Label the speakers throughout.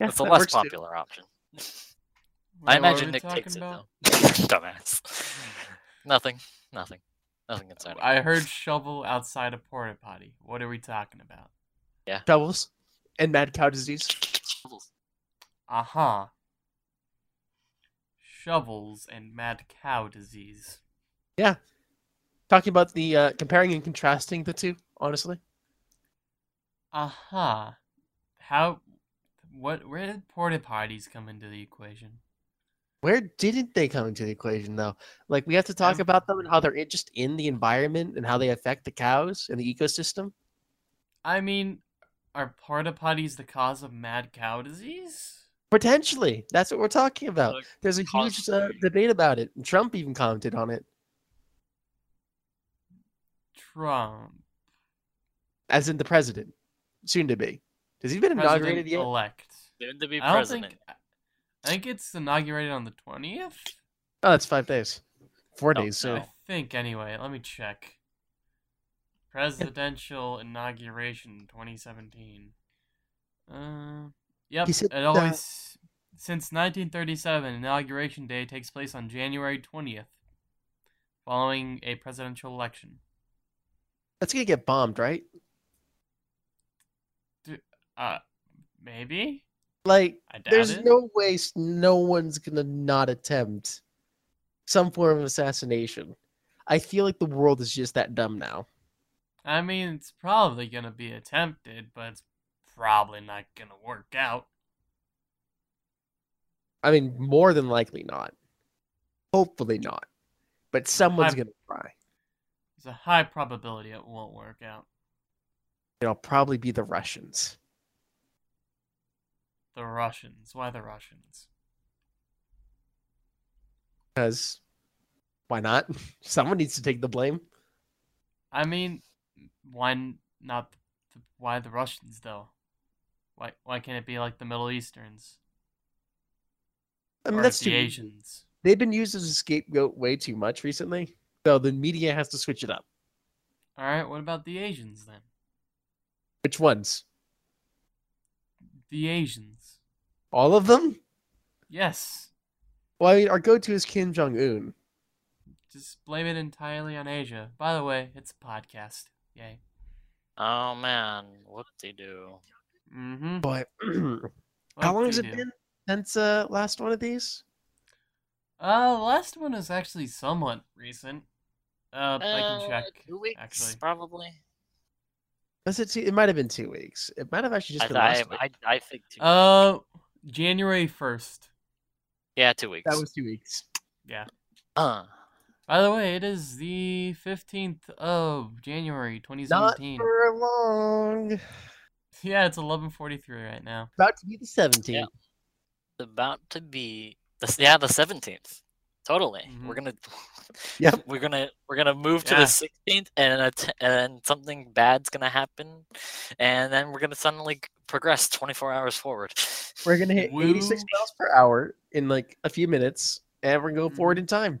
Speaker 1: Yeah,
Speaker 2: It's a less
Speaker 1: works too.
Speaker 2: popular option. I imagine
Speaker 3: were
Speaker 2: Nick takes
Speaker 3: about?
Speaker 2: it though. Dumbass. nothing. Nothing. Nothing exciting.
Speaker 3: I heard shovel outside a porta potty. What are we talking about? Yeah.
Speaker 1: Shovels and mad cow disease.
Speaker 3: Uh huh. Shovels and mad cow disease.
Speaker 1: Yeah. Talking about the uh, comparing and contrasting the two, honestly.
Speaker 3: Uh huh. How? What? Where did porta potties come into the equation?
Speaker 1: Where didn't they come into the equation though? Like we have to talk
Speaker 3: Um,
Speaker 1: about them and how they're just in the environment and how they affect the cows and the ecosystem.
Speaker 3: I mean, are porta potties the cause of mad cow disease?
Speaker 1: Potentially, that's what we're talking about.
Speaker 2: Look,
Speaker 1: There's a huge uh, debate about it. Trump even commented on it,
Speaker 3: Trump.
Speaker 1: as in the president, soon to be. Has he been inaugurated yet?
Speaker 3: elect.
Speaker 2: Soon to be
Speaker 3: I don't
Speaker 2: president.
Speaker 3: think. I think it's inaugurated on the twentieth.
Speaker 1: Oh, it's five days, four
Speaker 2: Oh,
Speaker 1: days. So
Speaker 3: I think anyway. Let me check. Presidential inauguration 2017. Uh, yep.
Speaker 1: He said,
Speaker 3: it
Speaker 1: uh,
Speaker 3: always since 1937, inauguration day takes place on January 20th, following a presidential election.
Speaker 1: that's gonna get bombed, right?
Speaker 3: Uh, maybe.
Speaker 1: Like, there's
Speaker 3: it.
Speaker 1: no way no one's gonna not attempt some form of assassination. I feel like the world is just that dumb now.
Speaker 3: I mean, it's probably gonna be attempted, but it's probably not gonna work out.
Speaker 1: I mean, more than likely not. Hopefully not. But someone's gonna try.
Speaker 3: There's a high probability it won't work out.
Speaker 1: It'll probably be the Russians.
Speaker 3: The Russians. Why the Russians?
Speaker 1: Because why not? Someone needs to take the blame.
Speaker 3: I mean, why not? The, why the Russians though? Why why can't it be like the Middle Easterns
Speaker 1: I mean,
Speaker 3: or
Speaker 1: that's
Speaker 3: the
Speaker 1: too.
Speaker 3: Asians?
Speaker 1: They've been used as a scapegoat way too much recently. So the media has to switch it up.
Speaker 3: All right. What about the Asians then?
Speaker 1: Which ones?
Speaker 3: The Asians.
Speaker 1: All of them?
Speaker 3: Yes.
Speaker 1: Well, I mean, our go-to is Kim Jong Un.
Speaker 3: Just blame it entirely on Asia. By the way, it's a podcast. Yay.
Speaker 2: Oh man, whoop de do.
Speaker 3: Mm-hmm.
Speaker 1: But how long has it been since uh last one of these?
Speaker 3: Uh, the last one is actually somewhat recent. Uh, I can
Speaker 2: Uh,
Speaker 3: check.
Speaker 2: Two weeks,
Speaker 3: actually.
Speaker 2: probably.
Speaker 1: Was it? Two, it might have been two weeks. It might have actually
Speaker 2: I,
Speaker 1: just been
Speaker 2: I,
Speaker 1: last week.
Speaker 2: I, I think two.
Speaker 3: Uh, January first.
Speaker 2: yeah, two weeks.
Speaker 1: That was two weeks.
Speaker 3: Yeah.
Speaker 2: Uh,
Speaker 3: By the way, it is the fifteenth of January, twenty seventeen.
Speaker 1: Not for long.
Speaker 3: Yeah, it's eleven forty three right now.
Speaker 1: About to be the seventeenth. Yeah.
Speaker 2: about to be the yeah the seventeenth. Totally. We're
Speaker 3: Mhm.
Speaker 2: gonna.
Speaker 1: Yep.
Speaker 2: We're gonna we're gonna move to
Speaker 3: Yeah.
Speaker 2: the sixteenth, and a t- and something bad's gonna happen, and then we're gonna suddenly progress twenty four hours forward.
Speaker 1: We're gonna hit eighty-six
Speaker 3: Woo.
Speaker 1: miles per hour in like a few minutes, and we're gonna go forward
Speaker 3: Mhm.
Speaker 1: in time.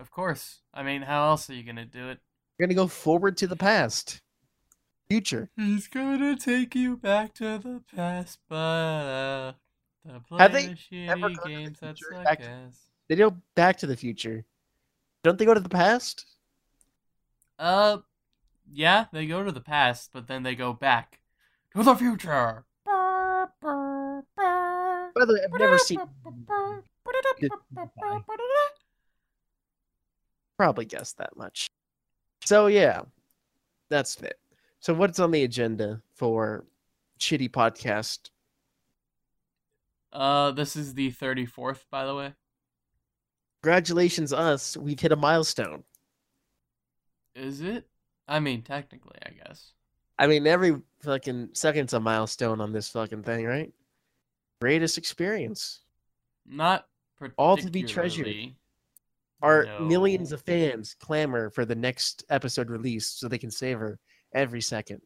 Speaker 3: Of course. I mean, how else are you gonna do it?
Speaker 1: We're gonna go forward to the past, future.
Speaker 3: He's gonna take you back to the past, but uh, to play
Speaker 1: Have they
Speaker 3: the
Speaker 1: ever
Speaker 3: shitty
Speaker 1: gone to the
Speaker 3: games that
Speaker 1: future?
Speaker 3: suck
Speaker 1: Back to- They go back to the future. Don't they go to the past?
Speaker 3: Uh, yeah, they go to the past, but then they go back to the future.
Speaker 1: By the way, I've never seen. Probably guessed that much. So yeah, that's it. So what's on the agenda for shitty podcast?
Speaker 3: Uh, this is the 34th, by the way.
Speaker 1: Congratulations, us. We've hit a milestone.
Speaker 3: Is it? I mean, technically, I guess.
Speaker 1: I mean, every fucking second's a milestone on this fucking thing, right? Greatest experience.
Speaker 3: Not
Speaker 1: All to be treasured. Our millions of fans clamor for the next episode release so they can savor every second.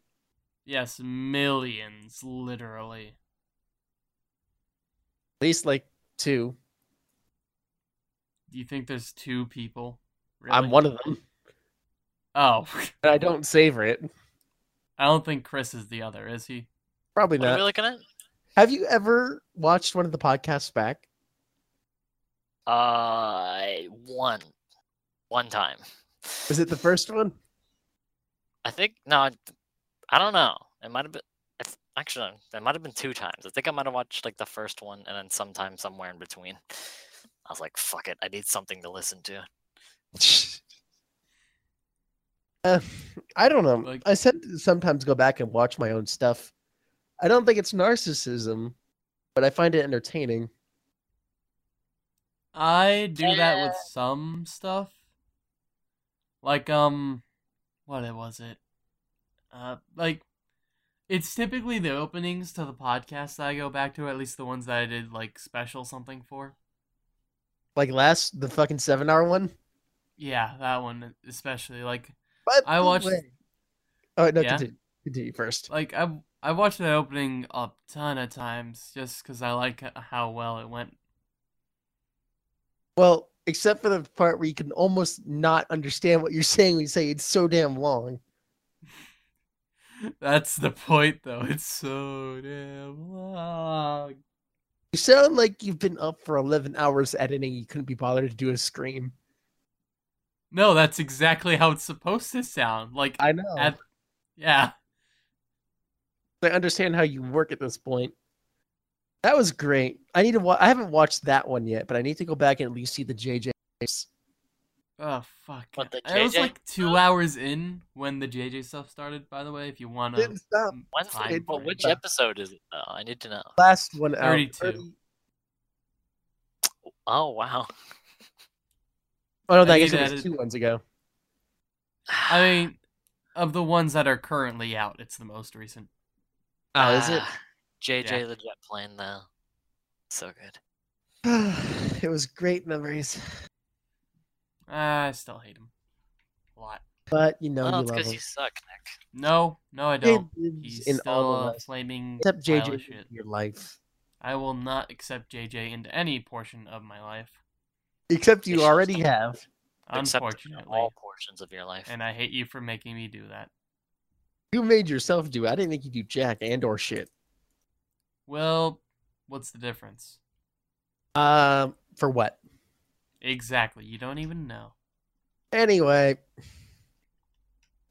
Speaker 3: Yes, millions, literally.
Speaker 1: At least like two.
Speaker 3: Do you think there's two people?
Speaker 1: I'm one of them.
Speaker 3: Oh,
Speaker 1: And I don't savor it.
Speaker 3: I don't think Chris is the other, is he?
Speaker 1: Probably
Speaker 2: What are we
Speaker 1: not.
Speaker 2: looking at?
Speaker 1: Have you ever watched one of the podcasts back?
Speaker 2: Uh, one, one time.
Speaker 1: Was it the first one?
Speaker 2: I think no, I- I don't know. It might have been. It's actually it might have been two times. I think I might have watched like the first one and then sometime somewhere in between. I was like, "Fuck it, I need something to listen to."
Speaker 1: Uh, I don't know.
Speaker 3: Like-
Speaker 1: I said sometimes go back and watch my own stuff. I don't think it's narcissism, but I find it entertaining.
Speaker 3: I do that with some stuff. Like um what it was it? Uh like it's typically the openings to the podcast that I go back to, at least the ones that I did like special something for.
Speaker 1: Like last, the fucking seven hour one.
Speaker 3: Yeah, that one especially. Like
Speaker 1: But
Speaker 3: I watched-
Speaker 1: Oh no,
Speaker 3: Yeah?
Speaker 1: continue, continue first.
Speaker 3: like I I watched that opening a ton of times just cuz I like how well it went.
Speaker 1: Well, except for the part where you can almost not understand what you're saying when you say it's so damn long.
Speaker 3: That's the point though. It's so damn long.
Speaker 1: You sound like you've been up for 11 hours editing. You couldn't be bothered to do a scream.
Speaker 3: No, that's exactly how it's supposed to sound. Like
Speaker 1: I know.
Speaker 3: At- yeah.
Speaker 1: I understand how you work at this point. That was great. I need to. Wa- I haven't watched that one yet, but I need to go back and at least see the JJ.
Speaker 3: Oh fuck!
Speaker 2: What, the
Speaker 3: I was
Speaker 2: JJ
Speaker 3: like two hours in when the JJ stuff started. By the way, if you want to,
Speaker 1: Didn't stop.
Speaker 2: When's
Speaker 3: time
Speaker 2: the, but which
Speaker 1: frame.
Speaker 2: episode is it? though? I need to know.
Speaker 1: Last one out.
Speaker 3: 32.
Speaker 2: Oh wow.
Speaker 1: Oh no,
Speaker 3: I
Speaker 1: I guess
Speaker 3: need
Speaker 1: it was two ones ago.
Speaker 3: I mean, of the ones that are currently out, it's the most recent.
Speaker 1: Oh, is it?
Speaker 2: Ah, JJ
Speaker 3: Yeah.
Speaker 2: the jet plane though. So good.
Speaker 1: it was great memories,
Speaker 3: Ah, I still hate him a lot.
Speaker 1: but you know
Speaker 2: oh,
Speaker 1: you
Speaker 2: it's
Speaker 1: love
Speaker 2: because you suck, Nick.
Speaker 3: No, no, I don't. He's
Speaker 1: in
Speaker 3: still
Speaker 1: all of us,
Speaker 3: flaming
Speaker 1: except JJ
Speaker 3: shit.
Speaker 1: your life.
Speaker 3: I will not accept JJ into any portion of my life.
Speaker 1: Except you already have.
Speaker 3: Unfortunately,
Speaker 2: all portions of your life.
Speaker 3: and I hate you for making me do that.
Speaker 1: You made yourself do. it. I didn't make you do jack and or shit.
Speaker 3: Well, what's the difference?
Speaker 1: Um, for what?
Speaker 3: Exactly. You don't even know.
Speaker 1: Anyway,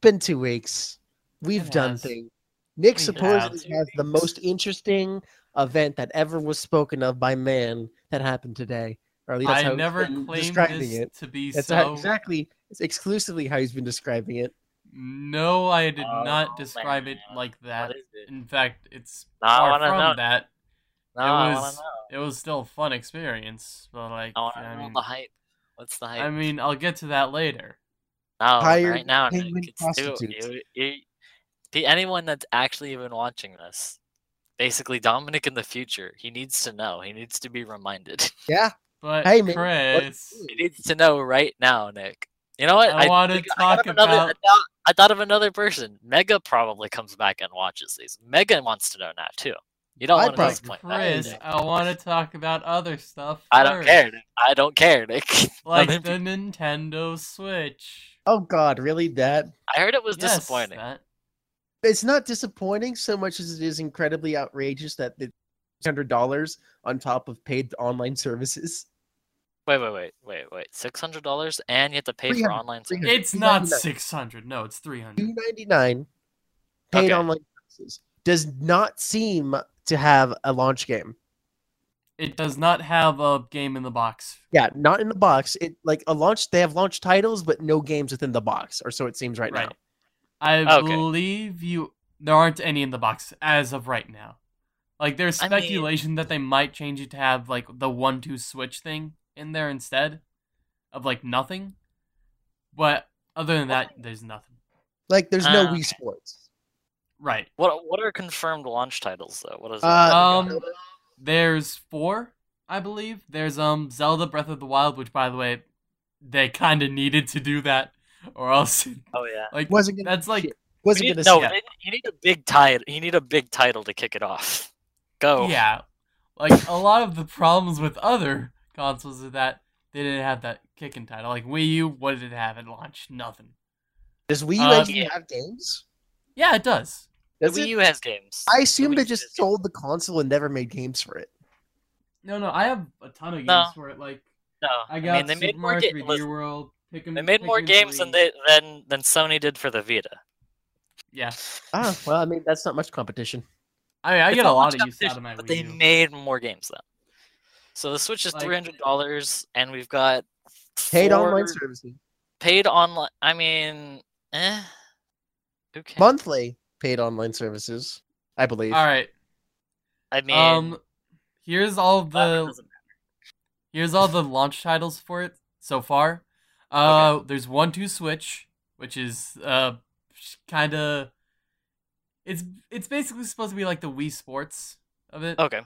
Speaker 1: been two weeks. We've
Speaker 3: It
Speaker 1: done
Speaker 3: has.
Speaker 1: things. Nick
Speaker 3: We
Speaker 1: supposedly
Speaker 2: have.
Speaker 1: has the most interesting event that ever was spoken of by man that happened today. Or at least that's
Speaker 3: I
Speaker 1: how he's
Speaker 3: never
Speaker 1: been
Speaker 3: claimed
Speaker 1: describing
Speaker 3: this
Speaker 1: it.
Speaker 3: to be
Speaker 1: That's
Speaker 3: so.
Speaker 1: how, exactly, it's exclusively how he's been describing it.
Speaker 3: No, I did
Speaker 2: Oh,
Speaker 3: not describe it like that.
Speaker 2: It?
Speaker 3: In fact, it's
Speaker 2: No,
Speaker 3: far from
Speaker 2: know.
Speaker 3: that.
Speaker 2: No,
Speaker 3: it was-
Speaker 2: know.
Speaker 3: It was still a fun experience, but like,
Speaker 2: I
Speaker 3: I mean,
Speaker 2: the hype. What's the hype?
Speaker 3: I mean, I'll get to that later.
Speaker 2: no,
Speaker 1: hired
Speaker 2: right now, Nick.
Speaker 1: penguin
Speaker 2: It's too,
Speaker 1: prostitutes.
Speaker 2: you, you, pe- anyone that's actually even watching this, basically Dominic in the future, he needs to know. He needs to be reminded.
Speaker 1: Yeah,
Speaker 3: But
Speaker 1: Hey, man, what-
Speaker 3: Chris,
Speaker 2: he needs to know right now, Nick. You know what?
Speaker 3: I want to
Speaker 2: think- I
Speaker 3: talk
Speaker 2: another-
Speaker 3: about.
Speaker 2: I thought, I thought of another person. Mega probably comes back and watches these. Mega wants to know now too. You don't
Speaker 1: I
Speaker 2: want to disappoint
Speaker 3: Chris,
Speaker 2: Nick.
Speaker 3: I want to talk about other stuff.
Speaker 2: I don't care. I don't care, Nick.
Speaker 3: Like the Nintendo Switch.
Speaker 1: Oh God, really? That
Speaker 2: I heard it was
Speaker 3: Yes,
Speaker 2: disappointing.
Speaker 3: that-
Speaker 1: it's not disappointing so much as it is incredibly outrageous that the hundred dollars on top of paid online services.
Speaker 2: Wait, wait, wait, wait, wait. Six hundred dollars, and you have to pay for online.
Speaker 1: 300.
Speaker 2: service?
Speaker 3: It's not
Speaker 1: $2.99.
Speaker 3: 600. No, it's 300.
Speaker 1: Two ninety nine paid
Speaker 2: Okay.
Speaker 1: online services does not seem to have a launch game.
Speaker 3: It does not have a game in the box.
Speaker 1: Yeah, not in the box. It like a launch. They have launch titles, but no games within the box, or so it seems right,
Speaker 3: Right.
Speaker 1: now.
Speaker 3: I
Speaker 2: Okay.
Speaker 3: believe you. There aren't any in the box as of right now. Like there's
Speaker 2: I mean-
Speaker 3: speculation that they might change it to have like the one-two switch thing in there instead of like nothing. But other than that, there's nothing.
Speaker 1: Like, there's no
Speaker 2: Ah,
Speaker 1: Wii. Sports.
Speaker 3: Right.
Speaker 2: What What are confirmed launch titles though? What is it?
Speaker 1: Uh,
Speaker 3: Um, There's four, I believe. There's um Zelda Breath of the Wild, which by the way, they kind of needed to do that, or else
Speaker 2: oh yeah.
Speaker 3: like
Speaker 1: wasn't gonna
Speaker 3: that's like
Speaker 1: shit. wasn't
Speaker 2: You
Speaker 1: gonna
Speaker 2: no,
Speaker 1: say
Speaker 2: they- you need a big title. You need a big title to kick it off. Go.
Speaker 3: Yeah. Like a lot of the problems with other consoles of that they didn't have that kicking title. Like Wii U, what did it have at launch? Nothing.
Speaker 1: Does Wii U
Speaker 3: Uh,
Speaker 1: actually
Speaker 2: yeah.
Speaker 1: have games?
Speaker 3: Yeah, it does.
Speaker 2: The
Speaker 1: Does
Speaker 2: Wii
Speaker 1: it?
Speaker 2: U has games.
Speaker 1: I assume
Speaker 2: Wii
Speaker 1: they just
Speaker 2: has games.
Speaker 1: sold the console and never made games for it.
Speaker 3: No, no, I have a ton of games
Speaker 2: No.
Speaker 3: for it. Like
Speaker 2: No,
Speaker 3: I
Speaker 2: I,
Speaker 3: got
Speaker 2: mean they
Speaker 3: Super
Speaker 2: made more
Speaker 3: Mario 3D
Speaker 2: listen,
Speaker 3: World. Pikmin,
Speaker 2: They made more games than they than than Sony did for the Vita.
Speaker 3: Yeah,
Speaker 1: Ah, well, I mean that's not much competition.
Speaker 3: I mean, I
Speaker 2: It's
Speaker 3: get a lot of use out of my
Speaker 2: but
Speaker 3: Wii
Speaker 2: they
Speaker 3: U.
Speaker 2: made more games though. So the Switch is
Speaker 3: Like-
Speaker 2: three hundred dollars, and we've got
Speaker 1: Paid online services,
Speaker 2: paid online. I mean, eh. Who cares?
Speaker 1: monthly paid online services, I believe.
Speaker 3: All right.
Speaker 2: I mean,
Speaker 3: Um, here's all the here's all the launch titles for it so far. Uh, there's one two Switch, which is uh kind of it's it's basically supposed to be like the Wii Sports of it.
Speaker 2: okay.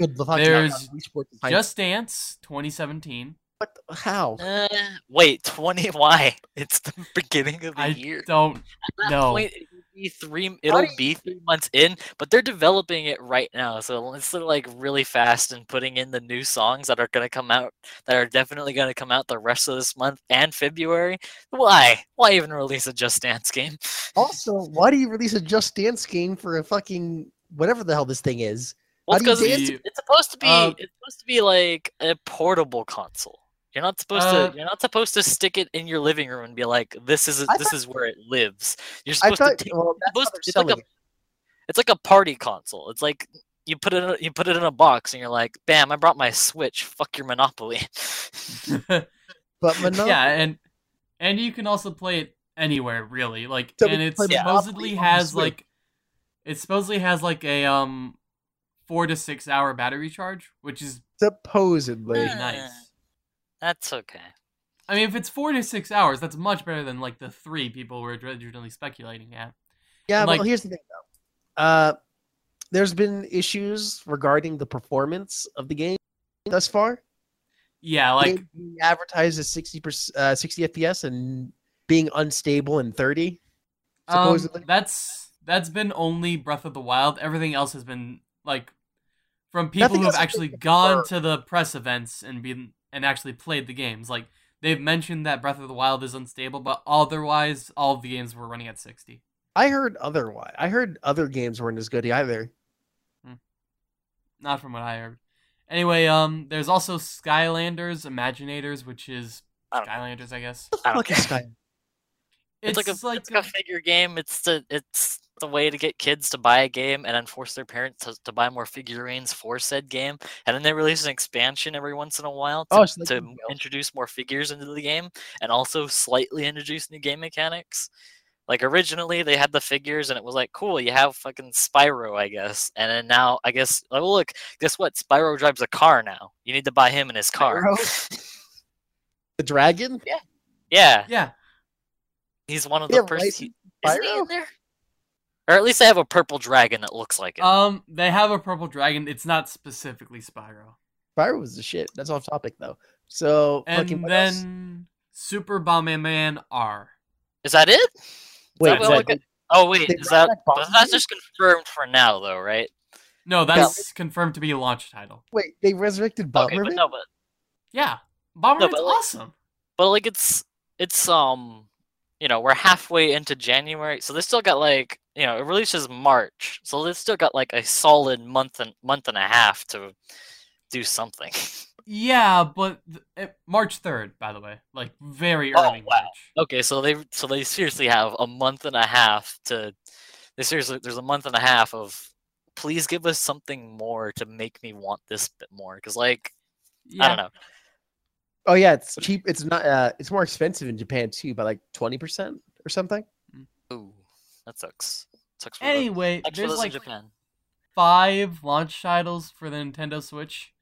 Speaker 1: Good luck.
Speaker 3: There's
Speaker 1: Wii Sports is fine.
Speaker 3: Just Dance 2017.
Speaker 1: What the- how?
Speaker 2: Uh, wait, twenty? Why? It's the beginning of the
Speaker 3: I
Speaker 2: year.
Speaker 3: don't
Speaker 2: At
Speaker 3: know.
Speaker 2: point, it'll be three. It'll be three months in, but they're developing it right now. So it's like really fast and putting in the new songs that are going to come out. That are definitely going to come out the rest of this month and February. Why? Why even release a Just Dance game?
Speaker 1: Also, why do you release a Just Dance game for a fucking whatever the hell this thing is?
Speaker 2: Well,
Speaker 1: How
Speaker 2: because it's, it's supposed to be.
Speaker 3: Uh,
Speaker 2: it's supposed to be like a portable console. You're not supposed
Speaker 3: Uh,
Speaker 2: to. You're not supposed to stick it in your living room and be like, "This is
Speaker 1: I
Speaker 2: this
Speaker 1: thought-
Speaker 2: is where it lives." You're supposed
Speaker 1: thought.
Speaker 2: to take
Speaker 1: well,
Speaker 2: supposed-
Speaker 1: they're
Speaker 2: it's like a-
Speaker 1: it.
Speaker 2: it's like a party console. It's like you put it in a, you put it in a box and you're like, "Bam! I brought my Switch. Fuck your Monopoly."
Speaker 1: But Monopoly,
Speaker 3: yeah, and and you can also play it anywhere really. Like
Speaker 1: So
Speaker 3: and it supposedly
Speaker 1: Monopoly on the
Speaker 3: has like it supposedly has like a um 4 to 6 hour battery charge, which is
Speaker 1: supposedly.
Speaker 2: Eh.
Speaker 3: nice.
Speaker 2: That's okay.
Speaker 3: I mean, if it's 4 to 6 hours, that's much better than like the 3 people were originally speculating at.
Speaker 1: Yeah,
Speaker 3: Like-
Speaker 1: well, here's the thing though. Uh, there's been issues regarding the performance of the game thus far.
Speaker 3: Yeah, like
Speaker 1: being advertised as 60 percent, uh, 60 FPS, and being unstable in 30.
Speaker 3: Um,
Speaker 1: Supposedly,
Speaker 3: that's that's been only Breath of the Wild. Everything else has been like from people who have actually gone to the press events and been and actually played the games. Like they've mentioned that Breath of the Wild is unstable, but otherwise all of the games were running at 60.
Speaker 1: I heard otherwise. I heard other games weren't as good either.
Speaker 3: Not from what I heard. Anyway, um there's also Skylanders Imaginators, which is
Speaker 2: I don't-
Speaker 3: Skylanders, I guess.
Speaker 2: I don't
Speaker 1: Fucking
Speaker 2: care.
Speaker 1: Sky.
Speaker 2: It's, like a
Speaker 3: like
Speaker 2: it's like a figure game. It's the it's the way to get kids to buy a game and then force their parents to, to buy more figurines for said game. And then they release an expansion every once in a while to,
Speaker 1: Oh, so
Speaker 2: to
Speaker 1: can
Speaker 2: introduce more figures into the game and also slightly introduce new game mechanics. Like originally they had the figures and it was like cool, you have fucking Spyro, I guess. And then now I guess like, well, look, guess what? Spyro drives a car now. You need to buy him in his car.
Speaker 1: The dragon?
Speaker 2: yeah,
Speaker 3: Yeah. Yeah.
Speaker 2: he's one of
Speaker 1: They
Speaker 2: the
Speaker 1: have
Speaker 2: persons.
Speaker 1: licensed
Speaker 2: Isn't he
Speaker 1: Spyro?
Speaker 2: in there? Or at least they have a purple dragon that looks like it.
Speaker 3: Um they have a purple dragon. It's not specifically Spyro.
Speaker 1: Spyro was the shit. That's off topic though. So fucking
Speaker 3: And
Speaker 1: what else?
Speaker 3: then Super Bomberman R.
Speaker 2: Is that it?
Speaker 1: Wait,
Speaker 2: that
Speaker 1: is that-
Speaker 2: oh wait, is
Speaker 1: brought
Speaker 2: that that's just confirmed for now though, right?
Speaker 3: No, that's confirmed to be a launch title.
Speaker 1: Wait, they resurrected
Speaker 2: Okay, but
Speaker 1: Bomberman?
Speaker 2: no, but
Speaker 3: Yeah. Bomberman's
Speaker 2: but like-
Speaker 3: awesome.
Speaker 2: but like it's it's um you know we're halfway into January, so they still got like you know it releases March, so they've still got like a solid month and month and a half to do something.
Speaker 3: Yeah, but th- eh, March 3rd, by the way. Like very
Speaker 2: Oh,
Speaker 3: early
Speaker 2: wow.
Speaker 3: March.
Speaker 2: okay, so they so they seriously have a month and a half to. They seriously there's a month and a half of. Please give us something more to make me want this bit more, because like
Speaker 3: Yeah.
Speaker 2: I don't know.
Speaker 1: Oh yeah, it's cheap. It's not. Uh, it's more expensive in Japan too, by like twenty percent or something.
Speaker 2: Ooh, that sucks. Sucks for the,
Speaker 3: Anyway,
Speaker 2: sucks for
Speaker 3: there's like
Speaker 2: Japan.
Speaker 3: five launch titles for the Nintendo Switch.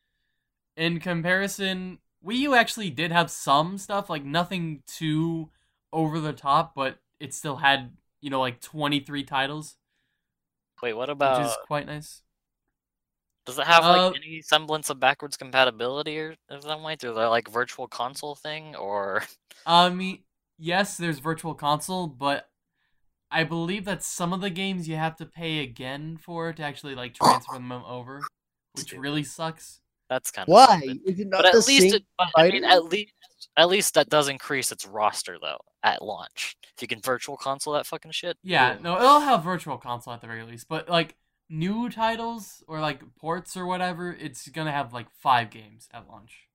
Speaker 3: In comparison, Wii U actually did have some stuff, like nothing too over the top, but it still had, you know, like 23 titles,
Speaker 2: Wait, what
Speaker 3: which
Speaker 2: about?
Speaker 3: is quite nice.
Speaker 2: Does it have like
Speaker 3: Uh,
Speaker 2: any semblance of backwards compatibility or some way through the like virtual console thing, or
Speaker 3: I mean, yes, there's Virtual Console, but I believe that some of the games you have to pay again for to actually like transfer them over, which really sucks.
Speaker 2: That's kind of
Speaker 1: Why?
Speaker 2: Stupid.
Speaker 1: Is it not
Speaker 2: But
Speaker 1: the
Speaker 2: at least,
Speaker 1: same
Speaker 2: it, but, I mean, at least at least that does increase its roster though at launch. If you can virtual console that fucking shit.
Speaker 3: Yeah,
Speaker 2: ooh.
Speaker 3: no, it'll have virtual console at the very least, but like new titles or like ports or whatever, it's gonna have like five games at launch.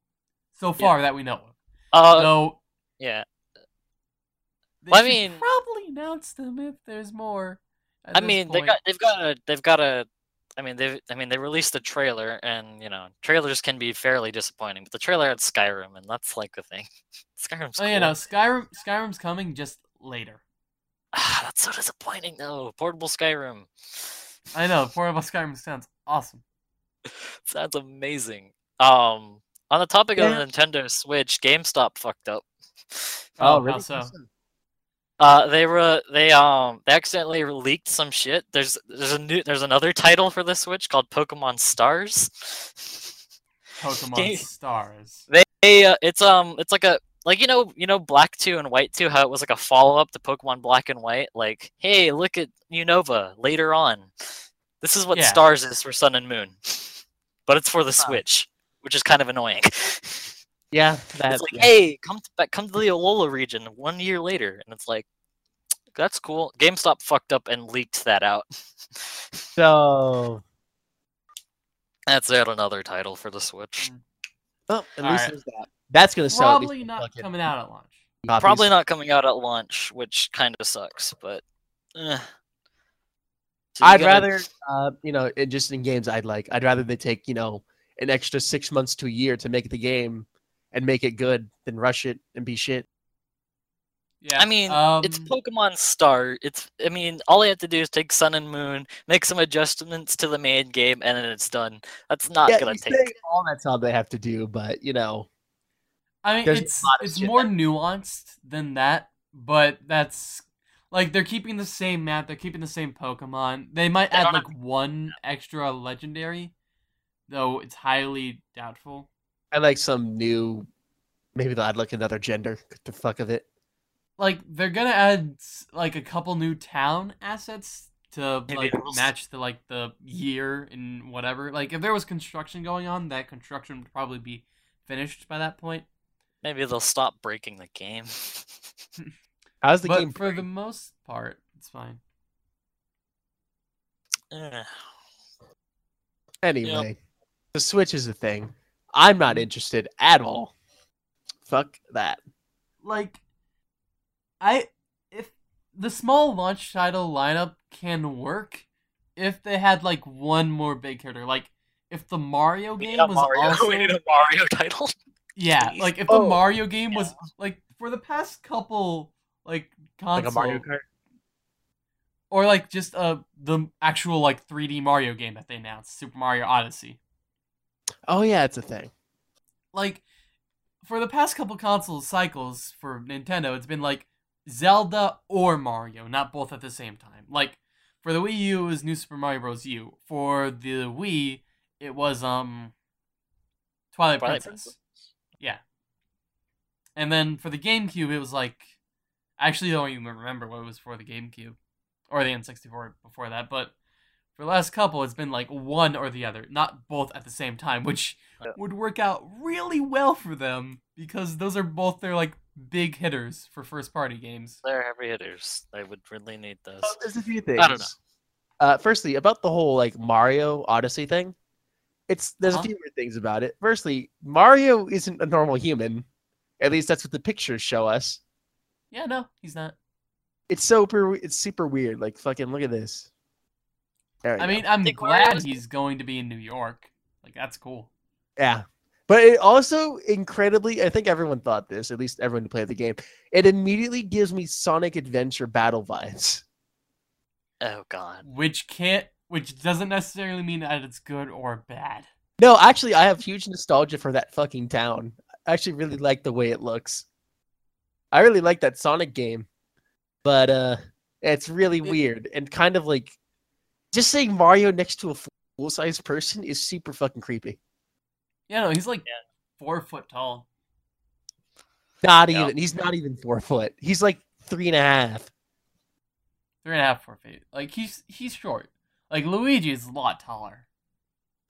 Speaker 3: So far that we know of.
Speaker 2: Uh,
Speaker 3: so
Speaker 2: yeah.
Speaker 3: They
Speaker 2: Well, I mean-
Speaker 3: probably announce them if there's more.
Speaker 2: I mean, they got they've got a they've got a. I mean, they've, I mean they released a trailer, and you know trailers can be fairly disappointing. But the trailer had Skyrim, and that's like the thing. Skyrim's
Speaker 3: Oh
Speaker 2: cool.
Speaker 3: yeah, no, Skyrim. Skyrim's coming just later.
Speaker 2: Ah, that's so disappointing though. Portable Skyrim
Speaker 3: I know. Portable Skyrim sounds awesome.
Speaker 2: sounds amazing. Um, on the topic
Speaker 1: Yeah.
Speaker 2: of the Nintendo Switch, GameStop fucked up.
Speaker 3: Oh, how
Speaker 1: really?
Speaker 3: so?
Speaker 2: Uh, they were they um they accidentally leaked some shit. There's there's a new there's another title for the Switch called Pokemon Stars.
Speaker 3: Pokemon
Speaker 2: Game-
Speaker 3: Stars.
Speaker 2: They uh, it's um it's like a like you know you know Black Two and White Two how it was like a follow up to Pokemon Black and White. Like hey look at Unova later on. This is what
Speaker 3: Yeah.
Speaker 2: Stars is for Sun and Moon, but it's for the Switch, which is kind of annoying.
Speaker 1: Yeah, that.
Speaker 2: it's like,
Speaker 1: yeah.
Speaker 2: hey, come to, back, come to the Alola region one year later, and it's like, that's cool. GameStop fucked up and leaked that out.
Speaker 1: So,
Speaker 2: that's yet another title for the Switch.
Speaker 1: well, at
Speaker 3: All
Speaker 1: least
Speaker 3: right.
Speaker 1: there's that. That's gonna sell.
Speaker 3: Probably not
Speaker 1: bucket
Speaker 3: coming out at launch.
Speaker 1: copies.
Speaker 2: Probably not coming out at launch, which kind of sucks. But eh. So
Speaker 1: I'd
Speaker 2: gotta-
Speaker 1: rather, uh, you know, in, just in games I'd like, I'd rather they take, you know, an extra six months to a year to make the game and make it good than rush it and be shit.
Speaker 3: Yeah.
Speaker 2: I mean,
Speaker 3: um,
Speaker 2: it's Pokemon Star. It's I mean, all they have to do is take Sun and Moon, make some adjustments to the main game, and then it's done. That's not
Speaker 1: yeah,
Speaker 2: gonna take.
Speaker 1: say all that's all they have to do, but you know,
Speaker 3: I mean, it's it's more
Speaker 1: that-
Speaker 3: nuanced than that, but that's like they're keeping the same map, they're keeping the same Pokemon. They might
Speaker 2: They
Speaker 3: add
Speaker 2: don't
Speaker 3: like one extra legendary, though it's highly doubtful.
Speaker 1: I like some new. Maybe they'll add like another gender. Get the fuck of it.
Speaker 3: Like they're gonna add like a couple new town assets to like match the like the year and whatever. Like if there was construction going on, that construction would probably be finished by that point.
Speaker 2: Maybe they'll stop breaking the game.
Speaker 1: How's the
Speaker 3: but
Speaker 1: game?
Speaker 3: for the most part, it's fine.
Speaker 2: Eh.
Speaker 1: Anyway, the Switch is a thing. I'm not interested at all. Fuck that.
Speaker 3: like I if the small launch title lineup can work if they had like one more big hitter. Like if the Mario game was
Speaker 2: Mario.
Speaker 3: also
Speaker 2: we need a Mario title.
Speaker 3: yeah,
Speaker 2: please.
Speaker 3: like if the
Speaker 1: Oh,
Speaker 3: Mario game was like for the past couple like console
Speaker 1: Like a Mario Kart.
Speaker 3: or like just uh the actual like 3D Mario game that they announced, Super Mario Odyssey.
Speaker 1: Oh yeah, it's a thing.
Speaker 3: like for the past couple console cycles for Nintendo, it's been like Zelda or Mario, not both at the same time. Like for the Wii U, it was New Super Mario Bros. U. For the Wii, it was um Twilight,
Speaker 2: Twilight
Speaker 3: Princess. Yeah. And then for the GameCube, it was like actually I actually don't even remember what it was for the GameCube or the N64 before that, but for the last couple, it's been like one or the other, not both at the same time, which would work out really well for them because those are both their like big hitters for first party games.
Speaker 2: They're heavy hitters. They would really need those.
Speaker 1: Well, there's a few things.
Speaker 2: I don't know.
Speaker 1: Uh, firstly, about the whole like Mario Odyssey thing, it's there's
Speaker 3: Uh-huh.
Speaker 1: a few weird things about it. Firstly, Mario isn't a normal human. At least that's what the pictures show us.
Speaker 3: Yeah, no, he's not.
Speaker 1: It's super. It's super weird. Like fucking look at this. There we
Speaker 3: I
Speaker 1: go.
Speaker 3: mean, I'm
Speaker 2: think
Speaker 3: glad
Speaker 2: Mario's-
Speaker 3: he's going to be in New York. Like that's cool.
Speaker 1: yeah. But it also incredibly, I think everyone thought this, at least everyone who played the game. It immediately gives me Sonic Adventure battle vibes.
Speaker 2: Oh god.
Speaker 3: Which can't which doesn't necessarily mean that it's good or bad.
Speaker 1: No, actually, I have huge nostalgia for that fucking town. I actually really like the way it looks. I really like that Sonic game, but uh, it's really
Speaker 3: It-
Speaker 1: weird and kind of like just saying Mario next to a full size person is super fucking creepy.
Speaker 3: Yeah, no, he's like
Speaker 2: Yeah.
Speaker 3: four foot tall.
Speaker 1: Not
Speaker 2: Yeah.
Speaker 1: even. He's not even four foot. He's like three and a half.
Speaker 3: Three and a half, four feet. Like he's he's short. Like Luigi is a lot taller.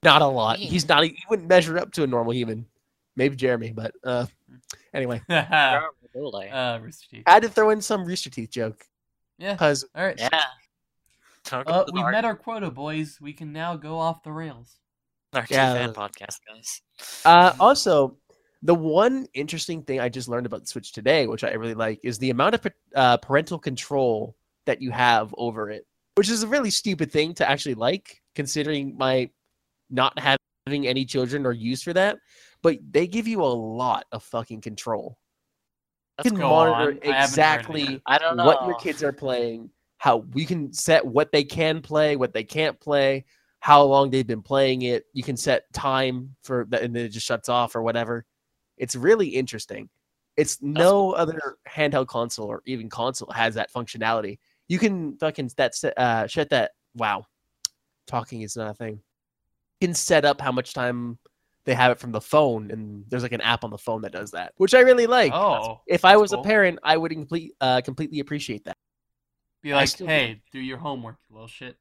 Speaker 1: Not a lot.
Speaker 2: Yeah.
Speaker 1: He's not. He wouldn't measure up to a normal human. Maybe Jeremy, but uh, anyway,
Speaker 3: uh, Rooster Teeth.
Speaker 1: I had to throw in some Rooster Teeth joke
Speaker 3: Yeah.
Speaker 1: because
Speaker 3: All right.
Speaker 2: yeah. Welcome
Speaker 3: Uh, we've met our quota, boys. We can now go off the rails.
Speaker 2: Art
Speaker 1: Yeah.
Speaker 2: fan podcast, guys.
Speaker 1: Uh, also, the one interesting thing I just learned about the Switch today, which I really like, is the amount of uh, parental control that you have over it, which is a really stupid thing to actually like, considering my not having any children or use for that. But they give you a lot of fucking control.
Speaker 2: Let's
Speaker 1: You can monitor
Speaker 3: on. I haven't heard
Speaker 1: exactly
Speaker 3: anything.
Speaker 2: I don't know
Speaker 1: what your kids are playing, how we can set what they can play, what they can't play, how long they've been playing it. You can set time for that, and then it just shuts off or whatever. It's really interesting. It's no other handheld console or even console has that functionality. You can fucking that set- uh shut that. Wow, talking is not a thing. You can set up how much time they have it from the phone, and there's like an app on the phone that does that, which I really like.
Speaker 3: oh,
Speaker 1: If I was
Speaker 3: cool.
Speaker 1: a parent, I would complete uh, completely appreciate that.
Speaker 3: Be like,
Speaker 1: still-
Speaker 3: hey, do your homework, you little shit.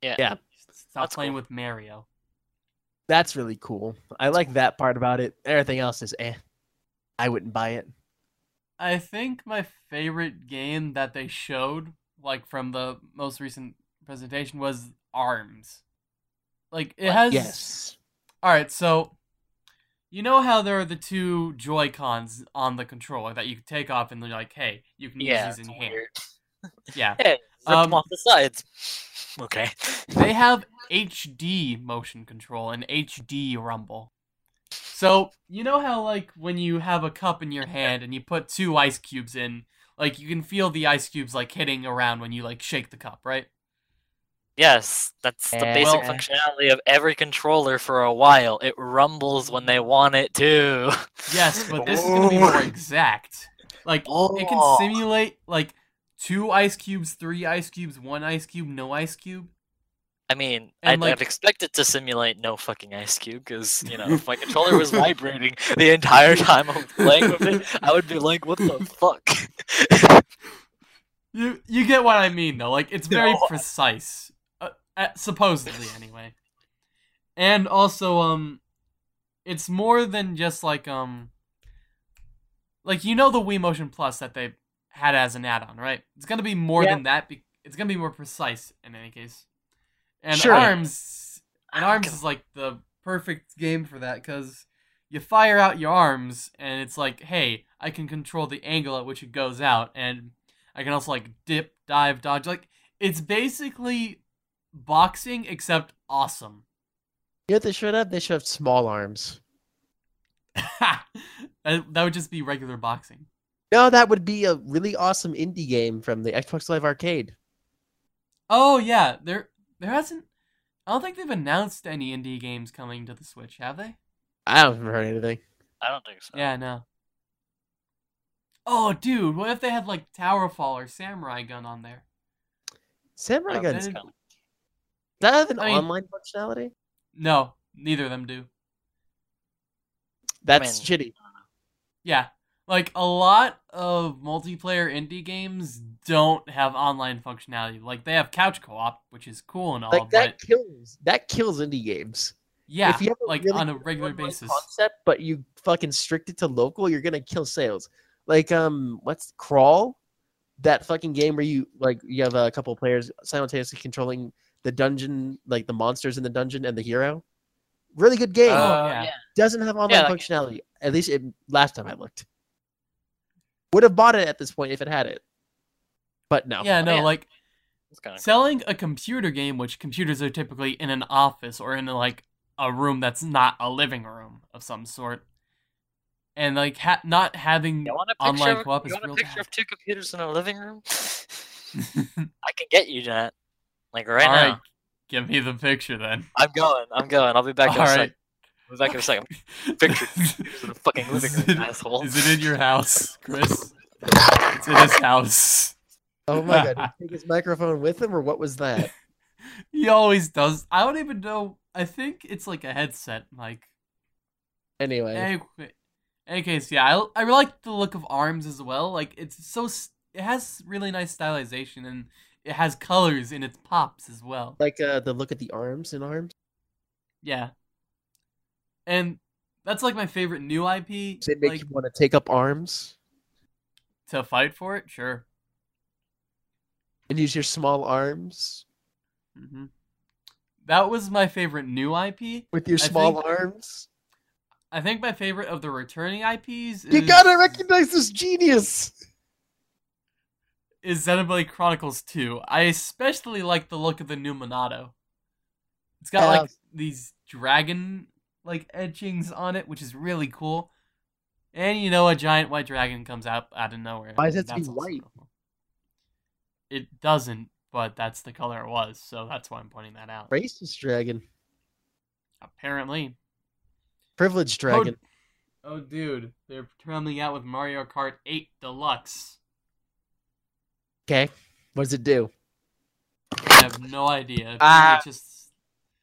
Speaker 2: Yeah.
Speaker 1: Yeah.
Speaker 3: Stop
Speaker 2: That's
Speaker 3: playing
Speaker 2: cool.
Speaker 3: with Mario.
Speaker 1: That's really cool. I like that part about it. Everything else is eh. I wouldn't buy it.
Speaker 3: I think my favorite game that they showed, like from the most recent presentation, was Arms. Like it has.
Speaker 1: Yes.
Speaker 3: All right, so you know how there are the two Joy Cons on the controller that you can take off, and they're like, "Hey, you can
Speaker 2: Yeah.
Speaker 3: use these in your hand."
Speaker 2: weird.
Speaker 3: Yeah,
Speaker 2: Hey, rip
Speaker 3: Um,
Speaker 2: them off the sides. Okay.
Speaker 3: they have HD motion control and HD rumble. So you know how like when you have a cup in your hand and you put two ice cubes in, like you can feel the ice cubes like hitting around when you like shake the cup, right?
Speaker 2: Yes, that's the basic
Speaker 3: Well-
Speaker 2: functionality of every controller for a while. It rumbles when they want it to.
Speaker 3: Yes, but this is gonna be more
Speaker 2: Oh.
Speaker 3: exact. Like oh. it
Speaker 2: Oh.
Speaker 3: can simulate like two ice cubes, three ice cubes, one ice cube, no ice cube.
Speaker 2: I mean, I'd,
Speaker 3: like-
Speaker 2: I'd expect it to simulate no fucking ice cube because you know if my controller was vibrating the entire time I was playing with it, I would be like, "What the fuck?"
Speaker 3: You you get what I mean though. Like it's very
Speaker 2: No.
Speaker 3: precise, uh, supposedly anyway. And also, um, it's more than just like um, like you know the Wii Motion Plus that they had as an add-on, right? It's gonna be more
Speaker 1: Yeah.
Speaker 3: than that. Be- it's gonna be more precise in any case. And
Speaker 1: Sure.
Speaker 3: Arms, and Arms is like the perfect game for that because you fire out your arms and it's like, hey, I can control the angle at which it goes out, and I can also like dip, dive, dodge. Like it's basically boxing except awesome.
Speaker 1: You know what they should have? They should have small arms.
Speaker 3: that, that would just be regular boxing.
Speaker 1: No, that would be a really awesome indie game from the Xbox Live Arcade.
Speaker 3: Oh yeah, there there hasn't. I don't think they've announced any indie games coming to the Switch, have they?
Speaker 1: I haven't heard anything.
Speaker 2: I don't think so.
Speaker 3: Yeah, no. Oh, dude, what if they had like Towerfall or Samurai Gun on there?
Speaker 1: Samurai
Speaker 2: Oh,
Speaker 1: Gun.
Speaker 2: that's kinda-
Speaker 1: that have an
Speaker 3: I mean-
Speaker 1: online functionality?
Speaker 3: No, neither of them do.
Speaker 1: That's
Speaker 2: mean-
Speaker 1: shitty.
Speaker 3: Yeah. Like a lot of multiplayer indie games don't have online functionality. Like they have couch co-op, which is cool and all,
Speaker 1: Like that
Speaker 3: but
Speaker 1: kills. That kills indie games.
Speaker 3: yeah,
Speaker 1: if you have
Speaker 3: like
Speaker 1: really
Speaker 3: on a regular basis.
Speaker 1: concept, but you fucking strict it to local, you're gonna kill sales. Like um, what's Crawl? That fucking game where you like you have a couple players simultaneously controlling the dungeon, like the monsters in the dungeon and the hero. Really good game.
Speaker 3: Oh,
Speaker 2: Oh,
Speaker 3: yeah.
Speaker 2: yeah.
Speaker 1: Doesn't have online
Speaker 2: that game.
Speaker 1: functionality. At least it, last time I looked. Would have bought it at this point if it had it, but no.
Speaker 3: Yeah, no, oh,
Speaker 2: yeah.
Speaker 3: like
Speaker 2: It's kind of
Speaker 3: selling a computer game, which computers are typically in an office or in like a room that's not a living room of some sort, and like ha- not having
Speaker 2: You want a
Speaker 3: online
Speaker 2: picture, of-
Speaker 3: co-op
Speaker 2: you want a picture
Speaker 3: bad.
Speaker 2: of two computers in a living room? I can get you that. Like right
Speaker 3: All
Speaker 2: now.
Speaker 3: right, give me the picture then.
Speaker 2: I'm going. I'm going. I'll be back in
Speaker 3: All
Speaker 2: a
Speaker 3: right.
Speaker 2: second. I'll be back in a second. Picture in the fucking living
Speaker 3: Is
Speaker 2: room,
Speaker 3: it-
Speaker 2: asshole.
Speaker 3: Is it in your house, Chris? It's in his house.
Speaker 1: Oh my god! Did he take his microphone with him, or what was that?
Speaker 3: He always does. I don't even know. I think it's like a headset mic.
Speaker 1: Anyway,
Speaker 3: Any, any case, yeah, I, I really like the look of arms as well. Like it's so it has really nice stylization and it has colors in its pops as well.
Speaker 1: like uh, the look at the arms and arms.
Speaker 3: Yeah. And that's like my favorite new IP.
Speaker 1: Does it make
Speaker 3: like,
Speaker 1: you want to take up arms
Speaker 3: to fight for it, sure.
Speaker 1: and use your small arms
Speaker 3: hmm That was my favorite new IP.
Speaker 1: with your
Speaker 3: I
Speaker 1: small
Speaker 3: think-
Speaker 1: arms?
Speaker 3: I think my favorite of the returning IPs is,
Speaker 1: You gotta recognize this genius.
Speaker 3: Is Xenoblade Chronicles 2. I especially like the look of the new Monado. It's got like these dragon like etchings on it, which is really cool. And you know, a giant white dragon comes out out of nowhere.
Speaker 1: Why
Speaker 3: is
Speaker 1: it be white?
Speaker 3: cool. It doesn't, but that's the color it was, so that's why I'm pointing that out.
Speaker 1: Racist dragon,
Speaker 3: Apparently.
Speaker 1: privileged dragon.
Speaker 3: Oh, dude, they're coming out with Mario Kart 8 Deluxe.
Speaker 1: Okay, what does it do?
Speaker 3: I have no idea.
Speaker 1: Ah.
Speaker 3: It's just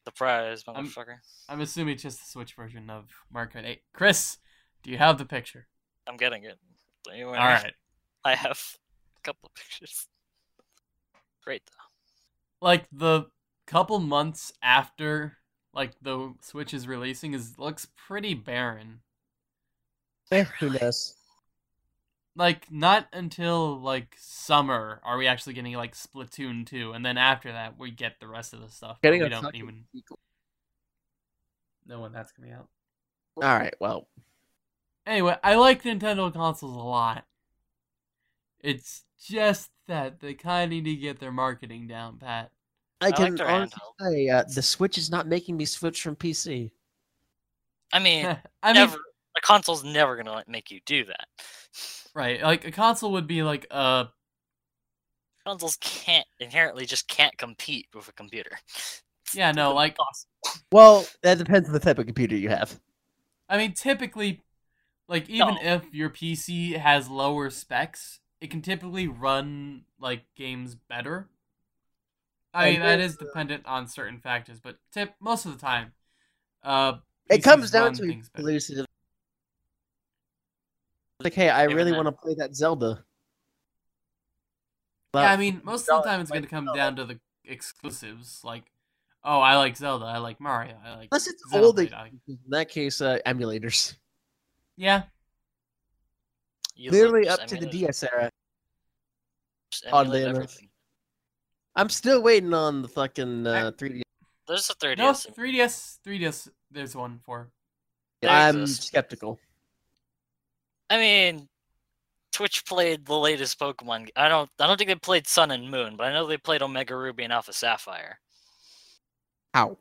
Speaker 2: Surprise,
Speaker 3: I'm-
Speaker 2: motherfucker.
Speaker 3: I'm assuming it's just the Switch version of Mario Kart 8. Chris, do you have the picture?
Speaker 2: I'm getting it. Don't you worry.
Speaker 3: All right.
Speaker 2: I have a couple of pictures. Great though.
Speaker 3: Like the couple months after like the Switch is releasing is looks pretty barren.
Speaker 1: Eh, who knows?
Speaker 3: Like not until like summer are we actually getting like Splatoon 2 and then after that we get the rest of the stuff. but
Speaker 1: Getting
Speaker 3: we
Speaker 1: a
Speaker 3: don't
Speaker 1: fucking
Speaker 3: even know when that's coming out.
Speaker 1: All right, well,
Speaker 3: Anyway, I like Nintendo consoles a lot. It's just that they kind of need to get their marketing down, Pat.
Speaker 1: I
Speaker 2: like
Speaker 1: can
Speaker 2: their
Speaker 1: honestly say uh, the Switch is not making me switch from PC.
Speaker 2: I mean,
Speaker 3: I mean,
Speaker 2: never. A console's never gonna make you do that.
Speaker 3: Right? Like a console would be like uh
Speaker 2: Consoles can't inherently just can't compete with a computer.
Speaker 3: yeah, no, like
Speaker 1: Well, that depends on the type of computer you have.
Speaker 3: I mean, typically, like even
Speaker 2: No.
Speaker 3: if your PC has lower specs, it can typically run like games better. I mean, that is dependent on certain factors, but tip most of the time, uh,
Speaker 1: It comes down to
Speaker 3: things better.
Speaker 1: exclusive. Like, hey, I really want to play that Zelda.
Speaker 3: Yeah, I mean, most of the time it's
Speaker 1: like
Speaker 3: going to come
Speaker 1: Zelda.
Speaker 3: down to the exclusives. Like, oh, I like Zelda. I like Mario. I like.
Speaker 1: unless it's old,
Speaker 3: Xenoblade, I-
Speaker 1: in that case, uh, emulators.
Speaker 3: Yeah,
Speaker 2: You
Speaker 1: Literally up to the
Speaker 2: emulate-
Speaker 1: DS era.
Speaker 2: just
Speaker 1: oddly enough. I'm still waiting on the fucking uh, 3D.
Speaker 2: There's a 3DS.
Speaker 3: no, 3DS, 3DS. There's one for.
Speaker 2: They
Speaker 1: I'm skeptical.
Speaker 2: I mean, Twitch played the latest Pokemon. g- I don't. I don't think they played Sun and Moon, but I know they played Omega Ruby and Alpha Sapphire.
Speaker 1: How?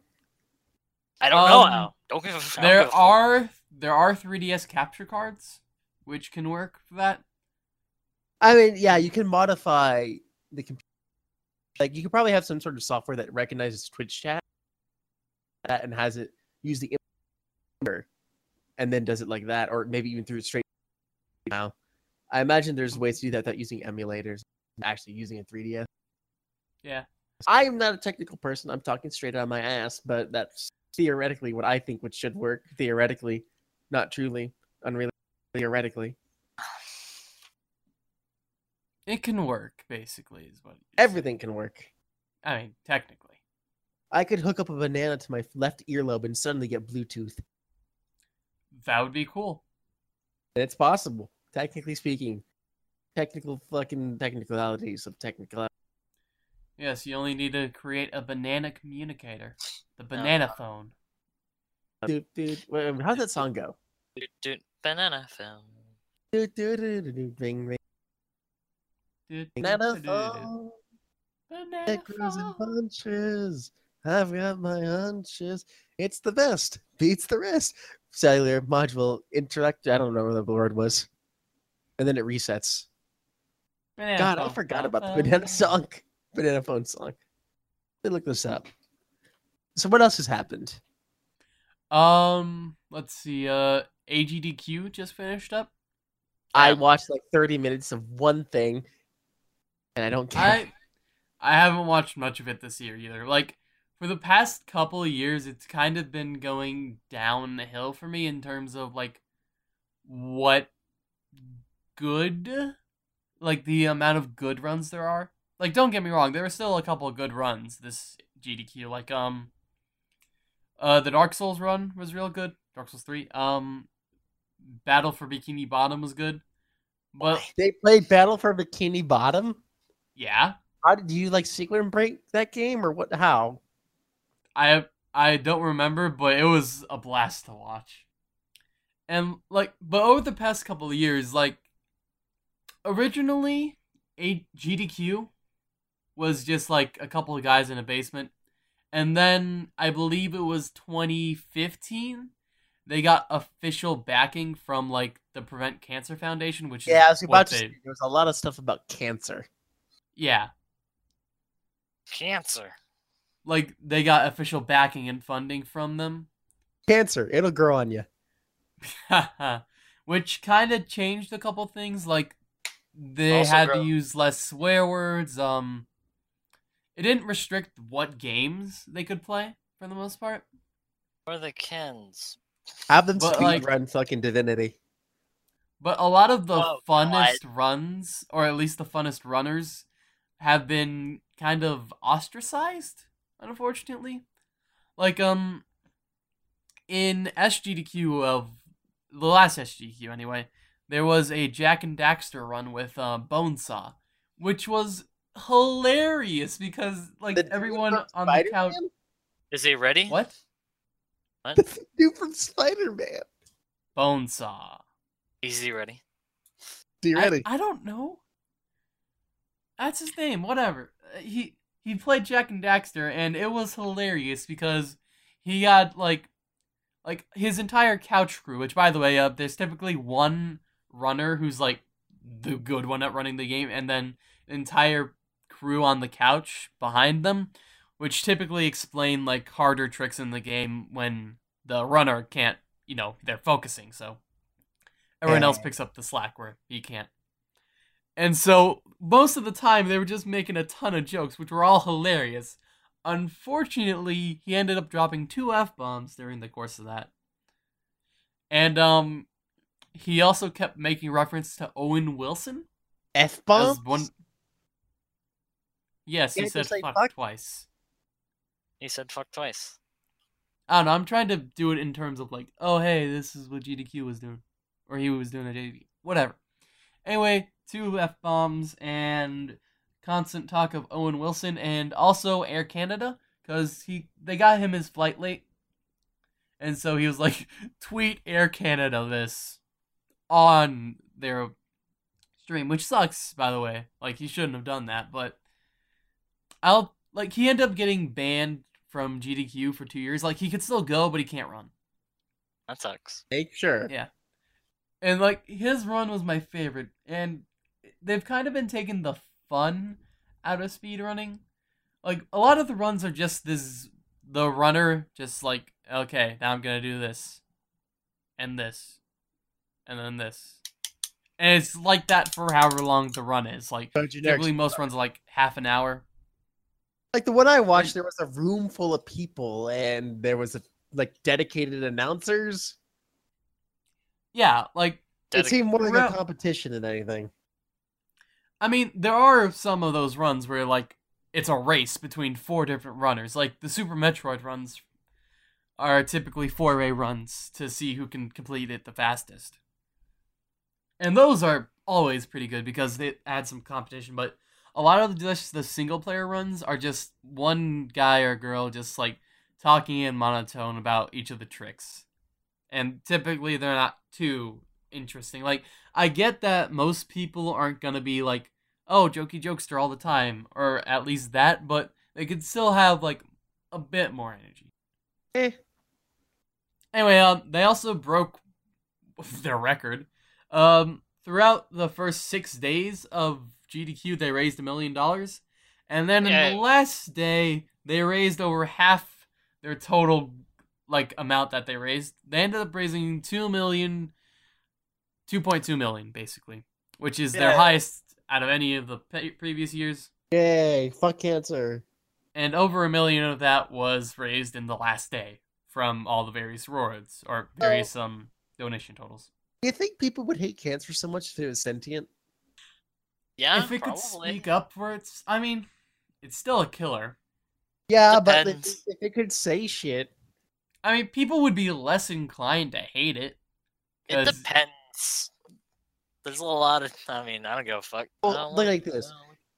Speaker 2: I don't know
Speaker 3: Um,
Speaker 2: how. Don't give a. I don't give
Speaker 3: There
Speaker 2: a fuck.
Speaker 3: are there are 3DS capture cards, which can work for that.
Speaker 1: I mean, yeah, you can modify the computer. Like, you could probably have some sort of software that recognizes Twitch chat that and has it use the image and then does it like that, or maybe even through straight now. I imagine there's ways to do that without using emulators, actually using a 3DS.
Speaker 3: Yeah.
Speaker 1: I am not a technical person. I'm talking straight out of my ass, but that's theoretically what I think what should work. Theoretically, not truly, unreal. Theoretically,
Speaker 3: It can work, basically, is what. you're saying.
Speaker 1: everything can work.
Speaker 3: I mean, technically,
Speaker 1: I could hook up a banana to my left earlobe and suddenly get Bluetooth.
Speaker 3: that would be cool.
Speaker 1: It's possible, technically speaking. Technical fucking technicalities of technical.
Speaker 3: Yes, you only need to create a banana communicator, the banana phone.
Speaker 1: Dude, dude, wait, wait, how'd that song go?
Speaker 2: Doot, doot, banana film.
Speaker 1: Dude, dude, dude, dude, dude, ring, ring, banana phone.
Speaker 3: Banana
Speaker 1: Pickles and
Speaker 3: phone.
Speaker 1: punches. I've got my hunches. It's the best. Beats the rest. Cellular module interact. I don't know what the word was. And then it resets.
Speaker 3: Banana
Speaker 1: God, I forgot about the banana song. Banana phone song. Let me look this up. So what else has happened?
Speaker 3: Um, let's see. Uh, AGDQ just finished up.
Speaker 1: I watched like 30 minutes of one thing, and I don't care.
Speaker 3: I I haven't watched much of it this year either. Like for the past couple of years, it's kind of been going down the hill for me in terms of like what good, like the amount of good runs there are. Like, don't get me wrong, there are still a couple of good runs this GDQ. Like, um, Uh, the Dark Souls run was real good. Dark Souls three. Um, Battle for Bikini Bottom was good, but
Speaker 1: They played Battle for Bikini Bottom.
Speaker 3: yeah,
Speaker 1: How did you like secret break that game or what? How?
Speaker 3: I I don't remember, but it was a blast to watch. And like, but over the past couple of years, like, originally, a GDQ was just like a couple of guys in a basement, and then I believe it was 2015. They got official backing from like the Prevent Cancer Foundation, which
Speaker 1: Yeah, I was about to.
Speaker 3: they,
Speaker 1: Say, there was a lot of stuff about cancer.
Speaker 3: yeah,
Speaker 2: Cancer.
Speaker 3: like they got official backing and funding from them.
Speaker 1: Cancer, it'll grow on you.
Speaker 3: which kind of changed a couple things like they
Speaker 2: Also
Speaker 3: had
Speaker 2: grow-
Speaker 3: to use less swear words um it didn't restrict what games they could play for the most part
Speaker 2: Or the Kens.
Speaker 1: Have them
Speaker 3: But,
Speaker 1: speed
Speaker 3: like-
Speaker 1: run fucking Divinity.
Speaker 3: but a lot of the
Speaker 2: Oh,
Speaker 3: funnest runs or at least the funnest runners have been kind of ostracized unfortunately like um in SGDQ of the last SGDQ anyway, there was a Jak and Daxter run with uh, Bonesaw, which was hilarious because like
Speaker 1: The
Speaker 3: everyone on the couch.
Speaker 2: Is he ready?
Speaker 3: What?
Speaker 1: The dude from Spider Man.
Speaker 3: Bonesaw.
Speaker 2: Is he ready?
Speaker 1: You
Speaker 3: I-
Speaker 1: ready?
Speaker 3: I, don't know. That's his name. Whatever. Uh, He he played Jak and Daxter, and it was hilarious because he got like like his entire couch crew. Which, by the way, uh, there's typically one runner who's like the good one at running the game, and then entire crew on the couch behind them, which typically explain like harder tricks in the game when the runner can't, you know, they're focusing. So everyone else picks up the slack where he can't. And so most of the time they were just making a ton of jokes, which were all hilarious. Unfortunately, he ended up dropping two f bombs during the course of that, and um, he also kept making reference to Owen Wilson
Speaker 1: F
Speaker 3: as
Speaker 1: bomb.
Speaker 3: one. Yes, he said fuck,
Speaker 1: fuck.
Speaker 3: twice.
Speaker 2: He said fuck twice.
Speaker 3: I don't know. I'm trying to do it in terms of like, oh hey, this is what GDQ was doing, or he was doing at GDQ, whatever. Anyway, two f bombs and constant talk of Owen Wilson and also Air Canada because he they got him his flight late, and so he was like, tweet Air Canada this on their stream, which sucks by the way. Like he shouldn't have done that, but I'll like he ended up getting banned from GDQ for two years. Like he could still go, but he can't run.
Speaker 2: That sucks.
Speaker 1: Make sure.
Speaker 3: Yeah. And like his run was my favorite, and they've kind of been taking the fun out of speed running. Like a lot of the runs are just this the runner just like okay now I'm gonna do this, and this, and then this, and it's like that for however long the run is. Like
Speaker 1: So
Speaker 3: typically most runs are like half an hour.
Speaker 1: Like the one I watched, there was a room full of people, and there was a like dedicated announcers.
Speaker 3: Yeah, like
Speaker 1: It seemed more like a competition than anything.
Speaker 3: I mean, there are some of those runs where like it's a race between four different runners. Like the Super Metroid runs are typically four-way runs to see who can complete it the fastest. And those are always pretty good because they add some competition, but a lot of the, the single player runs are just one guy or girl just like talking in monotone about each of the tricks. And typically they're not too interesting. Like I get that most people aren't gonna be like, oh, jokey jokester all the time, or at least that, but they could still have like a bit more energy.
Speaker 1: Eh.
Speaker 3: Anyway, um, they also broke their record. Um, throughout the first six days of GDQ, they raised a million dollars, and then in the last day, they raised over half their total like amount that they raised. They ended up raising two million 2.2 million basically which is their highest out of any of the pe- previous years
Speaker 1: Yay! Fuck cancer.
Speaker 3: and over a million of that was raised in the last day from all the various rewards or various um donation totals
Speaker 1: Do you think people would hate cancer so much if it was sentient?
Speaker 2: Yeah,
Speaker 3: if it could speak up for its i mean it's still a killer
Speaker 1: Yeah, but if, if it could say shit,
Speaker 3: I mean, people would be less inclined to hate it.
Speaker 2: It
Speaker 3: 'cause-
Speaker 2: depends. There's a lot of. I mean, I don't give a fuck.
Speaker 1: Well,
Speaker 2: I
Speaker 1: look like this.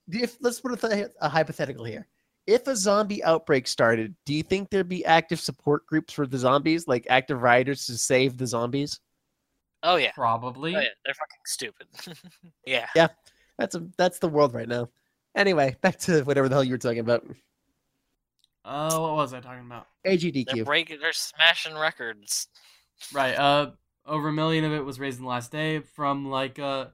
Speaker 1: If let's put a, th- a hypothetical here. If a zombie outbreak started, do you think there'd be active support groups for the zombies, like active rioters to save the zombies?
Speaker 2: Oh yeah.
Speaker 3: Probably.
Speaker 2: Oh yeah. They're fucking stupid. yeah. Yeah.
Speaker 1: That's a that's the world right now. Anyway, back to whatever the hell you were talking about.
Speaker 3: Uh, what was I talking about?
Speaker 1: AGDQ.
Speaker 2: They're breaking. They're smashing records.
Speaker 3: Right. Uh, over a million of it was raised in the last day from like uh,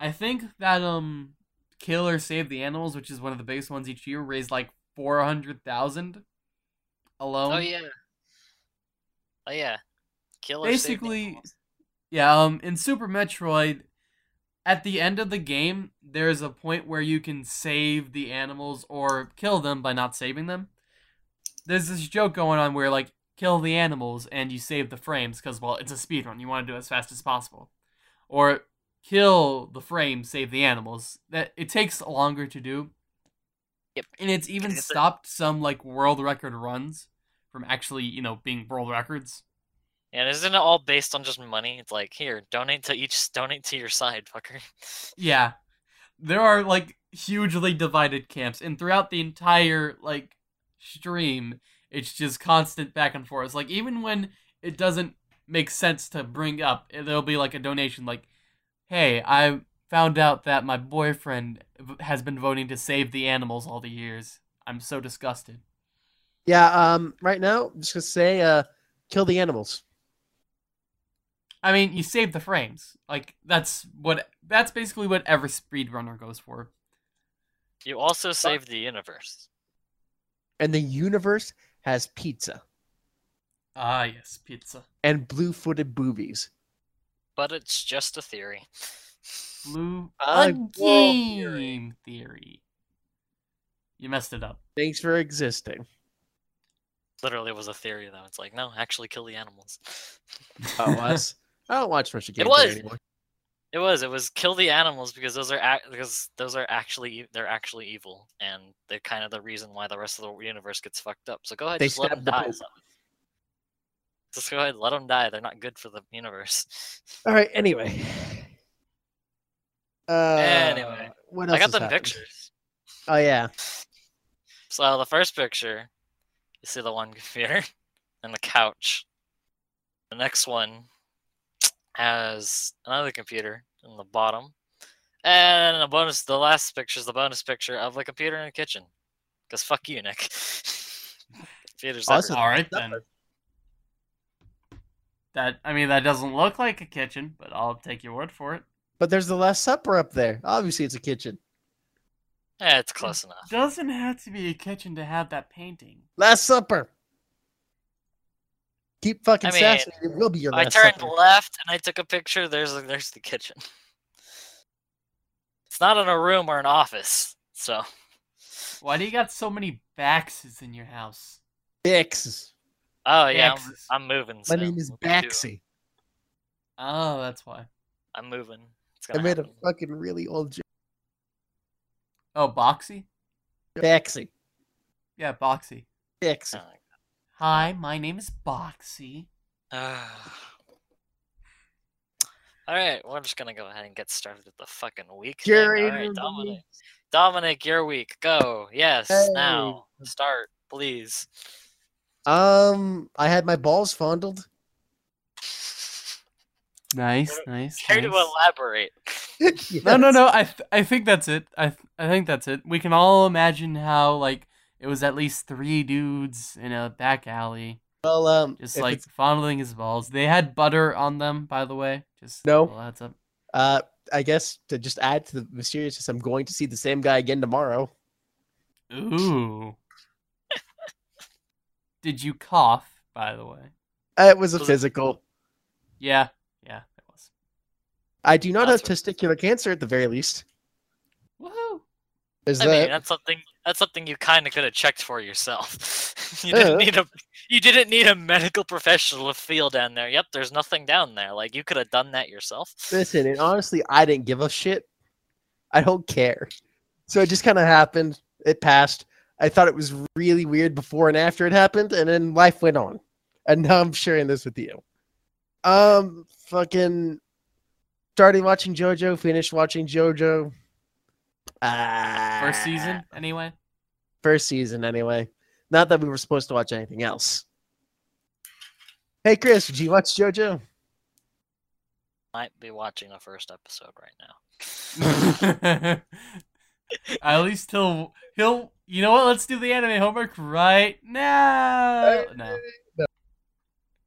Speaker 3: I think that um, Killer Save the Animals, which is one of the biggest ones each year, raised like four hundred thousand alone.
Speaker 2: Oh yeah. Oh yeah. Killer. saved the
Speaker 3: Basically-
Speaker 2: animals.
Speaker 3: Yeah, um, in Super Metroid, at the end of the game, there's a point where you can save the animals or kill them by not saving them. There's this joke going on where, like, kill the animals and you save the frames because, well, it's a speedrun. You want to do it as fast as possible. Or kill the frames, save the animals. That It takes longer to do.
Speaker 2: Yep.
Speaker 3: And it's even stopped some, like, world record runs from actually, you know, being world records.
Speaker 2: Yeah, isn't it all based on just money? It's like here, donate to each, donate to your side, fucker.
Speaker 3: Yeah. There are like hugely divided camps and throughout the entire like stream it's just constant back and forth. Like even when it doesn't make sense to bring up, eh, there'll be like a donation like, "Hey, I found out that my boyfriend has been voting to save the animals all the years. I'm so disgusted."
Speaker 1: Yeah, um, right now, I'm just gonna say, uh, kill the animals.
Speaker 3: I mean, you save the frames. Like that's what that's basically what every speedrunner goes for.
Speaker 2: You also save the universe.
Speaker 1: And the universe has pizza
Speaker 3: Ah, yes, pizza.
Speaker 1: and blue-footed boobies.
Speaker 2: But it's just a theory.
Speaker 3: Blue
Speaker 1: Uh,
Speaker 3: a game theory. You messed it up.
Speaker 1: Thanks for existing.
Speaker 2: Literally it was a theory though. It's like, no, actually kill the animals.
Speaker 1: Oh, us. I don't watch much of game
Speaker 2: was.
Speaker 1: Theory anymore.
Speaker 2: It was. It was kill the animals because those are because those are actually they're actually evil and they're kind of the reason why the rest of the universe gets fucked up. So go ahead,
Speaker 1: They
Speaker 2: just let them
Speaker 1: the
Speaker 2: die. Just go ahead, let them die. They're not good for the universe.
Speaker 1: All right. Anyway. Uh,
Speaker 2: Anyway,
Speaker 1: what else
Speaker 2: I got
Speaker 1: happened?
Speaker 2: pictures.
Speaker 1: Oh yeah.
Speaker 2: So the first picture, you see the one computer and the couch. The next one has another computer in the bottom, and a bonus. The last picture is the bonus picture of a computer in a kitchen. Cause fuck you, Nick. Computers
Speaker 1: Awesome.
Speaker 2: everywhere.
Speaker 3: All right then. That I mean, that doesn't look like a kitchen, but I'll take your word for it.
Speaker 1: But there's the Last Supper up there. Obviously, it's a kitchen.
Speaker 2: Yeah, it's close enough.
Speaker 3: Doesn't have to be a kitchen to have that painting.
Speaker 1: Last Supper. Keep fucking
Speaker 2: I mean,
Speaker 1: sassy. It will be your
Speaker 2: I
Speaker 1: last
Speaker 2: turned
Speaker 1: supper.
Speaker 2: left and I took a picture. There's there's the kitchen. It's not in a room or an office, so.
Speaker 3: Why do you got so many Baxes in your house?
Speaker 1: Bix.
Speaker 2: Oh yeah, I'm, I'm moving.
Speaker 1: My name is
Speaker 2: What can I do?
Speaker 1: Baxi.
Speaker 3: Oh, that's why.
Speaker 2: I'm moving.
Speaker 1: I
Speaker 2: gonna
Speaker 1: made a fucking really old joke.
Speaker 3: Oh, Boxy.
Speaker 1: Baxi.
Speaker 3: Yeah, Boxy.
Speaker 1: Bix.
Speaker 2: Oh,
Speaker 3: Hi, my name is Boxy.
Speaker 2: All right, we're just gonna go ahead and get started with the fucking week.
Speaker 1: Curator
Speaker 2: All
Speaker 1: of
Speaker 2: right, Dominic. Dominic, your week. Go. Yes, now. Start, please.
Speaker 1: Um, I had my balls fondled.
Speaker 3: Nice, nice.
Speaker 2: Care to elaborate?
Speaker 3: No, no, no. I th- I think that's it. I th- I think that's it. We can all imagine how like it was at least three dudes in a back alley,
Speaker 1: Well, um,
Speaker 3: just like
Speaker 1: it's-
Speaker 3: fondling his balls. They had butter on them, by the way. Just
Speaker 1: No.
Speaker 3: a little heads up.
Speaker 1: uh, I guess to just add to the mysteriousness, I'm going to see the same guy again tomorrow.
Speaker 3: Ooh. Did you cough? By the way.
Speaker 1: Uh, It was a
Speaker 2: Was it-
Speaker 1: physical.
Speaker 3: Yeah, yeah, it was.
Speaker 1: I do not have
Speaker 2: That's what-
Speaker 1: testicular cancer at the very least.
Speaker 3: Woohoo!
Speaker 1: Is
Speaker 2: I
Speaker 1: that?
Speaker 2: mean, that's something. That's something you kind of could have checked for yourself. you didn't
Speaker 1: Yeah.
Speaker 2: need a. You didn't need a medical professional to feel down there. Yep, there's nothing down there. Like you could have done that yourself.
Speaker 1: Listen, and honestly, I didn't give a shit. I don't care. So it just kind of happened. It passed. I thought it was really weird before and after it happened, and then life went on. and now I'm sharing this with you. Um, fucking started watching JoJo, finished watching JoJo. Ah,
Speaker 3: First season, anyway.
Speaker 1: First season, anyway. Not that we were supposed to watch anything else. Hey, Chris, did you watch JoJo?
Speaker 2: Might be watching the first episode right now.
Speaker 3: At least he'll he'll you know what? Let's do the anime homework right now. No.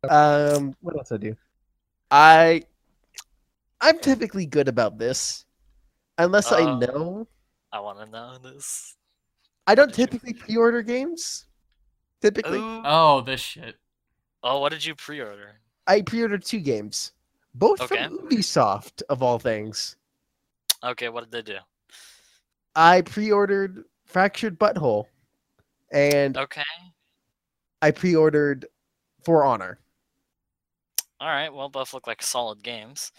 Speaker 1: Um, what else I do? I, I'm typically good about this, unless I
Speaker 2: Uh,
Speaker 1: know.
Speaker 2: I want to know this.
Speaker 1: I don't
Speaker 2: did you
Speaker 1: typically pre-order games. Typically,
Speaker 2: Ooh.
Speaker 3: Oh, this shit.
Speaker 2: Oh, what did you pre-order?
Speaker 1: I pre-ordered two games, both
Speaker 2: Okay.
Speaker 1: from Ubisoft of all things.
Speaker 2: Okay, what did they do?
Speaker 1: I pre-ordered Fractured Butthole, and
Speaker 2: Okay.
Speaker 1: I pre-ordered For Honor.
Speaker 2: All right. Well, both look like solid games.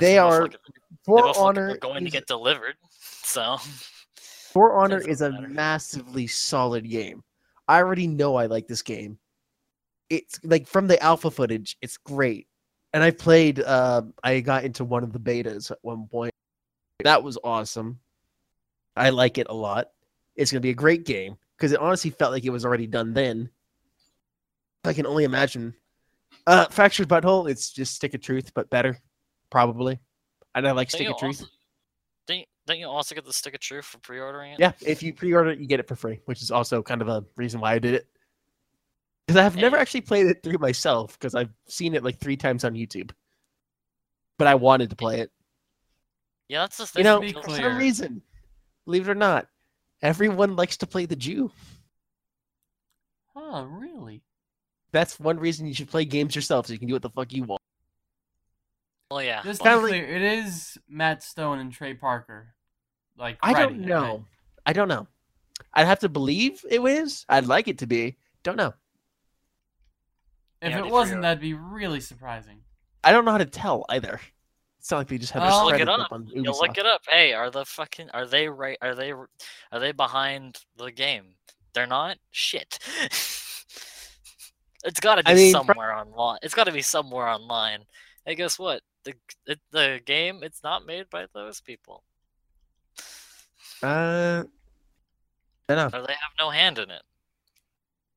Speaker 1: They are-
Speaker 2: they
Speaker 1: For
Speaker 2: like
Speaker 1: Honor
Speaker 2: they're going to get delivered. So
Speaker 1: For Honor is a
Speaker 2: matter.
Speaker 1: massively solid game. I already know I like this game. It's like from the alpha footage, it's great. And I played uh I got into one of the betas at one point. That was awesome. I like it a lot. It's going to be a great game because it honestly felt like it was already done then. I can only imagine. Uh Fractured Butthole, it's just Stick of Truth but better probably. And I like
Speaker 2: don't
Speaker 1: Stick of Truth.
Speaker 2: also, don't, you, don't you also get the stick of truth for pre-ordering it?
Speaker 1: Yeah, if you pre-order it, you get it for free, which is also kind of a reason why I did it. Because I have never actually played it through myself, because I've seen it like three times on YouTube. But I wanted to play it.
Speaker 2: Yeah, that's the thing.
Speaker 1: You
Speaker 3: know,
Speaker 1: for
Speaker 3: clear.
Speaker 1: some reason, believe it or not, everyone likes to play the Jew.
Speaker 3: Oh, really?
Speaker 1: That's one reason you should play games yourself, so you can do what the fuck you want.
Speaker 2: Oh, well, yeah.
Speaker 3: Just to
Speaker 2: well,
Speaker 3: be clear, it is Matt Stone and Trey Parker. Like
Speaker 1: I don't
Speaker 3: writing it, right?
Speaker 1: know. I don't know. I'd have to believe it is. I'd like it to be. Don't know.
Speaker 3: If
Speaker 2: Yeah,
Speaker 3: it wasn't,
Speaker 2: pre-order.
Speaker 3: that'd be really surprising.
Speaker 1: I don't know how to tell either. It's not like they just have
Speaker 3: Just
Speaker 1: a
Speaker 3: look
Speaker 2: it up.
Speaker 1: up on
Speaker 2: You'll look it up. Hey, are the fucking are they right? Are they are they behind the game? They're not. Shit. it's got to be
Speaker 1: I mean,
Speaker 2: somewhere online. It's got to be somewhere online. Hey, guess what? The it, the game it's not made by those people,
Speaker 1: Uh, I don't know.
Speaker 2: or they have no hand in it.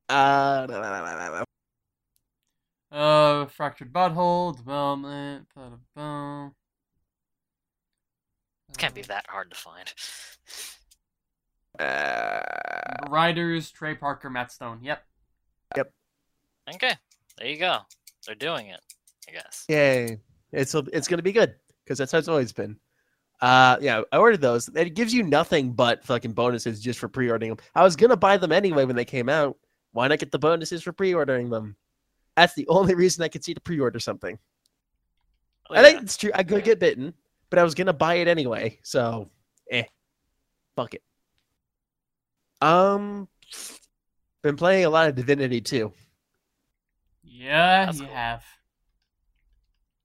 Speaker 1: Uh, no, no, no, no, no.
Speaker 3: Uh, fractured butthole development. Ba-da-bum.
Speaker 2: It can't be that hard to find.
Speaker 1: Uh,
Speaker 3: Writers Trey Parker, Matt Stone. Yep. Yep.
Speaker 2: Okay, there you go. They're doing it. I guess.
Speaker 1: yay! It's it's gonna be good because that's how it's always been. Uh, yeah, I ordered those. It gives you nothing but fucking bonuses just for pre-ordering them. I was gonna buy them anyway when they came out. Why not get the bonuses for pre-ordering them? That's the only reason I could see to pre-order something.
Speaker 2: Oh,
Speaker 1: I think it's true. I could get bitten, but I was gonna buy it anyway. So, eh, fuck it. Um, been playing a lot of Divinity too.
Speaker 3: Yeah,
Speaker 2: That's
Speaker 3: you
Speaker 2: cool.
Speaker 3: have.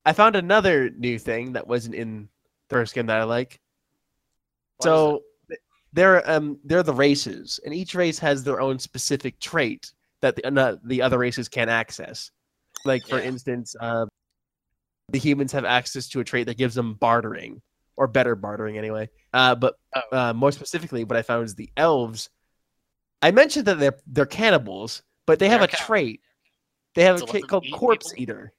Speaker 1: I found another new thing that wasn't in the first game that I like.
Speaker 2: What
Speaker 1: so th- they're um they're the races, and each race has their own specific trait that the uh, the other races can't access. Like for instance, uh, the humans have access to a trait that gives them bartering or better bartering anyway. Uh, but
Speaker 2: Oh.
Speaker 1: uh, more specifically, what I found is the elves. I mentioned that they're they're cannibals, but they have
Speaker 2: They're
Speaker 1: a
Speaker 2: cannibals.
Speaker 1: trait. They have
Speaker 2: To
Speaker 1: a trait called Corpse
Speaker 2: people?
Speaker 1: Eater.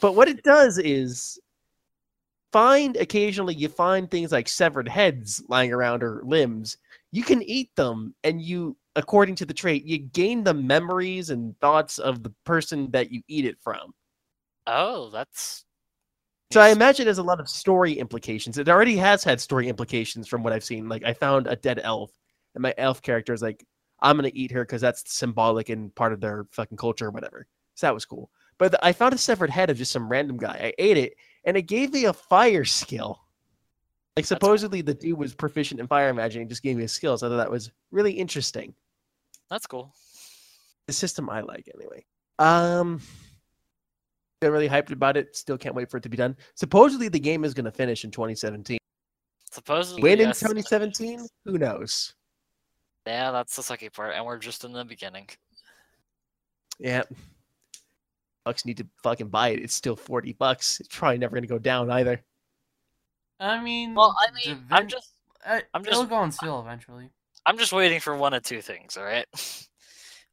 Speaker 1: But what it does is find occasionally you find things like severed heads lying around or limbs. You can eat them, and you, according to the trait, you gain the memories and thoughts of the person that you eat it from.
Speaker 2: Oh, that's.
Speaker 1: So I imagine there's a lot of story implications. It already has had story implications from what I've seen. Like I found a dead elf, and my elf character is like, "I'm gonna eat her because that's symbolic and part of their fucking culture or whatever." So that was cool. But I found a severed head of just some random guy. I ate it, and it gave me a fire skill. Like
Speaker 2: That's cool.
Speaker 1: supposedly the dude was proficient in fire magic and just gave me a skill. So I thought that was really interesting.
Speaker 2: That's cool.
Speaker 1: The system I like anyway. Um, been really hyped about it. Still can't wait for it to be done. Supposedly the game is going to finish in 2017.
Speaker 2: Supposedly.
Speaker 1: When in 2017? Who knows?
Speaker 2: Yeah, that's the sucky part, and we're just in the beginning.
Speaker 1: Yeah. Bucks need to fucking buy it. It's still 40 bucks. It's probably never going to go down either.
Speaker 3: I mean,
Speaker 2: Well, I mean, I'm just
Speaker 3: I,
Speaker 2: I'm
Speaker 3: it'll
Speaker 2: just-
Speaker 3: go on sale eventually.
Speaker 2: I'm just waiting for one of two things, all right?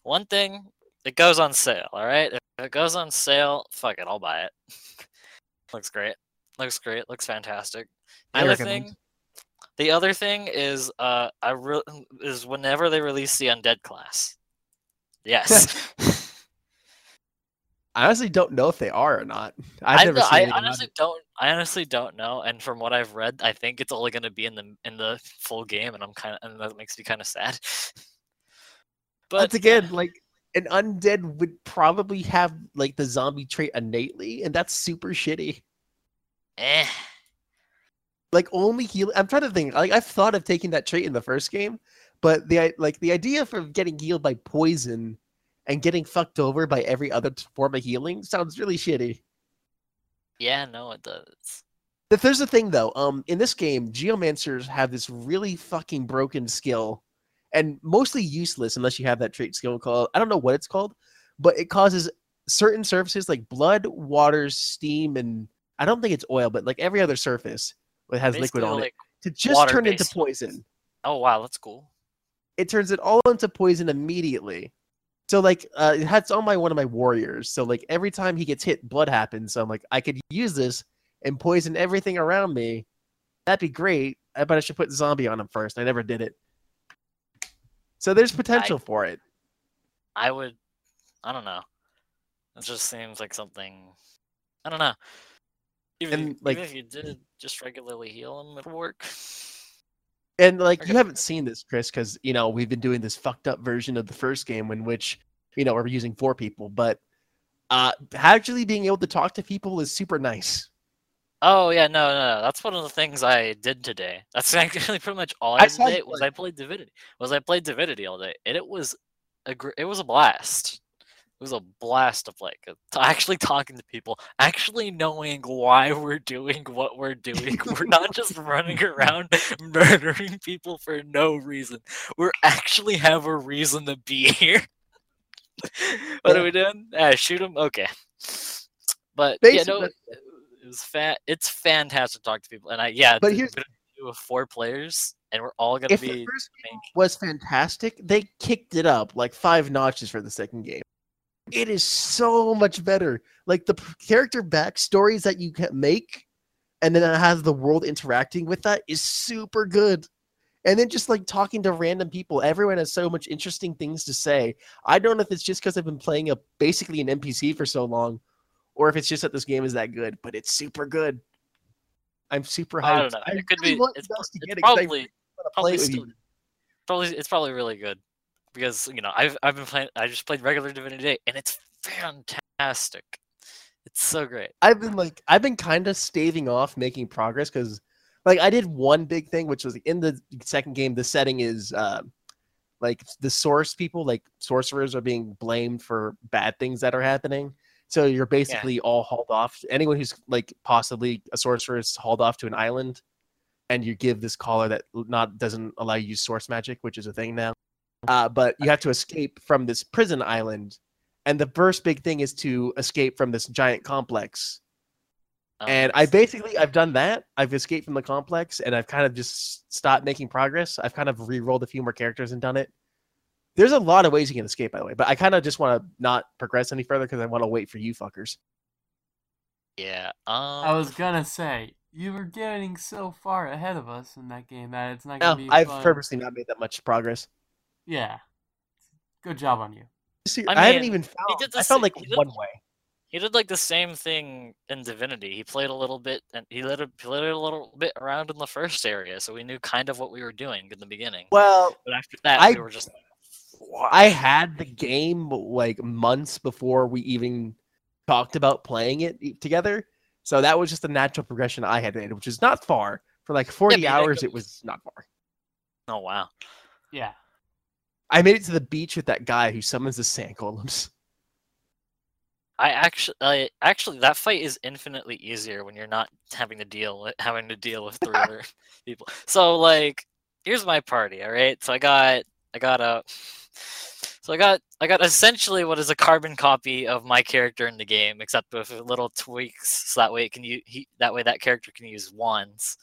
Speaker 2: One thing, it goes on sale, all right? If it goes on sale, fuck it, I'll buy it. Looks great. Looks great. Looks fantastic. The
Speaker 1: I
Speaker 2: other
Speaker 1: recommend.
Speaker 2: thing, the other thing is, uh, I re- is whenever they release the undead class. Yes.
Speaker 1: I honestly don't know if they are or not. I've
Speaker 2: I,
Speaker 1: never seen
Speaker 2: I honestly don't. I honestly don't know. And from what I've read, I think it's only going to be in the in the full game, and I'm kind of and that makes me kind of sad. But
Speaker 1: Once again, like an undead would probably have like the zombie trait innately, and that's super shitty.
Speaker 2: eh.
Speaker 1: Like only heal. I'm trying to think. Like I've thought of taking that trait in the first game, but the like the idea for getting healed by poison and getting fucked over by every other form of healing sounds really shitty.
Speaker 2: Yeah, no, it does.
Speaker 1: If there's a thing though, um, in this game, geomancers have this really fucking broken skill, and mostly useless unless you have that trait skill called I don't know what it's called, but it causes certain surfaces like blood, water, steam, and I don't think it's oil, but like every other surface that has liquid
Speaker 2: Basically,
Speaker 1: on it to just turn into poison.
Speaker 2: Oh wow, that's cool.
Speaker 1: It turns it all into poison immediately. So like uh, it has on my one of my warriors. So like every time he gets hit, blood happens. So I'm like, I could use this and poison everything around me. That'd be great. I bet I should put zombie on him first. I never did it. So there's potential for it.
Speaker 2: I would. I don't know. It just seems like something. I don't know. Even,
Speaker 1: And, like-
Speaker 2: even if you did just regularly heal him, it'll work.
Speaker 1: And like you haven't seen this, Chris, because you know we've been doing this fucked up version of the first game in which you know we're using four people, but uh actually being able to talk to people is super nice.
Speaker 2: Oh yeah, no, no, no. That's one of the things I did today. That's actually pretty much all I,
Speaker 1: I
Speaker 2: did
Speaker 1: saw you
Speaker 2: today. Was. I played Divinity? Was I played Divinity all day, and it was a gr- it was a blast. It was a blast of like uh, actually talking to people, actually knowing why we're doing what we're doing. we're not just running around murdering people for no reason. We actually have a reason to be here. what
Speaker 1: Yeah.
Speaker 2: are we doing? Ah, shoot them. Okay. But
Speaker 1: Basically,
Speaker 2: yeah, no, it was fat. It's fantastic to talk to people, and I yeah.
Speaker 1: But here's-
Speaker 2: we're gonna do with four players, and we're all gonna
Speaker 1: if the
Speaker 2: be.
Speaker 1: first game was fantastic, they kicked it up like five notches for the second game. It is so much better. Like the character backstories that you can make, and then it has the world interacting with that is super good. And then just like talking to random people, everyone has so much interesting things to say. I don't know if it's just because I've been playing a basically an NPC for so long, or if it's just that this game is that good. But it's super good. I'm super hyped.
Speaker 2: I don't know. It could
Speaker 1: really
Speaker 2: be. It's, it's
Speaker 1: get it 'cause I
Speaker 2: probably probably
Speaker 1: it with
Speaker 2: probably it's probably really good because you know I've I've been playing. I just played regular Divinity Day, and it's fantastic. It's so great.
Speaker 1: I've been like I've been kind of staving off making progress because like I did one big thing which was in the second game the setting is uh like the source people like sorcerers are being blamed for bad things that are happening so you're basically all hauled off anyone who's like possibly a sorcerer is hauled off to an island and you give this collar that not doesn't allow you to use source magic which is a thing now uh, but you have to escape from this prison island and the first big thing is to escape from this giant complex
Speaker 2: Um,
Speaker 1: and I basically I've done that. I've escaped from the complex and I've kind of just stopped making progress. I've kind of re-rolled a few more characters and done it. There's a lot of ways you can escape, by the way, but I kind of just want to not progress any further because I want to wait for you fuckers.
Speaker 2: yeah. Um,
Speaker 3: I was gonna say you were getting so far ahead of us in that game that it's not
Speaker 1: No,
Speaker 3: gonna be.
Speaker 1: I've
Speaker 3: fun.
Speaker 1: purposely not made that much progress.
Speaker 3: Yeah. Good job on you.
Speaker 1: See,
Speaker 2: I
Speaker 1: I, haven't even found.
Speaker 2: did
Speaker 1: I
Speaker 2: the
Speaker 1: found like
Speaker 2: he did-
Speaker 1: one way.
Speaker 2: He did like the same thing in Divinity. He played a little bit, and he let it played a little bit around in the first area, so we knew kind of what we were doing in the beginning.
Speaker 1: Well,
Speaker 2: But after that,
Speaker 1: I-
Speaker 2: we were just like,
Speaker 1: I had the game like months before we even talked about playing it e- together, so that was just a natural progression I had made, which is not far. For like 40
Speaker 2: but
Speaker 1: hours, it was not far.
Speaker 2: Oh wow.
Speaker 3: Yeah.
Speaker 1: I made it to the beach with that guy who summons the sand golems.
Speaker 2: I actually, I, actually, that fight is infinitely easier when you're not having to deal with having to deal with three other people. So like, here's my party. All right. So I got, I got a. So I got I got essentially what is a carbon copy of my character in the game, except with little tweaks, so that way it can use that way that character can use wands.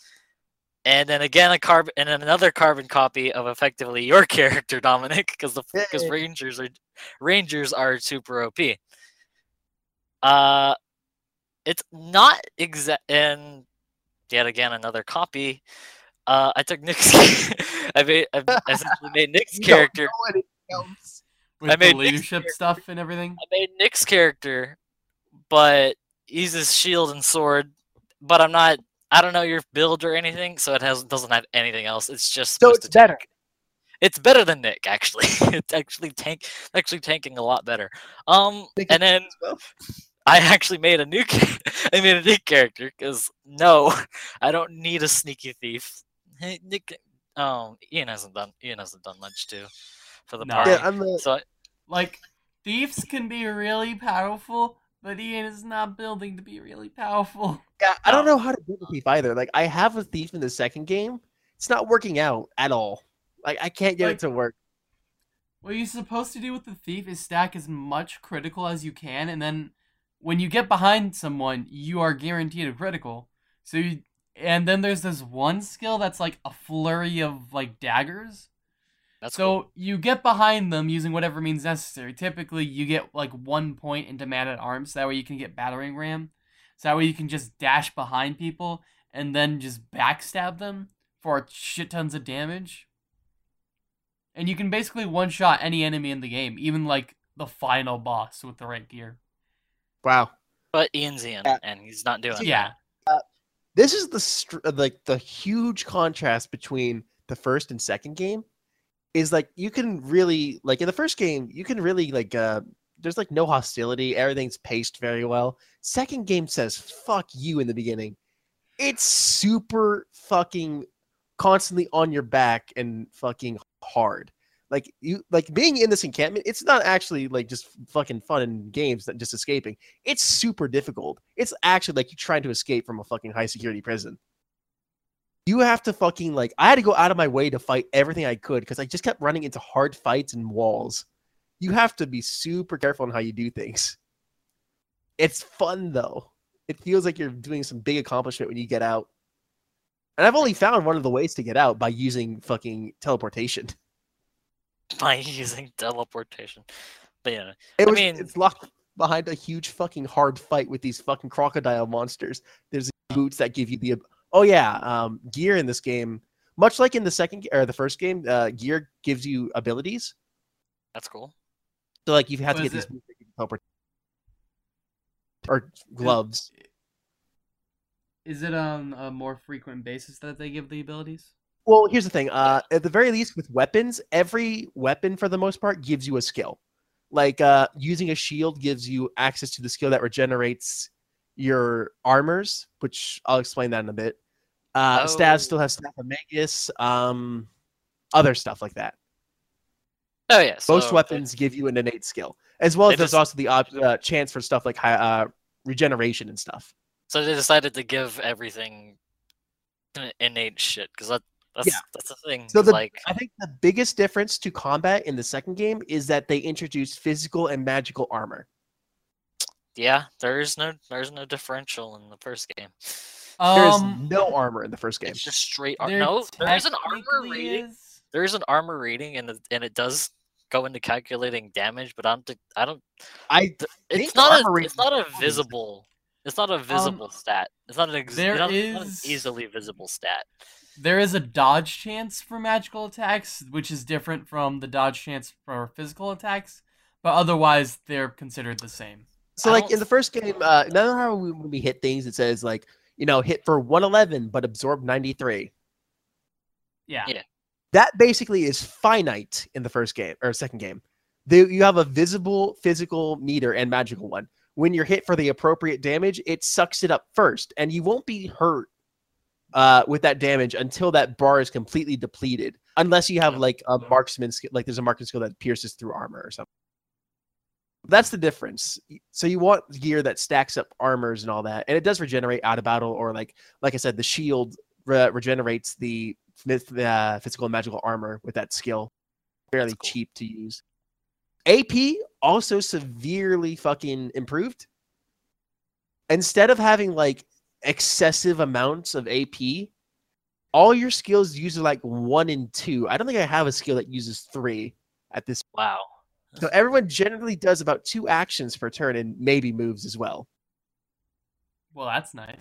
Speaker 2: And then again a carbon and another carbon copy of effectively your character, Dominic, because the because rangers are rangers are super OP. Uh, it's not exact and yet again another copy. Uh, I took Nick's. I made I essentially made Nick's character.
Speaker 1: know anything else.
Speaker 3: With
Speaker 2: I made Nick's
Speaker 3: leadership
Speaker 2: character.
Speaker 3: stuff and everything.
Speaker 2: I made Nick's character, but he's his shield and sword. But I'm not. I don't know your build or anything, so it has doesn't have anything else. It's just
Speaker 1: So it's
Speaker 2: to tank.
Speaker 1: better.
Speaker 2: It's better than Nick actually. it's actually tank actually tanking a lot better. Um,
Speaker 1: Nick
Speaker 2: and then
Speaker 1: well.
Speaker 2: I actually made a new I made a new character because no, I don't need a sneaky thief. Hey, Nick, um, Ian hasn't done Ian hasn't done much too for the
Speaker 3: No.
Speaker 2: party.
Speaker 1: Yeah, I'm the
Speaker 2: so I,
Speaker 3: Like, thieves can be really powerful, but Ian is not building to be really powerful.
Speaker 1: Yeah, I don't know how to build a thief either. Like I have a thief in the second game. It's not working out at all. Like I can't get
Speaker 3: Like-
Speaker 1: it to work.
Speaker 3: What you're supposed to do with the thief is stack as much critical as you can, and then when you get behind someone, you are guaranteed a critical. So you, and then there's this one skill that's like a flurry of like daggers.
Speaker 2: That's
Speaker 3: so
Speaker 2: cool.
Speaker 3: you get behind them using whatever means necessary. Typically, you get like one point into man at arms. That way, you can get battering ram. So that way, you can just dash behind people and then just backstab them for shit tons of damage. And you can basically one shot any enemy in the game, even like the final boss with the right gear.
Speaker 1: Wow.
Speaker 2: But Ian's in,
Speaker 1: Yeah.
Speaker 2: and he's not doing
Speaker 3: Yeah.
Speaker 1: Uh, this is the str- like the huge contrast between the first and second game. Is like you can really like in the first game you can really like uh there's like no hostility everything's paced very well. Second game says fuck you in the beginning. It's super fucking constantly on your back and fucking hard. Like you like being in this encampment, it's not actually like just fucking fun in games that just escaping. It's super difficult. It's actually like you're trying to escape from a fucking high security prison. You have to fucking like I had to go out of my way to fight everything I could because I just kept running into hard fights and walls. You have to be super careful on how you do things. It's fun though. It feels like you're doing some big accomplishment when you get out. And I've only found one of the ways to get out by using fucking teleportation.
Speaker 2: by using teleportation. But yeah,
Speaker 1: It
Speaker 2: I
Speaker 1: was,
Speaker 2: mean-
Speaker 1: it's locked behind a huge fucking hard fight with these fucking crocodile monsters. There's boots that give you the oh yeah, um, gear in this game, much like in the second or the first game, uh, gear gives you abilities.
Speaker 2: that's cool.
Speaker 1: So like you have to get these
Speaker 3: it-
Speaker 1: boots that give you teleport or gloves.
Speaker 3: Is it on a more frequent basis that they give the abilities?
Speaker 1: Well, here's the thing. Uh, at the very least, with weapons, every weapon for the most part gives you a skill. Like uh, using a shield gives you access to the skill that regenerates your armors, which I'll explain that in a bit. Uh,
Speaker 2: Oh.
Speaker 1: Stabs still has Staff of Magus, um, other stuff like that.
Speaker 2: Oh yeah,
Speaker 1: Most
Speaker 2: so
Speaker 1: weapons give you an innate skill, as well as there's
Speaker 2: just-
Speaker 1: also the uh, chance for stuff like uh, regeneration and stuff.
Speaker 2: So they decided to give everything innate shit because that that's
Speaker 1: Yeah.
Speaker 2: that's the thing.
Speaker 1: So the,
Speaker 2: like
Speaker 1: I think the biggest difference to combat in the second game is that they introduced physical and magical armor.
Speaker 2: Yeah, there is no there's no differential in the first game.
Speaker 1: There is
Speaker 3: Um,
Speaker 1: no armor in the first game.
Speaker 2: It's just straight armor.
Speaker 3: there
Speaker 2: no. There is an armor
Speaker 3: technically
Speaker 2: rating.
Speaker 3: is.
Speaker 2: There is an armor rating, and it- and it does go into calculating damage, but I don't I don't.
Speaker 1: I
Speaker 2: th-
Speaker 1: think
Speaker 2: It's not
Speaker 1: armor
Speaker 2: a it's not a visible. It's not a visible stat. It's not an ex-
Speaker 3: there
Speaker 2: not, not an easily visible stat.
Speaker 3: There is a dodge chance for magical attacks, which is different from the dodge chance for physical attacks, but otherwise they're considered the same.
Speaker 1: So
Speaker 2: I
Speaker 1: like
Speaker 2: don't-
Speaker 1: in the first game, uh, remember how we, when we hit things, it says like you know hit for 111 but absorb 93.
Speaker 3: Yeah.
Speaker 2: Yeah.
Speaker 1: That basically is finite in the first game or second game. The, you have a visible physical meter and magical one. When you're hit for the appropriate damage, it sucks it up first, and you won't be hurt uh, with that damage until that bar is completely depleted, unless you have like a marksman skill, like there's a marksman skill that pierces through armor or something. That's the difference. So you want gear that stacks up armors and all that, and it does regenerate out of battle, or like like I said, the shield re- regenerates the uh, physical and magical armor with that skill. Fairly
Speaker 2: cool.
Speaker 1: cheap to use. AP also severely fucking improved. Instead of having like excessive amounts of AP, all your skills use like one and two. I don't think I have a skill that uses three at this.
Speaker 2: Wow.
Speaker 1: So everyone generally does about two actions per turn and maybe moves as well.
Speaker 3: Well, that's nice.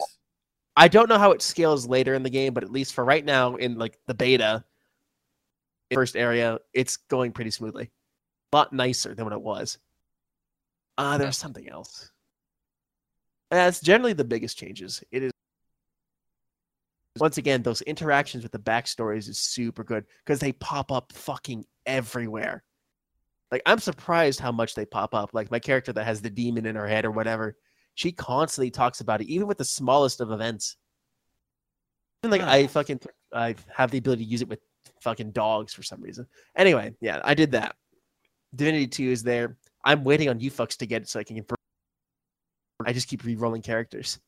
Speaker 1: I don't know how it scales later in the game, but at least for right now in like the beta first area, it's going pretty smoothly. A lot nicer than what it was. Uh, there's something else. That's generally the biggest changes. It is once again, those interactions with the backstories is super good because they pop up fucking everywhere. Like I'm surprised how much they pop up. Like my character that has the demon in her head or whatever, she constantly talks about it, even with the smallest of events. Even like I fucking I have the ability to use it with fucking dogs for some reason. Anyway, yeah, I did that. Divinity 2 is there. I'm waiting on you fucks to get it so I can. I just keep re-rolling characters.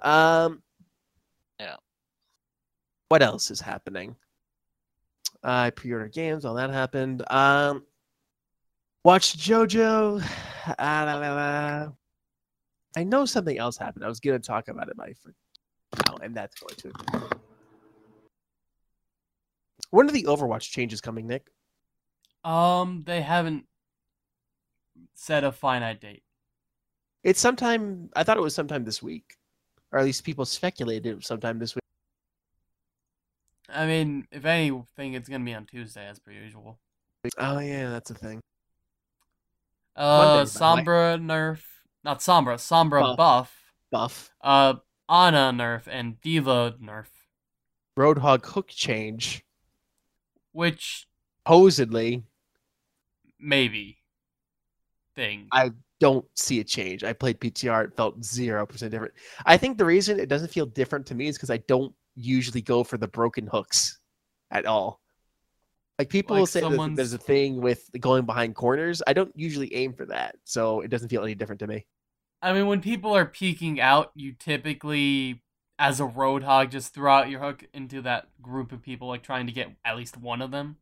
Speaker 1: Um
Speaker 2: Yeah.
Speaker 1: What else is happening? I pre-ordered games, all that happened. Um Watched JoJo. Ah, la, la, la. I know something else happened. I was going to talk about it, but I forgot. and that's going to. When are the Overwatch changes coming, Nick?
Speaker 3: Um, they haven't set a finite date.
Speaker 1: It's sometime. I thought it was sometime this week, or at least people speculated it was sometime this week.
Speaker 3: I mean, if anything, it's gonna be on Tuesday as per usual.
Speaker 1: Oh yeah, that's a thing.
Speaker 3: Uh. Sombra nerf, not Sombra, Sombra
Speaker 1: Buff.
Speaker 3: buff.
Speaker 1: Buff.
Speaker 3: Uh, Ana nerf and D.Va nerf,
Speaker 1: Roadhog hook change.
Speaker 3: which
Speaker 1: Supposedly,
Speaker 3: maybe thing.
Speaker 1: I don't see a change. I played PTR; it felt zero percent different. I think the reason it doesn't feel different to me is because I don't usually go for the broken hooks at all. Like people
Speaker 3: Like
Speaker 1: will say
Speaker 3: someone's-
Speaker 1: there's a thing with going behind corners. I don't usually aim for that, so it doesn't feel any different to me.
Speaker 3: I mean, when people are peeking out, you typically, as a roadhog, just throw out your hook into that group of people, like trying to get at least one of them.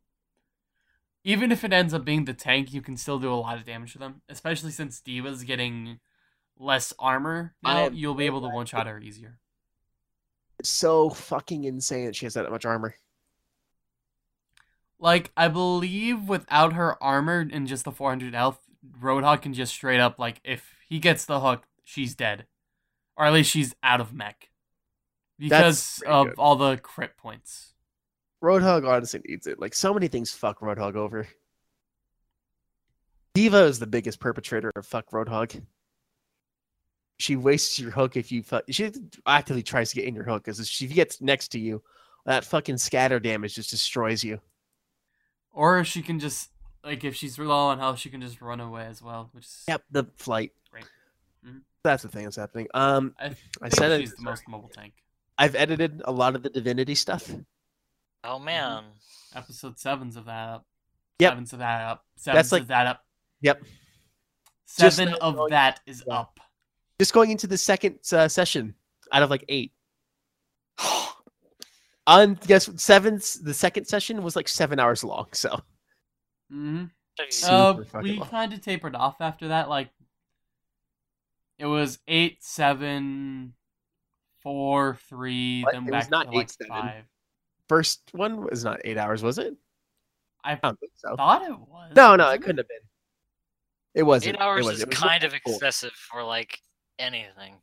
Speaker 3: Even if it ends up being the tank, you can still do a lot of damage to them. Especially since D.Va's getting less armor now, you'll be able to one shot her easier.
Speaker 1: It's so fucking insane that she has that much armor.
Speaker 3: Like, I believe without her armor and just the 400 health, Roadhog can just straight up, like, if he gets the hook, she's dead. Or at least she's out of mech. Because of
Speaker 1: good.
Speaker 3: all the crit points.
Speaker 1: Roadhog honestly needs it. Like so many things fuck Roadhog over. D.Va is the biggest perpetrator of fuck Roadhog. She wastes your hook if you fuck. She actively tries to get in your hook because if she gets next to you, that fucking scatter damage just destroys you.
Speaker 3: Or she can just, like, if she's low on health, she can just run away as well. Which is,
Speaker 1: Yep, the flight.
Speaker 3: Great. Mhm.
Speaker 1: That's the thing that's happening. Um,
Speaker 3: I,
Speaker 1: I
Speaker 3: think
Speaker 1: said it.
Speaker 3: she's the most mobile tank.
Speaker 1: I've edited a lot of the Divinity stuff.
Speaker 2: Oh man.
Speaker 3: Episode sevens of that up.
Speaker 1: Yep.
Speaker 3: Sevens of that up. Sevens
Speaker 1: like-
Speaker 3: of that up.
Speaker 1: Yep.
Speaker 3: Seven
Speaker 1: now
Speaker 3: of that is
Speaker 1: Yeah.
Speaker 3: up.
Speaker 1: Just going into the second uh, session out of like eight. On guess what, seven. The second session was like seven hours long. So
Speaker 3: hmm Uh, we kind of tapered off after that. Like, it was eight, seven, four, three,
Speaker 1: What?
Speaker 3: then
Speaker 1: It was
Speaker 3: back
Speaker 1: not
Speaker 3: to like
Speaker 1: seven.
Speaker 3: five.
Speaker 1: first one was not eight hours, was it?
Speaker 3: I
Speaker 1: I don't think so.
Speaker 3: thought it was.
Speaker 1: No, no,
Speaker 3: wasn't
Speaker 1: it couldn't have been. It wasn't.
Speaker 2: Eight hours
Speaker 1: it was,
Speaker 2: is
Speaker 1: it was
Speaker 2: kind of
Speaker 1: cool.
Speaker 2: excessive for like anything.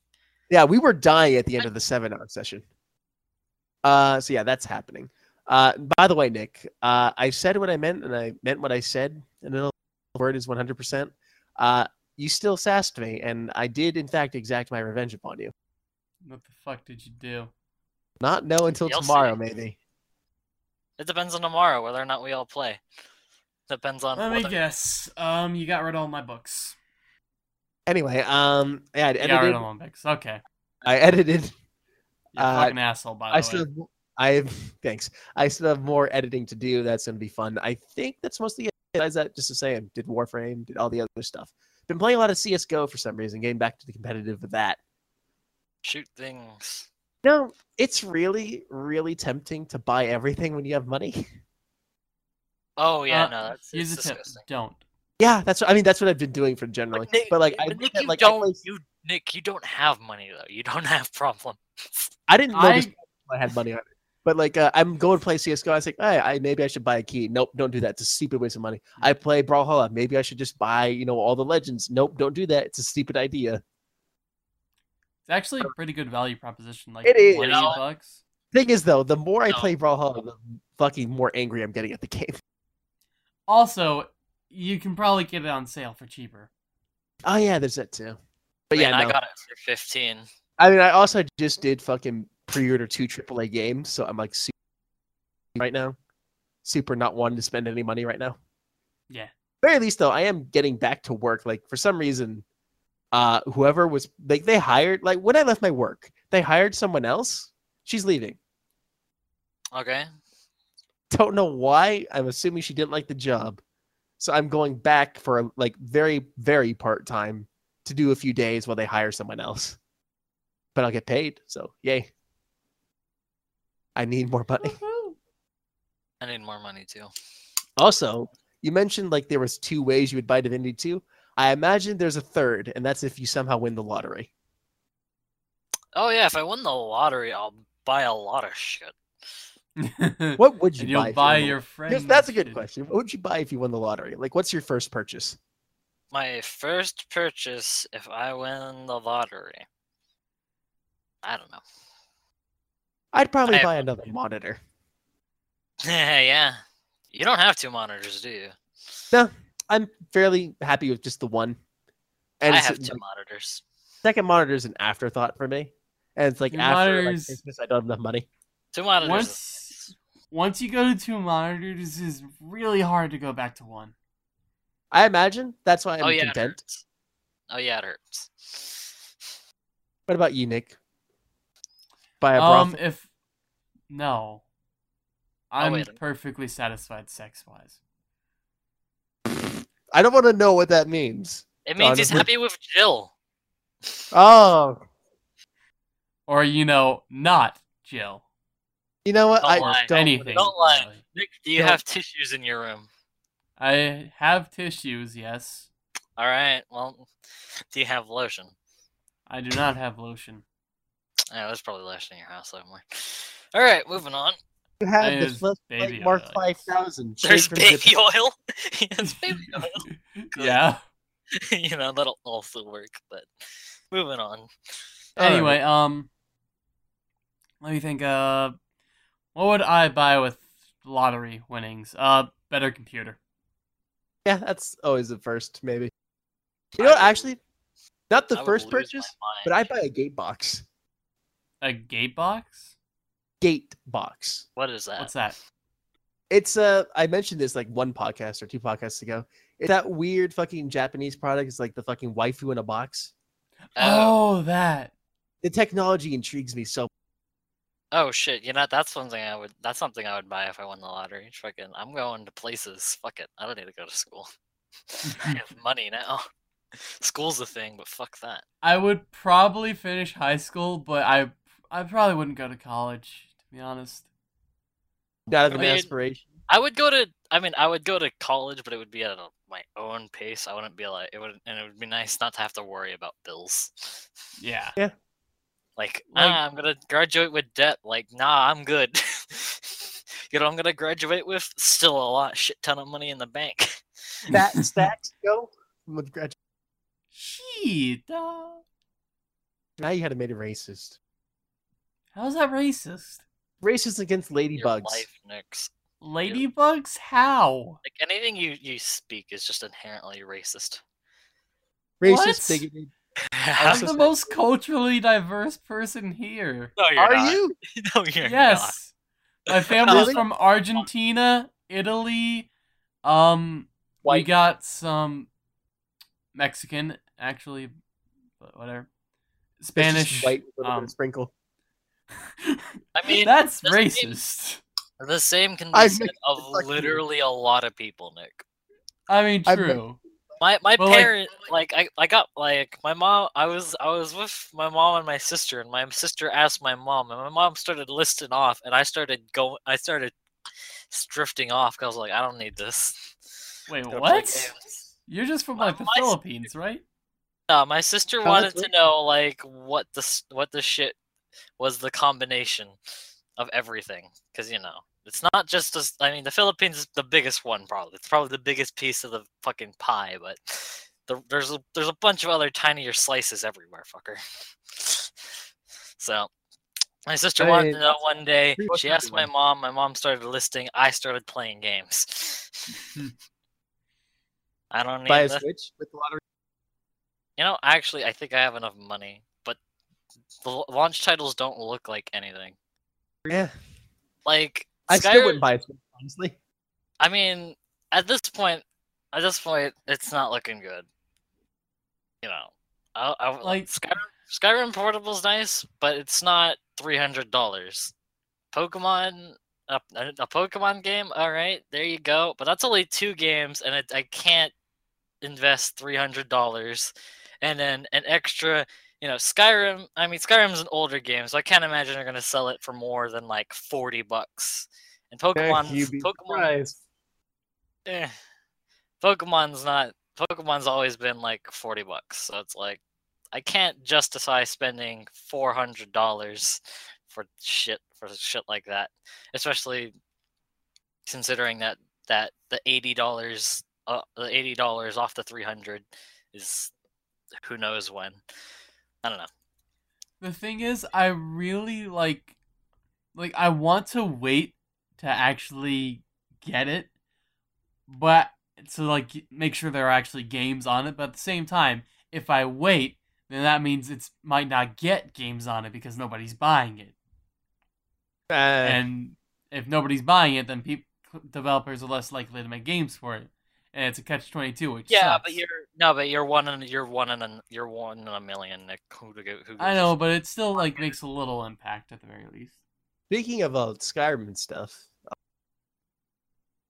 Speaker 1: Yeah, we were dying at the end of the seven-hour session. Uh, so yeah, that's happening. Uh, by the way, Nick, uh, I said what I meant, and I meant what I said, and the word is one hundred percent. Uh, you still sassed me, and I did, in fact, exact my revenge upon you.
Speaker 3: What the fuck did you do?
Speaker 1: Not know until
Speaker 2: You'll
Speaker 1: tomorrow,
Speaker 2: see.
Speaker 1: maybe.
Speaker 2: It depends on tomorrow whether or not we all play. Depends on
Speaker 3: Let me guess. Um, you got rid of all my books.
Speaker 1: Anyway, um, yeah, I
Speaker 3: You got rid of all my books. Okay.
Speaker 1: I edited.
Speaker 3: You're a
Speaker 1: Uh,
Speaker 3: fucking asshole, by the
Speaker 1: I
Speaker 3: way.
Speaker 1: still have, I have thanks. I still have more editing to do. That's gonna be fun. I think that's mostly it. Besides that, just to say, I did Warframe, did all the other stuff. Been playing a lot of CS:GO for some reason, getting back to the competitive with that.
Speaker 2: shoot things.
Speaker 1: No, it's really, really tempting to buy everything when you have money.
Speaker 2: Oh yeah,
Speaker 3: Uh,
Speaker 2: no, that's
Speaker 3: Here's
Speaker 2: it's
Speaker 3: a tip: don't.
Speaker 1: Yeah, that's what I mean. That's what I've been doing for generally.
Speaker 2: Nick,
Speaker 1: but like, I
Speaker 2: but
Speaker 1: look
Speaker 2: Nick,
Speaker 1: at,
Speaker 2: you
Speaker 1: like I,
Speaker 2: don't.
Speaker 1: play-
Speaker 2: You Nick, you don't have money though. You don't have problem.
Speaker 1: I didn't
Speaker 3: I-
Speaker 1: notice I had money on it. But like, uh, I'm going to play CS:GO. I was like, hey, I maybe I should buy a key. Nope, don't do that. It's a stupid waste of money. I play Brawlhalla. Maybe I should just buy, you know, all the legends. Nope, don't do that. It's a stupid idea.
Speaker 3: It's actually a pretty good value proposition. Like
Speaker 1: It is.
Speaker 3: 20
Speaker 2: You know?
Speaker 3: bucks.
Speaker 1: Thing is, though, the more I
Speaker 2: No.
Speaker 1: play Brawlhalla, the fucking more angry I'm getting at the game.
Speaker 3: Also, you can probably get it on sale for cheaper.
Speaker 1: Oh yeah, there's that too. But
Speaker 2: I
Speaker 1: yeah,
Speaker 2: mean, I got it for fifteen.
Speaker 1: I mean, I also just did fucking pre-order two AAA games, so I'm like super right now, super not wanting to spend any money right now.
Speaker 3: Yeah.
Speaker 1: Very least though, I am getting back to work. Like for some reason, uh, whoever was like they hired like when I left my work, they hired someone else. She's leaving.
Speaker 2: Okay.
Speaker 1: Don't know why. I'm assuming she didn't like the job, so I'm going back for like very very part time to do a few days while they hire someone else. But I'll get paid, so yay. I need more money.
Speaker 2: I need more money too.
Speaker 1: Also, you mentioned like there was two ways you would buy Divinity 2. I imagine there's a third, and that's if you somehow win the lottery.
Speaker 2: Oh yeah, if I win the lottery, I'll buy a lot of shit.
Speaker 1: What would you
Speaker 3: and you'll
Speaker 1: buy? if you
Speaker 3: buy
Speaker 1: won the-
Speaker 3: your
Speaker 1: Yes,
Speaker 3: friend.
Speaker 1: that's a good question. What would you buy if you won the lottery? Like, what's your first purchase?
Speaker 2: My first purchase, if I win the lottery, I don't know.
Speaker 1: I'd probably
Speaker 2: I-
Speaker 1: buy another monitor.
Speaker 2: yeah, you don't have two monitors, do you? No.
Speaker 1: I'm fairly happy with just the one. And
Speaker 2: I have two
Speaker 1: like,
Speaker 2: monitors.
Speaker 1: second monitor is an afterthought for me. And it's like
Speaker 3: Your
Speaker 1: after like,
Speaker 3: monitors-
Speaker 1: Christmas, I don't have enough money.
Speaker 2: Two monitors.
Speaker 3: Once, once you go to two monitors, it's really hard to go back to one.
Speaker 1: I imagine that's why I'm
Speaker 2: oh yeah, it
Speaker 1: content.
Speaker 2: hurts. Oh yeah, it hurts.
Speaker 1: What about you, Nick? Buy a
Speaker 3: Um, if no,
Speaker 2: Oh,
Speaker 3: I'm
Speaker 2: wait a minute.
Speaker 3: perfectly satisfied sex wise.
Speaker 1: I don't want to know what that means.
Speaker 2: It means he's happy with Jill.
Speaker 1: Oh,
Speaker 3: Or you know, not Jill.
Speaker 1: you know what?
Speaker 2: Don't
Speaker 1: I
Speaker 2: lie.
Speaker 1: don't.
Speaker 3: Anything.
Speaker 2: Don't lie.
Speaker 3: really.
Speaker 2: Nick, do you
Speaker 1: Don't-
Speaker 2: have tissues in your room?
Speaker 3: I have tissues, yes.
Speaker 2: All right. Well, do you have lotion?
Speaker 3: I do not have lotion.
Speaker 2: Yeah, there's probably lotion in your house somewhere. All right, moving on.
Speaker 1: You have
Speaker 3: I
Speaker 1: the
Speaker 3: use
Speaker 1: Flip
Speaker 3: baby
Speaker 1: Light Mark
Speaker 3: oil.
Speaker 1: Five Thousand.
Speaker 2: There's baby oil. yes, baby oil.
Speaker 3: Yeah.
Speaker 2: you know that'll also work. But moving on.
Speaker 3: Anyway, um, let me think. Uh, what would I buy with lottery winnings? Uh, better computer.
Speaker 1: Yeah, that's always the first, maybe. You know,
Speaker 2: would-
Speaker 1: actually, not the
Speaker 2: I
Speaker 1: first purchase, but I
Speaker 2: mind.
Speaker 1: buy a Gatebox.
Speaker 3: A Gatebox.
Speaker 1: Gate box.
Speaker 2: What is that?
Speaker 3: What's that?
Speaker 1: It's uh, I mentioned this like one podcast or two podcasts ago. It's that weird fucking Japanese product. It's like the fucking waifu in a box.
Speaker 2: Oh,
Speaker 3: Oh, that.
Speaker 1: The technology intrigues me so.
Speaker 2: oh shit! You know that's something I would. That's something I would buy if I won the lottery. Fucking, I'm going to places. Fuck it. I don't need to go to school. I have money now. School's a thing, but fuck that.
Speaker 3: I would probably finish high school, but I I probably wouldn't go to college, to be honest.
Speaker 1: Not of
Speaker 2: I
Speaker 1: an
Speaker 2: mean,
Speaker 1: aspiration.
Speaker 2: I would go to. I mean, I would go to college, but it would be at a, my own pace. I wouldn't be like it would, and it would be nice not to have to worry about bills.
Speaker 3: Yeah.
Speaker 2: Like,
Speaker 3: Like-
Speaker 2: nah, I'm gonna graduate with debt. Like, nah, I'm good. you know, I'm gonna graduate with still a lot, shit ton of money in the bank.
Speaker 1: Fat stacks go. With grad-
Speaker 3: Shit. uh,
Speaker 1: Now you had to make it racist.
Speaker 3: How's that racist?
Speaker 1: Racist against
Speaker 2: Your
Speaker 1: ladybugs.
Speaker 2: life, Nix.
Speaker 3: Ladybugs? How?
Speaker 2: Like anything you you speak is just inherently racist.
Speaker 1: Racist,
Speaker 3: What?
Speaker 1: bigoted.
Speaker 3: I'm
Speaker 1: Also
Speaker 3: the most culturally diverse person here.
Speaker 2: No, you're
Speaker 1: Are
Speaker 2: not.
Speaker 1: you?
Speaker 2: No, you're not.
Speaker 3: Yes. My family's
Speaker 1: Really?
Speaker 3: from Argentina, Italy. Um, we got some Mexican, actually, but whatever. Spanish.
Speaker 1: white with a
Speaker 3: um,
Speaker 1: sprinkle.
Speaker 2: I mean,
Speaker 3: That's
Speaker 2: doesn't mean-
Speaker 3: racist.
Speaker 2: the same can be said of literally a lot of people, Nick.
Speaker 3: I mean,
Speaker 1: I-
Speaker 3: true.
Speaker 2: My my
Speaker 3: But, like-
Speaker 2: parent like, I, I got like my mom I was I was with my mom and my sister and my sister asked my mom and my mom started listing off and I started going I started drifting off because I was like I don't need this.
Speaker 3: Wait, what? You're just from
Speaker 2: My-
Speaker 3: like the
Speaker 2: my-
Speaker 3: Philippines, right?
Speaker 2: No, my sister wanted to know like what the what the shit was the combination of everything because you know it's not just as I mean the Philippines is the biggest one probably. It's probably the biggest piece of the fucking pie but the, there's a there's a bunch of other tinier slices everywhere fucker. So my sister wanted to know one day she asked my mom my mom started listing I started playing games. I don't need
Speaker 1: Buy a
Speaker 2: the-
Speaker 1: Switch with the lottery.
Speaker 2: you know, actually, I think I have enough money, the launch titles don't look like anything.
Speaker 1: Yeah,
Speaker 2: Like
Speaker 1: I still wouldn't buy a Switch honestly.
Speaker 2: I mean, at this point, at this point, it's not looking good. You know, I, I
Speaker 3: Like-
Speaker 2: like Skyrim. Skyrim Portable's nice, but it's not three hundred dollars. Pokemon, a, a a Pokemon game, all right, there you go. But that's only two games, and it, I can't invest three hundred dollars, and then an extra. You know, Skyrim. I mean, Skyrim's an older game, so I can't imagine they're gonna sell it for more than like forty bucks. And Pokemon, eh, Pokemon's not. Pokemon's always been like forty bucks, so it's like I can't justify spending four hundred dollars for shit for shit like that, especially considering that that the eighty dollars, uh, the eighty dollars off the three hundred is who knows when. I don't know.
Speaker 3: The thing is, I really like, like, I want to wait to actually get it, but to like make sure there are actually games on it. But at the same time, if I wait, then that means it's might not get games on it because nobody's buying it.
Speaker 1: Uh,
Speaker 3: and if nobody's buying it, then people developers are less likely to make games for it, and it's a catch twenty two, which
Speaker 2: Yeah,
Speaker 3: sucks.
Speaker 2: but you're no, but you're one in you're one in a you're one in a million. Nick. Who to go? Who
Speaker 3: I know, but it still like makes a little impact at the very least.
Speaker 1: Speaking of uh, Skyrim and stuff,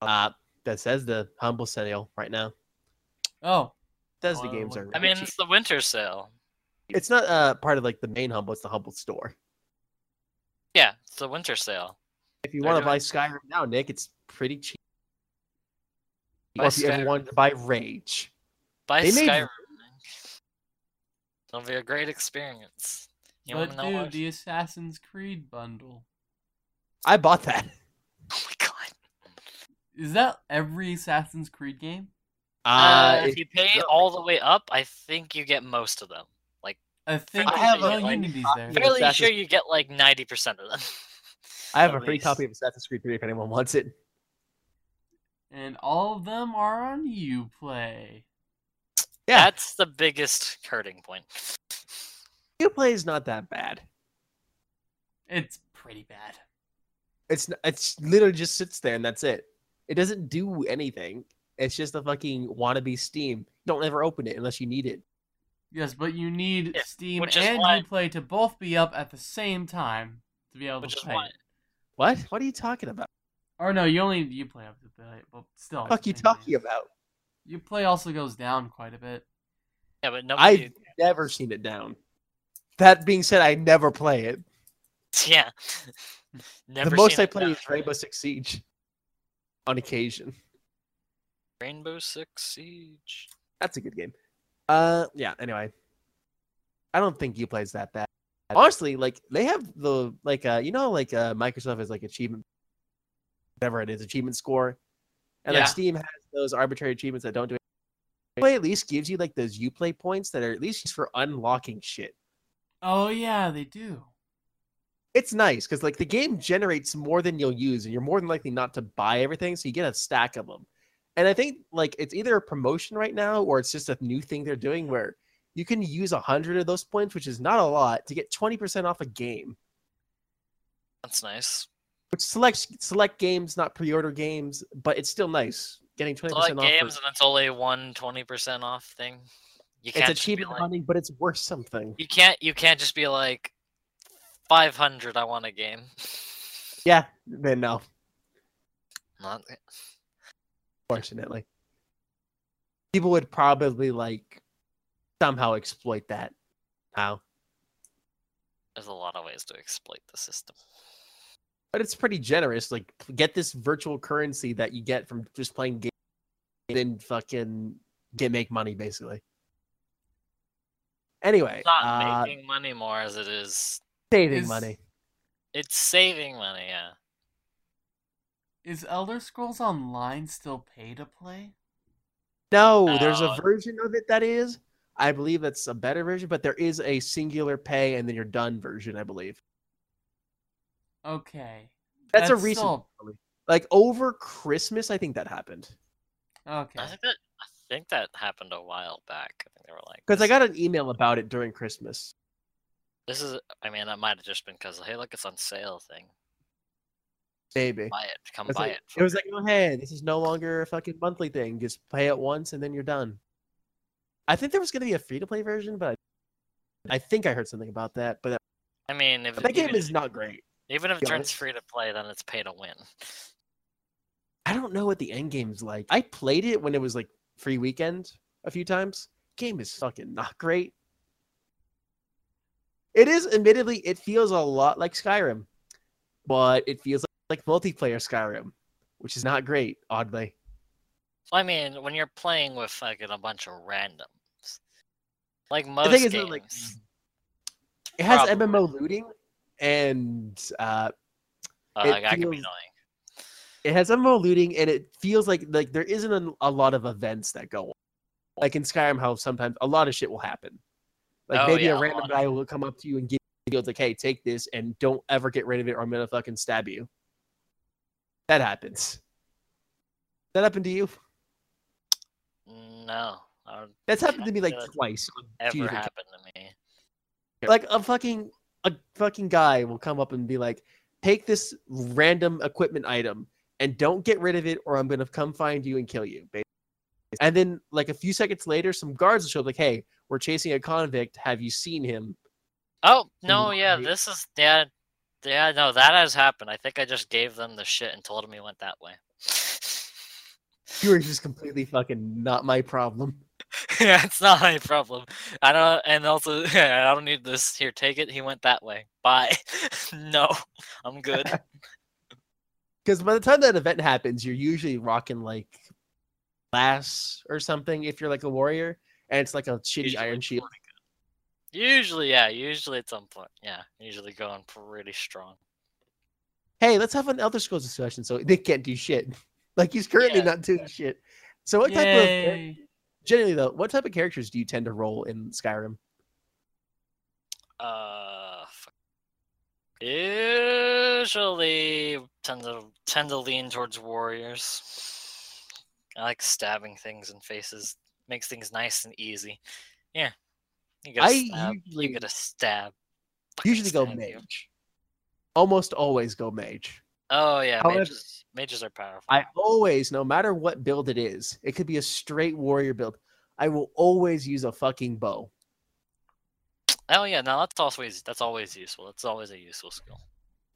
Speaker 1: uh, that says the humble sale right now.
Speaker 3: Oh,
Speaker 1: Says the
Speaker 3: Well,
Speaker 1: games
Speaker 3: what-
Speaker 1: are.
Speaker 2: I mean,
Speaker 1: cheap.
Speaker 2: it's the winter sale.
Speaker 1: it's not uh part of like the main humble. It's the humble store.
Speaker 2: Yeah, it's the winter sale.
Speaker 1: If you want to buy Skyrim now, Nick, it's pretty cheap.
Speaker 2: Buy
Speaker 1: or if you ever
Speaker 2: Skyrim.
Speaker 1: wanted to buy Rage,
Speaker 2: By
Speaker 1: They made-
Speaker 2: Skyrim. It'll be a great experience. You
Speaker 3: but
Speaker 2: want know
Speaker 3: dude,
Speaker 2: what?
Speaker 3: the Assassin's Creed bundle
Speaker 1: I bought that.
Speaker 2: Oh my god!
Speaker 3: is that every Assassin's Creed game?
Speaker 2: Uh,
Speaker 1: Uh,
Speaker 2: if you pay all the way up, I think you get most of them.
Speaker 3: Like I think
Speaker 2: I
Speaker 3: I
Speaker 2: have
Speaker 3: have
Speaker 2: a, like,
Speaker 3: Unity's there.
Speaker 1: Yeah,
Speaker 2: Fairly
Speaker 1: Assassin's-
Speaker 2: sure you get like ninety percent of them.
Speaker 1: I have a free copy of Assassin's Creed 3 if anyone wants it.
Speaker 3: And all of them are on UPlay.
Speaker 1: Yeah,
Speaker 2: That's the biggest hurting point.
Speaker 1: Uplay is not that bad.
Speaker 3: It's pretty bad.
Speaker 1: It's it's literally just sits there and that's it. It doesn't do anything. It's just a fucking wannabe Steam. Don't ever open it unless you need it.
Speaker 3: Yes, but you need
Speaker 2: Yeah,
Speaker 3: Steam and
Speaker 2: why-
Speaker 3: UPlay to both be up at the same time to be able
Speaker 2: Which
Speaker 3: to play
Speaker 2: why
Speaker 3: it.
Speaker 1: What? What are you talking about?
Speaker 3: Or no, you only UPlay up to play it, but still.
Speaker 1: What fuck you
Speaker 3: same
Speaker 1: talking
Speaker 3: thing.
Speaker 1: about?
Speaker 3: play also goes down quite a bit.
Speaker 2: Yeah, but nobody.
Speaker 1: I've never seen it down. That being said, I never play it.
Speaker 2: Yeah. Never
Speaker 1: the most
Speaker 2: seen
Speaker 1: I play
Speaker 2: down.
Speaker 1: is Rainbow Six Siege. On occasion.
Speaker 2: Rainbow Six Siege.
Speaker 1: That's a good game. Uh, yeah. Anyway, I don't think UPlay's that bad. Honestly, like they have the like uh you know like uh Microsoft has like achievement, whatever it is, achievement score, and
Speaker 2: Yeah.
Speaker 1: like Steam has those arbitrary achievements that don't do. Play at least gives you like those UPlay points that are at least used for unlocking shit.
Speaker 3: Oh yeah, they do.
Speaker 1: It's nice because like the game generates more than you'll use, and you're more than likely not to buy everything, so you get a stack of them. And I think like it's either a promotion right now or it's just a new thing they're doing where you can use a hundred of those points, which is not a lot, to get twenty percent off a game.
Speaker 2: That's nice.
Speaker 1: Which selects select games, not pre-order games, but it's still nice getting twenty
Speaker 2: So like
Speaker 1: percent off.
Speaker 2: games and it's only one 20% off thing. You can't be
Speaker 1: achievement
Speaker 2: like,
Speaker 1: hunting, but it's worth something.
Speaker 2: you can't you can't just be like 500 I want a game.
Speaker 1: Yeah, then no,
Speaker 2: Not
Speaker 1: fortunately. People would probably like somehow exploit that. How?
Speaker 2: there's a lot of ways to exploit the system.
Speaker 1: But it's pretty generous. Like, get this virtual currency that you get from just playing games, and then fucking get make money basically. Anyway,
Speaker 2: It's not
Speaker 1: uh,
Speaker 2: making money more as it is.
Speaker 1: saving
Speaker 3: Is-
Speaker 1: money.
Speaker 2: It's saving money. Yeah.
Speaker 3: Is Elder Scrolls Online still pay to play?
Speaker 1: No, there's a version of it that is. I believe that's a better version, but there is a singular pay and then you're done version. I believe
Speaker 3: Okay.
Speaker 1: that's, a
Speaker 3: That's
Speaker 1: recent,
Speaker 3: still-
Speaker 1: like over Christmas. I think that happened
Speaker 3: Okay.
Speaker 2: I think that I think that happened a while back. I think they were like,
Speaker 1: because I got an email about it during Christmas.
Speaker 2: This is. I mean, that might have just been because hey, look, it's on sale thing.
Speaker 1: Maybe
Speaker 2: Buy it. Come
Speaker 1: It's
Speaker 2: buy
Speaker 1: like-
Speaker 2: it.
Speaker 1: it was like, oh hey, this is no longer a fucking monthly thing. Just pay it once and then you're done. I think there was going to be a free to play version, but I think I heard something about that. But
Speaker 2: I mean, if
Speaker 1: that game is not great.
Speaker 2: Even if it turns
Speaker 1: honest.
Speaker 2: free to play, then it's pay to win.
Speaker 1: I don't know what the end game's like. I played it when it was like free weekend a few times. Game is fucking not great. It is admittedly it feels a lot like Skyrim, but it feels like multiplayer Skyrim, which is not great, oddly.
Speaker 2: I mean, when you're playing with fucking a bunch of randoms, like most games,
Speaker 1: like, it has
Speaker 2: Probably.
Speaker 1: MMO looting, and uh,
Speaker 2: uh,
Speaker 1: it
Speaker 2: that can be
Speaker 1: feels-
Speaker 2: annoying.
Speaker 1: it has MMO looting, and it feels like like there isn't a, a lot of events that go. on. Like in Skyrim, how sometimes a lot of shit will happen. Like
Speaker 2: Oh,
Speaker 1: maybe
Speaker 2: yeah,
Speaker 1: a random guy will come up to you and give you like, "Hey, take this, and don't ever get rid of it, or I'm gonna fucking stab you." That happens. That happened to you?
Speaker 2: No,
Speaker 1: That's happened to me like twice.
Speaker 2: ever happened to me.
Speaker 1: like a fucking a fucking guy will come up and be like take this random equipment item and don't get rid of it or i'm gonna come find you and kill you basically. and then like a few seconds later some guards will show up like hey we're chasing a convict have you seen him
Speaker 2: Oh no, yeah, this is yeah, yeah. No, that has happened. I think I just gave them the shit and told them he went that way.
Speaker 1: you are just completely fucking not my problem
Speaker 2: yeah, it's not my problem. I don't, and also, I don't need this. Here, take it. He went that way. Bye. no, I'm good.
Speaker 1: because by the time that event happens you're usually rocking like glass or something if you're like a warrior and it's like a shitty
Speaker 2: Usually
Speaker 1: iron shield.
Speaker 2: Usually, yeah. Usually at some point, yeah. Usually going pretty strong.
Speaker 1: hey, let's have an Elder Scrolls discussion. So Nick can't do shit. Like he's currently
Speaker 2: Yeah.
Speaker 1: not doing shit. So what type of
Speaker 3: Yay.
Speaker 1: Generally though, what type of characters do you tend to roll in Skyrim?
Speaker 2: Uh, usually tend to tend to lean towards warriors. I like stabbing things in faces. Makes things nice and easy. Yeah, you gotta
Speaker 1: I
Speaker 2: stab.
Speaker 1: usually-
Speaker 2: you gotta stab. fucking
Speaker 1: Usually go
Speaker 2: stab you.
Speaker 1: mage. Almost always go mage.
Speaker 2: Oh yeah,
Speaker 1: However-
Speaker 2: mages. Mages are powerful.
Speaker 1: I always, no matter what build it is, it could be a straight warrior build. I will always use a fucking bow.
Speaker 2: Oh yeah, no, that's always that's always useful. That's always a useful skill.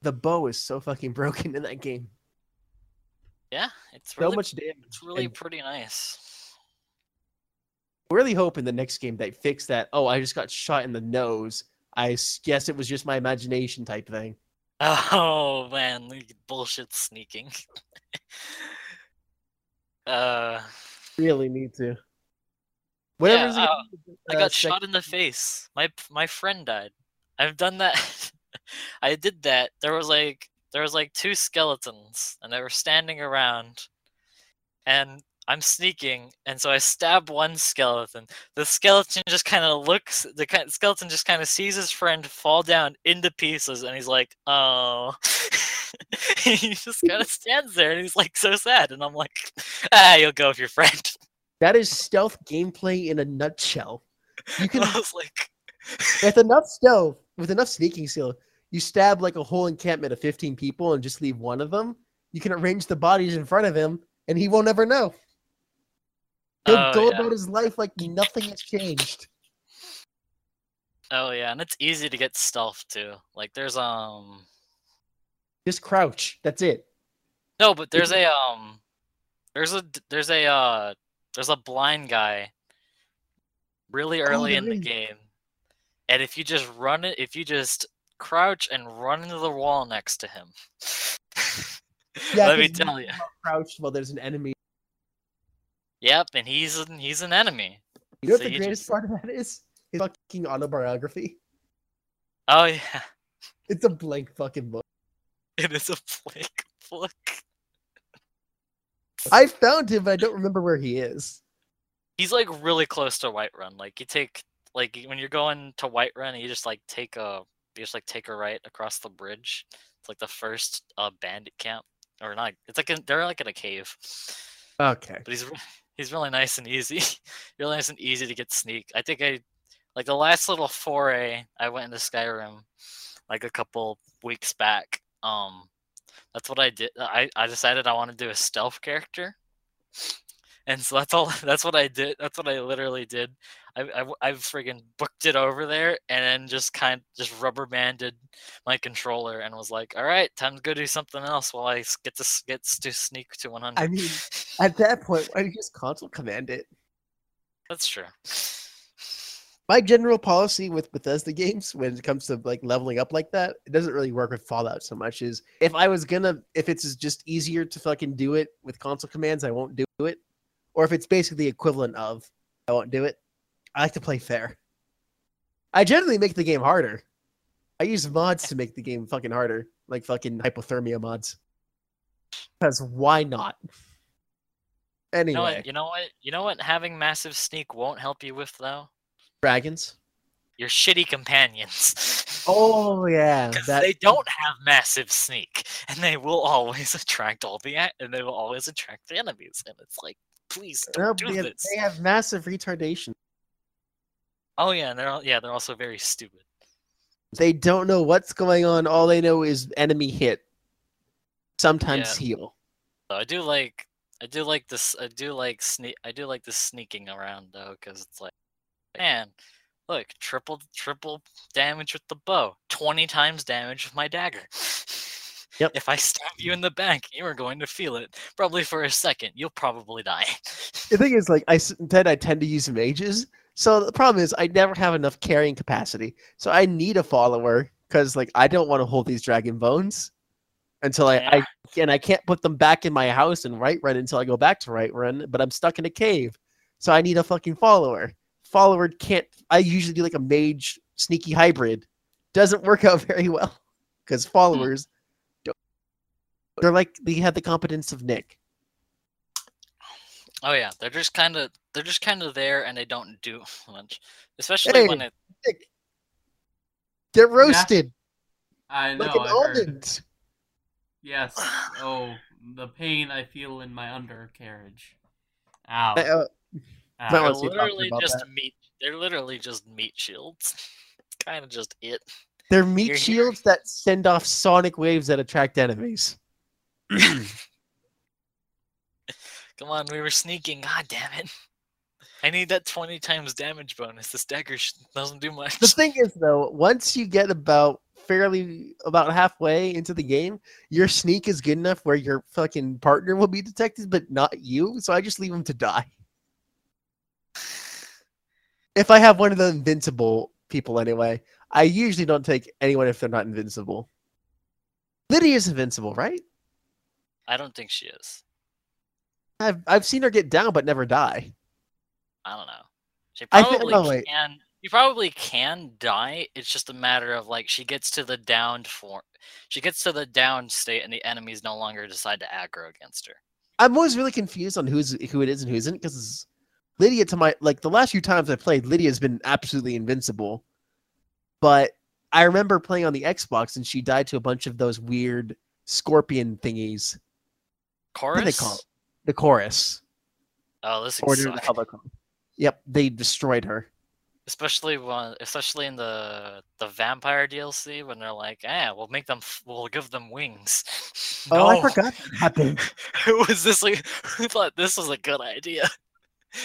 Speaker 1: The bow is so fucking broken in that game.
Speaker 2: Yeah, it's
Speaker 1: So
Speaker 2: really
Speaker 1: much damage.
Speaker 2: it's really pretty nice.
Speaker 1: really hope in the next game they fix that. Oh, I just got shot in the nose. I guess it was just my imagination type thing.
Speaker 2: Oh man, bullshit sneaking. uh,
Speaker 1: Really need to. Whatever's
Speaker 2: Yeah,
Speaker 1: gonna
Speaker 2: uh, I
Speaker 1: uh,
Speaker 2: got shot in the face. My my friend died. I've done that. I did that. There was like there was like two skeletons, and they were standing around, and I'm sneaking, and so I stab one skeleton. The skeleton just kind of looks. The skeleton just kind of sees his friend fall down into pieces, and he's like, "Oh." he just kind of stands there, and he's like so sad, and I'm like, "Ah, you'll go with your friend."
Speaker 1: That is stealth gameplay in a nutshell. You can
Speaker 2: I was like,
Speaker 1: with enough stealth, with enough sneaking skill, you stab like a whole encampment of 15 people and just leave one of them. You can arrange the bodies in front of him and he won't ever know. He'll
Speaker 2: Oh,
Speaker 1: go
Speaker 2: yeah.
Speaker 1: about his life like nothing has changed.
Speaker 2: Oh yeah, and it's easy to get stealth too. Like there's um
Speaker 1: Just crouch. That's it.
Speaker 2: no, but there's a um there's a there's a uh there's a blind guy really early in
Speaker 1: there
Speaker 2: the game. And if you just run it if you just crouch and run into the wall next to him.
Speaker 1: Yeah,
Speaker 2: let me tell you.
Speaker 1: cannot Crouch while there's an enemy.
Speaker 2: Yep, and he's an, he's an enemy.
Speaker 1: You know what the greatest
Speaker 2: just-
Speaker 1: part of that is? His fucking autobiography.
Speaker 2: Oh yeah,
Speaker 1: It's a blank fucking book.
Speaker 2: it is a blank book.
Speaker 1: I found him, but I don't remember where he is.
Speaker 2: He's like really close to Whiterun. Like you take like when you're going to Whiterun, you just like take a you just like take a right across the bridge. It's like the first uh, bandit camp, or not? It's like in, they're like in a cave.
Speaker 1: Okay.
Speaker 2: but he's he's really nice and easy. really nice and easy to get sneak. I think I like the last little foray I went into Skyrim like a couple weeks back. Um, that's what I did. I I decided I want to do a stealth character, and so that's all. That's what I did. That's what I literally did. I I, I friggin' booked it over there and then just kind of just rubber banded my controller and was like, all right, time to go do something else while I get to get to sneak to 100.
Speaker 1: I mean, at that point, why don't you just console command it?
Speaker 2: That's true.
Speaker 1: My general policy with Bethesda games when it comes to like leveling up like that, it doesn't really work with Fallout so much. Is if I was gonna, if it's just easier to fucking do it with console commands, I won't do it. Or if it's basically equivalent of, I won't do it. I like to play fair. I generally make the game harder. I use mods to make the game fucking harder, like fucking hypothermia mods. Because why not?
Speaker 2: You know
Speaker 1: Anyway,
Speaker 2: what? You know what? You know what? Having massive sneak won't help you with though.
Speaker 1: dragons.
Speaker 2: Your shitty companions.
Speaker 1: Oh yeah,
Speaker 2: Because
Speaker 1: that
Speaker 2: they don't have massive sneak, and they will always attract all the and they will always attract the enemies. And it's like, please
Speaker 1: no,
Speaker 2: don't do
Speaker 1: they, have,
Speaker 2: this.
Speaker 1: they have massive retardation.
Speaker 2: Oh yeah, and they're al- yeah they're also very stupid.
Speaker 1: They don't know what's going on. All they know is enemy hit. Sometimes
Speaker 2: Yeah.
Speaker 1: heal.
Speaker 2: So I do like I do like this I do like sneak I do like the sneaking around though because it's like man look triple triple damage with the bow 20 times damage with my dagger
Speaker 1: Yep.
Speaker 2: if I stab you in the back you are going to feel it probably for a second you'll probably die
Speaker 1: The thing is, like, I, tend I tend to use mages. So the problem is, I never have enough carrying capacity. So I need a follower because, like, I don't want to hold these dragon bones until I, I and I can't put them back in my house and Whiterun until I go back to Whiterun. But I'm stuck in a cave, so I need a fucking follower. Follower can't. I usually do like a mage sneaky hybrid. Doesn't work out very well because hmm. followers. Don't, they're like they have the competence of Nick.
Speaker 2: Oh yeah they're just kind of they're just kind of there and they don't do much especially when it
Speaker 1: Nick. They're roasted
Speaker 3: I know.
Speaker 1: like an
Speaker 3: I
Speaker 1: almond.
Speaker 3: Yes. Oh, the pain I feel in my undercarriage. Ow.
Speaker 1: Uh,
Speaker 3: Ow.
Speaker 2: they're
Speaker 1: wanna see a doctor
Speaker 2: literally just
Speaker 1: that.
Speaker 2: meat they're literally just meat shields it's kind of just it
Speaker 1: They're meat
Speaker 2: You're
Speaker 1: shields that send off sonic waves that attract enemies.
Speaker 2: Come on, we were sneaking. God damn it. I need that 20 times damage bonus. This dagger doesn't do much.
Speaker 1: The thing is, though, once you get about fairly about halfway into the game, your sneak is good enough where your fucking partner will be detected, but not you. So I just leave him to die. If I have one of the invincible people, anyway, I usually don't take anyone if they're not invincible. Lydia's invincible, right?
Speaker 2: I don't think she is.
Speaker 1: I've I've seen her get down but never die.
Speaker 2: I don't know. She
Speaker 1: I
Speaker 2: probably
Speaker 1: wait.
Speaker 2: can. You probably can die. It's just a matter of like she gets to the downed form. She gets to the downed state, and the enemies no longer decide to aggro against her.
Speaker 1: I'm always really confused on who's who it is and who isn't because Lydia, to my like the last few times I played, Lydia's been absolutely invincible. But I remember playing on the Xbox and she died to a bunch of those weird scorpion thingies. What do they call it? The Chaurus.
Speaker 2: Oh, this
Speaker 1: Or
Speaker 2: is
Speaker 1: the hell they're. Yep, they destroyed her.
Speaker 2: especially when, especially in the the vampire DLC when they're like, "Ah, we'll make them. We'll give them wings."
Speaker 1: Oh, I forgot that happened.
Speaker 2: Who was this? Like, who thought this was a good idea?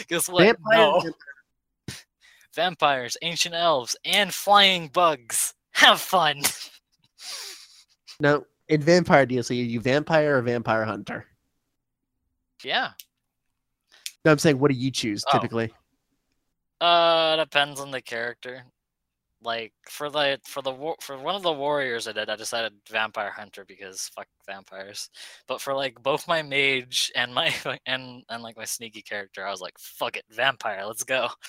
Speaker 2: Guess what?
Speaker 1: Vampires
Speaker 2: no.
Speaker 1: and-
Speaker 2: Vampires, ancient elves, and flying bugs. Have fun.
Speaker 1: No, in Vampire DLC, are you vampire or vampire hunter?
Speaker 2: Yeah.
Speaker 1: No, I'm saying, what do you choose
Speaker 2: Oh.
Speaker 1: typically?
Speaker 2: Uh, depends on the character. like for the for the for one of the warriors I did, I decided vampire hunter because fuck vampires. But for like both my mage and my and and like my sneaky character, I was like, fuck it, vampire, let's go.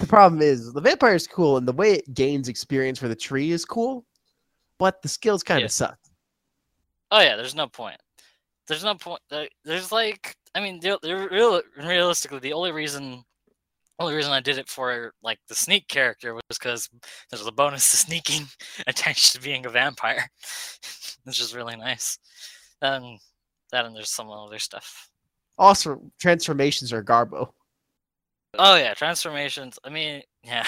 Speaker 1: The problem is the vampire is cool, and the way it gains experience for the tree is cool, but the skills kind of
Speaker 2: Yeah.
Speaker 1: suck.
Speaker 2: Oh yeah, there's no point. There's no point. there- There's like, I mean, the, the real, realistically, the only reason, only reason I did it for like the sneak character was because there's a bonus to sneaking attached to being a vampire, which is really nice. Then, that and there's some other stuff.
Speaker 1: Also, transformations are garbo.
Speaker 2: Oh yeah, transformations. I mean, yeah.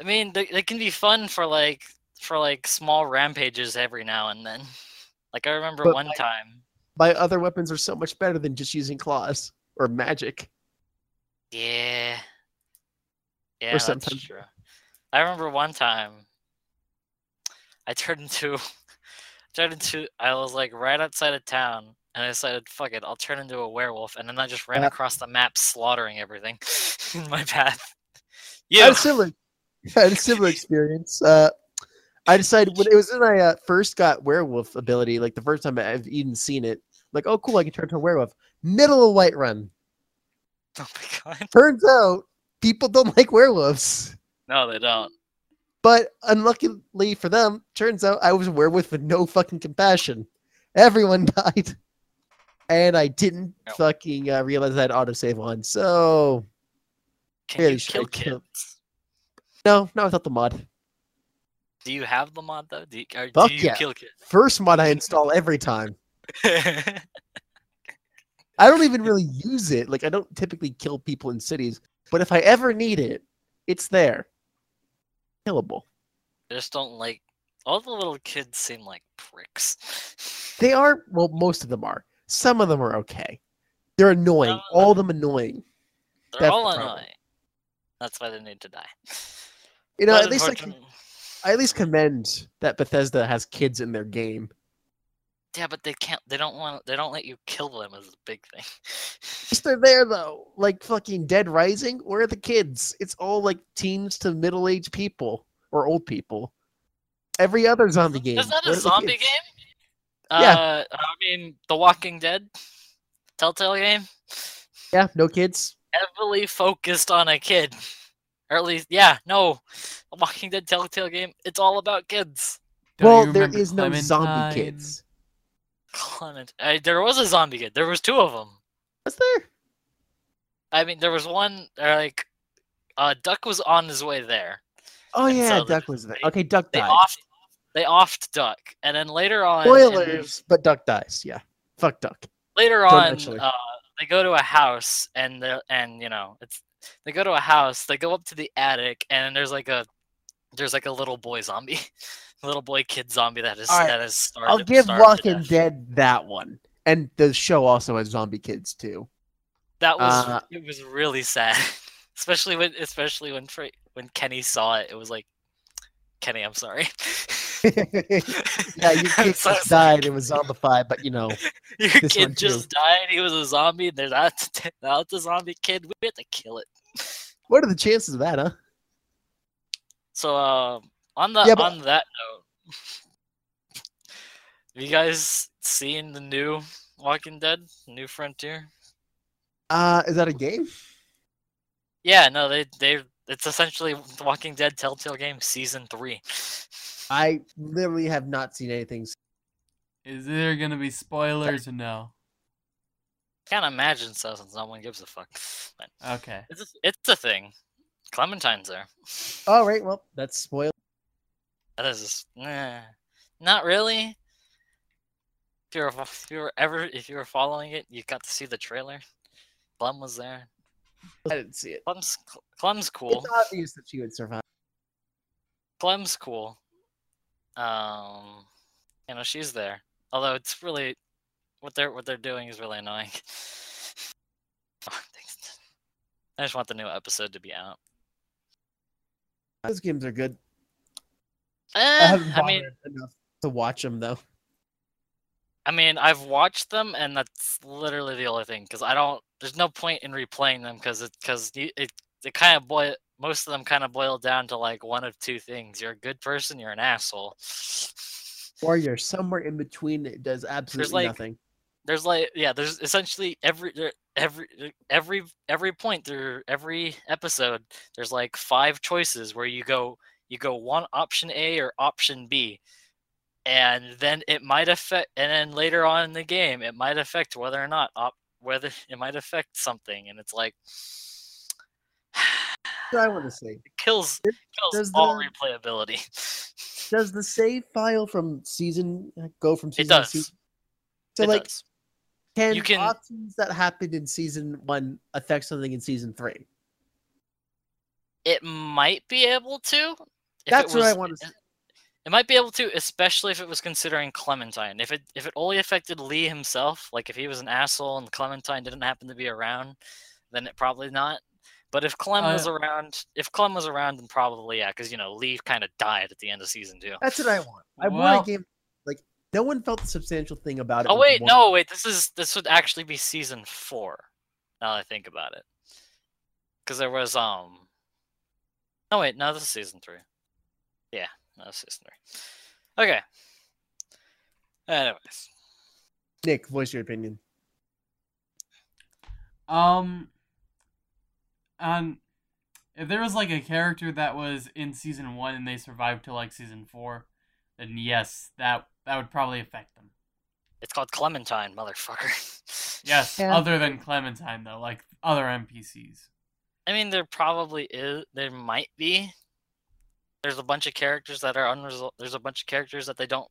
Speaker 2: I mean, they, they can be fun for like for like small rampages every now and then. Like I remember
Speaker 1: But,
Speaker 2: one
Speaker 1: like,
Speaker 2: time.
Speaker 1: My other weapons are so much better than just using claws or magic.
Speaker 2: Yeah. Yeah, that's
Speaker 1: sometimes-
Speaker 2: true. I remember one time I turned into turned into I was like right outside of town and I decided, fuck it, I'll turn into a werewolf and then I just ran
Speaker 1: Uh,
Speaker 2: across the map slaughtering everything in my path.
Speaker 1: I had a similar, I had a similar experience. Uh, I decided when it was when I uh, first got werewolf ability, like the first time I've even seen it, like, oh, cool, I can turn into a werewolf. Middle of Whiterun.
Speaker 2: Oh my god.
Speaker 1: Turns out people don't like werewolves.
Speaker 2: No, they don't.
Speaker 1: But unluckily for them, turns out I was a werewolf with no fucking compassion. Everyone died. And I didn't
Speaker 2: Yep.
Speaker 1: fucking uh, realize I had autosave on. So,
Speaker 2: Can
Speaker 1: Really
Speaker 2: you kill
Speaker 1: I kill- no, not without the mod.
Speaker 2: Do you have the mod though? Do you, or
Speaker 1: Fuck
Speaker 2: do you
Speaker 1: yeah.
Speaker 2: kill kids?
Speaker 1: First mod I install every time. I don't even really use it. Like, I don't typically kill people in cities. But if I ever need it, it's there. Killable.
Speaker 2: I just don't like all the little kids seem like pricks.
Speaker 1: They are, well, most of them are. Some of them are okay. They're annoying.
Speaker 2: No,
Speaker 1: All of them annoying.
Speaker 2: They're
Speaker 1: That's
Speaker 2: all
Speaker 1: the
Speaker 2: annoying. That's why they need to die.
Speaker 1: You know,
Speaker 2: But
Speaker 1: at least
Speaker 2: unfortunately-
Speaker 1: I at least commend that Bethesda has kids in their game.
Speaker 2: Yeah, but they can't. They don't want. They don't let you kill them. Is the big thing.
Speaker 1: They're there though. Like fucking Dead Rising. Where are the kids? It's all like teens to middle aged people or old people. Every other zombie game.
Speaker 2: Is that a zombie game?
Speaker 1: Yeah.
Speaker 2: Uh, I mean, The Walking Dead, Telltale game,
Speaker 1: Yeah, no kids.
Speaker 2: heavily focused on a kid, or at least, yeah, no, The Walking Dead Telltale game. It's all about kids.
Speaker 3: Don't
Speaker 1: well,
Speaker 3: there is
Speaker 1: there
Speaker 3: remember
Speaker 1: is no zombie kids.
Speaker 2: Clement. Uh, there was a zombie kid. There was two of them.
Speaker 1: Was there?
Speaker 2: I mean, there was one. Like, uh, Duck was on his way there.
Speaker 1: Oh yeah,
Speaker 2: so they-
Speaker 1: Duck was there. Okay, Duck
Speaker 2: They
Speaker 1: died.
Speaker 2: offed. They offed Duck, and then later on. in-
Speaker 1: Spoilers, but Duck dies. Yeah, fuck Duck.
Speaker 2: later
Speaker 1: Don't
Speaker 2: on uh, they go to a house and they and you know it's they go to a house they go up to the attic and there's like a there's like a little boy zombie little boy kid zombie that is
Speaker 1: right,
Speaker 2: that is starved,
Speaker 1: I'll give
Speaker 2: starved
Speaker 1: Walking. Dead that one, and the show also has zombie kids too.
Speaker 2: that was
Speaker 1: uh,
Speaker 2: it was really sad especially when especially when when Kenny saw it it was like Kenny I'm sorry
Speaker 1: yeah, your kid
Speaker 2: so
Speaker 1: just
Speaker 2: sorry.
Speaker 1: died. It was zombified, but you know,
Speaker 2: your kid just died he was a zombie and there's that's a zombie kid we have to kill it
Speaker 1: what are the chances of that, huh?
Speaker 2: So uh, on the
Speaker 1: Yeah, but-
Speaker 2: on that note, have you guys seen the new Walking Dead, New Frontier?
Speaker 1: Uh, is that a game?
Speaker 2: Yeah, no, they they it's essentially the Walking Dead Telltale game season three.
Speaker 1: I literally have not seen anything.
Speaker 3: Is there gonna be spoilers or no?
Speaker 2: Can't imagine so since no one gives a fuck. But
Speaker 3: Okay.
Speaker 2: it's a, it's a thing. Clementine's there.
Speaker 1: All right, well, that's spoiled.
Speaker 2: That is just, nah, not really. If you were if you were ever if you were following it, you got to see the trailer. Blum was there.
Speaker 1: I didn't see it.
Speaker 2: Clem's Clem's cool.
Speaker 1: It's obvious that she would survive.
Speaker 2: Clem's cool. Um, you know, she's there. Although it's really what they're what they're doing is really annoying. I just want the new episode to be out.
Speaker 1: Those games are good. I
Speaker 2: Eh,
Speaker 1: haven't
Speaker 2: I mean,
Speaker 1: enough to watch them though.
Speaker 2: I mean, I've watched them, and that's literally the only thing. Because I don't, there's no point in replaying them because it because it it kind of boil most of them kind of boil down to like one of two things: you're a good person, you're an asshole.
Speaker 1: Or you're somewhere in between. It does absolutely
Speaker 2: like-
Speaker 1: nothing.
Speaker 2: There's like yeah, there's essentially every every every every point through every episode. There's like five choices where you go you go one option A or option B, and then it might affect. And then later on in the game, it might affect whether or not op, whether it might affect something. And it's like
Speaker 1: What I want to say.
Speaker 2: it kills
Speaker 1: Does-
Speaker 2: kills
Speaker 1: does
Speaker 2: all
Speaker 1: the-
Speaker 2: replayability.
Speaker 1: Does the save file from season uh, go from
Speaker 2: It
Speaker 1: season to season? So
Speaker 2: It
Speaker 1: like,
Speaker 2: does.
Speaker 1: can,
Speaker 2: You can-
Speaker 1: options that happened in season one affect something in season three?
Speaker 2: It might be able to.
Speaker 1: That's what I wanna see.
Speaker 2: It might be able to, especially if it was considering Clementine. If it if it only affected Lee himself, like if he was an asshole and Clementine didn't happen to be around, then it probably not. But if Clem
Speaker 3: Uh,
Speaker 2: was around, if Clem was around, then probably yeah, because you know Lee kind of died at the end of season two.
Speaker 1: That's what I want. I want a game like no one felt the substantial thing about it.
Speaker 2: Oh wait, no, wait. This is this would actually be season four. Now that I think about it, because there was um. No wait, no, this is season three. Yeah, no, this is. Okay. Anyways,
Speaker 1: Nick, voice your opinion.
Speaker 3: Um, and if there was like a character that was in season one and they survived to like season four, then yes, that that would probably affect them.
Speaker 2: it's called Clementine, motherfucker.
Speaker 3: Yes,
Speaker 1: Yeah.
Speaker 3: other than Clementine though, like other NPCs.
Speaker 2: I mean, there probably is. There might be. There's a bunch of characters that are unresolved. There's a bunch of characters that they don't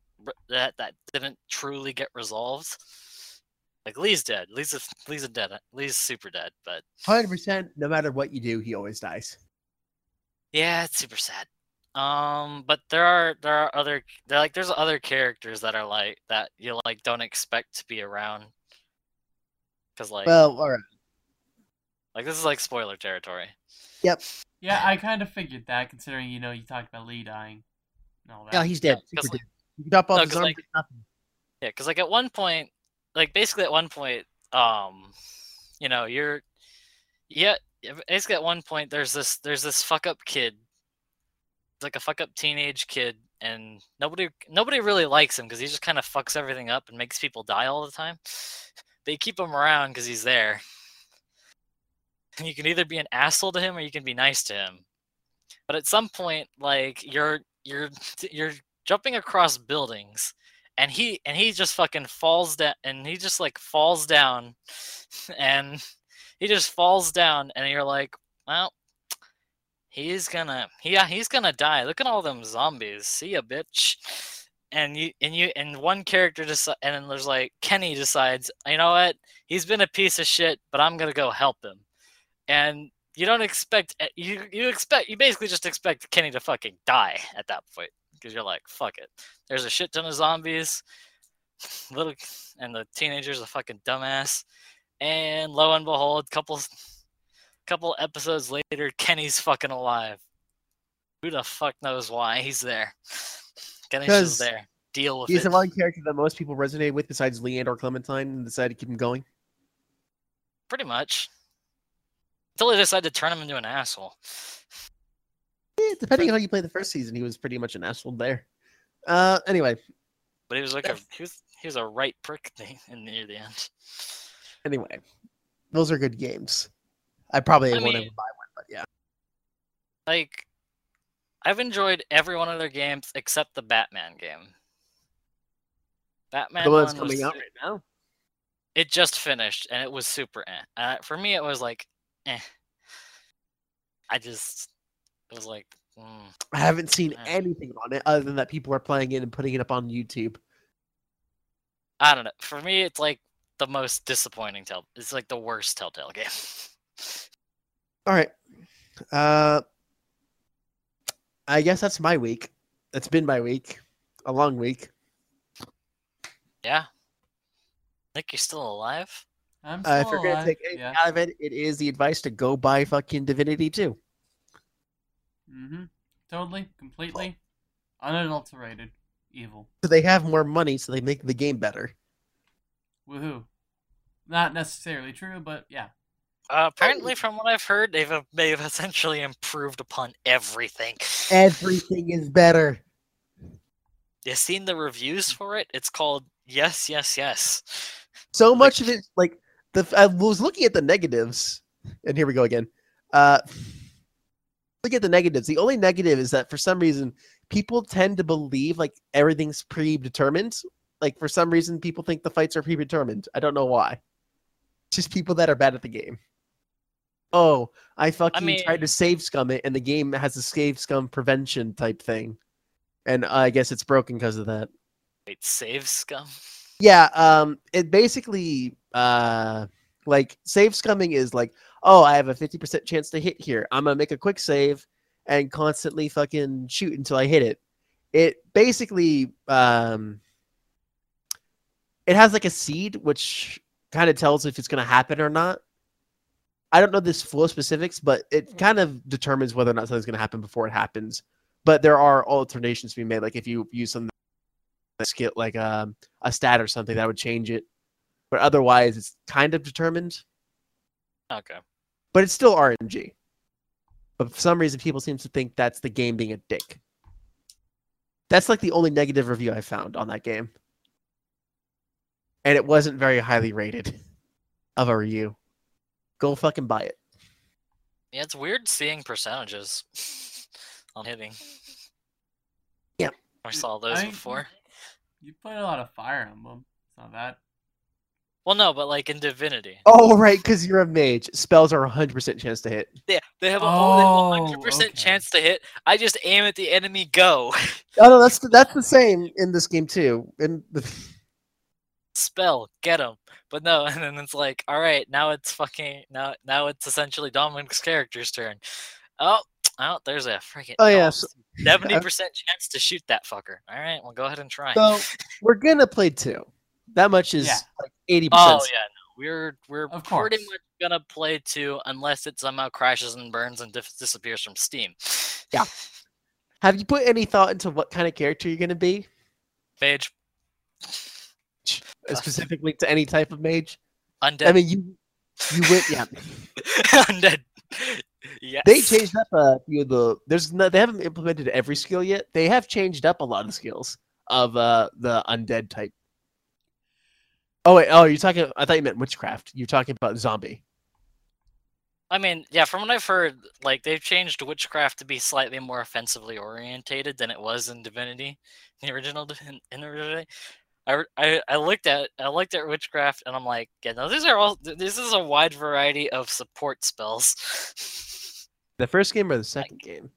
Speaker 2: that that didn't truly get resolved. Like Lee's dead. Lee's a, Lee's a dead. Lee's super dead. But
Speaker 1: Hundred percent. No matter what you do, he always dies.
Speaker 2: yeah, it's super sad. Um, but there are there are other there like there's other characters that are like that you like don't expect to be around. Cause like
Speaker 1: Well, all right.
Speaker 2: like this is like spoiler territory.
Speaker 3: Yeah, I kind of figured that considering you know you talked about Lee dying. and all that.
Speaker 1: Yeah, he's dead.
Speaker 2: Yeah, 'cause,
Speaker 1: Super
Speaker 2: like-
Speaker 1: dead. You drop off
Speaker 2: No,
Speaker 1: his
Speaker 2: 'cause,
Speaker 1: arm,
Speaker 2: like-
Speaker 1: nothing.
Speaker 2: Yeah, because like at one point, like basically at one point, um, you know, you're, yeah, basically at one point there's this there's this fuck up kid, like a fuck up teenage kid, and nobody nobody really likes him because he just kind of fucks everything up and makes people die all the time. They keep him around because he's there. You can either be an asshole to him or you can be nice to him. But at some point, like you're you're you're jumping across buildings and he and he just fucking falls down and he just like falls down and he just falls down and you're like well he's gonna he, yeah he's gonna die. Look at all them zombies. See ya bitch. And you and you and one character just and then there's like kenny decides you know what? He's been a piece of shit but i'm gonna go help him and you don't expect eh, you you expect you basically just expect kenny to fucking die at that point because you're like fuck it there's a shit ton of zombies. Little and the teenager's a fucking dumbass. And lo and behold, couple couple episodes later, Kenny's fucking alive. Who the fuck knows why he's there? Kenny's just there. Deal with
Speaker 1: He's
Speaker 2: it.
Speaker 1: the one character that most people resonate with besides Lee and or Clementine and decided to keep him going.
Speaker 2: Pretty much. Until they decide to turn him into an asshole.
Speaker 1: Eh, depending on how you play the first season, he was pretty much an asshole there. Uh, anyway,
Speaker 2: But he was like a he was he was a right prick thing in near the end.
Speaker 1: anyway, those are good games. I probably
Speaker 2: I
Speaker 1: won't
Speaker 2: mean-
Speaker 1: ever buy one, but yeah.
Speaker 2: Like I've enjoyed every one of their games except the Batman game. Batman
Speaker 1: The one that's
Speaker 2: one was-
Speaker 1: coming out right now.
Speaker 2: it just finished and it was super eh. Uh, for me, it was like, eh. I just, it was like, mm.
Speaker 1: I haven't seen
Speaker 2: Yeah.
Speaker 1: anything on it other than that people are playing it and putting it up on YouTube.
Speaker 2: I don't know. For me, it's like the most disappointing tell. It's like the worst Telltale game.
Speaker 1: All right. Uh, I guess that's my week. That's been my week. A long week.
Speaker 2: yeah. Nick, you're still alive?
Speaker 3: I'm
Speaker 1: Uh, if you're gonna take anything
Speaker 3: yeah.
Speaker 1: out of it, it is the advice to go buy fucking Divinity 2.
Speaker 3: Mm-hmm. Totally, completely, unadulterated, evil.
Speaker 1: So they have more money, so they make the game better.
Speaker 3: Woohoo! Not necessarily true, but yeah.
Speaker 2: Uh, apparently, from what I've heard, they've uh, they've essentially improved upon everything.
Speaker 1: Everything is better.
Speaker 2: You seen the reviews for it? It's called Yes, Yes, Yes.
Speaker 1: So
Speaker 2: Like-
Speaker 1: much of it, like the I was looking at the negatives, and here we go again. Uh, look at the negatives. The only negative is that for some reason people tend to believe like everything's predetermined. Like for some reason people think the fights are predetermined. I don't know why. It's just people that are bad at the game. Oh, I fucking tried
Speaker 2: mean-
Speaker 1: to save scum it, and the game has a save scum prevention type thing, and I guess it's broken because of that.
Speaker 2: Wait, save scum.
Speaker 1: Yeah, um, it basically, uh, like save scumming is like, oh, I have a fifty percent chance to hit here. I'm gonna make a quick save and constantly fucking shoot until I hit it. It basically, um, it has like a seed which kind of tells if it's gonna happen or not. I don't know this full specifics, but it kind of determines whether or not something's gonna happen before it happens. But there are alternations to be made, like if you use something skill like um, a stat or something that would change it. But otherwise, it's kind of determined.
Speaker 2: Okay.
Speaker 1: But it's still RNG. But for some reason, people seem to think that's the game being a dick. That's like the only negative review I found on that game. And it wasn't very highly rated of a review. Go fucking buy it.
Speaker 2: Yeah, it's weird seeing percentages on hitting.
Speaker 1: Yeah.
Speaker 2: I saw those
Speaker 3: I-
Speaker 2: before.
Speaker 3: You put a lot of fire emblem. It's not that.
Speaker 2: Well, no, but like in Divinity.
Speaker 1: Oh, right, because you're a mage. Spells are 100% chance to hit.
Speaker 2: Yeah, they have a
Speaker 3: Oh,
Speaker 2: hundred percent
Speaker 3: okay.
Speaker 2: chance to hit. I just aim at the enemy, go
Speaker 1: Oh, no, that's, that's the same in this game, too. In the,
Speaker 2: spell, get him. But no, and then it's like, all right, now it's fucking now. Now it's essentially Dominic's character's turn. Oh, oh, there's a freaking
Speaker 1: Oh, yeah, so-
Speaker 2: seventy percent chance to shoot that fucker. All right, well, go ahead and try.
Speaker 1: So we're gonna play two. That much is
Speaker 3: Yeah.
Speaker 1: like eighty
Speaker 2: Oh
Speaker 1: percent.
Speaker 2: yeah, no, we're we're
Speaker 3: Of
Speaker 2: pretty
Speaker 3: course.
Speaker 2: much gonna play two unless it somehow crashes and burns and disappears from Steam.
Speaker 1: Yeah. Have you put any thought into what kind of character you're gonna be,
Speaker 2: Mage,
Speaker 1: specifically to any type of mage?
Speaker 2: undead,
Speaker 1: I mean, you you went yeah.
Speaker 2: undead. Yes.
Speaker 1: They changed up a few of the. There's no, they haven't implemented every skill yet. They have changed up a lot of skills of uh the undead type. Oh wait, oh you're talking. I thought you meant witchcraft. You're talking about zombie.
Speaker 2: I mean, yeah, from what I've heard, like they've changed witchcraft to be slightly more offensively orientated than it was in Divinity, the original in Divinity. I, I, I looked at I looked at witchcraft and I'm like, yeah, no, these are all this is a wide variety of support spells.
Speaker 1: The first game or the second game?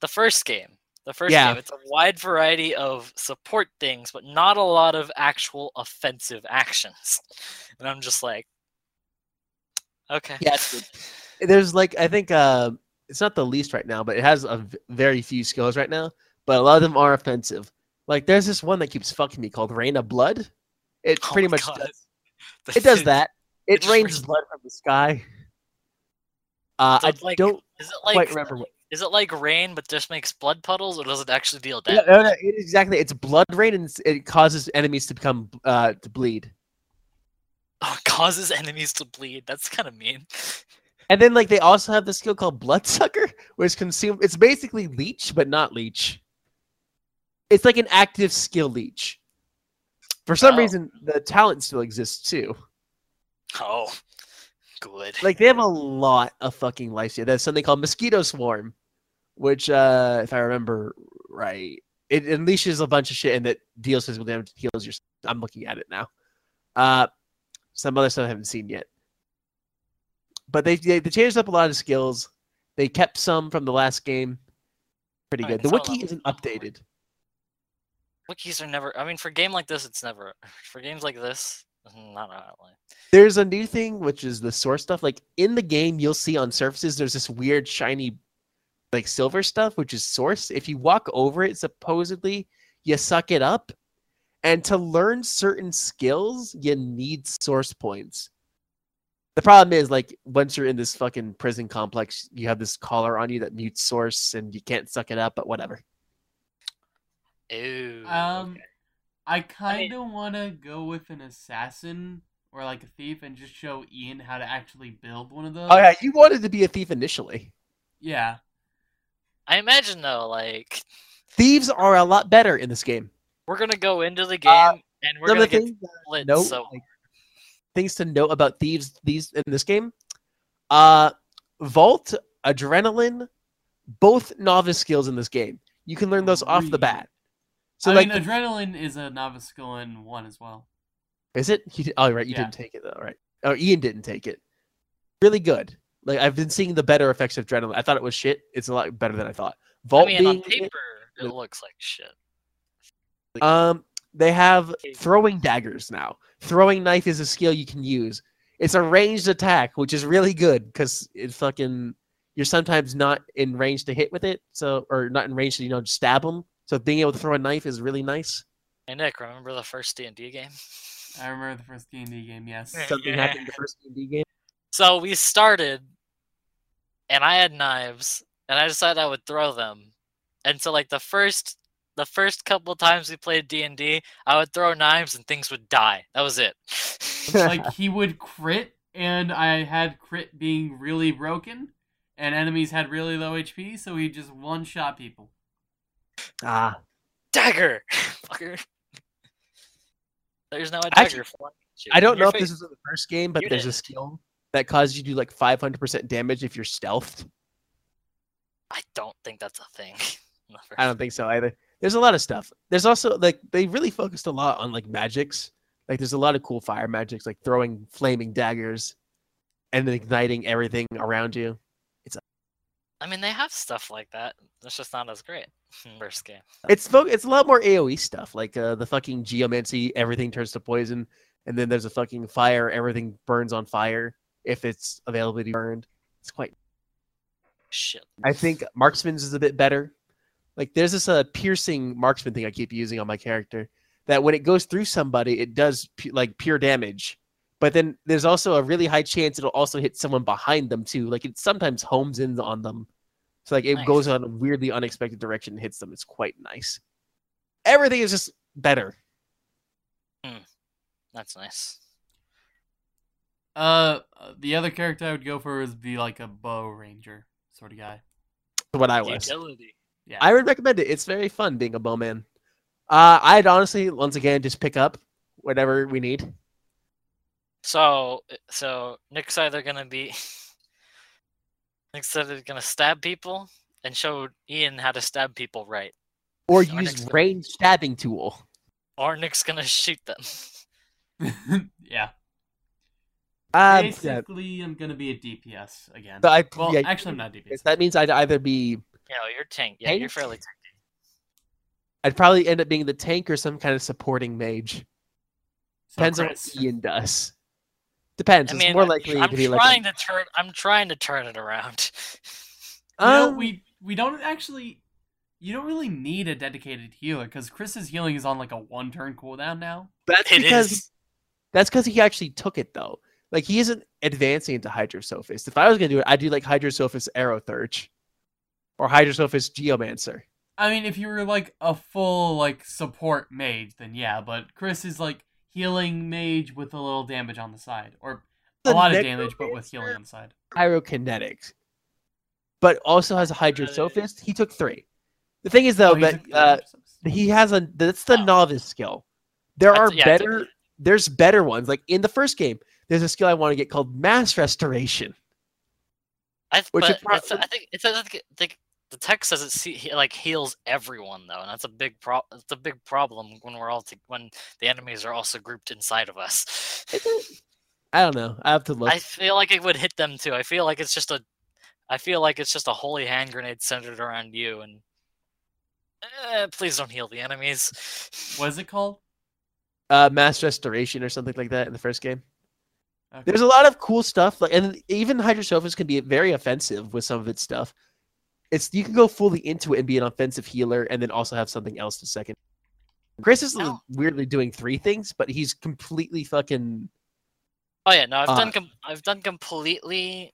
Speaker 2: the first game, the first
Speaker 1: Yeah.
Speaker 2: game, it's a wide variety of support things, but not a lot of actual offensive actions. And I'm just like, okay,
Speaker 1: Yeah, good. There's like I think uh, it's not the least right now, but it has a v- very few skills right now. But a lot of them are offensive. Like there's this one that keeps fucking me called Rain of Blood. It
Speaker 2: Oh
Speaker 1: pretty much
Speaker 2: God.
Speaker 1: does, it does that.
Speaker 2: it
Speaker 1: It rains
Speaker 2: rains-
Speaker 1: blood from the sky. Uh,
Speaker 2: So
Speaker 1: I
Speaker 2: like-
Speaker 1: don't
Speaker 2: Is it
Speaker 1: quite
Speaker 2: like
Speaker 1: remember. What,
Speaker 2: is it like rain but just makes blood puddles, or does it actually deal damage?
Speaker 1: no, no, it, exactly. It's blood rain, and it causes enemies to become uh, to bleed.
Speaker 2: Oh, causes enemies to bleed. That's kind of mean.
Speaker 1: And then like they also have this skill called Bloodsucker, which consume. It's basically leech, but not leech. It's like an active skill leech. For some
Speaker 2: Oh.
Speaker 1: reason, the talent still exists too.
Speaker 2: Oh, good.
Speaker 1: Like they have a lot of fucking life here. There's something called Mosquito Swarm, which, uh, if I remember right, it unleashes a bunch of shit and that deals physical damage, heals your. I'm looking at it now. Uh, some other stuff I haven't seen yet. But they they, they changed up a lot of skills. They kept some from the last game. Pretty good. The wiki isn't updated.
Speaker 2: Wikis are never. I mean, for a game like this, it's never. For games like this, not really.
Speaker 1: There's a new thing, which is the source stuff. Like in the game, you'll see on surfaces there's this weird shiny, like silver stuff, which is source. If you walk over it, supposedly you suck it up. And to learn certain skills, you need source points. The problem is, like, once you're in this fucking prison complex, you have this collar on you that mutes source, and you can't suck it up. But whatever.
Speaker 2: Ew.
Speaker 3: Um,
Speaker 2: okay.
Speaker 3: I kind of want to go with an assassin or like a thief and just show Ian how to actually build one of those.
Speaker 1: Oh yeah, you wanted to be a thief initially.
Speaker 3: Yeah.
Speaker 2: I imagine though, like
Speaker 1: Thieves are a lot better in this game.
Speaker 2: we're gonna go into the game
Speaker 1: Uh,
Speaker 2: and we're
Speaker 1: Some
Speaker 2: gonna
Speaker 1: of the
Speaker 2: get
Speaker 1: things,
Speaker 2: split.
Speaker 1: note,
Speaker 2: so
Speaker 1: like, things to note about thieves these in this game. Uh, Vault, Adrenaline, both novice skills in this game. You can learn those off the bat. So
Speaker 3: I
Speaker 1: like,
Speaker 3: mean, adrenaline is a novice skill one as well.
Speaker 1: is it? He oh right, you
Speaker 3: Yeah.
Speaker 1: didn't take it though, right? Oh, Ian didn't take it. Really good. Like I've been seeing the better effects of Adrenaline. I thought it was shit. It's a lot better than I thought.
Speaker 2: I
Speaker 1: Vault
Speaker 2: mean, on paper, it looks like shit.
Speaker 1: Um, they have throwing daggers now. Throwing knife is a skill you can use. It's a ranged attack, which is really good because it fucking you're sometimes not in range to hit with it, so or not in range to you know stab them. So being able to throw a knife is really nice.
Speaker 2: Hey Nick, remember the first D and D game?
Speaker 3: I remember the first D and D game. Yes.
Speaker 1: Something happened in the first D and D game.
Speaker 2: So we started, and I had knives, and I decided I would throw them. And so, like the first, the first couple times we played D and D, I would throw knives and things would die. That was it.
Speaker 3: like he would crit, and I had crit being really broken, and enemies had really low HP, so he just one shot people.
Speaker 1: Ah,
Speaker 2: dagger, fucker. There's no a dagger for you.
Speaker 1: I don't know if this is in the first game, but
Speaker 2: You
Speaker 1: there's a skill that causes you to do like 500% damage if you're stealthed.
Speaker 2: I don't think that's a thing.
Speaker 1: I don't think so either. There's a lot of stuff. There's also like they really focused a lot on like magics. Like there's a lot of cool fire magics, like throwing flaming daggers and then igniting everything around you.
Speaker 2: I mean, they have stuff like that. It's just not as great. First game.
Speaker 1: It's it's a lot more AOE stuff, like uh, the fucking geomancy, everything turns to poison, and then there's a fucking fire, everything burns on fire if it's available to be burned. It's quite.
Speaker 2: Shit.
Speaker 1: I think marksman's is a bit better. Like there's this uh, piercing marksman thing I keep using on my character that when it goes through somebody, it does like pure damage. But then there's also a really high chance it'll also hit someone behind them too. Like it sometimes homes in on them. So like it
Speaker 2: Nice.
Speaker 1: goes on a weirdly unexpected direction and hits them. It's quite nice. Everything is just better.
Speaker 2: That's nice.
Speaker 3: Uh, the other character I would go for would be like a bow ranger sort of guy.
Speaker 1: What I was.
Speaker 2: Utility.
Speaker 3: Yeah.
Speaker 1: I would recommend it. It's very fun being a bowman. Uh, I'd honestly, once again, just pick up whatever we need.
Speaker 2: So, so Nick's either gonna be Nick's either gonna stab people and show Ian how to stab people right,
Speaker 1: Or
Speaker 2: Or
Speaker 1: use
Speaker 2: next-
Speaker 1: ranged stabbing tool.
Speaker 2: or Nick's gonna shoot them.
Speaker 3: yeah.
Speaker 1: Um, yeah,
Speaker 3: Basically, I'm gonna be a DPS again.
Speaker 1: but I,
Speaker 3: well,
Speaker 1: yeah,
Speaker 3: actually, I'm not DPS.
Speaker 1: that means I'd either be,
Speaker 2: You know, you're tank. Yeah, you're fairly tank.
Speaker 1: I'd probably end up being the tank or some kind of supporting mage.
Speaker 3: So,
Speaker 1: Depends on what Ian does. Depends.
Speaker 2: I
Speaker 1: it's
Speaker 2: mean,
Speaker 1: more
Speaker 2: I'm
Speaker 1: likely
Speaker 2: tr- I'm
Speaker 1: to be like.
Speaker 2: trying to turn. I'm trying to turn it around.
Speaker 1: A,
Speaker 3: You know,
Speaker 1: um,
Speaker 3: we we don't actually. You don't really need a dedicated healer because Chris's healing is on like a one turn cooldown now.
Speaker 1: that's
Speaker 2: It
Speaker 1: because
Speaker 2: is.
Speaker 1: that's because he actually took it though. Like he isn't advancing into Hydrosophist. If I was gonna do it, I'd do like Hydrosophist Aerotheurge, or Hydrosophist Geomancer.
Speaker 3: I mean, if you were like a full like support mage, then yeah. But Chris is like healing mage with a little damage on the side, or a
Speaker 1: The
Speaker 3: lot of damage, but with healing on the side.
Speaker 1: pyrokinetics, but also has a hydrosophist. He took three. The thing is though
Speaker 3: Oh,
Speaker 1: that uh, he has a that's the
Speaker 2: Oh.
Speaker 1: novice skill. There
Speaker 2: I
Speaker 1: are
Speaker 2: yeah,
Speaker 1: better
Speaker 2: it.
Speaker 1: there's better ones. Like in the first game, there's a skill I want to get called mass restoration.
Speaker 2: I,
Speaker 1: Which
Speaker 2: but
Speaker 1: is pro-
Speaker 2: I think it's I think, like the text says it see, he, like heals everyone though, and that's a big pro. It's a big problem when we're all to, when the enemies are also grouped inside of us.
Speaker 1: I don't know. I have to look.
Speaker 2: I feel like it would hit them too. I feel like it's just a. I feel like it's just a holy hand grenade centered around you, and eh, please don't heal the enemies.
Speaker 3: What is it called?
Speaker 1: uh, mass restoration or something like that in the first game.
Speaker 3: Okay.
Speaker 1: There's a lot of cool stuff, like, and even Hydrosophist can be very offensive with some of its stuff. It's you can go fully into it and be an offensive healer, and then also have something else to second. Chris is
Speaker 2: No.
Speaker 1: weirdly doing three things, but he's completely fucking.
Speaker 2: Oh yeah, no, I've
Speaker 1: Uh,
Speaker 2: done I've done completely.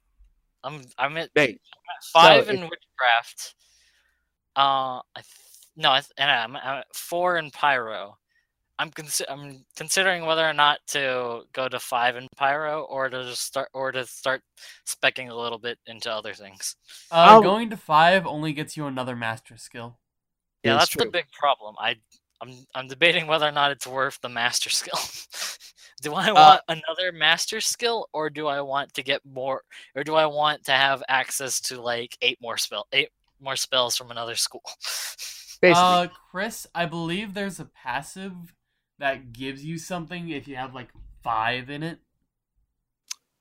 Speaker 2: I'm I'm at
Speaker 1: Hey,
Speaker 2: five in witchcraft. Uh, I th- no, I th- and I'm, I'm at four in pyro. I'm consi- I'm considering whether or not to go to five in pyro or to just start or to start specking a little bit into other things.
Speaker 3: Uh,
Speaker 1: I'll-
Speaker 3: going to five only gets you another master skill.
Speaker 2: Yeah,
Speaker 1: It is
Speaker 2: that's the big problem. I I'm I'm debating whether or not it's worth the master skill. do I
Speaker 1: Uh,
Speaker 2: want another master skill or do I want to get more or do I want to have access to like eight more spell eight more spells from another school?
Speaker 1: Basically,
Speaker 3: Uh, Chris, I believe there's a passive that gives you something if you have like five in it.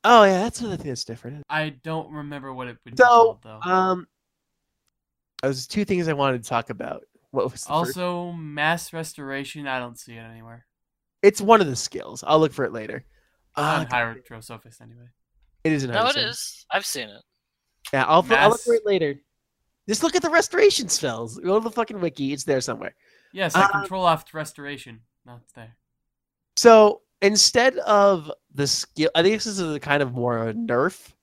Speaker 1: oh yeah, that's another thing that's different.
Speaker 3: I don't remember what it would be
Speaker 1: So,
Speaker 3: called though.
Speaker 1: um, there's two things I wanted to talk about. What was the first?
Speaker 3: also, mass restoration. I don't see it anywhere.
Speaker 1: It's one of the skills. I'll look for it later.
Speaker 3: Uh,
Speaker 1: Uh,
Speaker 3: Hydrosophist anyway.
Speaker 1: it is an
Speaker 2: no, it
Speaker 1: Hydrosophist.
Speaker 2: is. I've seen it.
Speaker 1: Yeah, I'll, I'll look for it later. Just look at the restoration spells. Go to the fucking wiki. It's there somewhere.
Speaker 3: Yes, I
Speaker 1: Uh,
Speaker 3: control off restoration. No, it's there.
Speaker 1: So instead of the skill, I think this is a kind of more a nerf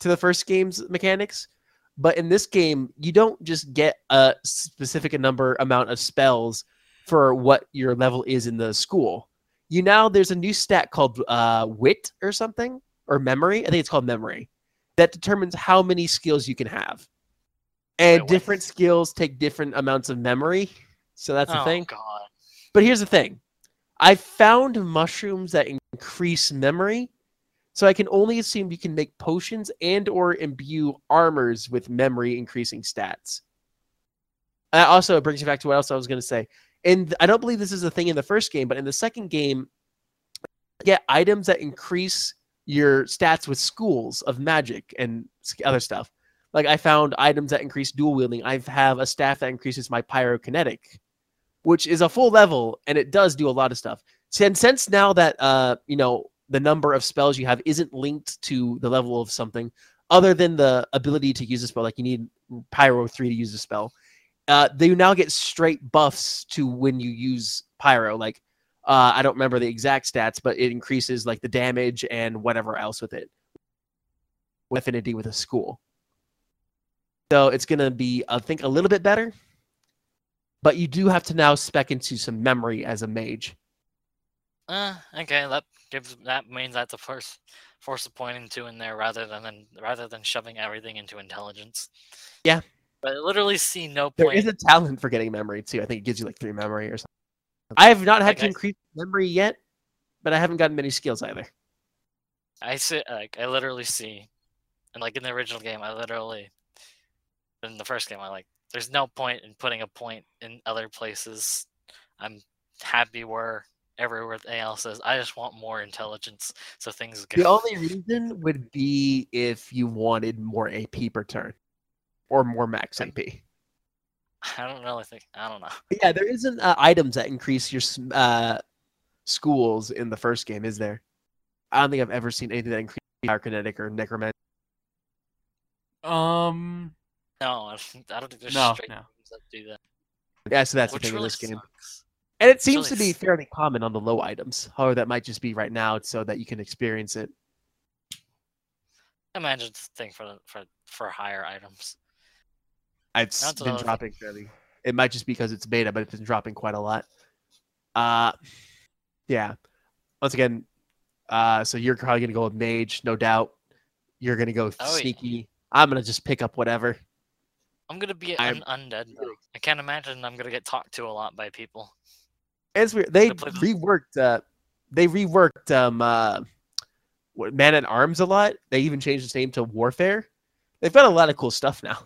Speaker 1: to the first game's mechanics. But in this game, you don't just get a specific number amount of spells for what your level is in the school. You now there's a new stat called uh, wit or something or memory. I think it's called memory that determines how many skills you can have. And different skills take different amounts of memory. So that's the thing.
Speaker 2: oh
Speaker 1: thing.
Speaker 2: god.
Speaker 1: But here's the thing. I found mushrooms that increase memory. So I can only assume you can make potions and or imbue armors with memory increasing stats. Uh, also, it brings me back to what else I was going to say. And I don't believe this is a thing in the first game, but in the second game, get items that increase your stats with schools of magic and other stuff. Like I found items that increase dual wielding. I have a staff that increases my pyrokinetic which is a full level and it does do a lot of stuff. And since now that uh you know the number of spells you have isn't linked to the level of something other than the ability to use a spell, like you need Pyro 3 to use a spell, uh, they now get straight buffs to when you use Pyro. Like uh, I don't remember the exact stats, but it increases like the damage and whatever else with it. With affinity with a school. So it's gonna be, I think, a little bit better but you do have to now spec into some memory as a mage.
Speaker 2: Uh, okay, that gives that means that's a force force of pointing to in there rather than rather than shoving everything into intelligence.
Speaker 1: Yeah.
Speaker 2: But I literally see no
Speaker 1: There
Speaker 2: point.
Speaker 1: is a talent for getting memory too. I think it gives you like three memory or something. I have not had
Speaker 2: Like
Speaker 1: to
Speaker 2: I-
Speaker 1: increase memory yet, but I haven't gotten many skills either.
Speaker 2: I see, like, I literally see, and like in the original game, I literally, in the first game, I like, there's no point in putting a point in other places. I'm happy where everywhere else is. I just want more intelligence, so things go.
Speaker 1: The only reason would be if you wanted more AP per turn or more max AP.
Speaker 2: I don't really think. I don't know.
Speaker 1: Yeah, there isn't uh, items that increase your uh, schools in the first game, is there? I don't think I've ever seen anything that increases kinetic or necromancy.
Speaker 3: Um,
Speaker 2: No, I don't I don't think there's
Speaker 3: No,
Speaker 2: straight
Speaker 3: no.
Speaker 2: games that do that.
Speaker 1: Yeah, so that's
Speaker 2: which
Speaker 1: the thing
Speaker 2: really
Speaker 1: in this game.
Speaker 2: sucks.
Speaker 1: And it seems
Speaker 2: really
Speaker 1: to be fairly common on the low items. However, that might just be right now so that you can experience it.
Speaker 2: Imagine the thing for for for higher items.
Speaker 1: It's
Speaker 2: That's
Speaker 1: been
Speaker 2: another thing.
Speaker 1: dropping fairly. It might just be because it's beta, but it's been dropping quite a lot. Uh, yeah. Once again, uh, so you're probably gonna go with mage, no doubt. You're gonna go
Speaker 2: Oh, yeah.
Speaker 1: sneaky. I'm gonna just pick up whatever.
Speaker 2: I'm gonna be
Speaker 1: I'm-
Speaker 2: an undead though. I can't imagine I'm gonna get talked to a lot by people.
Speaker 1: It's weird. They
Speaker 2: To play the-
Speaker 1: reworked. Uh, they reworked um, uh, Man at Arms a lot. They even changed its name to Warfare. They've got a lot of cool stuff now.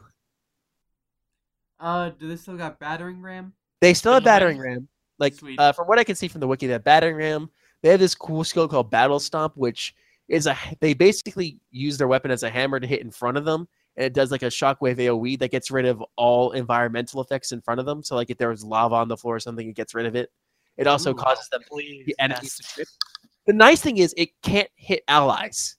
Speaker 3: uh, do they still got battering ram?
Speaker 1: They still have battering ram. Like
Speaker 3: Sweet.
Speaker 1: uh, from what I can see from the wiki, that battering ram. They have this cool skill called Battle Stomp, which is a. They basically use their weapon as a hammer to hit in front of them, and it does like a shockwave AOE that gets rid of all environmental effects in front of them. So like if there was lava on the floor or something, it gets rid of it. It also
Speaker 3: Ooh.
Speaker 1: causes them
Speaker 2: Please,
Speaker 1: the enemies
Speaker 2: yes.
Speaker 1: to trip. The nice thing is it can't hit allies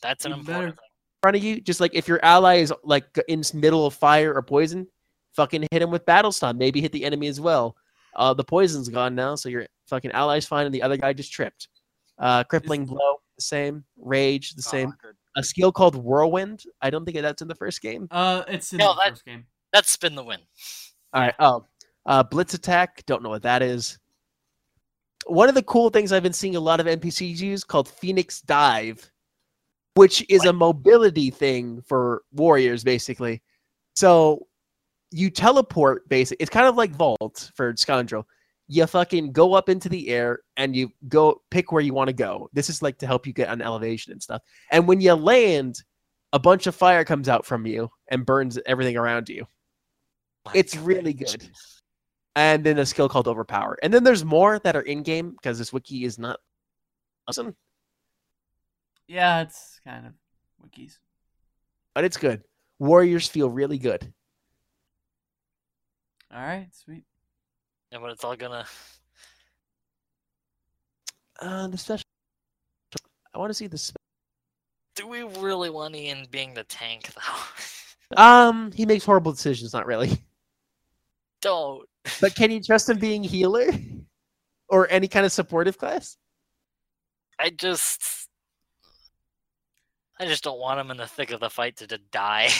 Speaker 2: That's an
Speaker 3: Even
Speaker 2: important thing.
Speaker 1: in front of you. Just like if your ally is like in s- middle of fire or poison, fucking hit him with battle stun. Maybe hit the enemy as well. Uh, the poison's gone now, so your fucking ally's fine, and the other guy just tripped. Uh, crippling blow, the same. Rage, the same.
Speaker 2: Oh, good.
Speaker 1: A skill called whirlwind. I don't think that's in the first game.
Speaker 3: Uh, it's in
Speaker 2: No,
Speaker 3: the
Speaker 2: that-
Speaker 3: first game.
Speaker 2: That's spin the win.
Speaker 1: All right. Oh, uh, blitz attack. Don't know what that is. one of the cool things I've been seeing a lot of NPCs use called Phoenix Dive, which is a mobility thing for warriors, basically. So you teleport, basically. It's kind of like Vault for Scoundrel. You fucking go up into the air and you go pick where you want to go. This is like to help you get on elevation and stuff. And when you land, a bunch of fire comes out from you and burns everything around you.
Speaker 2: My
Speaker 1: It's really good. And then a skill called Overpower. And then there's more that are in game because this wiki is not awesome,
Speaker 3: Yeah, it's kind of wikis.
Speaker 1: but it's good. Warriors feel really good.
Speaker 3: All right, sweet.
Speaker 2: Yeah, but it's all gonna.
Speaker 1: Uh, the special. I want to see the. Spe-
Speaker 2: Do we really want Ian being the tank though?
Speaker 1: um, he makes horrible decisions. Not really,
Speaker 2: Don't.
Speaker 1: but can you trust him being healer or any kind of supportive class?
Speaker 2: I just. I just don't want him in the thick of the fight to just die.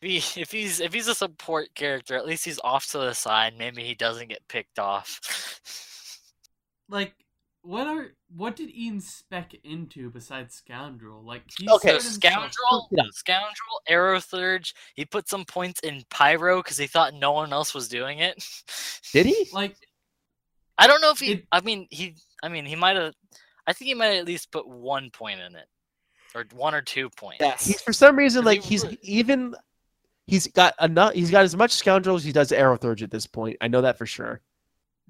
Speaker 2: If, he, if he's if he's a support character, at least he's off to the side. Maybe he doesn't get picked off.
Speaker 3: Like, what are what did Ian spec into besides Scoundrel? Like, he
Speaker 1: Okay,
Speaker 2: So
Speaker 3: himself-
Speaker 2: scoundrel,
Speaker 1: Yeah.
Speaker 2: scoundrel, Aerotheurge. He put some points in pyro because he thought no one else was doing it.
Speaker 1: Did he?
Speaker 3: Like,
Speaker 2: I don't know if he.
Speaker 3: It-
Speaker 2: I mean, he. I mean, he might have. I think he might at least put one point in it, or one or two points.
Speaker 1: He's for some reason like he's even. He's got enough. He's got as much scoundrel as he does Aerotheurge at this point. I know that for sure.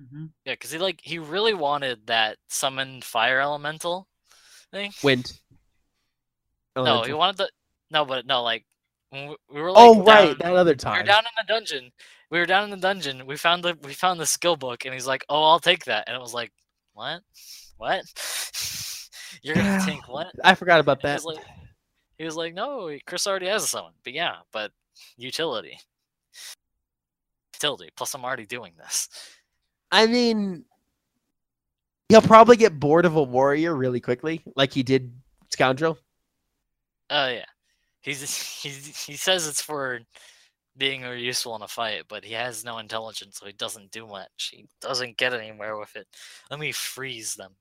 Speaker 3: mhm.
Speaker 2: Yeah, because he like he really wanted that summon fire elemental thing.
Speaker 1: Wind.
Speaker 2: No, he wanted the. No, but no, like we, we were like.
Speaker 1: oh right,
Speaker 2: down-
Speaker 1: that other time.
Speaker 2: We were down in the dungeon. We were down in the dungeon. We found the we found the skill book, and he's like, "Oh, I'll take that." And it was like, "What? What? You're gonna take what?"
Speaker 1: I forgot about
Speaker 2: And he
Speaker 1: that.
Speaker 2: was like, he was like, "No, Chris already has a summon." But yeah, but utility, utility. Plus, I'm already doing this.
Speaker 1: I mean, he'll probably get bored of a warrior really quickly, like he did scoundrel.
Speaker 2: Oh yeah, he's he's he says it's for being useful in a fight, but he has no intelligence, so he doesn't do much. He doesn't get anywhere with it. Let me freeze them.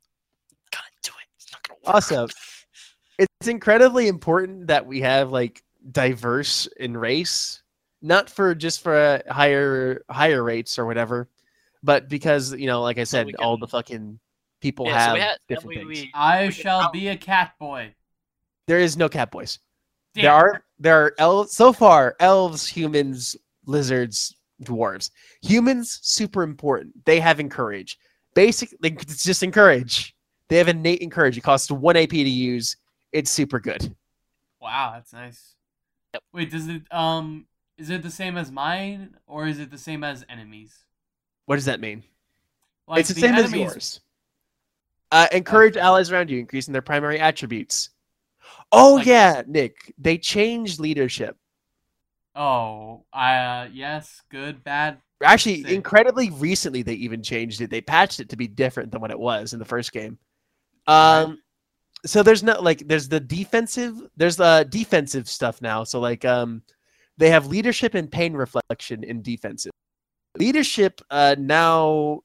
Speaker 2: God, do it. It's not gonna work.
Speaker 1: Also, it's incredibly important that we have like diverse in race, not for just for uh, higher higher rates or whatever, but because you know, like I
Speaker 2: So
Speaker 1: said,
Speaker 2: we
Speaker 1: all the fucking people
Speaker 2: Yeah, so
Speaker 1: have
Speaker 2: we had-
Speaker 1: different
Speaker 2: we-
Speaker 1: things.
Speaker 2: we-
Speaker 3: I
Speaker 2: we can
Speaker 3: shall
Speaker 2: out-
Speaker 3: be a cat boy.
Speaker 1: There is no cat boys.
Speaker 3: Damn.
Speaker 1: There are there are elves so far elves, humans, lizards, dwarves. Humans super important. They have encourage. Basic like, it's just encourage. They have innate encourage. It costs one AP to use. It's super good.
Speaker 3: Wow, that's nice.
Speaker 2: Yep.
Speaker 3: Wait, does it um is it the same as mine or is it the same as enemies?
Speaker 1: What does that mean?
Speaker 3: Like
Speaker 1: it's the, same as yours. Uh, encourage
Speaker 3: Okay.
Speaker 1: allies around you, increasing their primary attributes. Oh
Speaker 3: Like-
Speaker 1: yeah, Nick. They changed leadership.
Speaker 3: Oh, uh yes, good, bad.
Speaker 1: Actually,
Speaker 3: Same.
Speaker 1: incredibly recently, they even changed it. They patched it to be different than what it was in the first game. Um, so there's not like there's the defensive, there's the defensive stuff now. So like um, they have leadership and pain reflection in defensive. Leadership uh now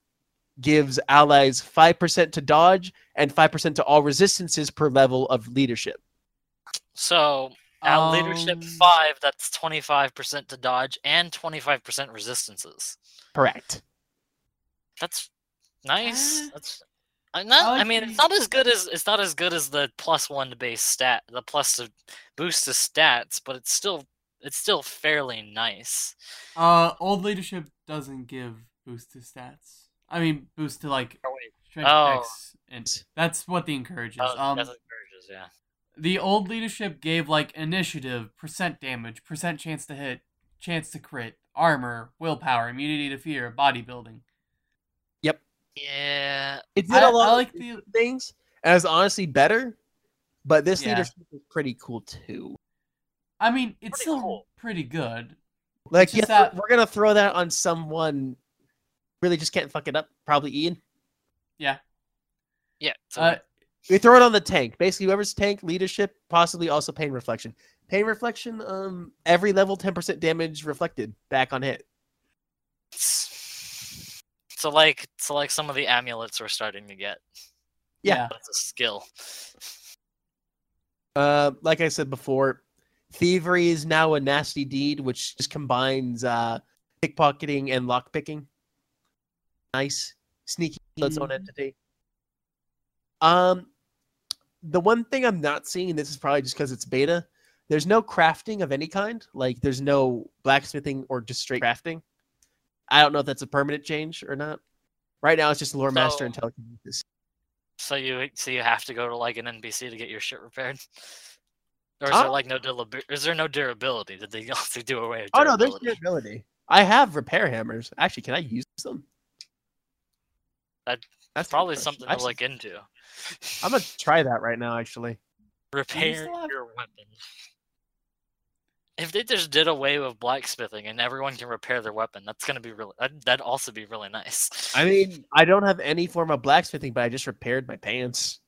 Speaker 1: gives allies five percent to dodge and five percent to all resistances per level of leadership.
Speaker 2: So at leadership
Speaker 3: Um,
Speaker 2: five, that's twenty five percent to dodge and twenty five percent resistances.
Speaker 1: Correct.
Speaker 2: That's nice. That's I'm not. I, mean, it's not as good as it's not as good as the plus one to base stat, the plus to boost the stats, but it's still it's still fairly nice.
Speaker 3: Uh old leadership doesn't give boost to stats. I mean boost to like
Speaker 2: Oh,
Speaker 3: strength
Speaker 2: Oh.
Speaker 3: X and that's what the encourages.
Speaker 2: Oh,
Speaker 3: um
Speaker 2: that's encourages, yeah.
Speaker 3: the old leadership gave like initiative, percent damage, percent chance to hit, chance to crit, armor, willpower, immunity to fear, bodybuilding.
Speaker 2: Yeah,
Speaker 1: It did
Speaker 3: I-
Speaker 1: a
Speaker 3: I
Speaker 1: lot of
Speaker 3: like
Speaker 1: different
Speaker 3: the-
Speaker 1: things, and it's honestly better. But this
Speaker 3: Yeah.
Speaker 1: leadership is pretty cool too.
Speaker 3: I mean, it's
Speaker 2: Pretty
Speaker 3: still
Speaker 2: cool.
Speaker 3: pretty good.
Speaker 1: Like, yeah,
Speaker 3: that-
Speaker 1: we're gonna throw that on someone. Really, just can't fuck it up. Probably Ian.
Speaker 3: Yeah.
Speaker 2: yeah. So
Speaker 3: Uh,
Speaker 1: We throw it on the tank. Basically, whoever's tank leadership, possibly also pain reflection. Pain reflection. Um, every level, ten percent damage reflected back on hit.
Speaker 2: So like, so like some of the amulets we're starting to get.
Speaker 1: Yeah.
Speaker 2: That's a skill.
Speaker 1: Uh, like I said before, thievery is now a nasty deed, which just combines uh, pickpocketing and lockpicking. Nice, sneaky, its own
Speaker 3: Mhm.
Speaker 1: entity. Um, the one thing I'm not seeing, and this is probably just because it's beta, there's no crafting of any kind. Like, there's no blacksmithing or just straight crafting. I don't know if that's a permanent change or not. Right now, it's just lore master and
Speaker 2: So-
Speaker 1: telekinesis.
Speaker 2: So you so you have to go to like an NPC to get your shit repaired. Or is there like no is there no durability? Did they also do away with
Speaker 1: Oh no, there's
Speaker 2: durability?
Speaker 1: I have repair hammers. Actually, can I use them?
Speaker 2: That-
Speaker 1: That's
Speaker 2: Probably something to look into.
Speaker 1: I'm gonna try that right now. Actually,
Speaker 2: repair your weapon. If they just did away with blacksmithing and everyone can repair their weapon, that's gonna be really that'd, that'd also be really nice.
Speaker 1: I mean, I don't have any form of blacksmithing, but I just repaired my pants.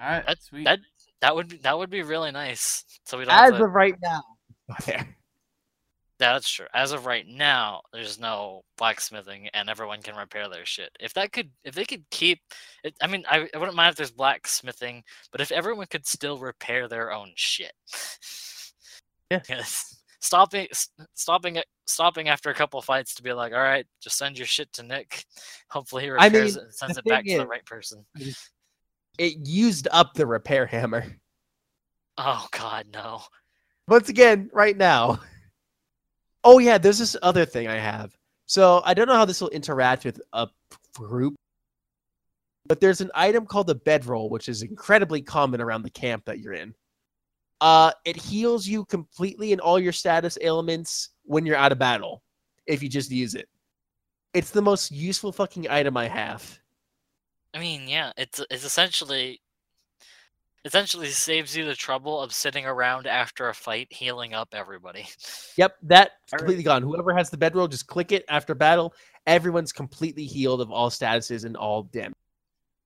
Speaker 3: All right,
Speaker 2: That-
Speaker 3: sweet.
Speaker 2: that that would be that would be really nice. So we don't
Speaker 1: As
Speaker 2: have to,
Speaker 1: of right now, there.
Speaker 2: Yeah, that's true. As of right now, there's no blacksmithing, and everyone can repair their shit. If that could, if they could keep, it, I mean, I, I wouldn't mind if there's blacksmithing, but if everyone could still repair their own shit,
Speaker 1: Yeah.
Speaker 2: Stopping, stopping, it, stopping after a couple fights to be like, all right, just send your shit to Nick. Hopefully he
Speaker 1: I
Speaker 2: repairs
Speaker 1: mean,
Speaker 2: it and sends it back
Speaker 1: thing
Speaker 2: to the right person.
Speaker 1: It used up the repair hammer.
Speaker 2: Oh God, no.
Speaker 1: Once again, right now. Oh yeah, there's this other thing I have. So I don't know how this will interact with a group, but there's an item called the bedroll, which is incredibly common around the camp that you're in. Uh, it heals you completely in all your status ailments when you're out of battle, if you just use it. It's the most useful fucking item I have.
Speaker 2: I mean, yeah, it's it's essentially essentially saves you the trouble of sitting around after a fight healing up everybody.
Speaker 1: Yep, that's completely gone. Whoever has the bedroll, just click it after battle. Everyone's completely healed of all statuses and all damage.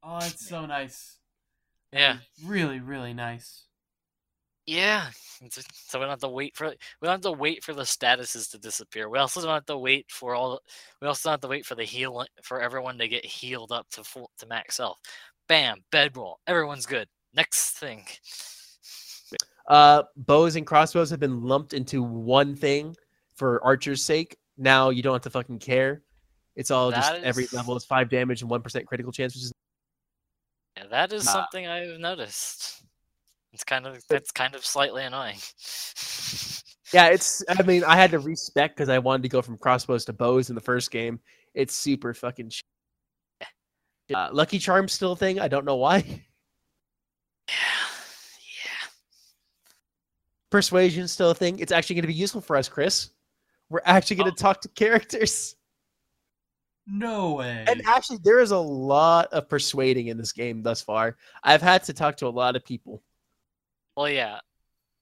Speaker 3: oh, it's so nice.
Speaker 2: Yeah.
Speaker 3: is really, really nice.
Speaker 2: Yeah. So we don't have to wait for we don't have to wait for the statuses to disappear. We also don't have to wait for all we also don't have to wait for the heal for everyone to get healed up to full to max health. Bam, bedroll. Everyone's good. Next thing.
Speaker 1: Uh, bows and crossbows have been lumped into one thing for archer's sake. Now you don't have to fucking care. It's all just
Speaker 2: That
Speaker 1: every level is five damage and one percent critical chance, which is
Speaker 2: Yeah, that is
Speaker 1: Nah.
Speaker 2: something I've noticed. It's kind of that's kind of slightly annoying.
Speaker 1: yeah. It's I mean I had to respec because I wanted to go from crossbows to bows in the first game. It's super fucking. Sh- uh, Lucky Charm's still a thing. I don't know why.
Speaker 2: Yeah. Yeah.
Speaker 1: Persuasion's still a thing. It's actually going to be useful for us, Chris. We're actually going to
Speaker 2: Oh.
Speaker 1: talk to characters.
Speaker 3: No way.
Speaker 1: And actually, there is a lot of persuading in this game thus far. I've had to talk to a lot of people.
Speaker 2: Well, yeah,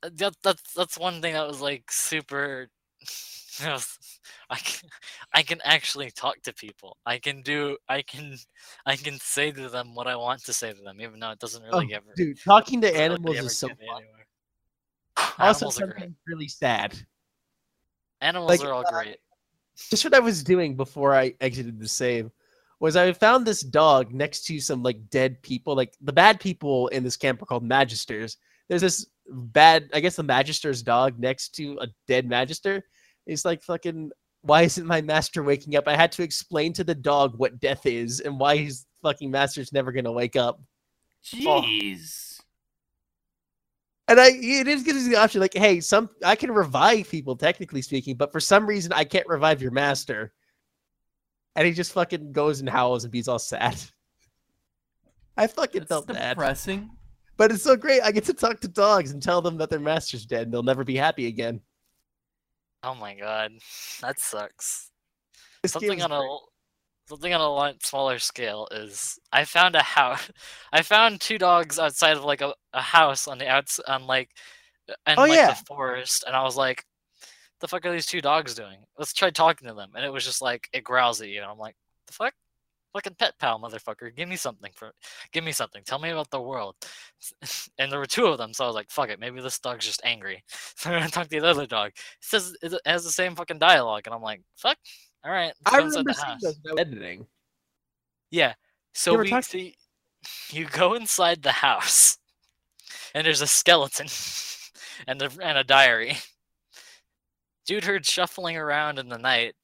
Speaker 2: Uh, that, that's that's one thing that was like super. I can, I can actually talk to people. I can do. I can. I can say to them what I want to say to them, even though it doesn't really
Speaker 1: Oh,
Speaker 2: ever.
Speaker 1: Dude, talking to
Speaker 2: really
Speaker 1: animals is so fun. Also,
Speaker 2: great.
Speaker 1: really sad.
Speaker 2: Animals
Speaker 1: like,
Speaker 2: are all
Speaker 1: uh,
Speaker 2: great.
Speaker 1: Just what I was doing before I exited the save was I found this dog next to some like dead people. Like the bad people in this camp are called magisters. There's this bad, I guess the magister's dog next to a dead magister. He's like fucking. Why isn't my master waking up? I had to explain to the dog what death is and why his fucking master's never gonna wake up.
Speaker 3: Jeez.
Speaker 1: And I it is gives you the option like, hey, some I can revive people technically speaking, but for some reason I can't revive your master. And he just fucking goes and howls and he's all sad. I fucking
Speaker 3: That's
Speaker 1: felt
Speaker 3: depressing.
Speaker 1: But it's so great. I get to talk to dogs and tell them that their master's dead and they'll never be happy again.
Speaker 2: Oh my god, that sucks.
Speaker 1: This
Speaker 2: something on a something on a lot smaller scale is I found a house. I found two dogs outside of like a, a house on the outs on like and
Speaker 1: Oh,
Speaker 2: like
Speaker 1: yeah.
Speaker 2: the forest, and I was like, "The fuck are these two dogs doing? Let's try talking to them." And it was just like it growls at you, and I'm like, "The fuck." Fucking pet pal, motherfucker! Give me something for, give me something. Tell me about the world. And there were two of them, so I was like, "Fuck it, maybe this dog's just angry." So I talked to talk to the other dog. It says it has the same fucking dialogue, and I'm like, "Fuck, All right,
Speaker 1: I remember seeing those editing.
Speaker 2: Yeah. So we see you go inside the house, and there's a skeleton and a, and a diary. Dude heard shuffling around in the night.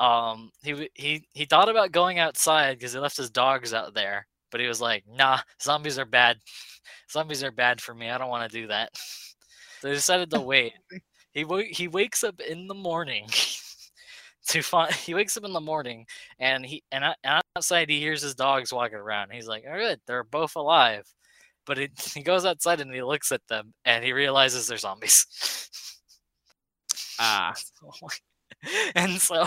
Speaker 2: Um, he he he thought about going outside because he left his dogs out there, but he was like, "Nah, zombies are bad. Zombies are bad for me. I don't want to do that." So he decided to wait. He he wakes up in the morning to find. He wakes up in the morning and he and, and outside he hears his dogs walking around. He's like, "Oh, good, they're both alive." But it, he goes outside and he looks at them and he realizes they're zombies.
Speaker 1: Ah,
Speaker 2: and so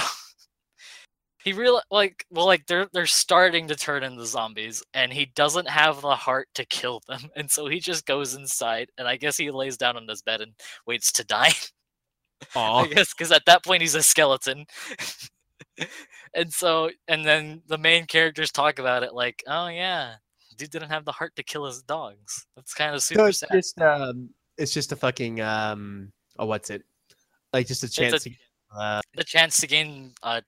Speaker 2: he real like well like they're they're starting to turn into zombies and he doesn't have the heart to kill them and so he just goes inside and I guess he lays down on his bed and waits to die.
Speaker 1: aw.
Speaker 2: I guess because at that point he's a skeleton. and so, and then the main characters talk about it like, oh yeah, dude didn't have the heart to kill his dogs. That's kind of super
Speaker 1: So it's
Speaker 2: sad.
Speaker 1: just um, it's just a fucking um, oh, what's it? Like just a chance
Speaker 2: a-
Speaker 1: to uh,
Speaker 2: The chance to gain, uh,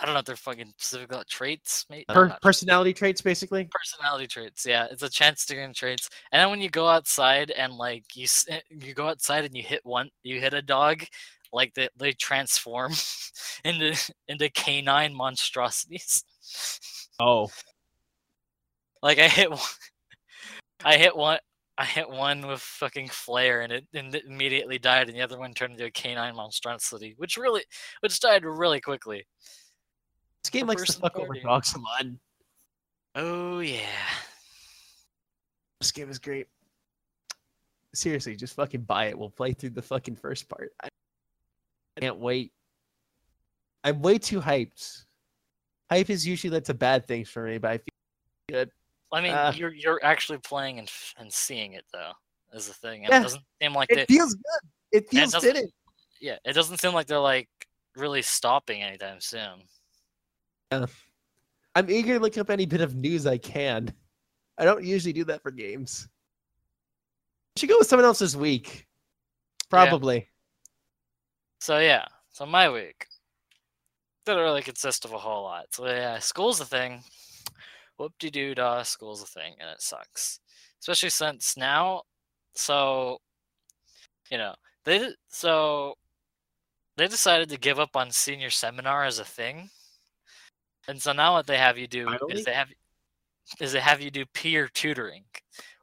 Speaker 2: I don't know if they're fucking specific uh, traits, maybe
Speaker 1: per- personality traits, basically.
Speaker 2: personality traits. Yeah, it's a chance to gain traits. And then when you go outside and like you eh, you go outside and you hit one, you hit a dog, like they they transform into into canine monstrosities.
Speaker 1: Oh,
Speaker 2: Like I hit one, I hit one, I hit one with fucking flare, and it, and it immediately died, and the other one turned into a canine monstrosity, which really, which died really quickly.
Speaker 1: This game
Speaker 2: A
Speaker 1: likes to fuck over dogs a lot.
Speaker 2: Oh yeah,
Speaker 1: This game is great. Seriously, just fucking buy it. We'll play through the fucking first part. I can't wait. I'm way too hyped. Hype is usually led to bad things for me, but I feel good.
Speaker 2: I mean,
Speaker 1: Uh,
Speaker 2: you're you're actually playing and and seeing it though is the thing. And
Speaker 1: Yeah.
Speaker 2: It doesn't seem like
Speaker 1: It
Speaker 2: they,
Speaker 1: feels good. It feels fitting.
Speaker 2: yeah, it doesn't seem like they're like really stopping anytime soon.
Speaker 1: I'm eager to look up any bit of news I can. I don't usually do that for games. I should go with someone else this week. Probably.
Speaker 2: So yeah, so my week didn't really consist of a whole lot. So yeah, school's a thing. Whoop de doo dah, school's a thing, and it sucks. Especially since now, so you know they so they decided to give up on senior seminar as a thing, and so now what they have you do
Speaker 1: Finally?
Speaker 2: is they have is they have you do peer tutoring,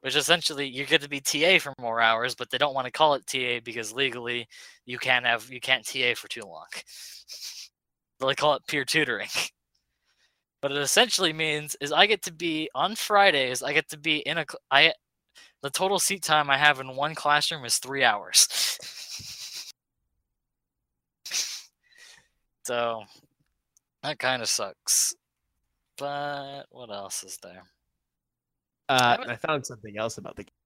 Speaker 2: which essentially you get to be TA for more hours, but they don't want to call it TA because legally you can't have you can't TA for too long. they call it peer tutoring. But it essentially means is I get to be on Fridays. I get to be in a I the total seat time I have in one classroom is three hours. so that kind of sucks. But what else is there?
Speaker 1: Uh,
Speaker 2: I,
Speaker 1: I found something else about the game.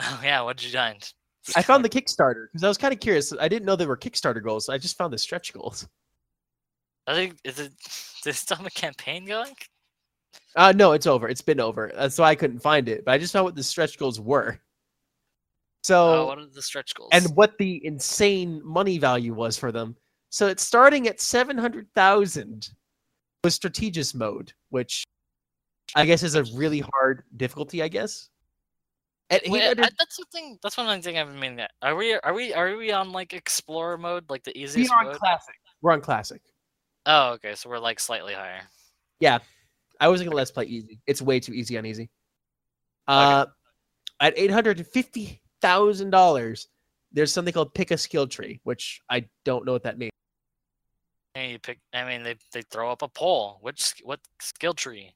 Speaker 2: Oh, yeah. What did you find?
Speaker 1: I found the Kickstarter because I was kind of curious. I didn't know there were Kickstarter goals. So I just found the stretch goals.
Speaker 2: I think is it? They still have a campaign going?
Speaker 1: Uh, no, it's over. It's been over. Uh, That's why I couldn't find it. But I just found what the stretch goals were. So
Speaker 2: uh, what are the stretch goals?
Speaker 1: And what the insane money value was for them. So it's starting at 700,000 the strategist mode, which I guess is a really hard difficulty, I guess. And
Speaker 2: Wait, I, that's something. That's one thing I haven't made yet. Are we? Are we? Are we on like explorer mode, like the easiest?
Speaker 1: We're on
Speaker 2: mode?
Speaker 1: classic. We're on classic.
Speaker 2: Oh, okay. So we're like slightly higher.
Speaker 1: Yeah, I wasn't gonna let's play easy. It's way too easy on easy. Uh, okay. at eight hundred and fifty thousand dollars, there's something called pick a skill tree, which I don't know what that means.
Speaker 2: You pick. I mean, they they throw up a poll. Which what skill tree?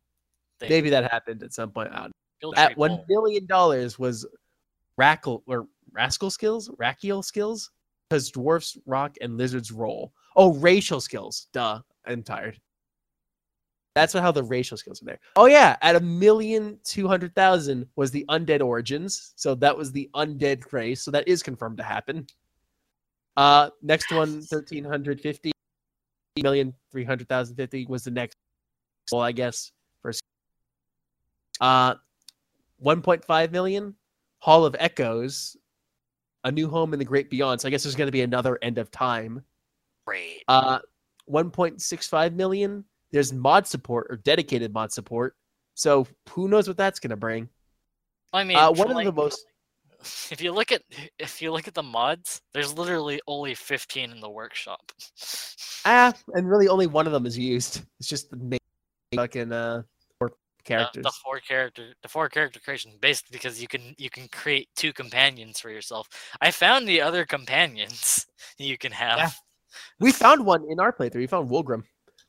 Speaker 1: Maybe that happened at some point. I don't know.
Speaker 2: skill
Speaker 1: At
Speaker 2: tree
Speaker 1: one
Speaker 2: poll.
Speaker 1: million dollars was rackle or rascal skills, racial skills, because dwarfs rock and lizards roll. Oh, racial skills. Duh. I'm tired. That's how the racial skills are there. Oh yeah, at a million two hundred thousand was the undead origins. So that was the undead race. So that is confirmed to happen. Uh next one, thirteen hundred fifty million three hundred thousand fifty was the next well, I guess. First uh 1.5 million Hall of Echoes, a new home in the great beyond. So I guess there's going to be another end of time.
Speaker 2: Great.
Speaker 1: Uh, 1.65 million. There's mod support or dedicated mod support. So who knows what that's gonna bring?
Speaker 2: I mean,
Speaker 1: Uh, one of the most
Speaker 2: If you look at if you look at the mods, there's literally only 15 in the workshop.
Speaker 1: ah, and really only one of them is used. It's just the main fucking uh four characters.
Speaker 2: the four character the four character creation basically because you can you can create two companions for yourself. I found the other companions you can have.
Speaker 1: We found one in our playthrough. We found Wolgrim.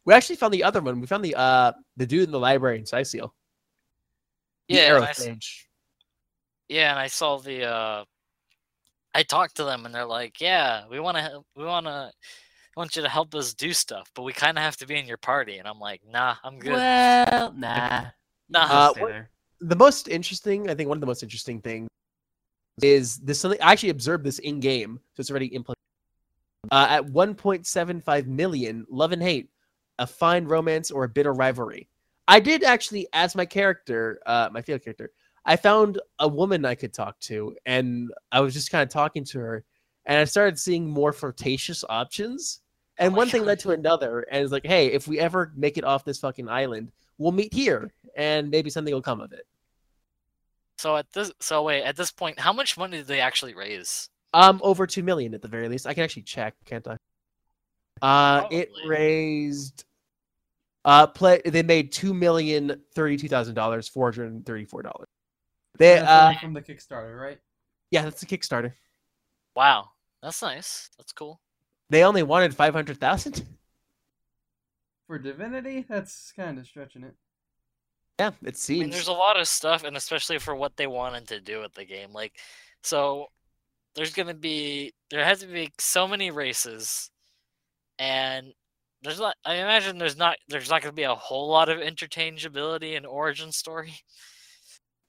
Speaker 1: We actually found the other one. We found the uh the dude in the library in. The
Speaker 2: Yeah, and I s-
Speaker 1: Sage.
Speaker 2: Yeah, and I saw the uh I talked to them and they're like, "Yeah, we want to we want to want you to help us do stuff, but we kind of have to be in your party." And I'm like, "Nah, I'm good."
Speaker 3: Well, nah.
Speaker 2: Nah.
Speaker 1: Uh,
Speaker 3: stay
Speaker 1: what-
Speaker 3: there.
Speaker 1: The most interesting, I think, one of the most interesting things is this. Something I actually observed this in game, so it's already implemented. Uh, at 1.75 million, love and hate, a fine romance or a bitter rivalry. I did actually, as my character, uh, my field character, I found a woman I could talk to, and I was just kind of talking to her, and I started seeing more flirtatious options. And
Speaker 2: my
Speaker 1: one thing
Speaker 2: God.
Speaker 1: led to another, and it's like, hey, if we ever make it off this fucking island, we'll meet here, and maybe something will come of it.
Speaker 2: So at this so wait, at this point, how much money did they actually raise?
Speaker 1: Um, over two million at the very least. I can actually check, can't I? Uh, it raised. Uh, play. They made two million thirty-two thousand dollars, four hundred and thirty-four dollars. They,
Speaker 3: That's
Speaker 1: uh,
Speaker 3: from the Kickstarter, right?
Speaker 1: yeah, that's a Kickstarter.
Speaker 2: Wow. That's nice. That's cool.
Speaker 1: They only wanted five hundred thousand.
Speaker 3: For Divinity, that's kind of stretching it.
Speaker 1: Yeah, it
Speaker 2: I mean,
Speaker 1: seems.
Speaker 2: there's a lot of stuff, and especially for what they wanted to do with the game. Like, so there's gonna be there has to be so many races, and there's not. I imagine there's not there's not gonna be a whole lot of interchangeability in origin story.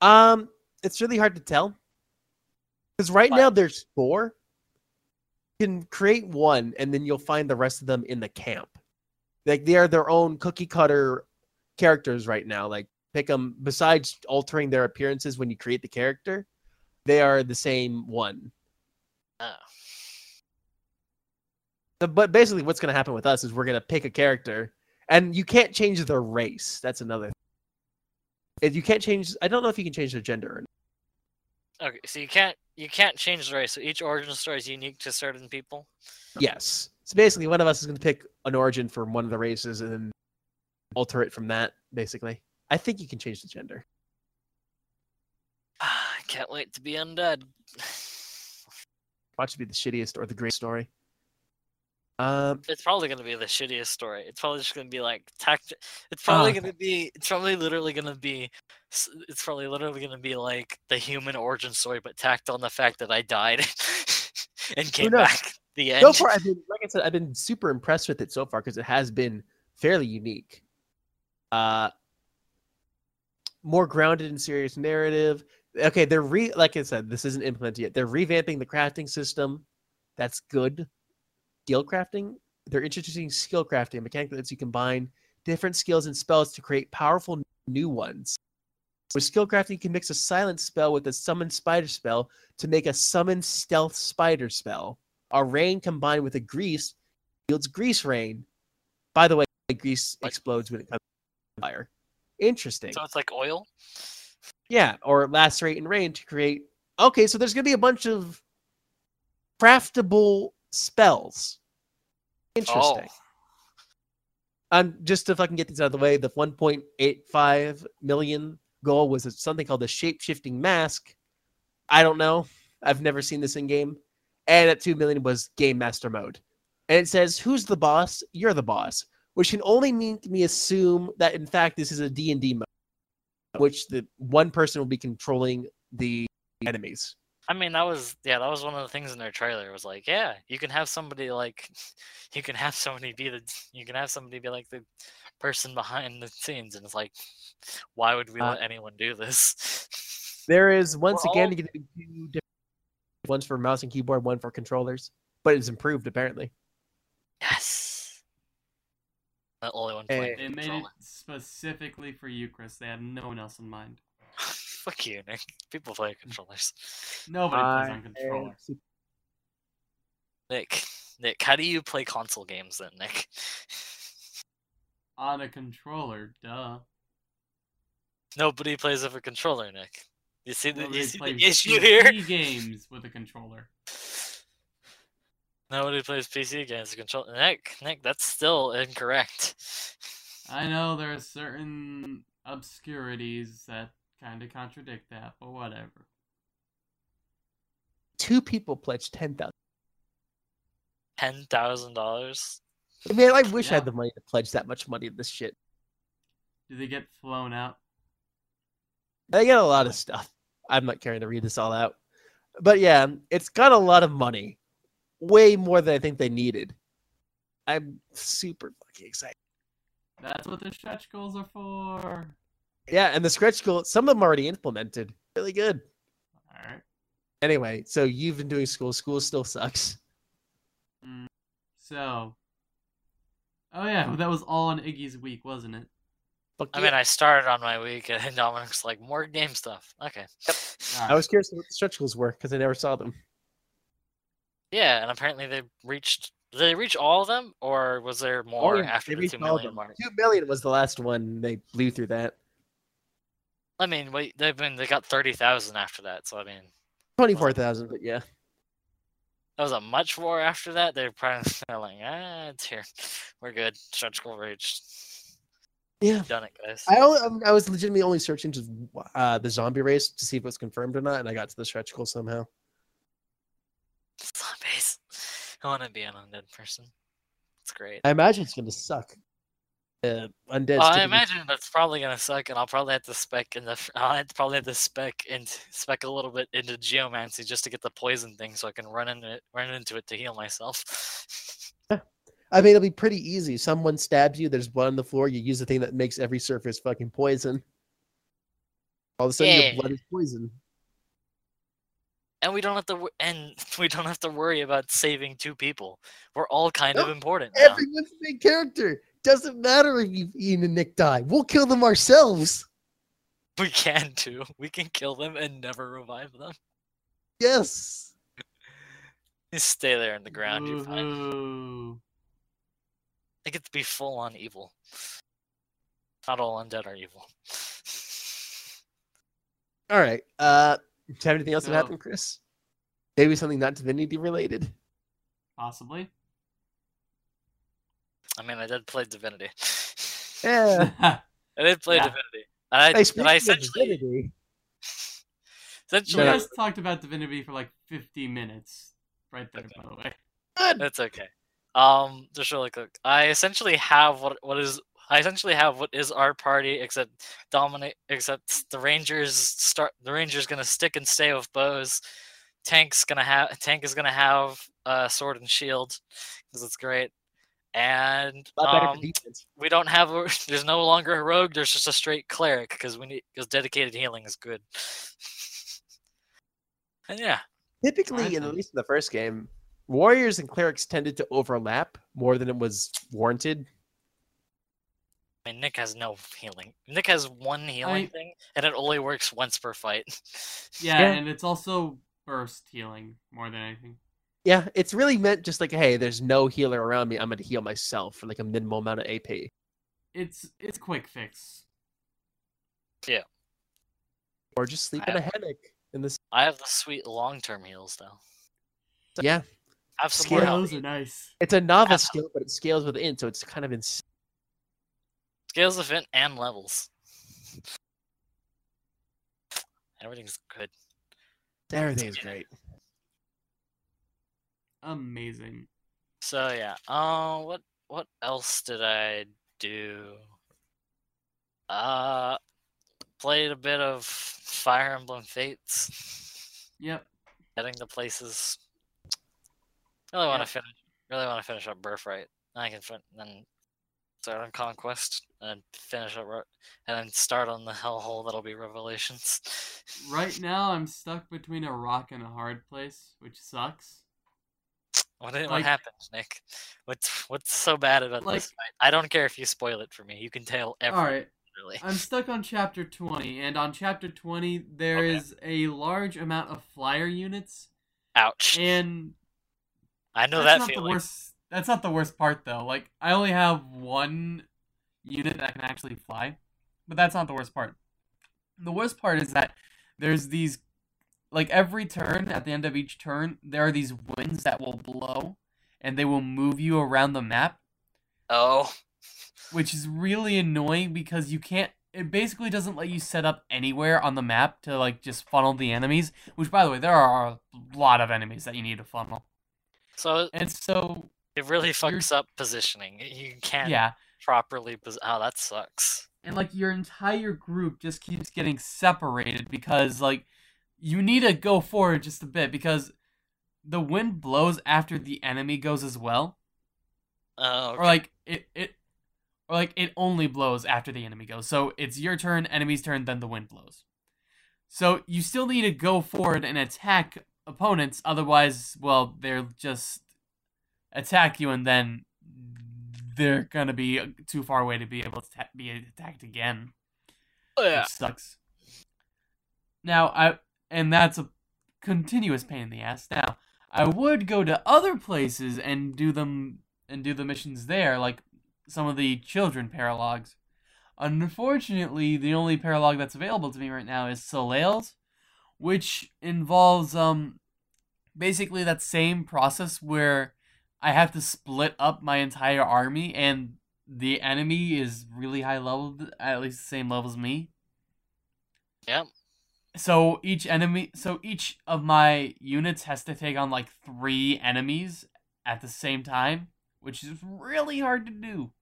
Speaker 1: Um, it's really hard to tell because right now there's four. You can create one, and then you'll find the rest of them in the camp. Like they are their own cookie cutter characters right now. Like pick them. Besides altering their appearances when you create the character, they are the same one.
Speaker 2: Oh.
Speaker 1: So- But basically, what's going to happen with us is we're going to pick a character, and you can't change their race. That's another. You can't change, I don't know if you can change their gender.
Speaker 2: Okay, so you can't you can't change the race. So each origin story is unique to certain people.
Speaker 1: Yes. So basically, one of us is going to pick an origin from one of the races and then alter it from that. Basically, I think you can change the gender.
Speaker 2: I can't wait to be undead.
Speaker 1: Watch it be the shittiest or the great story. Um,
Speaker 2: It's probably gonna be the shittiest story. It's probably just gonna be like tact. It's probably
Speaker 1: Ah.
Speaker 2: gonna be. It's probably literally gonna be. It's probably literally gonna be like the human origin story, but tacked on the fact that I died and came back. The end.
Speaker 1: so far, I've been like I said, I've been super impressed with it so far because it has been fairly unique. Uh, more grounded in serious narrative. Okay, they're re like I said, this isn't implemented yet. They're revamping the crafting system. That's good. Skill crafting. They're introducing skill crafting, a mechanic that lets you combine different skills and spells to create powerful new ones. With skill crafting, you can mix a silent spell with a summon spider spell to make a summon stealth spider spell. A rain combined with a grease yields grease rain. By the way, grease explodes when it comes to fire. Interesting.
Speaker 2: So it's like oil.
Speaker 1: Yeah, or lacerate and rain to create. Okay, so there's gonna be a bunch of craftable spells. Interesting.
Speaker 2: Oh,
Speaker 1: Um, just to can get these out of the way, the 1.85 million goal was something called the shape shifting mask. I don't know. I've never seen this in game. And at 2 million was game master mode. And it says, who's the boss? You're the boss, which can only make me assume that in fact this is a D&D mode, which the one person will be controlling the enemies.
Speaker 2: I mean that was yeah that was one of the things in their trailer. It was like yeah you can have somebody like you can have somebody be the you can have somebody be like the person behind the scenes, and it's like why would we
Speaker 1: Uh,
Speaker 2: let anyone do this?
Speaker 1: There is once
Speaker 2: We're
Speaker 1: again
Speaker 2: all-
Speaker 1: going two different ones for mouse and keyboard, one for controllers, but it's improved apparently.
Speaker 2: Yes. The only one
Speaker 1: Eh,
Speaker 2: playing
Speaker 3: They made it specifically for you, Chris. They had no one else in mind.
Speaker 2: Fuck you, Nick. People play controllers.
Speaker 3: Nobody plays on controller.
Speaker 1: am
Speaker 2: Nick. Nick, how do you play console games then, Nick?
Speaker 3: On a controller, duh.
Speaker 2: Nobody plays with a controller, Nick. You see the,
Speaker 3: Nobody
Speaker 2: you see
Speaker 3: plays
Speaker 2: the issue
Speaker 3: PC
Speaker 2: here?
Speaker 3: games with a controller.
Speaker 2: Nobody plays PC games with a controller. Nick, Nick, that's still incorrect.
Speaker 3: I know there are certain obscurities that kind of contradict that, but whatever.
Speaker 1: Two people pledged ten thousand.
Speaker 2: Ten thousand dollars.
Speaker 1: Man, I wish I had the money to pledge that much money to this shit.
Speaker 3: Do they get flown out?
Speaker 1: I get a lot of stuff. I'm not caring to read this all out. But yeah, it's got a lot of money. Way more than I think they needed. I'm super fucking excited.
Speaker 3: That's what the stretch goals are for.
Speaker 1: Yeah, and the stretch goal, some of them already implemented. Really good.
Speaker 3: All right.
Speaker 1: Anyway, so you've been doing school. School still sucks.
Speaker 3: Mm. So. Oh yeah, that was all on Iggy's week, wasn't it?
Speaker 1: Fuck
Speaker 2: I
Speaker 1: yeah.
Speaker 2: mean, I started on my week, and Dominic's like, more game stuff. Okay.
Speaker 3: All
Speaker 1: I was curious what the stretch goals were because I never saw them.
Speaker 2: Yeah, and apparently they reached. Did they reach all of them, or was there more
Speaker 1: Oh, yeah,
Speaker 2: after
Speaker 1: they
Speaker 2: the
Speaker 1: reached
Speaker 2: two
Speaker 1: all of
Speaker 2: million
Speaker 1: them.
Speaker 2: mark?
Speaker 1: Two million was the last one. They blew through that.
Speaker 2: I mean, wait, they've been they got thirty thousand after that. So I mean,
Speaker 1: Twenty-four thousand, but yeah.
Speaker 2: that was a much war after that. They're probably like, ah, it's here. We're good. Stretch goal reached.
Speaker 1: Yeah.
Speaker 2: Done it, guys.
Speaker 1: I only, um, I was legitimately only searching just uh, the zombie race to see if it was confirmed or not, and I got to the stretch goal somehow.
Speaker 2: Zombies. I want to be an undead person. It's great.
Speaker 1: I imagine it's going to suck. Uh, undead.
Speaker 2: Well, I imagine that's probably gonna suck, and I'll probably have to spec in the. I'll have to probably have to spec and spec a little bit into geomancy just to get the poison thing, so I can run into it, run into it to heal myself.
Speaker 1: I mean, it'll be pretty easy. Someone stabs you. There's blood on the floor. You use the thing that makes every surface fucking poison. All of a sudden,
Speaker 2: Yeah.
Speaker 1: your blood is poison.
Speaker 2: and we don't have to, and we don't have to worry about saving two people. We're all kind of
Speaker 1: No,
Speaker 2: important now.
Speaker 1: Everyone's a big character. Doesn't matter if you, Ian and Nick die. We'll kill them ourselves.
Speaker 2: We can too. We can kill them and never revive them.
Speaker 1: Yes.
Speaker 2: Just stay there in the ground. You're fine.
Speaker 3: Woohoo.
Speaker 2: They get to be full on evil. Not all undead are evil.
Speaker 1: All right. Uh, do you have anything else that happened, Chris? Maybe something not Divinity related.
Speaker 3: Possibly.
Speaker 2: I mean, I did play Divinity.
Speaker 1: Yeah.
Speaker 2: I did play
Speaker 3: Yeah.
Speaker 2: Divinity. And I,
Speaker 1: Hey,
Speaker 2: and I essentially,
Speaker 1: Divinity,
Speaker 3: you
Speaker 2: essentially,
Speaker 1: No, no.
Speaker 3: guys talked about Divinity for like 50 minutes. Right there,
Speaker 2: Okay.
Speaker 3: by the way.
Speaker 1: good.
Speaker 2: That's okay. Um, just really quick. I essentially have what what is I essentially have what is our party, except dominate. Except the Rangers start. The Rangers gonna stick and stay with bows. Tank's gonna have Tank is gonna have uh, sword and shield because it's great. And
Speaker 1: A lot better
Speaker 2: um, we don't have. A, there's no longer a rogue. There's just a straight cleric because we need because dedicated healing is good. and yeah,
Speaker 1: Typically, in at least in the first game, warriors and clerics tended to overlap more than it was warranted.
Speaker 2: I mean, Nick has no healing. Nick has one healing
Speaker 3: I-
Speaker 2: thing, and it only works once per fight.
Speaker 3: Yeah,
Speaker 1: Yeah.
Speaker 3: and it's also burst healing more than anything.
Speaker 1: Yeah, it's really meant just like, hey, there's no healer around me. I'm going to heal myself for like a minimal amount of AP.
Speaker 3: It's it's quick fix. Yeah.
Speaker 1: Or just sleep in a hammock in this.
Speaker 2: I have the sweet long-term heals though.
Speaker 1: Yeah,
Speaker 2: Have some
Speaker 1: Scale
Speaker 2: more health.
Speaker 3: those are nice.
Speaker 1: it's a novice
Speaker 2: Yeah.
Speaker 1: skill, but it scales with int, so it's kind of ins.
Speaker 2: Scales with int and levels. Everything's good.
Speaker 1: Everything's great.
Speaker 3: Amazing.
Speaker 2: So yeah. Uh, what what else did I do? Uh, played a bit of Fire Emblem Fates.
Speaker 3: Yep.
Speaker 2: Getting the places. Really want to finish. Really want to finish up Birthright. I can fin- then start on Conquest and finish up, and then start on the hellhole that'll be Revelations.
Speaker 3: Right now, I'm stuck between a rock and a hard place, which sucks.
Speaker 2: What, what
Speaker 3: Like-
Speaker 2: happened, Nick? What's what's so bad about
Speaker 3: Like-
Speaker 2: this fight? I don't care if you spoil it for me. You can tell
Speaker 3: All
Speaker 2: everything.
Speaker 3: right,
Speaker 2: Really.
Speaker 3: I'm stuck on chapter 20, and on chapter 20, there
Speaker 2: Okay.
Speaker 3: is a large amount of flyer units,
Speaker 2: Ouch.
Speaker 3: and
Speaker 2: I know
Speaker 3: That's
Speaker 2: that
Speaker 3: not
Speaker 2: feeling.
Speaker 3: the worst. That's not the worst part though. Like I only have one unit that can actually fly, but that's not the worst part. The worst part is that there's these, like every turn at the end of each turn, there are these winds that will blow, and they will move you around the map,
Speaker 2: Oh,
Speaker 3: which is really annoying because you can't. It basically doesn't let you set up anywhere on the map to like just funnel the enemies. Which, by the way, there are a lot of enemies that you need to funnel,
Speaker 2: so
Speaker 3: and so
Speaker 2: it really fucks up positioning. You can't
Speaker 3: yeah.
Speaker 2: properly. Pos- oh, that sucks.
Speaker 3: and like your entire group just keeps getting separated because like you need to go forward just a bit because the wind blows after the enemy goes as well.
Speaker 2: Oh,
Speaker 3: or like it it or like it only blows after the enemy goes. So it's your turn enemy's turn then the wind blows. So you still need to go forward and attack opponents otherwise well they'll just attack you and then they're gonna be too far away to be able to ta- be attacked again.
Speaker 2: Oh, yeah.
Speaker 3: which sucks. Now I and that's a continuous pain in the ass. Now I would go to other places and do them and do the missions there, like some of the children paralogues. Unfortunately, the only paralogue that's available to me right now is Soleil's, which involves um basically that same process where I have to split up my entire army and the enemy is really high leveled, at least the same level as me.
Speaker 2: Yep.
Speaker 3: So each enemy, so each of my units has to take on like three enemies at the same time, which is really hard to do.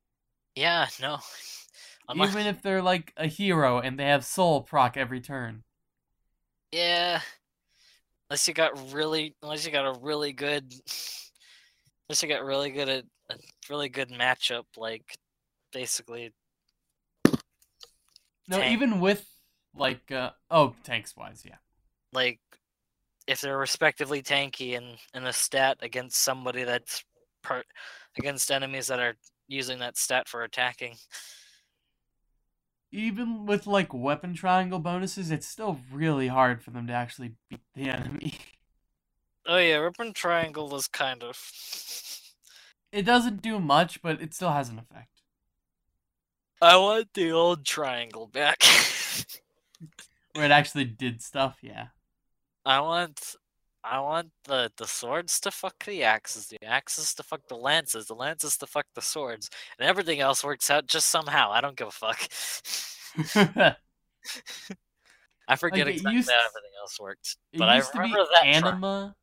Speaker 2: Yeah. No. Unless-
Speaker 3: Even if they're like a hero and they have Sol proc every turn.
Speaker 2: Yeah. Unless you got really, unless you got a really good, unless you got really good at a really good matchup, like basically.
Speaker 3: No,
Speaker 2: Tank.
Speaker 3: even with like uh oh tanks wise, yeah.
Speaker 2: like if they're respectively tanky and and a stat against somebody that's part against enemies that are using that stat for attacking.
Speaker 3: Even with like weapon triangle bonuses, it's still really hard for them to actually beat the enemy.
Speaker 2: Oh yeah, weapon Triangle is kind of
Speaker 3: It doesn't do much, but it still has an effect.
Speaker 2: I want the old triangle back.
Speaker 3: Where it actually did stuff, yeah.
Speaker 2: I want I want the the swords to fuck the axes, the axes to fuck the lances, the lances to fuck the swords, and everything else works out just somehow. I don't give a fuck. I forget
Speaker 3: it
Speaker 2: exactly how everything else worked,
Speaker 3: It
Speaker 2: but I
Speaker 3: used to be
Speaker 2: remember that.
Speaker 3: anima.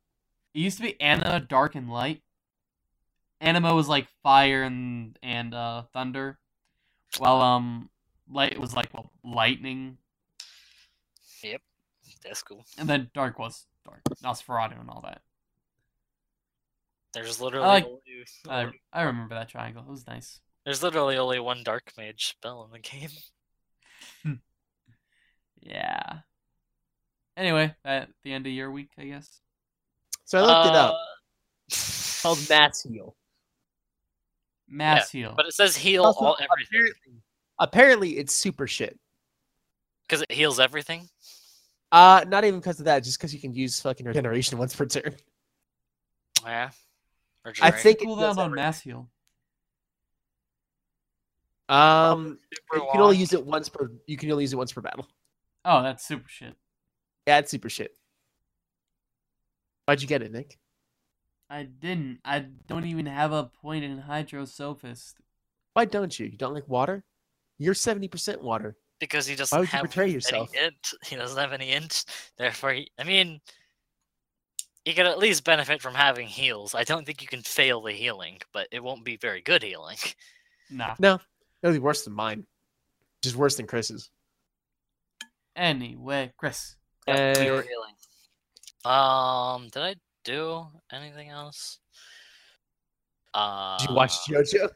Speaker 3: It used to be anima, dark and light. Anima was like fire and and uh, thunder, while um light was like well lightning, Yep,
Speaker 2: that's cool.
Speaker 3: and then dark was dark, Nosferatu and all that.
Speaker 2: There's literally
Speaker 3: like-
Speaker 2: only,
Speaker 3: I I remember that triangle. It was nice.
Speaker 2: there's literally only one dark mage spell in the game.
Speaker 3: Yeah. Anyway, at the end of your week, I guess.
Speaker 1: So I looked it up.
Speaker 2: Uh,
Speaker 1: called Mass Heal.
Speaker 3: Mass heal.
Speaker 2: But it says heal
Speaker 1: Also,
Speaker 2: all everything
Speaker 1: apparently, apparently, it's super shit.
Speaker 2: because it heals everything.
Speaker 1: Uh, not even because of that, just because you can use fucking regeneration once per turn.
Speaker 2: Yeah.
Speaker 1: I think it
Speaker 3: cool
Speaker 1: does
Speaker 3: down on
Speaker 1: everything.
Speaker 3: mass heal.
Speaker 1: Um, you can only use it once per. You can only use it once per battle.
Speaker 3: Oh, that's super shit.
Speaker 1: Yeah, it's super shit. Why'd you get it, Nick?
Speaker 3: I didn't. I don't even have a point in Hydrosophist.
Speaker 1: Why don't you? You don't like water? You're seventy percent water.
Speaker 2: Because he doesn't
Speaker 1: Why would you
Speaker 2: have
Speaker 1: betray
Speaker 2: any
Speaker 1: yourself?
Speaker 2: int. He doesn't have any int. Therefore, he, I mean, he could at least benefit from having heals. I don't think you can fail the healing, but it won't be very good healing.
Speaker 3: Nah.
Speaker 1: No, it'll be worse than mine. Just worse than Chris's.
Speaker 3: Anyway, Chris.
Speaker 2: Yep, pure
Speaker 1: Uh,
Speaker 2: healing. Um, did I do anything else? Uh,
Speaker 1: Did you watch JoJo?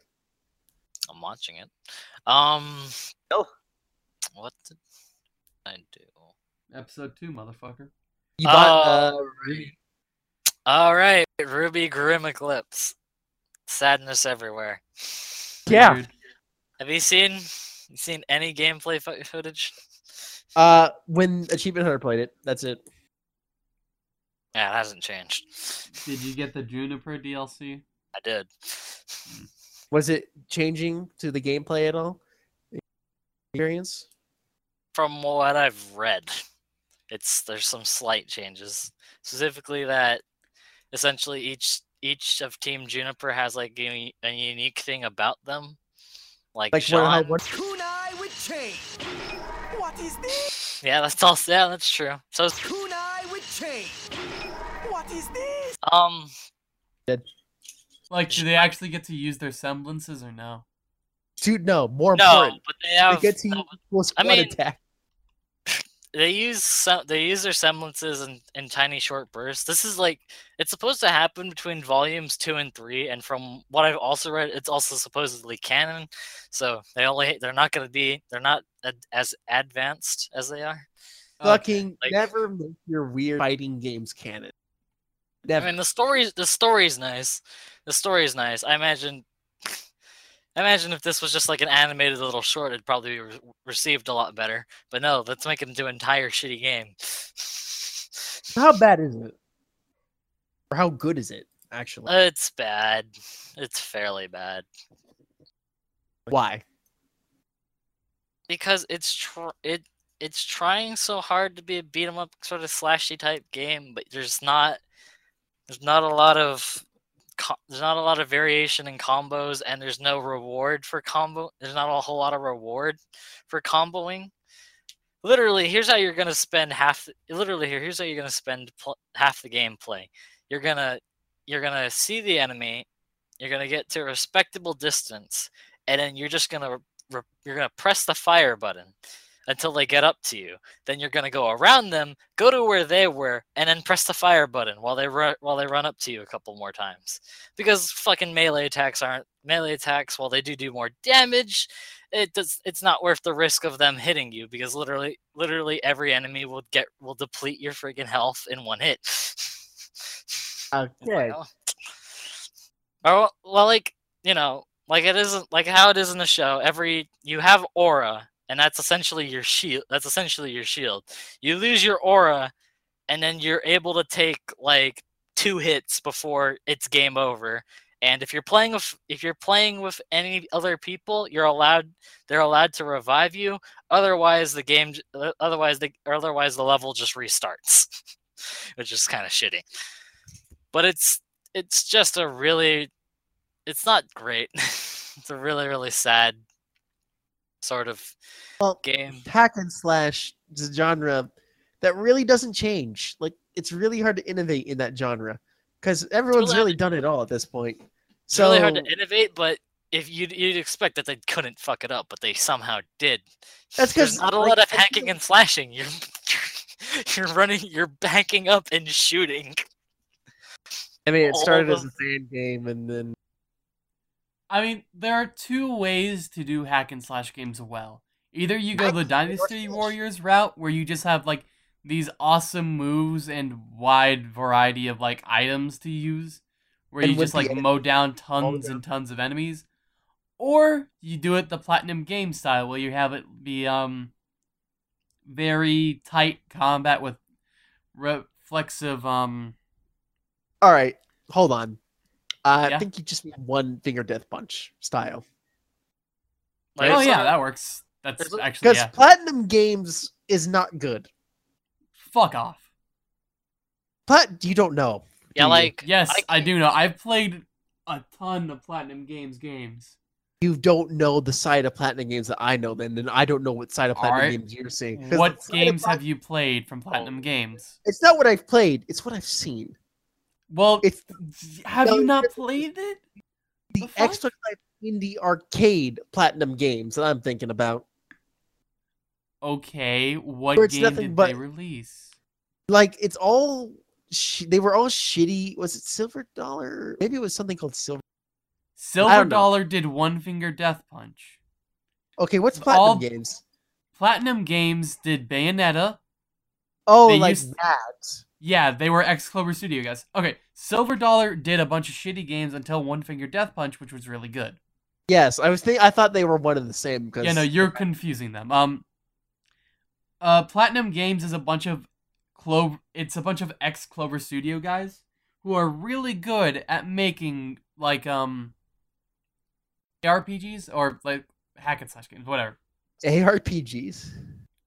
Speaker 2: I'm watching it. Um,
Speaker 1: Oh.
Speaker 2: What did I do?
Speaker 3: Episode two, motherfucker.
Speaker 1: You bought uh,
Speaker 2: All right. All right, RWBY Grimm Eclipse. Sadness everywhere.
Speaker 1: Yeah.
Speaker 3: Weird.
Speaker 2: Have you seen you seen any gameplay footage?
Speaker 1: uh when Achievement Hunter played it. That's it.
Speaker 2: Yeah, it hasn't changed.
Speaker 3: Did you get the Juniper DLC?
Speaker 2: I did.
Speaker 1: Was it changing to the gameplay at all? Experience?
Speaker 2: From what I've read, it's there's some slight changes. Specifically that essentially each each of Team Juniper has like a, a unique thing about them. Like,
Speaker 1: Like
Speaker 2: Sean.
Speaker 1: what, what
Speaker 4: Kunai with chain. What is this?
Speaker 2: Yeah, that's all yeah, that's true. So
Speaker 4: Kunai with chain. What is this?
Speaker 2: um
Speaker 3: Like, do they actually get to use their semblances or no?
Speaker 1: dude, no, more
Speaker 2: no,
Speaker 1: important.
Speaker 2: but they have
Speaker 1: They get to
Speaker 2: no,
Speaker 1: use full squad
Speaker 2: mean-
Speaker 1: attack.
Speaker 2: They use some they use their semblances in, in tiny short bursts. This is like it's supposed to happen between volumes two and three, and from what I've also read, it's also supposedly canon. So they only they're not going to be they're not ad, as advanced as they are.
Speaker 1: Fucking
Speaker 2: like-
Speaker 1: never make your weird fighting games canon. Never.
Speaker 2: I mean the story the story's nice. The story's nice. I imagine. I imagine if this was just like an animated little short, it'd probably be re- received a lot better. But no, let's make it into an entire shitty game.
Speaker 1: how bad is it? Or how good is it, actually?
Speaker 2: Uh, it's bad. It's fairly bad.
Speaker 1: Why?
Speaker 2: because it's tr- it it's trying so hard to be a beat 'em up sort of slashy type game, but there's not there's not a lot of there's not a lot of variation in combos, and there's no reward for combo. There's not a whole lot of reward for comboing. Literally, here's how you're gonna spend half. Literally, here here's how you're gonna spend pl- half the gameplay. You're gonna you're gonna see the enemy. You're gonna get to a respectable distance, and then you're just gonna re- you're gonna press the fire button until they get up to you. Then you're gonna go around them, go to where they were, and then press the fire button while they run while they run up to you a couple more times. Because fucking melee attacks aren't melee attacks. While they do do more damage, it does. It's not worth the risk of them hitting you because literally, literally every enemy will get will deplete your freaking health in one hit. Like,
Speaker 1: Okay.
Speaker 2: oh. Well, like you know, like it isn't like how it is in the show. Every you have aura, and that's essentially your shield. That's essentially your shield. You lose your aura, and then you're able to take like two hits before it's game over. And if you're playing with if you're playing with any other people, you're allowed they're allowed to revive you. Otherwise, the game uh, otherwise the otherwise the level just restarts, which is kind of shitty. But it's it's just a really it's not great. it's a really really sad sort of
Speaker 1: Well,
Speaker 2: game.
Speaker 1: hack and slash is a genre that really doesn't change. Like it's really hard to innovate in that genre because everyone's
Speaker 2: really
Speaker 1: really done it all at this point.
Speaker 2: It's
Speaker 1: So
Speaker 2: really hard to innovate, but if you'd, you'd expect that they couldn't fuck it up, but they somehow did.
Speaker 1: that's
Speaker 2: There's
Speaker 1: because
Speaker 2: not a lot of hacking and slashing. You're you're running, you're backing up and shooting.
Speaker 1: I mean, it
Speaker 2: all
Speaker 1: started as a fan game and then
Speaker 3: I mean, there are two ways to do hack and slash games well. Either you go the Dynasty. Warriors route, where you just have like these awesome moves and wide variety of like items to use, where
Speaker 1: And
Speaker 3: you just like mow down tons and tons of enemies, or you do it the Platinum Game style, where you have it be um very tight combat with reflexive um
Speaker 1: all right, hold on. Uh,
Speaker 3: Yeah.
Speaker 1: I think you just need one finger death punch style
Speaker 2: Like,
Speaker 3: oh
Speaker 2: it's
Speaker 3: yeah that works that's
Speaker 2: there's
Speaker 3: actually
Speaker 1: because
Speaker 3: yeah
Speaker 1: platinum games is not good.
Speaker 3: fuck off
Speaker 1: But you don't know.
Speaker 2: yeah,
Speaker 1: do you?
Speaker 2: like
Speaker 3: Yes, I,
Speaker 2: can't-
Speaker 3: do know. I've played a ton of Platinum Games games.
Speaker 1: You don't know the side of platinum games that I know. Then, then I don't know what side of platinum
Speaker 3: Alright.
Speaker 1: games you're seeing. 'Cause the
Speaker 3: What games have you played from Platinum Games?
Speaker 1: It's not what I've played. It's what I've seen.
Speaker 3: Well,
Speaker 1: It's
Speaker 3: have
Speaker 1: no,
Speaker 3: you not played it?
Speaker 1: the extra indie arcade platinum games that I'm thinking about.
Speaker 3: Okay, what
Speaker 1: Where
Speaker 3: game
Speaker 1: nothing
Speaker 3: did
Speaker 1: but-
Speaker 3: they release?
Speaker 1: Like it's all sh- they were all shitty. Was it Silver Dollar? Maybe it was something called Silver.
Speaker 3: Silver. Dollar did One Finger Death Punch.
Speaker 1: Okay, what's platinum
Speaker 3: all-
Speaker 1: games?
Speaker 3: Platinum Games did Bayonetta.
Speaker 1: Oh,
Speaker 3: they
Speaker 1: like
Speaker 3: used-
Speaker 1: that.
Speaker 3: Yeah, they were ex Clover Studio guys. Okay, Silver Dollar did a bunch of shitty games until One Finger Death Punch, which was really good.
Speaker 1: Yes, I was think I thought they were one and the same because
Speaker 3: Yeah, no, you're confusing them. Um, uh, Platinum Games is a bunch of Clover. It's a bunch of ex Clover Studio guys who are really good at making like um ARPGs or like hack and slash games, whatever.
Speaker 1: ARPGs.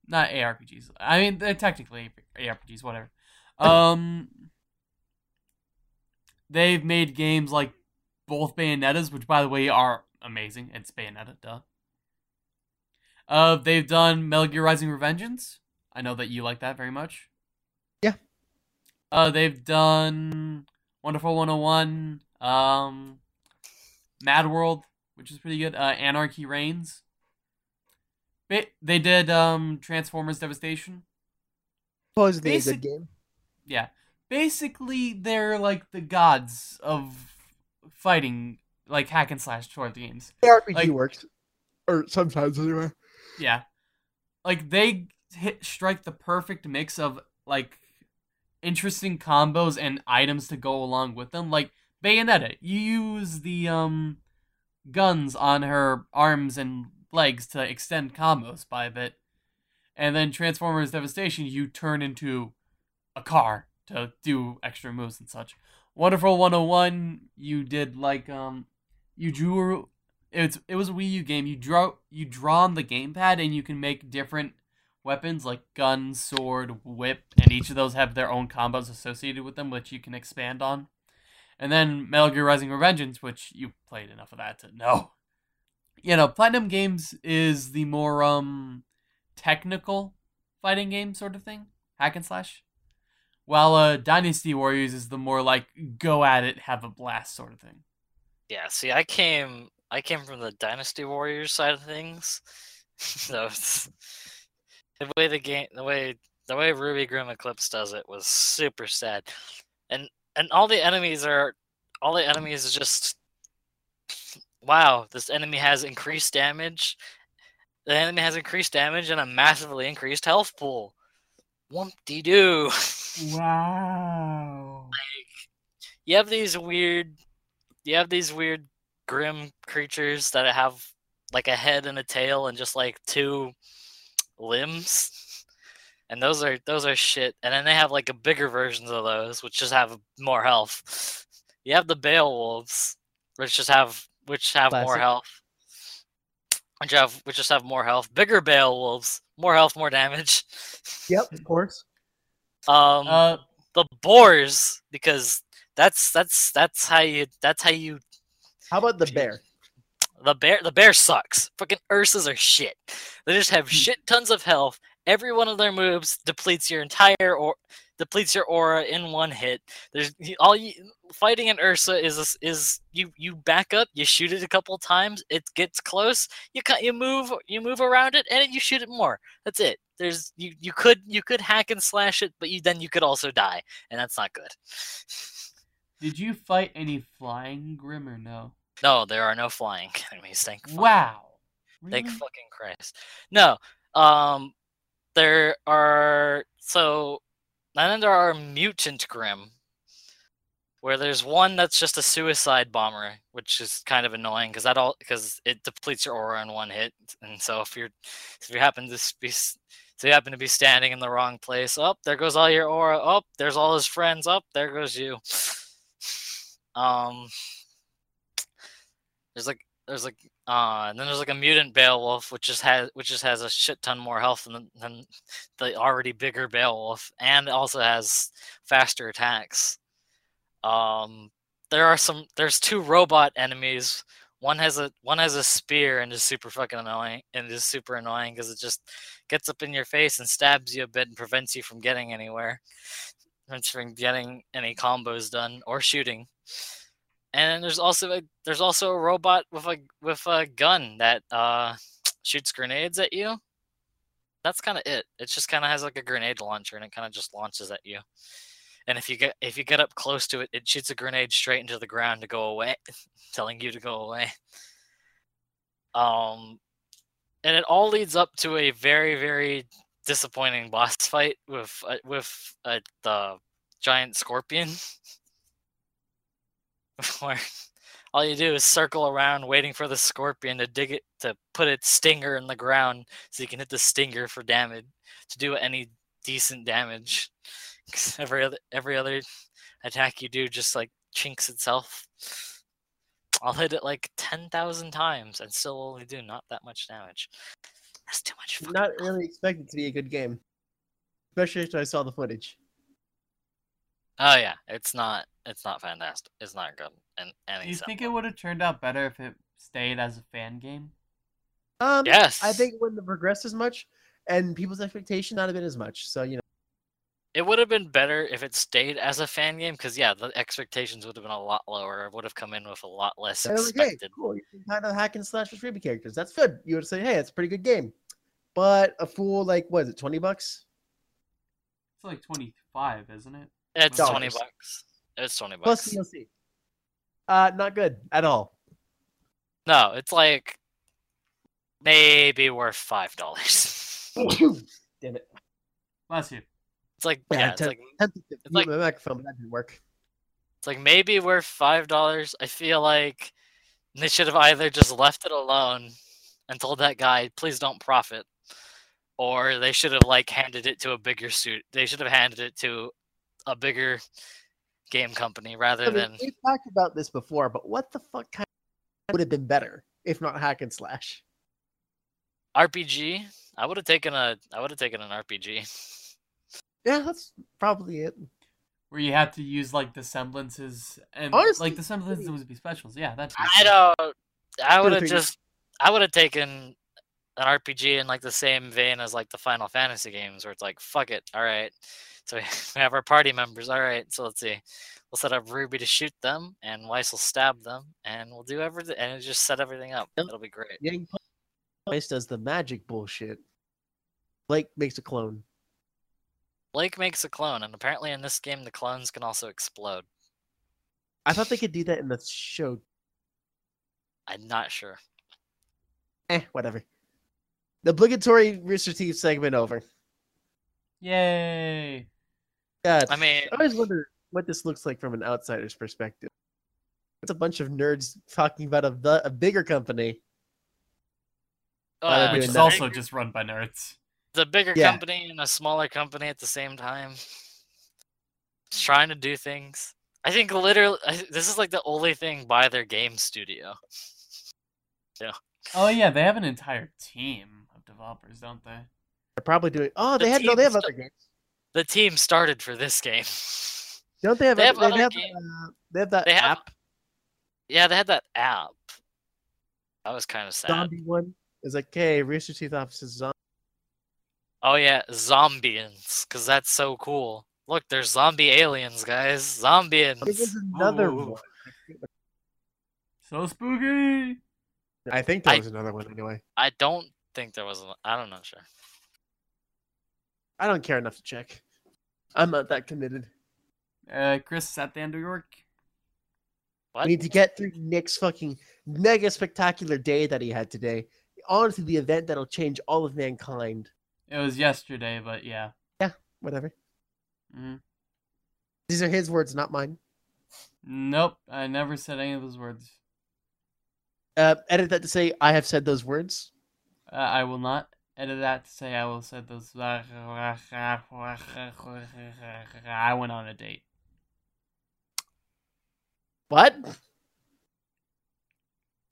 Speaker 3: Not ARPGs. I mean, they're technically ARPGs, whatever. Um, they've made games like both Bayonettas, which by the way are amazing. It's Bayonetta, duh. Uh, they've done Metal Gear Rising Revengeance. I know that you like that very much.
Speaker 1: Yeah.
Speaker 3: Uh, they've done Wonderful 101, um, MadWorld, which is pretty good. Uh, Anarchy Reigns. They, they did um Transformers Devastation.
Speaker 1: Supposedly a
Speaker 3: Basic-
Speaker 1: good game.
Speaker 3: Yeah. Basically, they're like the gods of fighting, like hack and slash sort of games.
Speaker 1: ARPG
Speaker 3: Like-
Speaker 1: works, or sometimes anyway.
Speaker 3: Yeah. Like they hit strike the perfect mix of like interesting combos and items to go along with them. Like Bayonetta, you use the um guns on her arms and legs to extend combos by a bit. And then Transformers Devastation, you turn into a car to do extra moves and such. Wonderful 101, you did like um you drew it's it was a Wii U game. You draw you draw on the gamepad and you can make different weapons like gun, sword, whip, and each of those have their own combos associated with them, which you can expand on. And then Metal Gear Rising Revengeance, which you played enough of that to know. You know, Platinum Games is the more um technical fighting game sort of thing, hack and slash. While uh, Dynasty Warriors is the more like go at it, have a blast sort of thing.
Speaker 2: Yeah, see, I came I came from the Dynasty Warriors side of things, so the way the game, the way the way RWBY Grimm Eclipse does it was super sad, and and all the enemies are all the enemies is just wow. This enemy has increased damage. The enemy has increased damage and a massively increased health pool. Whoop de doo.
Speaker 3: Wow.
Speaker 2: you have these weird you have these weird Grimm creatures that have like a head and a tail and just like two limbs. And those are those are shit. And then they have like a bigger versions of those which just have more health. You have the Beowolfs which just have which have more health. Which have which just have more health. Bigger Beowolfs more health more damage.
Speaker 1: Yep, of course.
Speaker 2: um
Speaker 3: Uh,
Speaker 2: the boars because that's that's that's how you that's how you
Speaker 1: How about the bear?
Speaker 2: the bear the bear sucks. Fucking ursas are shit. They just have shit tons of health. Every one of their moves depletes your entire or depletes your aura in one hit there's all you fighting an ursa is is- is you you back up you shoot it a couple times it gets close you cut you move you move around it and you shoot it more that's it there's you you could you could hack and slash it but you then you could also die and that's not good
Speaker 3: did you fight any flying Grimm or no?
Speaker 2: No, there are no flying enemies. Thank
Speaker 3: Wow.
Speaker 2: Thank fucking Christ. No. Um there are so then there are mutant Grimm. Where there's one that's just a suicide bomber, which is kind of annoying because that all because it depletes your aura in one hit. And so if you're if you happen to be so you happen to be standing in the wrong place, up there goes all your aura. Up there's all his friends. Up there goes you. Um there's like there's like uh and then there's like a mutant Beowolf which just has which just has a shit ton more health than, than the already bigger Beowolf and also has faster attacks. Um there are some there's two robot enemies. One has a one has a spear and is super fucking annoying and is super annoying because it just gets up in your face and stabs you a bit and prevents you from getting anywhere. From getting any combos done or shooting. And there's also a there's also a robot with a with a gun that uh shoots grenades at you. That's kind of it. It just kind of has like a grenade launcher and it kind of just launches at you. And if you get if you get up close to it, it shoots a grenade straight into the ground to go away, telling you to go away. Um and it all leads up to a very very disappointing boss fight with uh, with uh, the giant scorpion where all you do is circle around waiting for the scorpion to dig it to put its stinger in the ground so you can hit the stinger for damage to do any decent damage. Cause every other every other attack you do just like chinks itself. I'll hit it like ten thousand times and still only do not that much damage. That's too much.
Speaker 1: Not really expect it to be a good game, especially after I saw the footage.
Speaker 2: Oh yeah, it's not. It's not fantastic. It's not good. And any
Speaker 3: Do you
Speaker 2: sense.
Speaker 3: think it would have turned out better if it stayed as a fan game?
Speaker 1: Um,
Speaker 2: Yes.
Speaker 1: I think it wouldn't have progressed as much, and people's expectation not have been as much. So you know,
Speaker 2: It would have been better if it stayed as a fan game, because yeah, the expectations would have been a lot lower. It would have come in with a lot less
Speaker 1: and I'm like, hey,
Speaker 2: expected.
Speaker 1: cool, you can kind of hack and slash with freebie characters. That's good. You would say, hey, it's a pretty good game. But a full like, what is it, twenty bucks?
Speaker 3: It's like 25, isn't it?
Speaker 2: It's twenty bucks. It's twenty bucks.
Speaker 1: Plus
Speaker 2: bucks.
Speaker 1: DLC. Uh, not good at all.
Speaker 2: No, it's like maybe worth five dollars.
Speaker 1: Damn it.
Speaker 3: Bless you.
Speaker 2: It's like
Speaker 1: Yeah,
Speaker 2: yeah, it's like
Speaker 1: Tempted to
Speaker 2: like-
Speaker 1: my microphone, but that didn't work.
Speaker 2: it's like maybe worth five dollars. I feel like they should have either just left it alone and told that guy, please don't profit, or they should have like handed it to a bigger suit. They should have handed it to a bigger game company rather
Speaker 1: I mean,
Speaker 2: than
Speaker 1: we've talked about this before, but what the fuck kind would have been better if not hack and slash?
Speaker 2: RPG. I would have taken a I would have taken an RPG.
Speaker 1: Yeah, that's probably it.
Speaker 3: Where you have to use like the semblances and
Speaker 1: Honestly,
Speaker 3: like the semblances would be specials. Yeah, that's.
Speaker 2: I don't. I would have just. I would have taken an RPG in like the same vein as like the Final Fantasy games, where it's like, fuck it, all right. So we have our party members, all right. So let's see, we'll set up Ruby to shoot them, and Weiss will stab them, and we'll do everything, and just set everything up. It'll be great.
Speaker 1: Place does the magic bullshit. Blake makes a clone.
Speaker 2: Blake makes a clone, and apparently in this game the clones can also explode.
Speaker 1: I thought they could do that in the show.
Speaker 2: I'm not sure.
Speaker 1: Eh, whatever. The obligatory Rooster Teeth segment over.
Speaker 3: Yay!
Speaker 1: God,
Speaker 2: I mean,
Speaker 1: I always wonder what this looks like from an outsider's perspective. It's a bunch of nerds talking about a, the- a bigger company.
Speaker 2: uh,
Speaker 3: Which is
Speaker 1: that.
Speaker 3: also just run by nerds.
Speaker 2: the bigger
Speaker 1: Yeah.
Speaker 2: company and a smaller company at the same time. Just trying to do things. I think literally I- this is like the only thing by their game studio. Yeah.
Speaker 3: Oh yeah, they have an entire team of developers, don't they?
Speaker 1: They're probably doing. Oh,
Speaker 2: The
Speaker 1: they had no. They have other games.
Speaker 2: The team started for this game.
Speaker 1: Don't they have?
Speaker 2: They have
Speaker 1: they
Speaker 2: other
Speaker 1: have, uh, they have that
Speaker 2: They have
Speaker 1: app
Speaker 2: yeah, they had that app. That was kind of sad.
Speaker 1: zombie one. is like, hey, Rooster Teeth offices zombie.
Speaker 2: Oh yeah, Zombiens, because that's so cool. Look, there's zombie aliens, guys.
Speaker 1: There
Speaker 2: Zombiens.
Speaker 1: was another
Speaker 3: Ooh.
Speaker 1: one.
Speaker 3: So spooky.
Speaker 1: I think there
Speaker 2: I-
Speaker 1: was another one anyway.
Speaker 2: I don't think there was. a- I don't know. Sure.
Speaker 1: I don't care enough to check. I'm not that committed.
Speaker 3: Uh, Chris is at the end of York.
Speaker 2: What?
Speaker 1: We need to get through Nick's fucking mega spectacular day that he had today. On to the event that'll change all of mankind.
Speaker 3: It was yesterday, but yeah.
Speaker 1: Yeah, whatever.
Speaker 3: Mm -hmm.
Speaker 1: These are his words, not mine.
Speaker 3: Nope, I never said any of those words.
Speaker 1: Uh, edit that to say I have said those words.
Speaker 3: Uh, I will not edit that to say I will said those. I went on a date.
Speaker 1: What?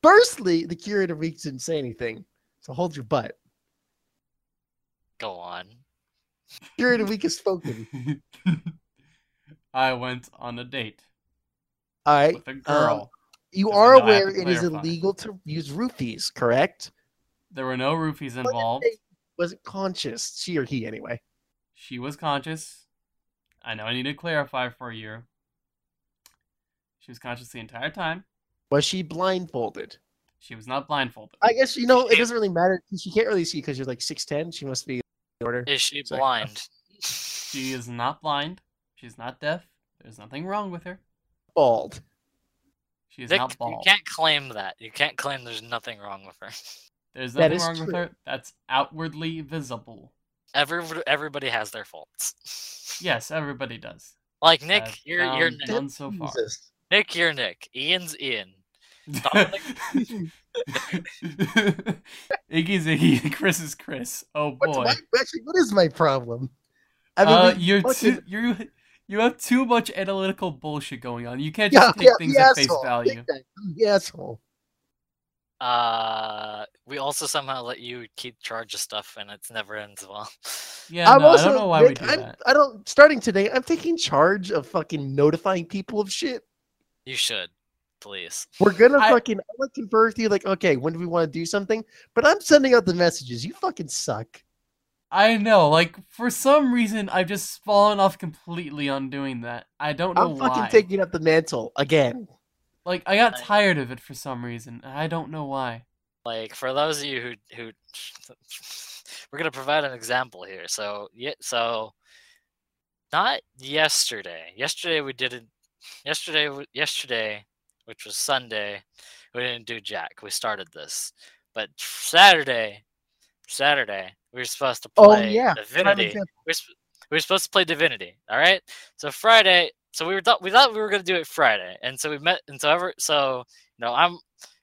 Speaker 1: Firstly, the curator week didn't say anything, so hold your butt.
Speaker 2: Go on.
Speaker 1: Curator week has spoken.
Speaker 3: I went on a date
Speaker 1: All right.
Speaker 3: with a girl.
Speaker 1: You
Speaker 3: 'cause I
Speaker 1: are
Speaker 3: know I have
Speaker 1: aware it is illegal to use roofies, correct?
Speaker 3: There were no roofies involved.
Speaker 1: Wasn't conscious, she or he anyway.
Speaker 3: She was conscious. I know I need to clarify for you. She was conscious the entire time.
Speaker 1: Was she blindfolded?
Speaker 3: She was not blindfolded.
Speaker 1: I guess you know it doesn't really matter. She can't really see because you're like six ten. She must be in order.
Speaker 2: Is she
Speaker 1: Sorry.
Speaker 2: blind?
Speaker 3: She is not blind. She's not deaf. There's nothing wrong with her.
Speaker 1: Bald.
Speaker 3: She is
Speaker 2: Vic,
Speaker 3: not bald.
Speaker 2: you can't claim that. You can't claim there's nothing wrong with her.
Speaker 3: There's nothing
Speaker 1: is
Speaker 3: wrong with her. That's outwardly visible.
Speaker 2: Every, everybody has their faults.
Speaker 3: Yes, everybody does.
Speaker 2: Like Nick,
Speaker 3: I've
Speaker 2: you're you're
Speaker 3: found
Speaker 2: Nick.
Speaker 3: none so far.
Speaker 1: Jesus.
Speaker 2: Nick, you're Nick. Ian's Ian.
Speaker 3: Iggy's Iggy. Chris is Chris. Oh boy.
Speaker 1: my, actually, what is my problem? I mean,
Speaker 3: uh, you're too, you you have too much analytical bullshit going on. You can't
Speaker 1: yeah,
Speaker 3: just take
Speaker 1: yeah,
Speaker 3: things
Speaker 1: the
Speaker 3: at face value.
Speaker 1: Take that, the asshole.
Speaker 2: Uh, we also somehow let you keep charge of stuff, and it never ends well.
Speaker 3: Yeah,
Speaker 1: I'm
Speaker 3: no,
Speaker 1: also,
Speaker 3: I don't know why
Speaker 1: Nick,
Speaker 3: we do
Speaker 1: I'm,
Speaker 3: that.
Speaker 1: I don't. Starting today, I'm taking charge of fucking notifying people of shit.
Speaker 2: You should, please.
Speaker 1: We're gonna
Speaker 3: I-
Speaker 1: fucking. I'm gonna converse with you like, okay, when do we want to do something? But I'm sending out the messages. You fucking suck.
Speaker 3: I know, like for some reason, I've just fallen off completely on doing that. I don't know
Speaker 1: I'm fucking
Speaker 3: why.
Speaker 1: taking up the mantle again.
Speaker 3: Like I got
Speaker 2: I-
Speaker 3: tired of it for some reason. I don't know why.
Speaker 2: Like for those of you who who we're gonna provide an example here. So yeah, so not yesterday. Yesterday we didn't. Yesterday, yesterday, which was Sunday, we didn't do jack. We started this, but Saturday, Saturday we were supposed to
Speaker 1: Oh
Speaker 2: play
Speaker 1: yeah.
Speaker 2: Divinity. we're, we were supposed to play Divinity. All right. So Friday. So we were thought we thought we were gonna do it Friday, and so we met. And so ever so you know I'm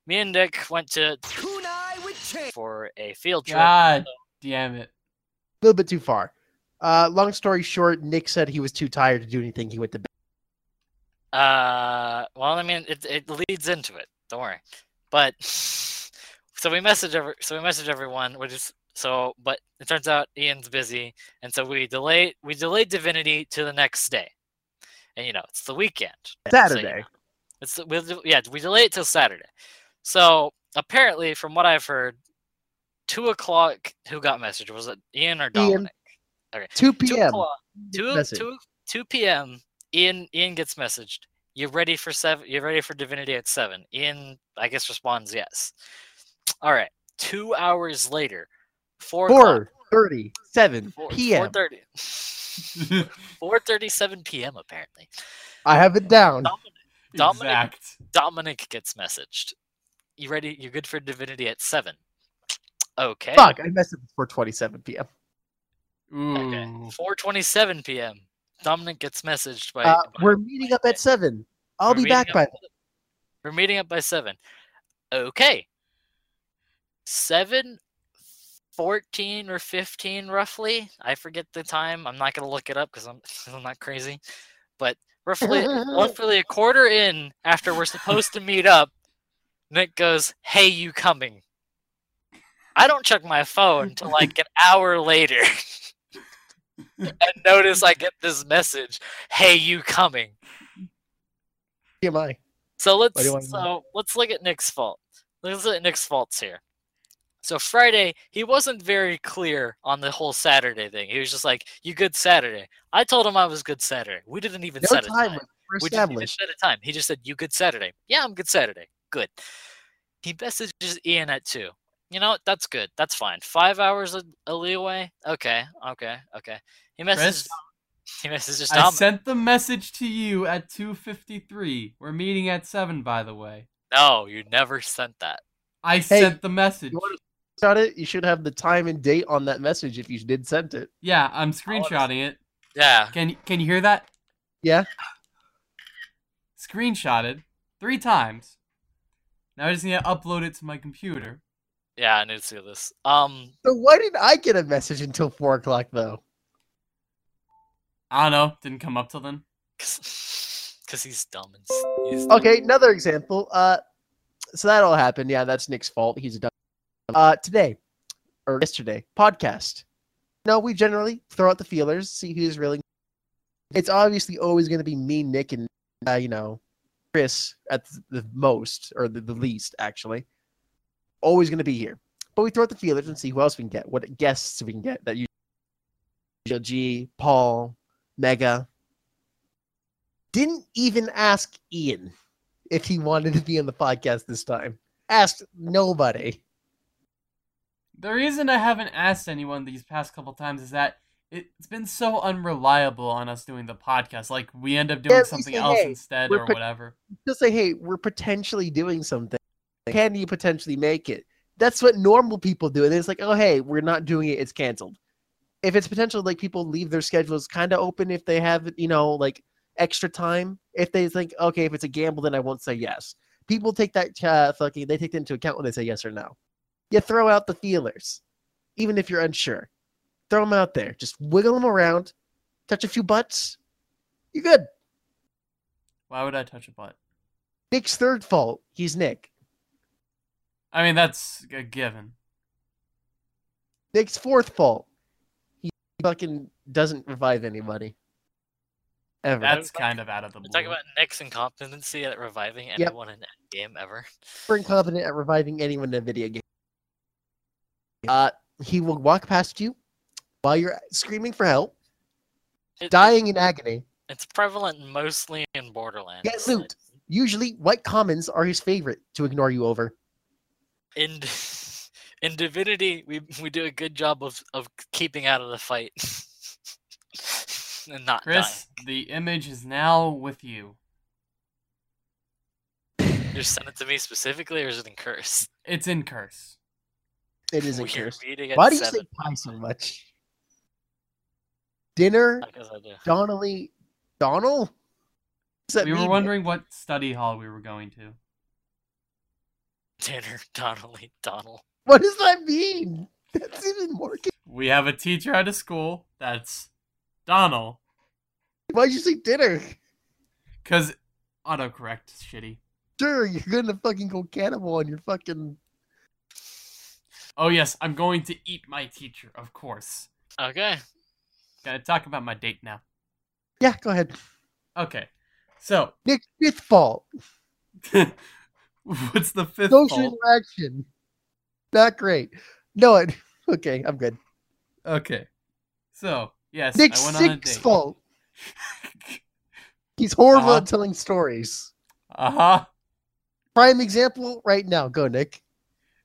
Speaker 2: me and Nick went to
Speaker 4: Kunai with
Speaker 2: for a field trip.
Speaker 3: God damn it!
Speaker 1: A little bit too far. Uh, long story short, Nick said he was too tired to do anything. He went to bed.
Speaker 2: Uh, well, I mean, it it leads into it. Don't worry. But so we message every so we message everyone, which is so. But it turns out Ian's busy, and so we delayed we delayed Divinity to the next day. And you know, it's the weekend. so, you
Speaker 1: Saturday.
Speaker 2: know, It's we'll, yeah, we delay it till Saturday. So apparently, from what I've heard, two o'clock. Who got message? Was it Ian or
Speaker 1: Ian.
Speaker 2: Dominic?
Speaker 1: 2
Speaker 2: Two
Speaker 1: p.m.
Speaker 2: Two,
Speaker 1: Message.
Speaker 2: two, 2 p.m. Ian Ian gets messaged. You're ready for seven? You're ready for Divinity at seven? Ian, I guess, responds yes. All right. Two hours later, four o'clock.
Speaker 1: 4:37
Speaker 2: Four
Speaker 1: p.m.
Speaker 2: thirty. Four thirty-seven p.m. Apparently,
Speaker 1: I have it down.
Speaker 2: Dominic, Dominic-
Speaker 3: exact.
Speaker 2: Dominic gets messaged. You ready? You're good for Divinity at seven. Okay.
Speaker 1: Fuck, I messed up at 4:27 p.m.
Speaker 2: Okay.
Speaker 3: Ooh.
Speaker 2: 4:27 p.m. Dominic gets messaged by.
Speaker 1: Uh,
Speaker 2: by-
Speaker 1: we're meeting up at seven. I'll
Speaker 2: We're
Speaker 1: be back by then.
Speaker 2: We're meeting up by seven. Okay. Seven fourteen or fifteen roughly. I forget the time. I'm not gonna look it up because I'm I'm not crazy. But roughly roughly a quarter in after we're supposed to meet up, Nick goes, Hey you coming? I don't check my phone until like an hour later. and notice I get this message, Hey you coming?
Speaker 1: TMI.
Speaker 2: So let's
Speaker 1: do you wanna know?
Speaker 2: so let's look at Nick's fault. Let's look at Nick's faults here. So Friday, he wasn't very clear on the whole Saturday thing. He was just like, "You good Saturday?" I told him I was good Saturday. We didn't even
Speaker 1: No
Speaker 2: set a
Speaker 1: time
Speaker 2: time.
Speaker 1: was
Speaker 2: We didn't even set a time. He just said, "You good Saturday?" Yeah, I'm good Saturday. Good. He messages Ian at two. You know? That's good. That's fine. Five hours of, a leeway. Okay. Okay. Okay. He messages.
Speaker 3: Chris,
Speaker 2: He messages
Speaker 3: I sent the message to you at 2:53. We're meeting at 7 by the way.
Speaker 2: No, you never sent that.
Speaker 3: I sent the message.
Speaker 1: You want to screenshot it? You should have the time and date on that message if you did send it.
Speaker 3: Yeah, I'm screenshotting it.
Speaker 2: Yeah.
Speaker 3: Can you can you hear that?
Speaker 1: Yeah.
Speaker 3: Screenshotted 3 times. Now I just need to upload it to my computer.
Speaker 2: Yeah, I need to see this. Um,
Speaker 1: So why did I get a message until four o'clock though?
Speaker 3: I don't know, didn't come up till then.
Speaker 2: because he's dumb and s- he's
Speaker 1: Okay, another example. Uh, so that all happened. Yeah, that's Nick's fault. He's a dumb. Uh, today or yesterday podcast. No, we generally throw out the feelers, see who's really. It's obviously always going to be me, Nick, and uh, you know, Chris at the most or the, the least actually. Always going to be here, but we throw out the feelers and see who else we can get. What guests we can get that you. G, Paul, Mega. Didn't even ask Ian if he wanted to be on the podcast this time. Asked nobody.
Speaker 3: The reason I haven't asked anyone these past couple times is that it's been so unreliable on us doing the podcast. Like we end up doing
Speaker 1: Yeah,
Speaker 3: something
Speaker 1: say,
Speaker 3: else
Speaker 1: "Hey,
Speaker 3: instead or whatever.
Speaker 1: Just say, hey, we're potentially doing something. Can you potentially make it? That's what normal people do. And it's like, oh, hey, we're not doing it. It's canceled. If it's potential, like people leave their schedules kind of open if they have, you know, like extra time. If they think, okay, if it's a gamble, then I won't say yes. People take that uh, fucking, they take that into account when they say yes or no. You throw out the feelers, even if you're unsure. Throw them out there. Just wiggle them around. touch a few butts, you're good.
Speaker 3: Why would I touch a butt?
Speaker 1: Nick's third fault. He's Nick.
Speaker 3: I mean, that's a given.
Speaker 1: Nick's fourth fault. He fucking doesn't revive anybody. Ever.
Speaker 3: That's kind of out of the
Speaker 2: We're
Speaker 3: blue.
Speaker 2: talking about Nick's incompetency at reviving anyone in game ever.
Speaker 1: super incompetent at reviving anyone in a video game. Uh, he will walk past you while you're screaming for help,
Speaker 2: It-
Speaker 1: dying in agony.
Speaker 2: It's prevalent mostly in Borderlands.
Speaker 1: Get loot. Usually, white commons are his favorite to ignore you over.
Speaker 2: In in Divinity, we we do a good job of of keeping out of the fight and not
Speaker 3: Chris, the image is now with you.
Speaker 2: You just send it to me specifically, or is it in curse?
Speaker 3: It's in curse.
Speaker 1: It is a
Speaker 2: Weird
Speaker 1: curse. Why do you
Speaker 2: seven.
Speaker 1: say pie so much? Dinner,
Speaker 2: I do.
Speaker 1: Donnelly, Donald? Does that
Speaker 3: We were
Speaker 1: mean-
Speaker 3: wondering what study hall we were going to.
Speaker 2: Dinner, Donnelly, Donald.
Speaker 1: What does that mean? That's even more. con-
Speaker 3: We have a teacher at a school that's Donald,
Speaker 1: Why'd you say dinner?
Speaker 3: because autocorrect is shitty.
Speaker 1: Sure, you're gonna fucking go cannibal on your fucking.
Speaker 3: Oh yes, I'm going to eat my teacher, of course.
Speaker 2: Okay.
Speaker 3: Gotta talk about my date now.
Speaker 1: Yeah, go ahead.
Speaker 3: Okay, so
Speaker 1: Nick's fifth fault.
Speaker 3: what's the fifth
Speaker 1: Social
Speaker 3: fault?
Speaker 1: interaction. Not great. No, it. Okay, I'm good.
Speaker 3: Okay, so yes,
Speaker 1: Nick's
Speaker 3: I went on a
Speaker 1: sixth
Speaker 3: date.
Speaker 1: fault. He's horrible
Speaker 3: Uh-huh.
Speaker 1: at telling stories.
Speaker 3: Uh huh.
Speaker 1: Prime example right now. Go, Nick.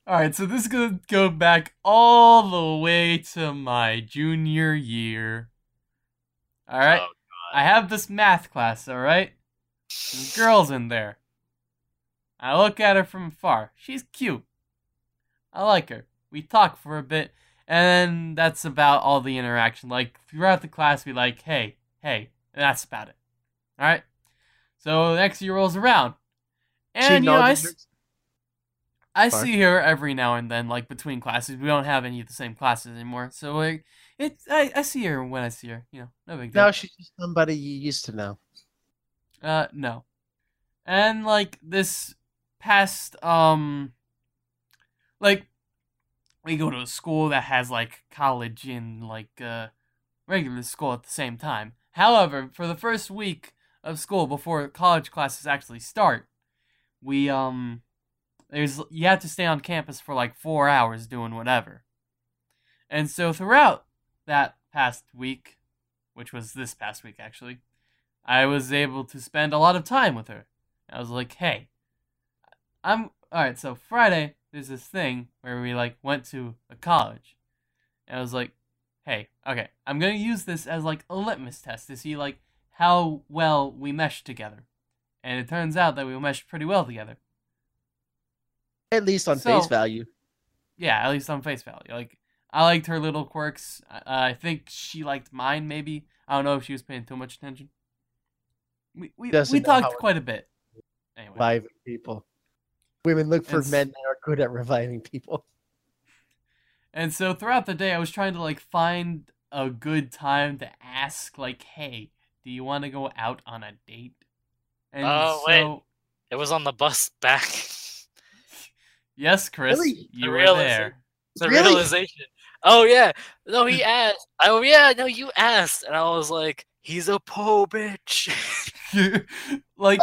Speaker 3: All right, so this is gonna go back all the way to my junior year. All right,
Speaker 2: Oh,
Speaker 3: I have this math class. All right, There's girls in there. I look at her from afar. She's cute. I like her. We talk for a bit, and that's about all the interaction. Like throughout the class, we like, hey, hey, and that's about it. All right. So the next year rolls around,
Speaker 1: She
Speaker 3: and you know, I,
Speaker 1: her-
Speaker 3: I see her every now and then, like between classes. We don't have any of the same classes anymore, so like, it. I, I see her when I see her. You know, no big deal.
Speaker 1: Now she's just somebody you used to know.
Speaker 3: Uh, no. And like this past, um, like we go to a school that has like college and like uh regular school at the same time. However, for the first week of school before college classes actually start, we um there's you have to stay on campus for like four hours doing whatever. And so throughout that past week, which was this past week actually, I was able to spend a lot of time with her. I was like, hey, I'm all right. So Friday, there's this thing where we like went to a college, and I was like, hey, okay, I'm gonna use this as like a litmus test to see like how well we mesh together. And it turns out that we meshed pretty well together.
Speaker 1: At least on
Speaker 3: So-
Speaker 1: face value.
Speaker 3: Yeah, at least on face value. Like I liked her little quirks. I, I think she liked mine. Maybe I don't know if she was paying too much attention. We we,
Speaker 1: Doesn't
Speaker 3: we talked quite a bit. Anyway,
Speaker 1: Reviving people. Women look for
Speaker 3: It's-
Speaker 1: men that are good at reviving people.
Speaker 3: and so throughout the day, I was trying to like find a good time to ask, like, "Hey, do you want to go out on a date?" And
Speaker 2: Oh,
Speaker 3: so,
Speaker 2: wait. It was on the bus back.
Speaker 3: yes, Chris,
Speaker 1: Really?
Speaker 3: you
Speaker 2: I
Speaker 3: were
Speaker 2: realized
Speaker 3: there.
Speaker 2: the
Speaker 1: Really?
Speaker 2: realization. Oh yeah. No, he asked. Oh yeah. No, you asked, and I was like, he's a po bitch.
Speaker 3: like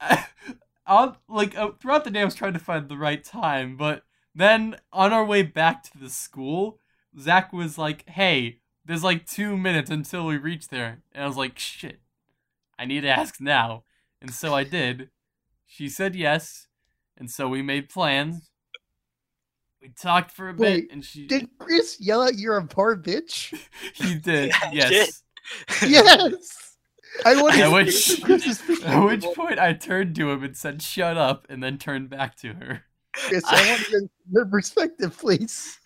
Speaker 3: I, I'll, like uh, throughout the day I was trying to find the right time, but then on our way back to the school, Zach was like, "Hey, there's like two minutes until we reach there," and I was like, "Shit, I need to ask now," and so I did. She said yes, and so we made plans. We talked for a bit, and she
Speaker 1: Did Chris yell out you're a poor bitch?
Speaker 3: he did
Speaker 2: Yeah,
Speaker 3: yes.
Speaker 2: did.
Speaker 1: yes. I want
Speaker 3: At
Speaker 1: to
Speaker 3: which-
Speaker 1: see Chris's face.
Speaker 3: At which point I turned to him and said, "Shut up," and then turned back to her.
Speaker 1: Chris, I want to get your perspective, please.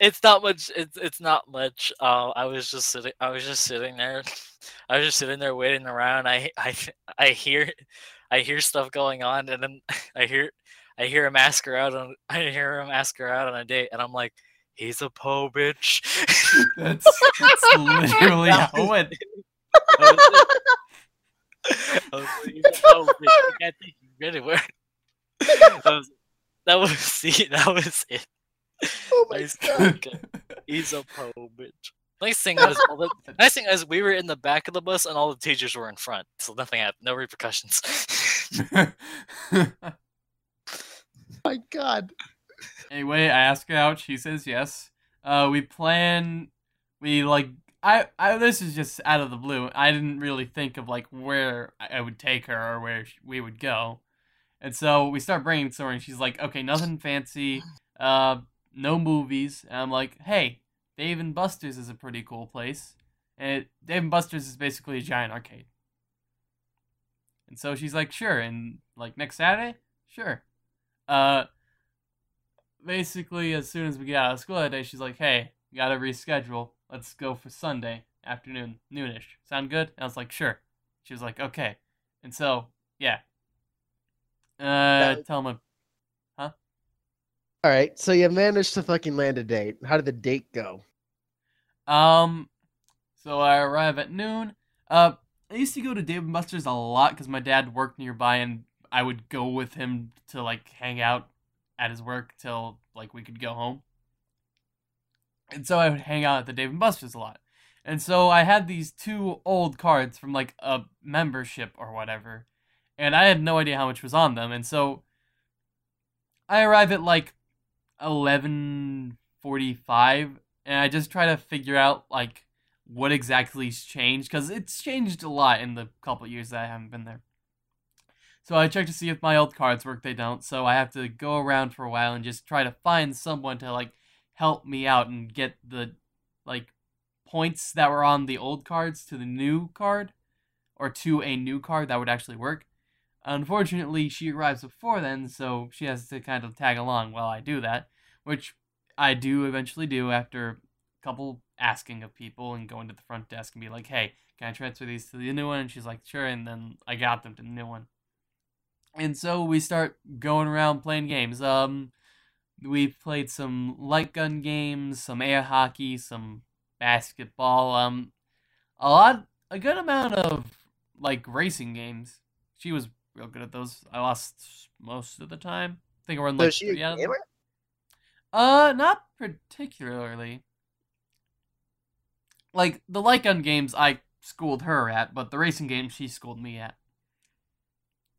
Speaker 2: It's not much. It's it's not much. Uh, I was just sitting. I was just sitting there. I was just sitting there waiting around. I I I hear, I hear stuff going on, and then I hear I hear him ask her out on. I hear him ask her out on a date, and I'm like, he's a po bitch.
Speaker 3: That's, that's literally how it went.
Speaker 2: I was like, a po bitch. I can't you anywhere. That was, that was see, that was it.
Speaker 1: Oh my
Speaker 2: Nice
Speaker 1: god.
Speaker 2: He's a po bitch. Nice thing is, all the, nice thing is, we were in the back of the bus and all the teachers were in front, so nothing happened, no repercussions.
Speaker 1: My god.
Speaker 3: anyway, I ask her out. She says yes. Uh, we plan. We like. I, I. This is just out of the blue. I didn't really think of like where I would take her or where sh- we would go, and so we start brainstorming. She's like, "Okay, nothing fancy. Uh, no movies." And I'm like, "Hey, Dave and Buster's is a pretty cool place, and it, Dave and Buster's is basically a giant arcade." And so she's like, "Sure." And like next Saturday, sure. Uh, basically, as soon as we get out of school that day, she's like, "Hey, we gotta reschedule. Let's go for Sunday afternoon, noonish. Sound good?" And I was like, "Sure." She was like, "Okay." And so, yeah. Uh,
Speaker 1: That-
Speaker 3: tell him, Huh?
Speaker 1: All right, so you managed to fucking land a date. How did the date go?
Speaker 3: Um, so I arrive at noon. Uh, I used to go to Dave and Buster's a lot because my dad worked nearby, and I would go with him to like hang out at his work till like we could go home. And so I would hang out at the Dave and Buster's a lot. And so I had these two old cards from like a membership or whatever, and I had no idea how much was on them. And so I arrive at like eleven forty-five, and I just try to figure out like what exactly's changed because it's changed a lot in the couple years that I haven't been there. So I check to see if my old cards work. They don't. So I have to go around for a while and just try to find someone to like help me out and get the like points that were on the old cards to the new card or to a new card that would actually work. Unfortunately, she arrives before then, so she has to kind of tag along while I do that, which I do eventually do after couple asking of people and going to the front desk and be like, "Hey, can I transfer these to the new one?" And she's like, "Sure," and then I got them to the new one. And so we start going around playing games. Um, we played some light gun games, some air hockey, some basketball. Um, a lot, a good amount of like racing games. She was real good at those. I lost most of the time. I think I won
Speaker 1: So
Speaker 3: like
Speaker 1: is she a gamer?
Speaker 3: Uh, not particularly. Like the light gun games, I schooled her at, but the racing games, she schooled me at.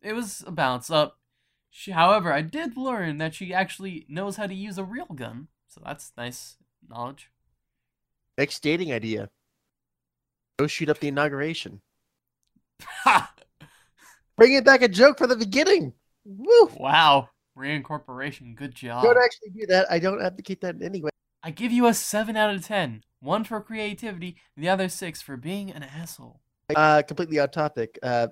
Speaker 3: It was a balance up. She, however, I did learn that she actually knows how to use a real gun, so that's nice knowledge.
Speaker 1: Next dating idea. Go shoot up the inauguration.
Speaker 3: Ha!
Speaker 1: Bringing back a joke from the beginning. Woo!
Speaker 3: wow, reincorporation, good job.
Speaker 1: Don't actually do that. I don't advocate that in any way.
Speaker 3: I give you a seven out of ten. One for creativity, the other six for being an asshole.
Speaker 1: Uh, completely off topic. Uh,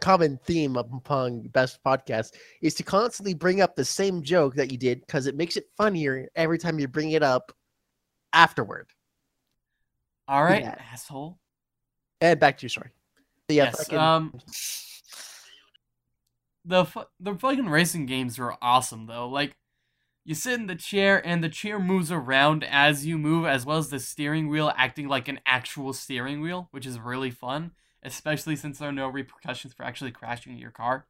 Speaker 1: common theme among best podcasts is to constantly bring up the same joke that you did because it makes it funnier every time you bring it up afterward.
Speaker 3: All right,
Speaker 1: Yeah.
Speaker 3: asshole.
Speaker 1: And back to your story. Yeah,
Speaker 3: yes.
Speaker 1: fucking-
Speaker 3: Um. The fu- the fucking racing games were awesome though. Like, you sit in the chair and the chair moves around as you move, as well as the steering wheel acting like an actual steering wheel, which is really fun. Especially since there are no repercussions for actually crashing your car.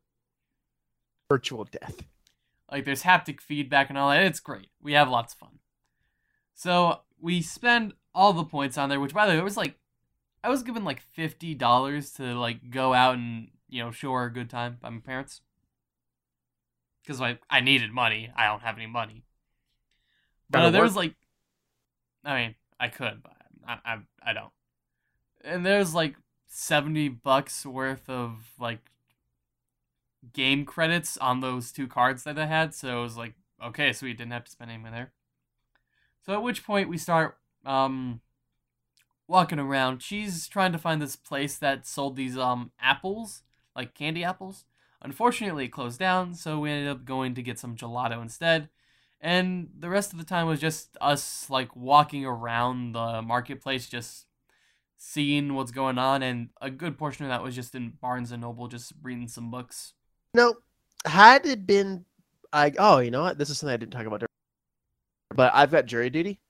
Speaker 1: virtual death.
Speaker 3: Like there's haptic feedback and all that. It's great. We have lots of fun. So we spend all the points on there, which by the way, it was like I was given like fifty dollars to like go out and you know show her a good time by my parents. Because like I needed money. I don't have any money. But uh, there was like, I mean, I could, but I, I I don't. And there's like seventy bucks worth of like game credits on those two cards that I had, so it was like, okay, sweet, didn't have to spend any money there. So at which point we start um walking around. She's trying to find this place that sold these um apples, like candy apples. Unfortunately, it closed down, so we ended up going to get some gelato instead. And the rest of the time was just us like walking around the marketplace, just seeing what's going on, and a good portion of that was just in Barnes and Noble, just reading some books.
Speaker 1: No, had it been, I oh, you know what? This is something I didn't talk about. But I've got jury duty.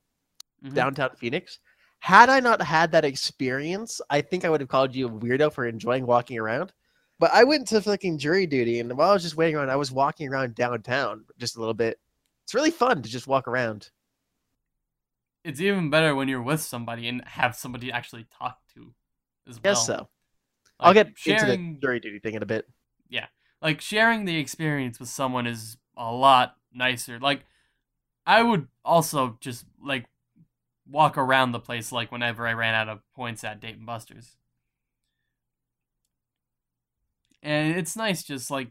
Speaker 3: Mhm.
Speaker 1: downtown Phoenix. Had I not had that experience, I think I would have called you a weirdo for enjoying walking around. But I went to fucking jury duty, and while I was just waiting around, I was walking around downtown just a little bit. It's really fun to just walk around.
Speaker 3: It's even better when you're with somebody and have somebody actually talk to as well.
Speaker 1: Guess so. I'll get
Speaker 3: sharing,
Speaker 1: into the jury duty thing in a bit. Yeah.
Speaker 3: Like sharing the experience with someone is a lot nicer. Like I would also just like walk around the place like whenever I ran out of points at Dave and Buster's. And it's nice just like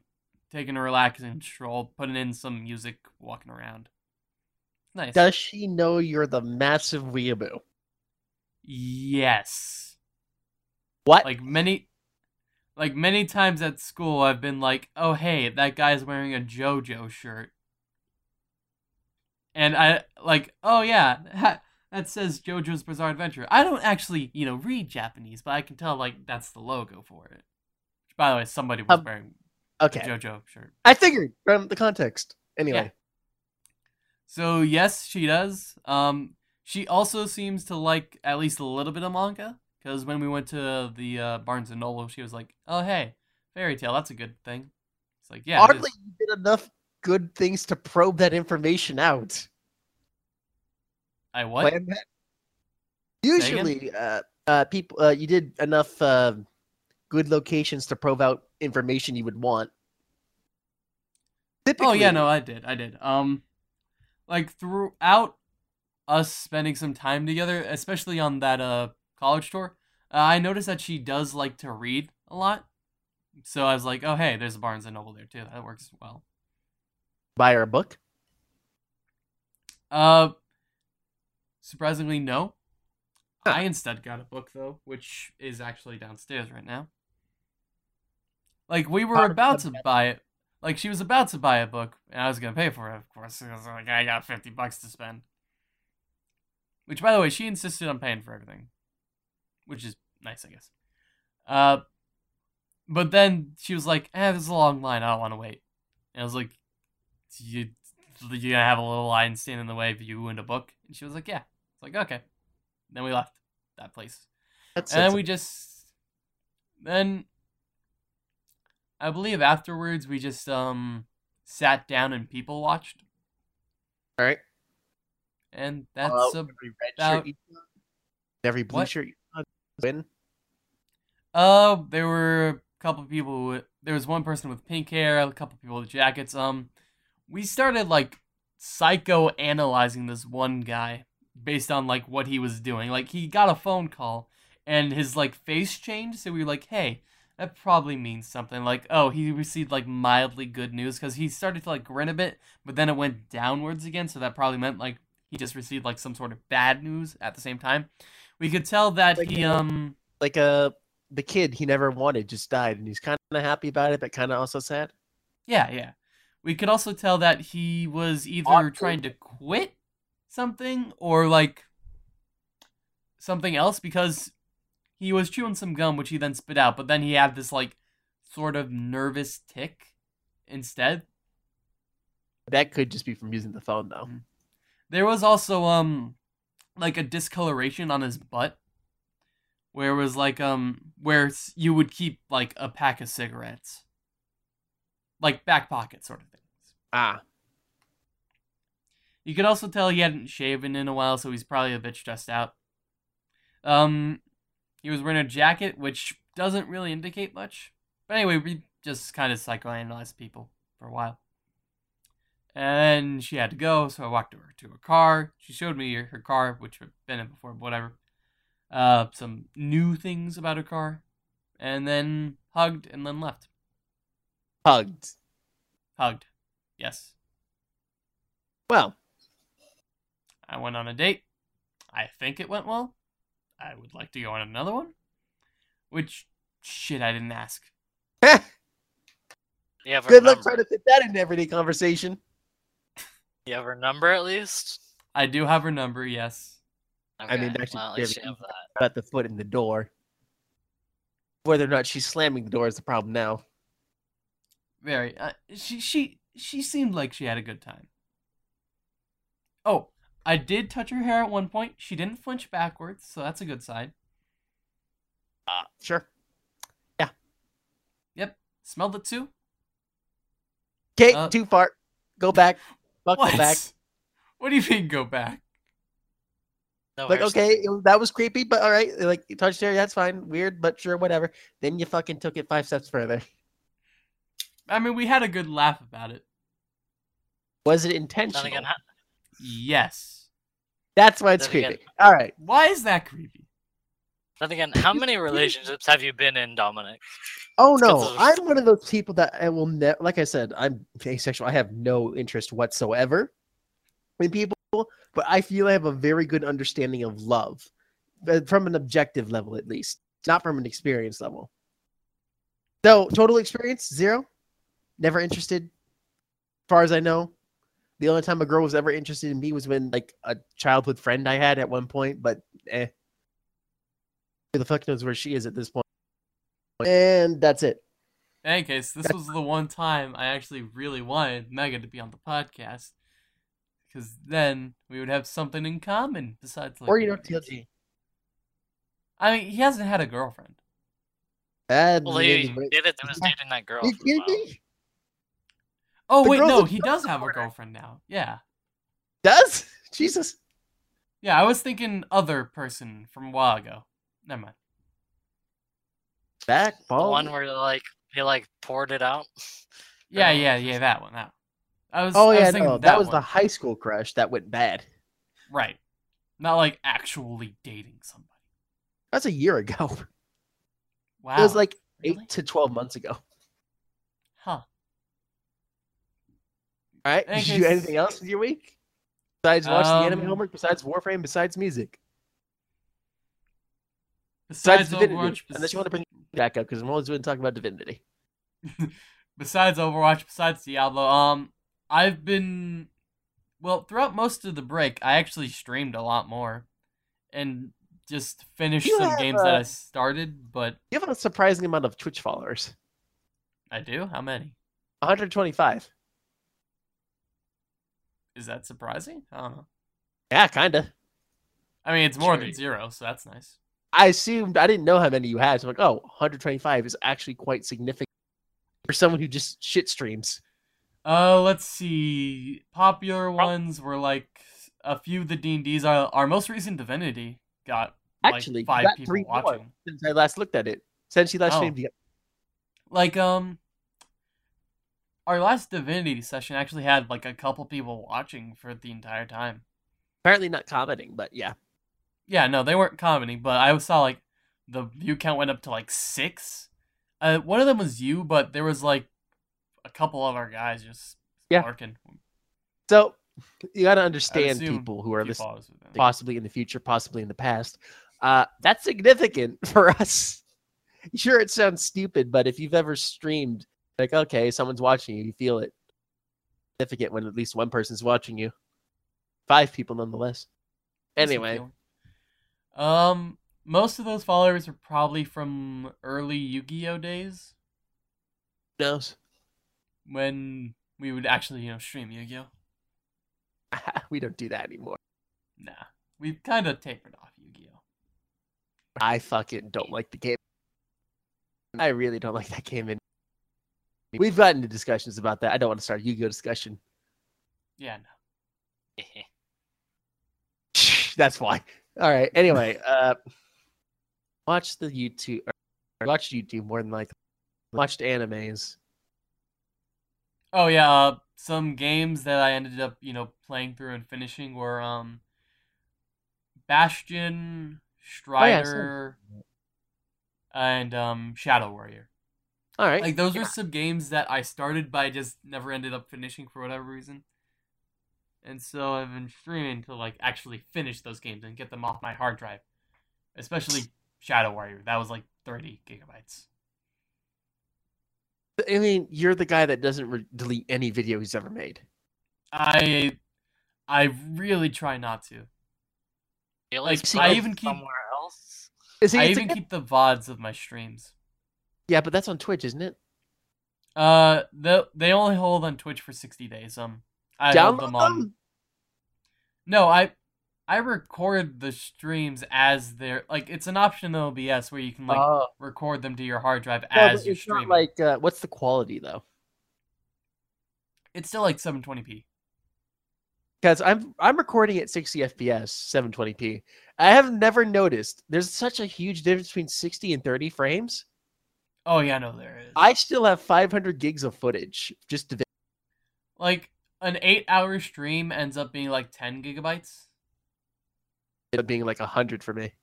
Speaker 3: taking a relaxing stroll, putting in some music, walking around. Nice.
Speaker 1: Does she know you're the massive weeaboo?
Speaker 3: yes.
Speaker 1: What?
Speaker 3: Like many like many times at school I've been like, "Oh, hey, that guy's wearing a JoJo shirt." And I like, "Oh yeah, that says JoJo's Bizarre Adventure." I don't actually, you know, read Japanese, but I can tell like that's the logo for it. By the way, somebody was
Speaker 1: Um,
Speaker 3: wearing a
Speaker 1: okay.
Speaker 3: JoJo shirt.
Speaker 1: I figured from the context. Anyway,
Speaker 3: So yes, she does. Um, she also seems to like at least a little bit of manga. Because when we went to the uh, Barnes and Noble, she was like, "Oh hey, Fairy Tail, that's a good thing." It's like, yeah,
Speaker 1: hardly you did enough good things to probe that information out.
Speaker 3: I what?
Speaker 1: Usually, uh, uh, people, uh, you did enough uh, good locations to probe out information you would want.
Speaker 3: Oh yeah, no, I did, I did. Um, like throughout us spending some time together, especially on that uh college tour, uh, I noticed that she does like to read a lot. So I was like, oh hey, there's a Barnes and Noble there too. That works well.
Speaker 1: buy her a book.
Speaker 3: Uh, surprisingly, no.
Speaker 1: Huh.
Speaker 3: I instead got a book though, which is actually downstairs right now. Like we were about to buy it. Like she was about to buy a book, and I was gonna pay for it, of course. Because like I got fifty bucks to spend. Which, by the way, she insisted on paying for everything, which is nice, I guess. Uh, but then she was like, "Eh, this is a long line. I don't want to wait." And I was like, "You, you gonna have a little line stand in the way of you and a book?" And she was like, "Yeah." It's like, "Okay." Then we left that place,
Speaker 1: That's
Speaker 3: and we just then I believe afterwards we just um sat down and people watched,
Speaker 1: all right.
Speaker 3: and that's
Speaker 1: Uh,
Speaker 3: a
Speaker 1: every red
Speaker 3: about-
Speaker 1: shirt every blue
Speaker 3: What?
Speaker 1: shirt win.
Speaker 3: Uh, there were a couple people. With, there was one person with pink hair, a couple people with jackets. Um, we started like psycho analyzing this one guy based on like what he was doing. Like he got a phone call and his like face changed, so we were like, hey. That probably means something like, oh, he received like mildly good news because he started to like grin a bit, but then it went downwards again. So that probably meant like he just received like some sort of bad news at the same time. We could tell that
Speaker 1: Like,
Speaker 3: he um
Speaker 1: Like uh, the kid he never wanted just died, and he's kind of happy about it, but kind of also sad.
Speaker 3: Yeah, yeah. We could also tell that he was either
Speaker 1: Awkward.
Speaker 3: trying to quit something or like something else because he was chewing some gum which he then spit out, but then he had this like sort of nervous tick instead.
Speaker 1: That could just be from using the phone, though.
Speaker 3: Mhm. There was also um like a discoloration on his butt where it was like um where you would keep like a pack of cigarettes. Like back pocket sort of things.
Speaker 1: Ah,
Speaker 3: You could also tell he hadn't shaven in a while, so he's probably a bit stressed out. Um, he was wearing a jacket, which doesn't really indicate much. But anyway, we just kind of psychoanalyzed people for a while. And she had to go, so I walked her to her car. She showed me her, her car, which I've been in before, but whatever. Uh, some new things about her car, and then hugged, and then left.
Speaker 1: hugged.
Speaker 3: Hugged, yes.
Speaker 1: Well,
Speaker 3: I went on a date. I think it went well. I would like to go on another one. Which, shit, I didn't ask.
Speaker 2: You have
Speaker 1: good luck trying to fit that into everyday conversation.
Speaker 2: You have her number at least.
Speaker 3: I do have her number, yes.
Speaker 1: I mean,
Speaker 2: Okay,
Speaker 1: actually,
Speaker 2: well, at least you
Speaker 1: every-
Speaker 2: have that.
Speaker 1: Got the foot in the door. Whether or not she's slamming the door is the problem now.
Speaker 3: Very. Uh, she she she seemed like she had a good time. Oh, I did touch her hair at one point. She didn't flinch backwards, so that's a good sign.
Speaker 1: Sure. Yeah.
Speaker 3: Yep. Smelled it too.
Speaker 1: Okay,
Speaker 3: Uh,
Speaker 1: too far. Go back. Fuck
Speaker 3: What?
Speaker 1: the back.
Speaker 3: What do you mean go back?
Speaker 2: No
Speaker 1: Like, okay, it- that was creepy, but all right. Like, you touched there, that's fine. Weird, but sure, whatever. Then you fucking took it five steps further.
Speaker 3: I mean, we had a good laugh about it.
Speaker 1: Was it
Speaker 2: Then
Speaker 1: intentional?
Speaker 3: Yes.
Speaker 1: That's why it's
Speaker 2: Then again-
Speaker 1: creepy. All right.
Speaker 3: Why is that creepy?
Speaker 2: then again, how many relationships have you been in, Dominic?
Speaker 1: Oh
Speaker 2: It's 'cause
Speaker 1: no, I'm one of those people that I will never. Like I said, I'm asexual. I have no interest whatsoever in people, but I feel I have a very good understanding of love, but from an objective level at least, not from an experience level. So total experience zero, never interested. As far as I know, the only time a girl was ever interested in me was when like a childhood friend I had at one point, but eh. Who the fuck knows where she is at this point? And that's it.
Speaker 3: In any case, this was the one time I actually really wanted Megan to be on the podcast. Because then we would have something in common besides like
Speaker 1: or you know,
Speaker 3: video games.
Speaker 1: TLG.
Speaker 3: I mean, he hasn't had a girlfriend.
Speaker 1: That
Speaker 2: Well,
Speaker 1: maybe
Speaker 2: he did it. was dating that girl.
Speaker 1: You
Speaker 2: for a
Speaker 1: kidding
Speaker 2: while.
Speaker 1: me?
Speaker 3: Oh
Speaker 1: The
Speaker 3: wait, no, he does have a girlfriend now. Yeah,
Speaker 1: Does Jesus?
Speaker 3: yeah. I was thinking other person from a while ago. Never mind.
Speaker 1: Back
Speaker 2: The one where like he like poured it out.
Speaker 3: Yeah, yeah, yeah. That one. That. One. I was.
Speaker 1: oh
Speaker 3: I was
Speaker 1: yeah,
Speaker 3: thinking
Speaker 1: no,
Speaker 3: of
Speaker 1: that, was
Speaker 3: one.
Speaker 1: the high school crush that went bad.
Speaker 3: right. Not like actually dating somebody.
Speaker 1: That's a year ago.
Speaker 3: Wow.
Speaker 1: It was like
Speaker 3: really?
Speaker 1: eight to twelve months ago. All right. Did you do anything else with your week besides watch the anime
Speaker 3: Um,
Speaker 1: homework? Besides Warframe? Besides music?
Speaker 3: Besides,
Speaker 1: Divinity.
Speaker 3: Overwatch.
Speaker 1: Unless you want to bring it back up because I'm always going to talk about Divinity.
Speaker 3: besides Overwatch, besides Diablo, um, I've been well throughout most of the break. I actually streamed a lot more, and just finished
Speaker 1: You
Speaker 3: some games that
Speaker 1: uh,
Speaker 3: I started. But
Speaker 1: You have a surprising amount of Twitch followers.
Speaker 3: I do. How many?
Speaker 1: 125.
Speaker 3: Is that surprising? I don't know.
Speaker 1: Yeah, kind of.
Speaker 3: I mean, it's more
Speaker 2: Sure.
Speaker 3: than zero, so that's nice.
Speaker 1: I assumed I didn't know how many you had. So I'm like, oh, 125 is actually quite significant for someone who just shit streams.
Speaker 3: Uh, let's see. Popular ones were like a few of the D and D's. Our, our most recent Divinity got
Speaker 1: Actually, you
Speaker 3: five
Speaker 1: got
Speaker 3: people
Speaker 1: three more.
Speaker 3: watching.
Speaker 1: Since I last looked at it, since you last
Speaker 3: Oh.
Speaker 1: streamed, you got-
Speaker 3: Like um, our last Divinity session actually had like a couple people watching for the entire time.
Speaker 1: apparently not commenting, but yeah.
Speaker 3: Yeah, no, they weren't commenting, but I saw like the view count went up to like six. Uh, one of them was you, but there was like a couple of our guys just
Speaker 1: Yeah.
Speaker 3: lurking.
Speaker 1: So you got to understand people who are
Speaker 3: Few
Speaker 1: listening,
Speaker 3: followers with them.
Speaker 1: possibly in the future, possibly in the past. Uh, that's significant for us. Sure, it sounds stupid, but if you've ever streamed, like, okay, someone's watching you, you feel it significant when at least one person's watching you. Five people, nonetheless. Anyway.
Speaker 3: Um, most of those followers are probably from early Yu-Gi-Oh days
Speaker 1: who knows?
Speaker 3: when we would actually, you know, stream Yu-Gi-Oh.
Speaker 1: we don't do that anymore.
Speaker 3: Nah, we've kind of tapered off Yu-Gi-Oh.
Speaker 1: I fucking don't like the game. I really don't like that game. And we've gotten into discussions about that. I don't want to start a Yu-Gi-Oh discussion.
Speaker 3: Yeah, no.
Speaker 1: That's why. All right. Anyway, uh, watch the YouTube. Or watch YouTube more than like watched animes.
Speaker 3: Oh yeah, uh, some games that I ended up, you know, playing through and finishing were um, Bastion,
Speaker 1: Oh, yeah.
Speaker 3: Strider, and um, Shadow Warrior.
Speaker 1: All right.
Speaker 3: Like those were some games that I started but I just never ended up finishing for whatever reason. And so I've been streaming to like actually finish those games and get them off my hard drive. Especially Shadow Warrior. That was like 30 gigabytes.
Speaker 1: I mean, you're the guy that doesn't delete any video he's ever made.
Speaker 3: I I really try not to.
Speaker 2: You
Speaker 3: Like,
Speaker 2: least
Speaker 1: I
Speaker 3: even keep-
Speaker 2: somewhere else.
Speaker 1: See,
Speaker 3: I even keep the VODs of my streams.
Speaker 1: Yeah, but that's on Twitch, isn't it?
Speaker 3: Uh they they only hold on Twitch for 60 days. Um I
Speaker 1: Download
Speaker 3: them on
Speaker 1: them.
Speaker 3: No, I I record the streams as they're like it's an option in OBS where you can like
Speaker 1: Oh.
Speaker 3: record them to your hard drive
Speaker 1: No,
Speaker 3: as you're streaming.
Speaker 1: like uh, what's the quality though?
Speaker 3: it's still like 720p.
Speaker 1: Because I'm I'm recording at 60 FPS, 720p. I have never noticed there's such a huge difference between 60 and 30 frames.
Speaker 3: Oh yeah, no, there is.
Speaker 1: I still have 500 gigs of footage just to
Speaker 3: like an eight-hour stream ends up being like 10 gigabytes.
Speaker 1: it being like a 100 for me.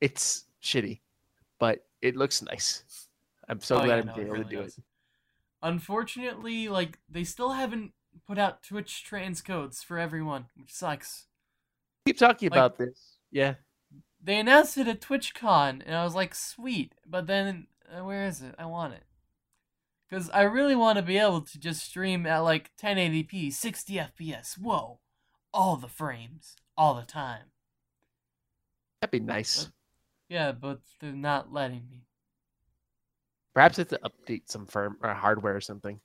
Speaker 1: It's shitty, but it looks nice. I'm so
Speaker 3: Oh,
Speaker 1: glad
Speaker 3: yeah,
Speaker 1: I'm
Speaker 3: no, it
Speaker 1: able
Speaker 3: really
Speaker 1: to do
Speaker 3: does.
Speaker 1: it.
Speaker 3: Unfortunately, like they still haven't put out Twitch transcodes for everyone, which sucks.
Speaker 1: Keep talking
Speaker 3: Like-
Speaker 1: about this. Yeah.
Speaker 3: They announced it at TwitchCon, and I was like, sweet. But then, uh, where is it? I want it. Because I really want to be able to just stream at like 1080p, 60 FPS. Whoa. All the frames, all the time.
Speaker 1: That'd be nice.
Speaker 3: Yeah, but they're not letting me.
Speaker 1: Perhaps it's to update some firm or hardware or something.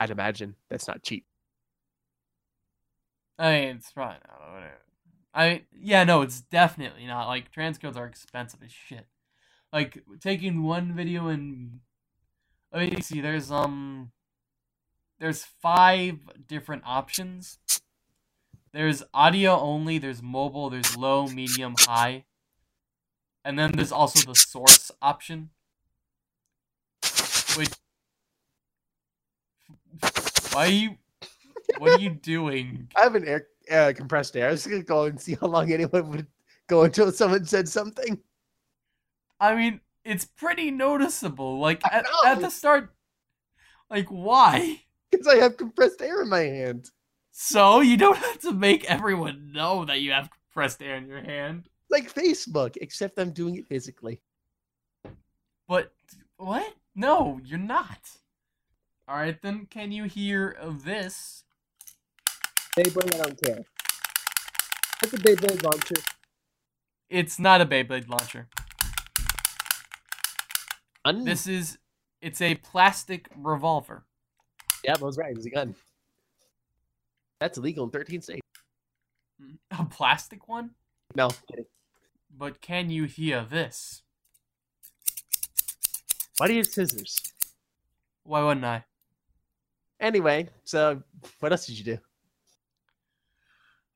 Speaker 1: I'd imagine that's not cheap.
Speaker 3: I mean, it's probably not. Whatever. I mean, yeah, no, it's definitely not. Like, transcodes are expensive as shit. Like, taking one video and. Let me see, there's, um. There's five different options. There's audio only, there's mobile, there's low, medium, high. And then there's also the source option. Which. Why are you. What are you doing?
Speaker 1: I have an air uh, compressed air. I was gonna go and see how long anyone would go until someone said something.
Speaker 3: I mean, it's pretty noticeable. Like at, at the start, like why?
Speaker 1: Because I have compressed air in my hand.
Speaker 3: So you don't have to make everyone know that you have compressed air in your hand.
Speaker 1: Like Facebook, except I'm doing it physically.
Speaker 3: But what? No, you're not. All right, then. Can you hear this?
Speaker 1: Beyblade, I don't care. That's a Beyblade launcher.
Speaker 3: It's not a Beyblade launcher. This is. It's a plastic revolver.
Speaker 1: yeah, I was right. It was a gun. That's illegal in 13 states.
Speaker 3: A plastic one?
Speaker 1: No, kidding.
Speaker 3: But can you hear this?
Speaker 1: Why do you have scissors?
Speaker 3: Why wouldn't I?
Speaker 1: Anyway, so what else did you do?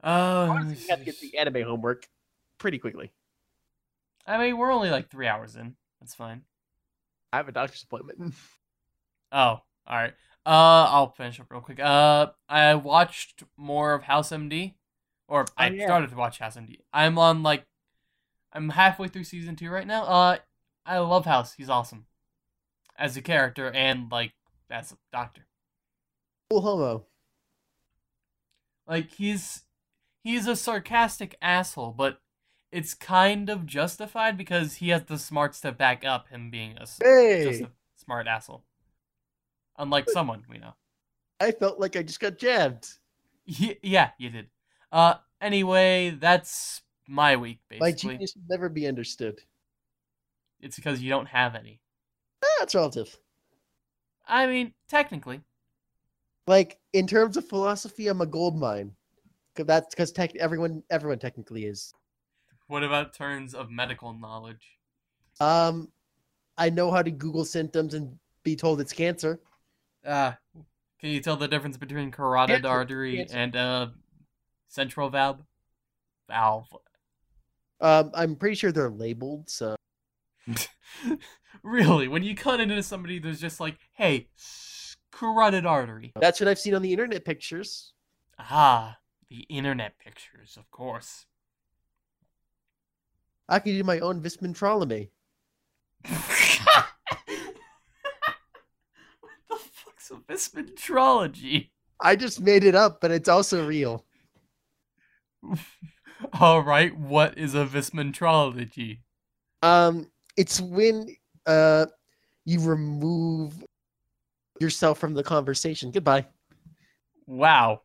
Speaker 3: Uh, oh,
Speaker 1: Honestly, you got to get the anime homework pretty quickly.
Speaker 3: I mean, we're only like three hours in. That's fine.
Speaker 1: I have a doctor's appointment.
Speaker 3: Oh, all right. Uh, I'll finish up real quick. Uh, I watched more of House MD, or I
Speaker 1: Oh, yeah.
Speaker 3: started to watch House MD. I'm on like, I'm halfway through season two right now. Uh, I love House. He's awesome as a character and like as a doctor.
Speaker 1: Full homo.
Speaker 3: Like he's he's a sarcastic asshole, but it's kind of justified because he has the smarts to back up him being a s- just a smart asshole. Unlike someone we know.
Speaker 1: I felt like I just got jabbed.
Speaker 3: Ye- Yeah, you did. Uh, anyway, that's my week basically.
Speaker 1: My genius will never be understood.
Speaker 3: It's because you don't have any.
Speaker 1: Ah, That's relative.
Speaker 3: I mean, technically.
Speaker 1: Like in terms of philosophy, I'm a gold mine. Cause that's because tech everyone everyone technically is.
Speaker 3: What about terms of medical knowledge?
Speaker 1: Um, I know how to Google symptoms and be told it's cancer.
Speaker 3: Uh, can you tell the difference between carotid
Speaker 1: Cancer,
Speaker 3: artery
Speaker 1: cancer.
Speaker 3: and uh, central valve? Valve.
Speaker 1: Um, I'm pretty sure they're labeled. So
Speaker 3: really, when you cut into somebody, there's just like, hey, carotid artery.
Speaker 1: that's what I've seen on the internet pictures.
Speaker 3: Ah, the internet pictures, of course.
Speaker 1: I could do my own Vismentrolomy.
Speaker 3: what the fuck's a vismentrology?
Speaker 1: I just made it up, but it's also real.
Speaker 3: All right, what is a vismentrology?
Speaker 1: Um, it's when uh you remove yourself from the conversation. Goodbye.
Speaker 3: Wow.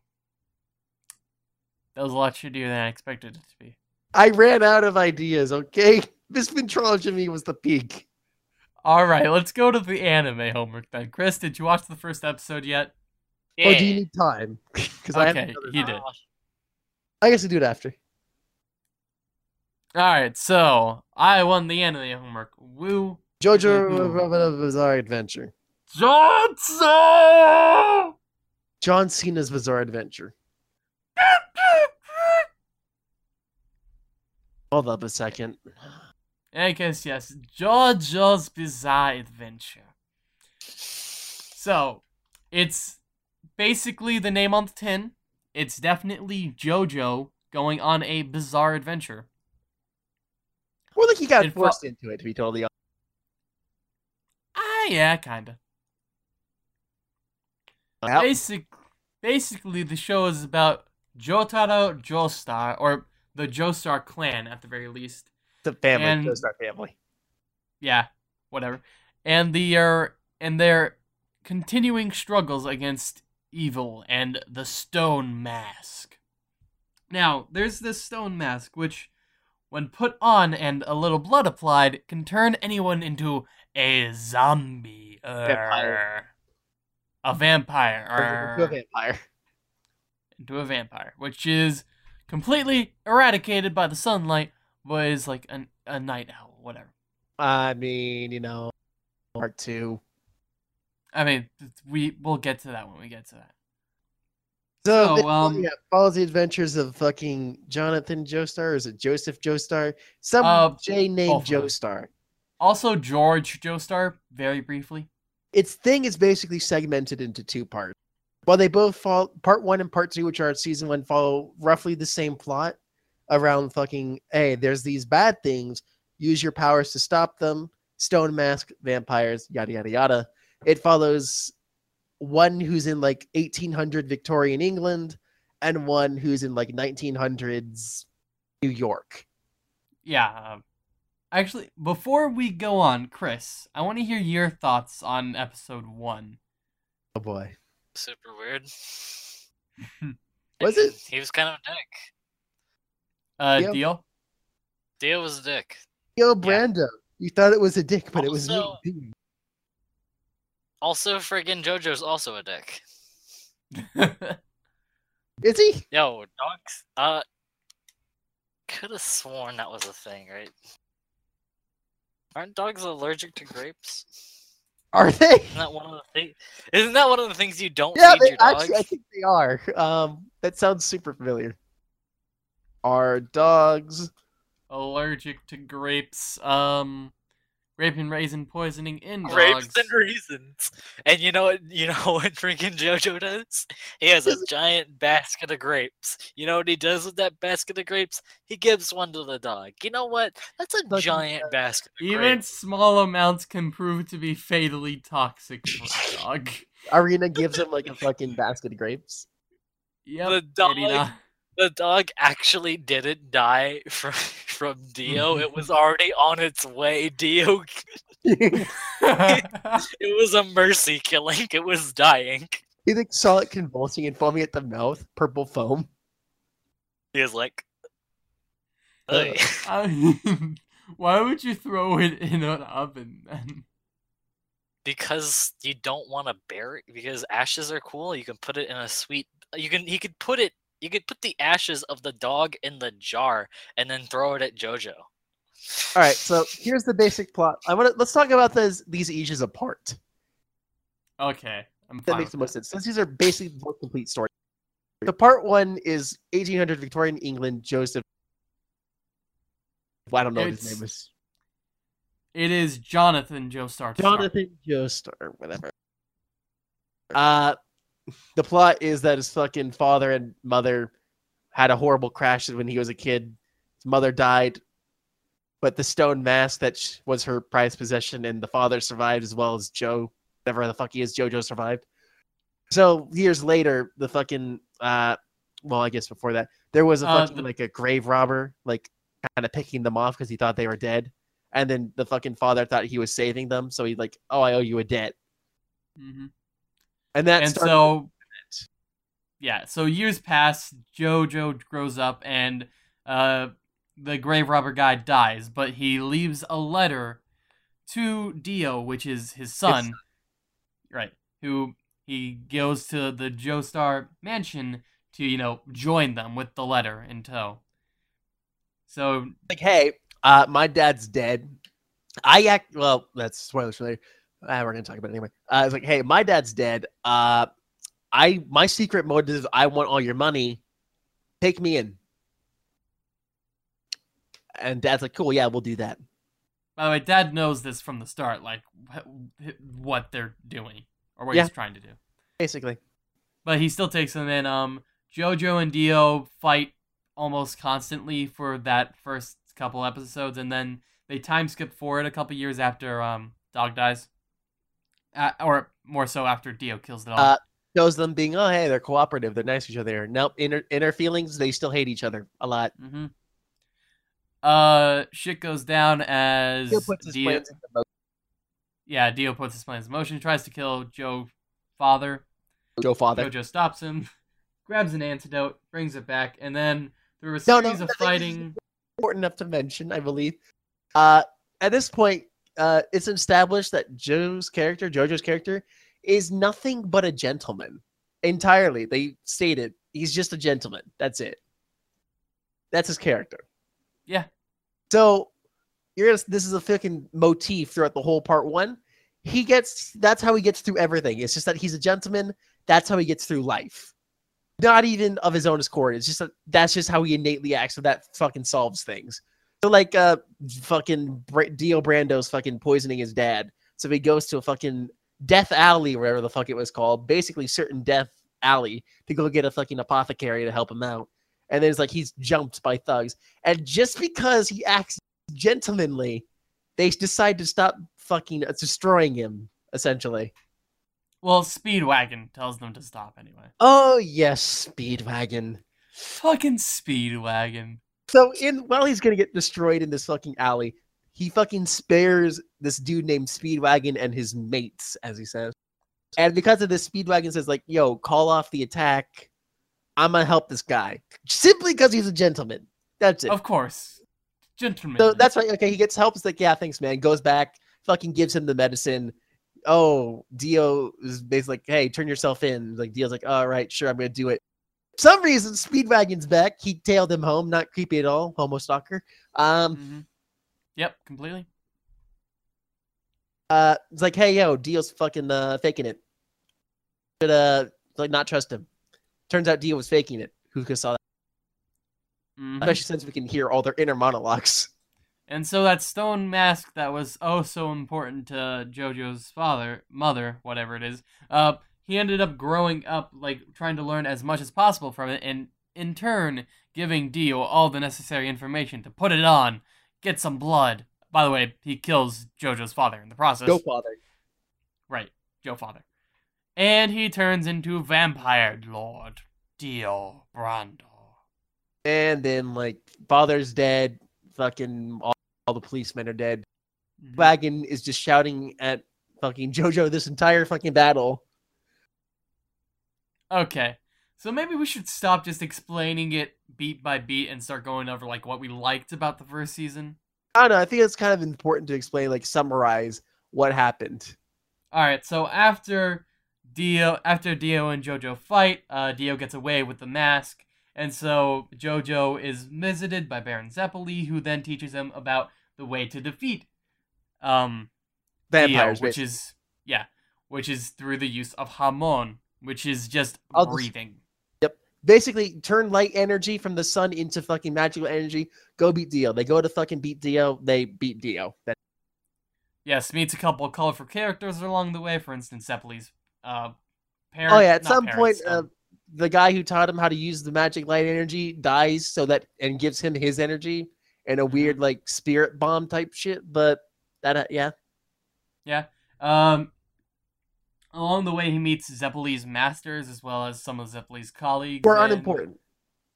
Speaker 3: That was a lot shittier than I expected it to be.
Speaker 1: I ran out of ideas. Okay, this Vismentrology was the peak.
Speaker 3: All right, let's go to the anime homework then. Chris, did you watch the first episode yet?
Speaker 2: Yeah.
Speaker 1: Or do you need time? Because I have
Speaker 3: Okay,
Speaker 1: another-
Speaker 3: he did.
Speaker 1: I guess I do it after.
Speaker 3: All right, so I won the anime homework. Woo.
Speaker 1: Jojo Bizarre Adventure.
Speaker 3: Johnson!
Speaker 1: John Cena's Bizarre Adventure. Hold up a second.
Speaker 3: I guess yes, JoJo's Bizarre Adventure. So, it's basically the name on the tin. It's definitely JoJo going on a bizarre adventure.
Speaker 1: Well, like he got
Speaker 3: It fo-
Speaker 1: forced into it, to be totally honest.
Speaker 3: Ah, yeah, kinda.
Speaker 1: Yep.
Speaker 3: Basic, basically, the show is about Jotaro Joestar, or the Joestar clan at the very least.
Speaker 1: The family,
Speaker 3: and-
Speaker 1: Joestar family.
Speaker 3: Yeah, whatever. And the uh, and their continuing struggles against evil and the Stone Mask. Now, there's this Stone Mask, which, when put on and a little blood applied, can turn anyone into a zombie.
Speaker 1: Vampire.
Speaker 3: A vampire.
Speaker 1: To a vampire.
Speaker 3: into a vampire, which is completely eradicated by the sunlight, but is like an, a night owl, whatever.
Speaker 1: I mean, you know, part two.
Speaker 3: I mean, we we'll get to that when we get to that.
Speaker 1: So,
Speaker 3: So, um,
Speaker 1: yeah, follows the adventures of fucking Jonathan Joestar. Or is it Joseph Joestar? Some
Speaker 3: Uh,
Speaker 1: J named. Joestar.
Speaker 3: Also, George Joestar, very briefly.
Speaker 1: Its thing is basically segmented into two parts. While they both fall, part one and part two, which are season one, follow roughly the same plot around fucking, hey, there's these bad things, use your powers to stop them, stone mask, vampires, yada, yada, yada. It follows one who's in like 1800 Victorian England and one who's in like 1900s New York.
Speaker 3: Yeah. um, actually, before we go on, Chris, I want to hear your thoughts on episode one.
Speaker 1: Oh boy.
Speaker 2: Super weird.
Speaker 1: Was it?
Speaker 2: He was kind of a dick.
Speaker 3: Uh,
Speaker 1: Yep.
Speaker 3: deal.
Speaker 2: Dio was a dick.
Speaker 1: Yo, Brando, you thought it was a dick, but it was me.
Speaker 2: Also- Also, friggin' JoJo's also a dick.
Speaker 1: Is he?
Speaker 2: Yo, dogs. Uh, could have sworn that was a thing, right? Aren't dogs allergic to grapes?
Speaker 1: Are they?
Speaker 2: Isn't that one of the things? Isn't that one of the things you don't
Speaker 1: Yeah,
Speaker 2: feed
Speaker 1: they,
Speaker 2: your dog?
Speaker 1: actually, I think they are. Um, that sounds super familiar. Are dogs?
Speaker 3: Allergic to grapes. Um, grape and raisin poisoning in
Speaker 2: Grapes
Speaker 3: dogs.
Speaker 2: and raisins. And you know what? You know what freaking JoJo does? He has a giant basket of grapes. You know what he does with that basket of grapes? He gives one to the dog. You know what? That's a
Speaker 1: Doesn't
Speaker 2: giant
Speaker 1: matter.
Speaker 2: basket. Of
Speaker 3: Even
Speaker 2: grapes.
Speaker 3: small amounts can prove to be fatally toxic for a dog.
Speaker 1: Erina gives him like a fucking basket of grapes.
Speaker 3: Yep.
Speaker 2: The dog-
Speaker 3: 89.
Speaker 2: The dog actually didn't die from from Dio. it was already on its way. Dio, it was a mercy killing. It was dying.
Speaker 1: he like saw it convulsing and foaming at the mouth, purple foam.
Speaker 2: He was like,
Speaker 1: Uh,
Speaker 3: I mean, why would you throw it in an oven then?
Speaker 2: because you don't want to bury it. Because ashes are cool. You can put it in a sweet. You can. He could put it. You could put the ashes of the dog in the jar and then throw it at JoJo.
Speaker 1: All right, so here's the basic plot. I want to let's talk about this these eaches apart.
Speaker 3: Okay, I'm
Speaker 1: That
Speaker 3: fine
Speaker 1: makes the
Speaker 3: with
Speaker 1: most sense. Since these are basically the more complete stories. The part one is 1800 Victorian England. Joseph. I don't know what his name is.
Speaker 3: It is Jonathan Joestar. to.
Speaker 1: Jonathan Joestar, whatever. Uh, the plot is that his fucking father and mother had a horrible crash when he was a kid. His mother died, but the stone mask that was her prized possession, and the father survived as well as Joe, whatever the fuck he is, Jojo survived. So years later, the fucking uh, well, I guess before that, there was a
Speaker 3: Uh,
Speaker 1: fucking
Speaker 3: the-
Speaker 1: like a grave robber, like kind of picking them off because he thought they were dead. And then the fucking father thought he was saving them, so he like, oh, I owe you a debt.
Speaker 3: Mhm.
Speaker 1: And that
Speaker 3: and so yeah so years pass jojo grows up and uh the grave robber guy dies but he leaves a letter to dio which is his son right who he goes to the joestar mansion to you know join them with the letter in tow So
Speaker 1: like, hey, uh, my dad's dead. I act well. That's spoilers for later. Uh, we're gonna talk about it anyway. Uh, it's like, hey, my dad's dead. Uh, I my secret motive is I want all your money. Take me in. And dad's like, cool, yeah, we'll do that.
Speaker 3: by the way, Dad knows this from the start, like wh- what they're doing or what
Speaker 1: Yeah.
Speaker 3: he's trying to do.
Speaker 1: Basically,
Speaker 3: But he still takes them in. Um, Jojo and Dio fight almost constantly for that first couple episodes, and then they time skip forward a couple years after um Dog dies, uh, or more so after Dio kills the dog.
Speaker 1: Uh, shows them being, oh, hey, they're cooperative, they're nice to each other. Nope, inner inner feelings, they still hate each other a lot.
Speaker 3: hmm Uh, shit goes down as
Speaker 1: Still puts his
Speaker 3: Dio.
Speaker 1: plans into motion.
Speaker 3: Yeah, Dio puts his plans in motion, tries to kill Joe father.
Speaker 1: Joe father.
Speaker 3: Jojo stops him, grabs an antidote, brings it back, and then through a
Speaker 1: No, no,
Speaker 3: series of
Speaker 1: I think this is-
Speaker 3: fighting.
Speaker 1: important enough to mention, I believe. Uh, at this point, uh, it's established that Joe's character, Jojo's character, is nothing but a gentleman. Entirely, they stated he's just a gentleman. That's it. That's his character.
Speaker 3: Yeah.
Speaker 1: So, you're gonna, this is a fucking motif throughout the whole part one. He gets that's how he gets through everything. It's just that he's a gentleman. That's how he gets through life. Not even of his own accord. It's just that that's just how he innately acts. So that fucking solves things. So like uh fucking Dio Brando's fucking poisoning his dad. So he goes to a fucking death alley, whatever the fuck it was called, basically certain death alley to go get a fucking apothecary to help him out. And then it's like he's jumped by thugs. And just because he acts gentlemanly, they decide to stop fucking uh, destroying him, essentially.
Speaker 3: Well, Speedwagon tells them to stop anyway.
Speaker 1: Oh yes, Speedwagon.
Speaker 3: Fucking Speedwagon.
Speaker 1: So in while he's gonna get destroyed in this fucking alley, he fucking spares this dude named Speedwagon and his mates, as he says. And because of this, Speedwagon says like, "Yo, call off the attack. I'm gonna help this guy simply because he's a gentleman. That's it."
Speaker 3: Of course. Gentlemen.
Speaker 1: So that's right. Okay, he gets help. It's like, yeah, thanks, man. Goes back, fucking gives him the medicine. Oh, Dio is basically like, hey, turn yourself in. Like Dio's like, all right, sure, I'm gonna do it. Some reason, Speedwagon's back. He tailed him home. Not creepy at all. Homo stalker. Um,
Speaker 3: hmm Yep, completely.
Speaker 1: uh, it's like, hey, yo, Dio's fucking uh faking it. Should uh, like not trust him. Turns out Dio was faking it. Who could saw that?
Speaker 3: Mhm.
Speaker 1: Especially since we can hear all their inner monologues.
Speaker 3: And so that stone mask that was oh so important to Jojo's father, mother, whatever it is, uh, he ended up growing up like trying to learn as much as possible from it, and in turn giving Dio all the necessary information to put it on, get some blood. By the way, he kills Jojo's father in the process.
Speaker 1: Go father.
Speaker 3: Right, Joe father. And he turns into Vampire Lord Dio Brando.
Speaker 1: And then like father's dead. Fucking all, all the policemen are dead.
Speaker 3: Mhm.
Speaker 1: Wagon is just shouting at fucking Jojo this entire fucking battle.
Speaker 3: Okay. So maybe we should stop just explaining it beat by beat and start going over like what we liked about the first season.
Speaker 1: I don't know. I think it's kind of important to explain, like summarize what happened.
Speaker 3: All right. So after Dio, after Dio and JoJo fight, uh, Dio gets away with the mask, and so JoJo is visited by Baron Zeppeli, who then teaches him about the way to defeat um
Speaker 1: Vampires,
Speaker 3: Dio, which
Speaker 1: basically.
Speaker 3: is yeah, which is through the use of Hamon, which is just
Speaker 1: I'll just-
Speaker 3: breathing.
Speaker 1: basically turn light energy from the sun into fucking magical energy. Go beat Dio. They go to fucking beat Dio. They beat Dio. That,
Speaker 3: Yes, meets a couple of colorful characters along the way. For instance, Zeppeli's uh, parent.
Speaker 1: oh yeah, at some
Speaker 3: parents,
Speaker 1: point, uh, the guy who taught him how to use the magic light energy dies, so that and gives him his energy and a
Speaker 3: Mm-hmm.
Speaker 1: weird like spirit bomb type shit. But that, uh, yeah,
Speaker 3: yeah. Um, along the way, he meets Zeppeli's masters as well as some of Zeppeli's colleagues.
Speaker 1: we're
Speaker 3: and-
Speaker 1: unimportant.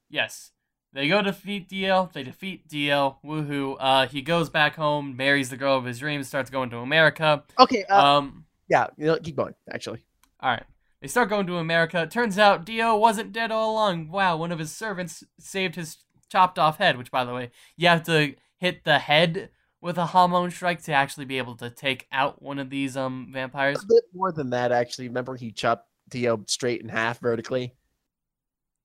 Speaker 3: Yes. They go defeat Dio. They defeat Dio. Woohoo. Uh, he goes back home, marries the girl of his dreams, starts going to America.
Speaker 1: Okay, uh,
Speaker 3: Um,
Speaker 1: yeah, you know, keep going. Actually,
Speaker 3: All right. They start going to America. Turns out Dio wasn't dead all along. Wow, one of his servants saved his chopped off head, which, by the way, you have to hit the head with a Hamon strike to actually be able to take out one of these um vampires.
Speaker 1: a bit more than that. Actually, remember he chopped Dio straight in half vertically.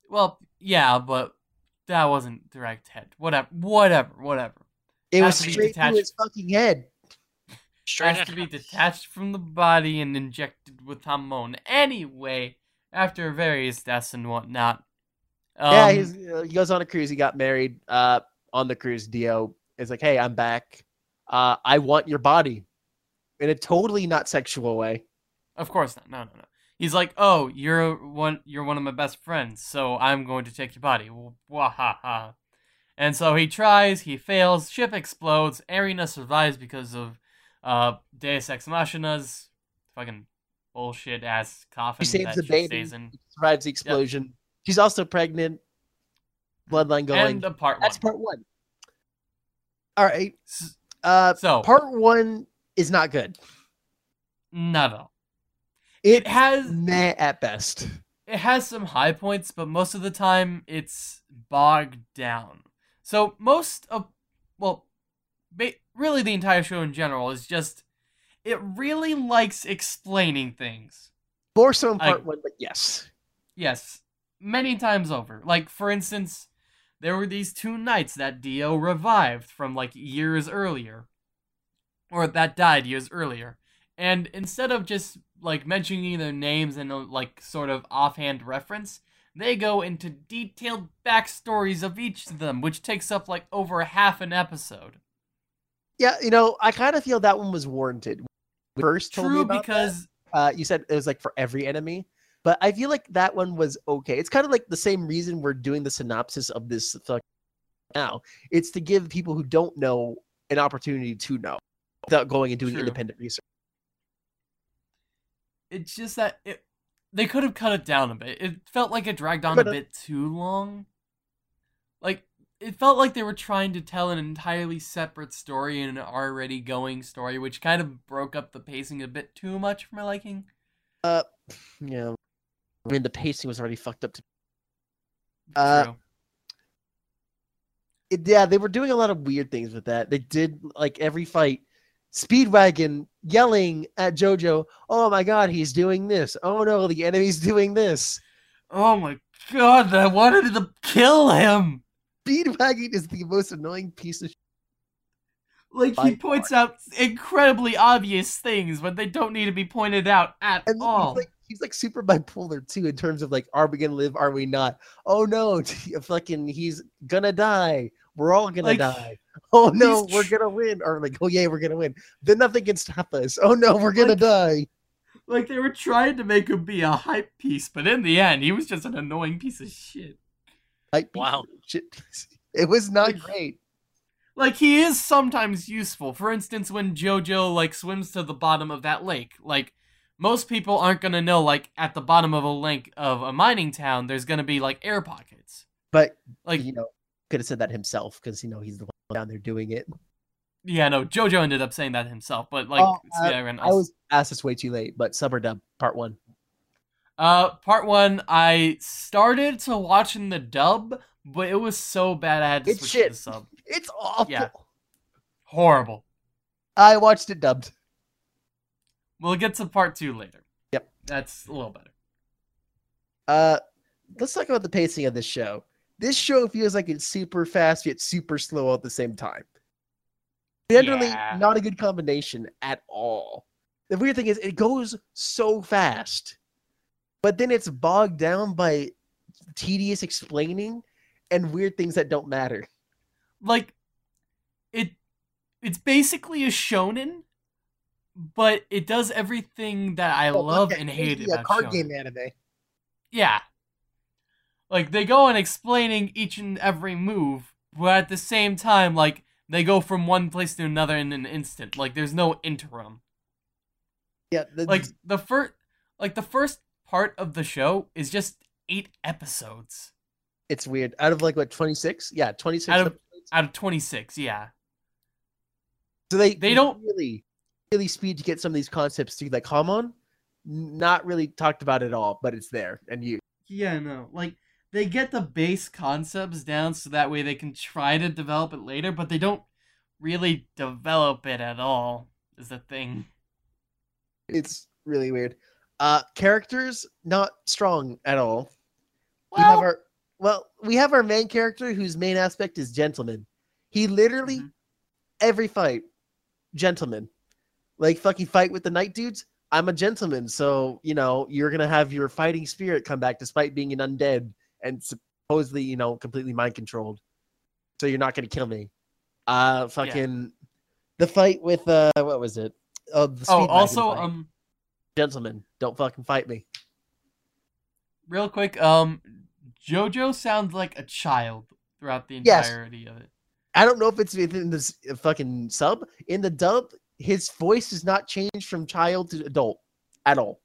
Speaker 3: Well, yeah, but that wasn't direct head. Whatever, whatever, whatever.
Speaker 1: It
Speaker 3: Has
Speaker 1: was straight through
Speaker 3: detached.
Speaker 1: his fucking head.
Speaker 2: Straight
Speaker 3: has to be detached from the body and injected with Hamon. Anyway, after various deaths and whatnot. Um,
Speaker 1: yeah, he's, uh, he goes on a cruise. He got married. Uh, on the cruise, Dio is like, "Hey, I'm back. Uh, I want your body," in a totally not sexual way.
Speaker 3: Of course not. No, no, no. He's like, "Oh, you're one. You're one of my best friends, so I'm going to take your body." Wah ha ha. And so he tries. He fails. Ship explodes. Erina survives because of uh, Deus Ex Machina's fucking bullshit ass coffin He
Speaker 1: saves
Speaker 3: that
Speaker 1: the baby. Survives the explosion. She's also pregnant. Bloodline going.
Speaker 3: And the part
Speaker 1: That's
Speaker 3: one.
Speaker 1: part one. All right. Uh,
Speaker 3: So
Speaker 1: part one is not good.
Speaker 3: not at all.
Speaker 1: It
Speaker 3: It has
Speaker 1: meh at best.
Speaker 3: it has some high points, but most of the time it's bogged down. So most of, well, really the entire show in general is just, it really likes explaining things.
Speaker 1: More so in
Speaker 3: I-
Speaker 1: part one, but yes.
Speaker 3: Yes, many times over. Like for instance, there were these two knights that Dio revived from like years earlier, or that died years earlier. And instead of just like mentioning their names and a, like sort of offhand reference, they go into detailed backstories of each of them, which takes up like over half an episode.
Speaker 1: Yeah, you know, I kind of feel that one was warranted. First
Speaker 3: True, because
Speaker 1: uh, you said it was like for every enemy, but I feel like that one was okay. It's kind of like the same reason we're doing the synopsis of this now. It's to give people who don't know an opportunity to know without going and doing
Speaker 3: True.
Speaker 1: independent research.
Speaker 3: it's just that it they could have cut it down a bit. It felt like it dragged on a bit too long. Like it felt like they were trying to tell an entirely separate story in an already going story, which kind of broke up the pacing a bit too much for my liking.
Speaker 1: Uh, Yeah, I mean the pacing was already fucked up. To, uh, it, yeah, they were doing a lot of weird things with that. They did like every fight, Speedwagon yelling at JoJo, "Oh my God, he's doing this! Oh no, the enemy's doing this!"
Speaker 3: Oh my god, I wanted to kill him.
Speaker 1: Speedwagon is the most annoying piece of. Shit.
Speaker 3: Like he points out incredibly obvious things, but they don't need to be pointed out at
Speaker 1: And
Speaker 3: all.
Speaker 1: like he's like super bipolar too in terms of like, are we gonna live? Are we not? Oh no, fucking, he's gonna die. We're all gonna
Speaker 3: Like,
Speaker 1: die. Oh no, we're gonna win. Or like, oh yeah, we're gonna win. Then nothing can stop us. Oh no, we're gonna
Speaker 3: Like-
Speaker 1: die.
Speaker 3: Like they were trying to make him be a hype piece, but in the end, he was just an annoying piece of shit.
Speaker 1: Like,
Speaker 2: Wow.
Speaker 1: shit. It was not
Speaker 3: Like-
Speaker 1: great.
Speaker 3: Like he is sometimes useful. For instance, when JoJo like swims to the bottom of that lake, like most people aren't gonna know. Like at the bottom of a link of a mining town, there's gonna be like air pockets.
Speaker 1: But
Speaker 3: Like
Speaker 1: you know, could have said that himself because you know he's the one down there doing it.
Speaker 3: yeah, no, JoJo ended up saying that himself. But like,
Speaker 1: Oh, uh,
Speaker 3: Speedwagon
Speaker 1: I was asked this way too late, but sub or dub part one.
Speaker 3: Uh, part one, I started to watch in the dub, but it was so bad I had to
Speaker 1: It's
Speaker 3: switch
Speaker 1: shit.
Speaker 3: to the sub.
Speaker 1: It's awful.
Speaker 3: Yeah. Horrible.
Speaker 1: I watched it dubbed.
Speaker 3: We'll get to part two later.
Speaker 1: Yep.
Speaker 3: That's a little better.
Speaker 1: Uh, let's talk about the pacing of this show. This show feels like it's super fast yet super slow at the same time. Generally,
Speaker 3: Yeah.
Speaker 1: not a good combination at all. The weird thing is, it goes so fast, but then it's bogged down by tedious explaining and weird things that don't matter.
Speaker 3: Like, it, it's basically a shonen, but it does everything that I
Speaker 1: Oh,
Speaker 3: love and hate
Speaker 1: a
Speaker 3: about
Speaker 1: card
Speaker 3: shonen.
Speaker 1: game anime.
Speaker 3: Yeah. Like they go on explaining each and every move, but at the same time, like they go from one place to another in an instant. Like there's no interim.
Speaker 1: Yeah, the,
Speaker 3: Like the first, like the first part of the show is just eight episodes
Speaker 1: it's weird. Out of like what twenty six? Yeah, twenty six.
Speaker 3: Out of- out of twenty six. Yeah,
Speaker 1: So they
Speaker 3: They don't-
Speaker 1: really really speed to get some of these concepts to like come on. Not really talked about at all, but it's there and you.
Speaker 3: yeah, no, like they get the base concepts down so that way they can try to develop it later, but they don't really develop it at all. Is the thing.
Speaker 1: It's really weird. Uh characters not strong at all. we have
Speaker 3: Well,
Speaker 1: our well, we have our main character whose main aspect is gentleman. He literally
Speaker 3: Mhm.
Speaker 1: every fight, gentleman. Like fucking fight with the night dudes. I'm a gentleman, so you know you're gonna have your fighting spirit come back despite being an undead and supposedly you know completely mind controlled. So you're not gonna kill me. Uh, fucking the fight with uh, what was it? Oh, the
Speaker 3: Oh, also, um,
Speaker 1: gentlemen, don't fucking fight me.
Speaker 3: real quick, um, JoJo sounds like a child throughout the
Speaker 1: Yes.
Speaker 3: entirety of it.
Speaker 1: I don't know if it's within this fucking sub. In the dub, his voice does not changed from child to adult at all.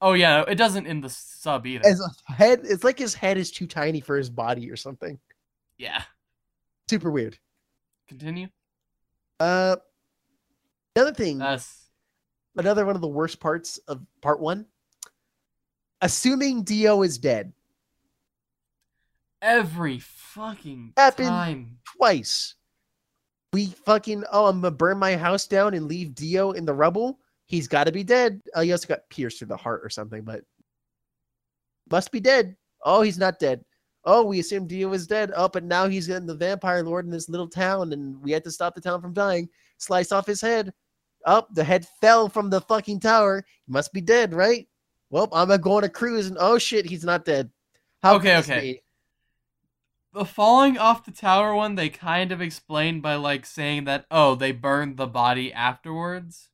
Speaker 3: Oh yeah, it doesn't in the sub either.
Speaker 1: As a head, it's like his head is too tiny for his body or something.
Speaker 3: yeah.
Speaker 1: Super weird.
Speaker 3: Continue.
Speaker 1: Uh, another thing,
Speaker 3: That's
Speaker 1: another one of the worst parts of part one. Assuming Dio is dead
Speaker 3: every fucking
Speaker 1: Happened.
Speaker 3: time.
Speaker 1: twice. We fucking oh, I'm gonna burn my house down and leave Dio in the rubble. He's got to be dead. Oh, he also got pierced through the heart or something, but must be dead. Oh, he's not dead. Oh, we assumed Dio was dead. Oh, but now he's in the vampire lord in this little town, and we had to stop the town from dying. Slice off his head. Oh, the head fell from the fucking tower. He must be dead, right? Well, I'm gonna go on cruise, and oh shit, he's not dead. How
Speaker 3: Okay, okay. The falling off the tower one they kind of explained by like saying that oh they burned the body afterwards.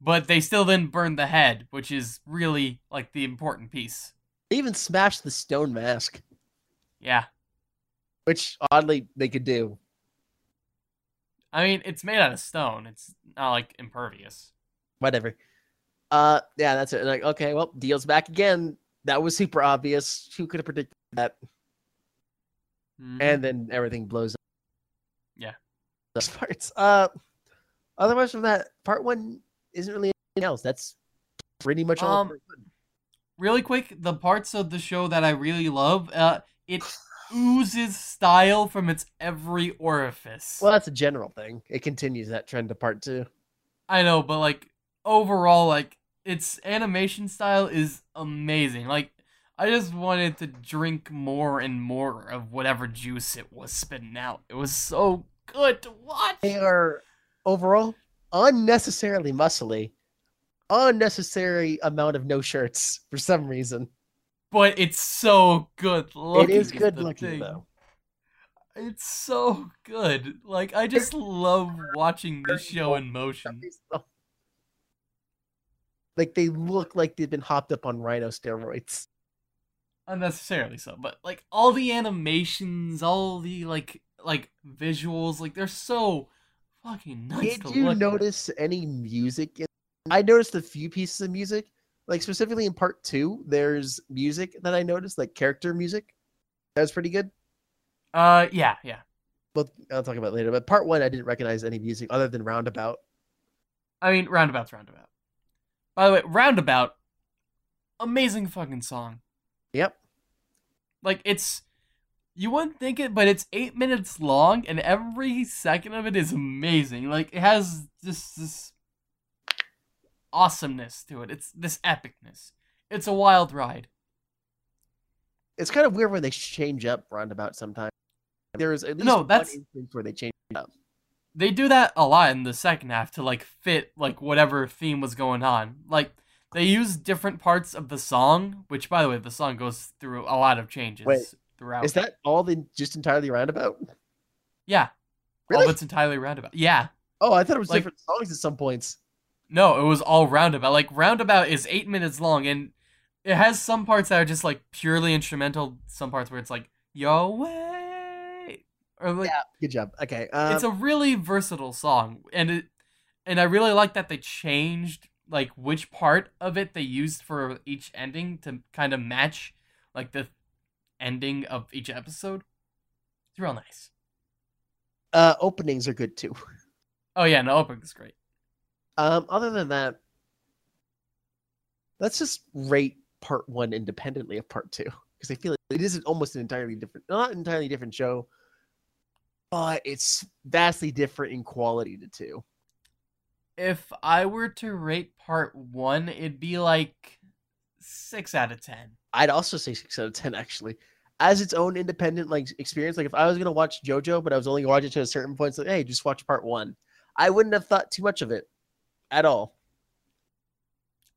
Speaker 3: But they still didn't burn the head, which is really like the important piece.
Speaker 1: They even smashed the stone mask,
Speaker 3: Yeah.
Speaker 1: which oddly they could do.
Speaker 3: I mean, it's made out of stone. It's not like impervious.
Speaker 1: whatever. Uh, yeah, that's it. Like, okay, well, deals back again. That was super obvious. Who could have predicted that?
Speaker 3: Mhm.
Speaker 1: And then everything blows up.
Speaker 3: Yeah.
Speaker 1: Those parts. Uh, otherwise from that, part one isn't really anything else. That's pretty much all.
Speaker 3: Um, really quick, the parts of the show that I really love, uh, it oozes style from its every orifice.
Speaker 1: Well, that's a general thing. It continues that trend to part two.
Speaker 3: I know, but like overall, like its animation style is amazing. Like I just wanted to drink more and more of whatever juice it was spitting out. It was so good to watch.
Speaker 1: They are overall unnecessarily muscly, unnecessary amount of no shirts for some reason.
Speaker 3: But it's so good looking.
Speaker 1: it is good looking
Speaker 3: thing.
Speaker 1: though.
Speaker 3: It's so good. Like I just love watching this show in motion.
Speaker 1: Like they look like they've been hopped up on rhino steroids.
Speaker 3: Unnecessarily so but like all the animations all the like like visuals like they're so fucking nice
Speaker 1: Did
Speaker 3: to
Speaker 1: you
Speaker 3: look at.
Speaker 1: notice any music? In- I noticed a few pieces of music, like specifically in part two. There's music that I noticed, like character music. That was pretty good.
Speaker 3: uh yeah yeah
Speaker 1: But I'll talk about it later. But part one, I didn't recognize any music other than Roundabout.
Speaker 3: i mean roundabout's roundabout by the way roundabout amazing fucking song
Speaker 1: Yep.
Speaker 3: like it's you wouldn't think it but it's eight minutes long and every second of it is amazing like it has this this awesomeness to it it's this epicness it's a wild ride
Speaker 1: It's kind of weird when they change up Roundabout sometimes. There's at least
Speaker 3: No, that's-
Speaker 1: where they change up.
Speaker 3: they do that a lot in the second half to like fit like whatever theme was going on. Like they use different parts of the song, which by the way, the song goes through a lot of changes
Speaker 1: Wait,
Speaker 3: throughout.
Speaker 1: Is that all the just entirely Roundabout?
Speaker 3: yeah?
Speaker 1: Really?
Speaker 3: All of it's entirely roundabout. Yeah.
Speaker 1: Oh, I thought it was
Speaker 3: Like-
Speaker 1: different songs at some points.
Speaker 3: No, it was all roundabout. Like roundabout is eight minutes long, and it has some parts that are just like purely instrumental. Some parts where it's like "Yo way," or like
Speaker 1: yeah, good job. Okay, um,
Speaker 3: it's a really versatile song and it and i really like that they changed like which part of it they used for each ending to kind of match like the ending of each episode it's real nice
Speaker 1: uh, openings are good too.
Speaker 3: oh yeah no opening is great
Speaker 1: Um, other than that, let's just rate part one independently of part two because I feel like it is almost an entirely different, not entirely different show, but it's vastly different in quality to two.
Speaker 3: If i were to rate part one it'd be like six out of ten.
Speaker 1: I'd also say six out of ten actually. As its own independent like experience, like if I was gonna watch JoJo, but I was only gonna watch it to a certain point, so hey, just watch part one. I wouldn't have thought too much of it at all.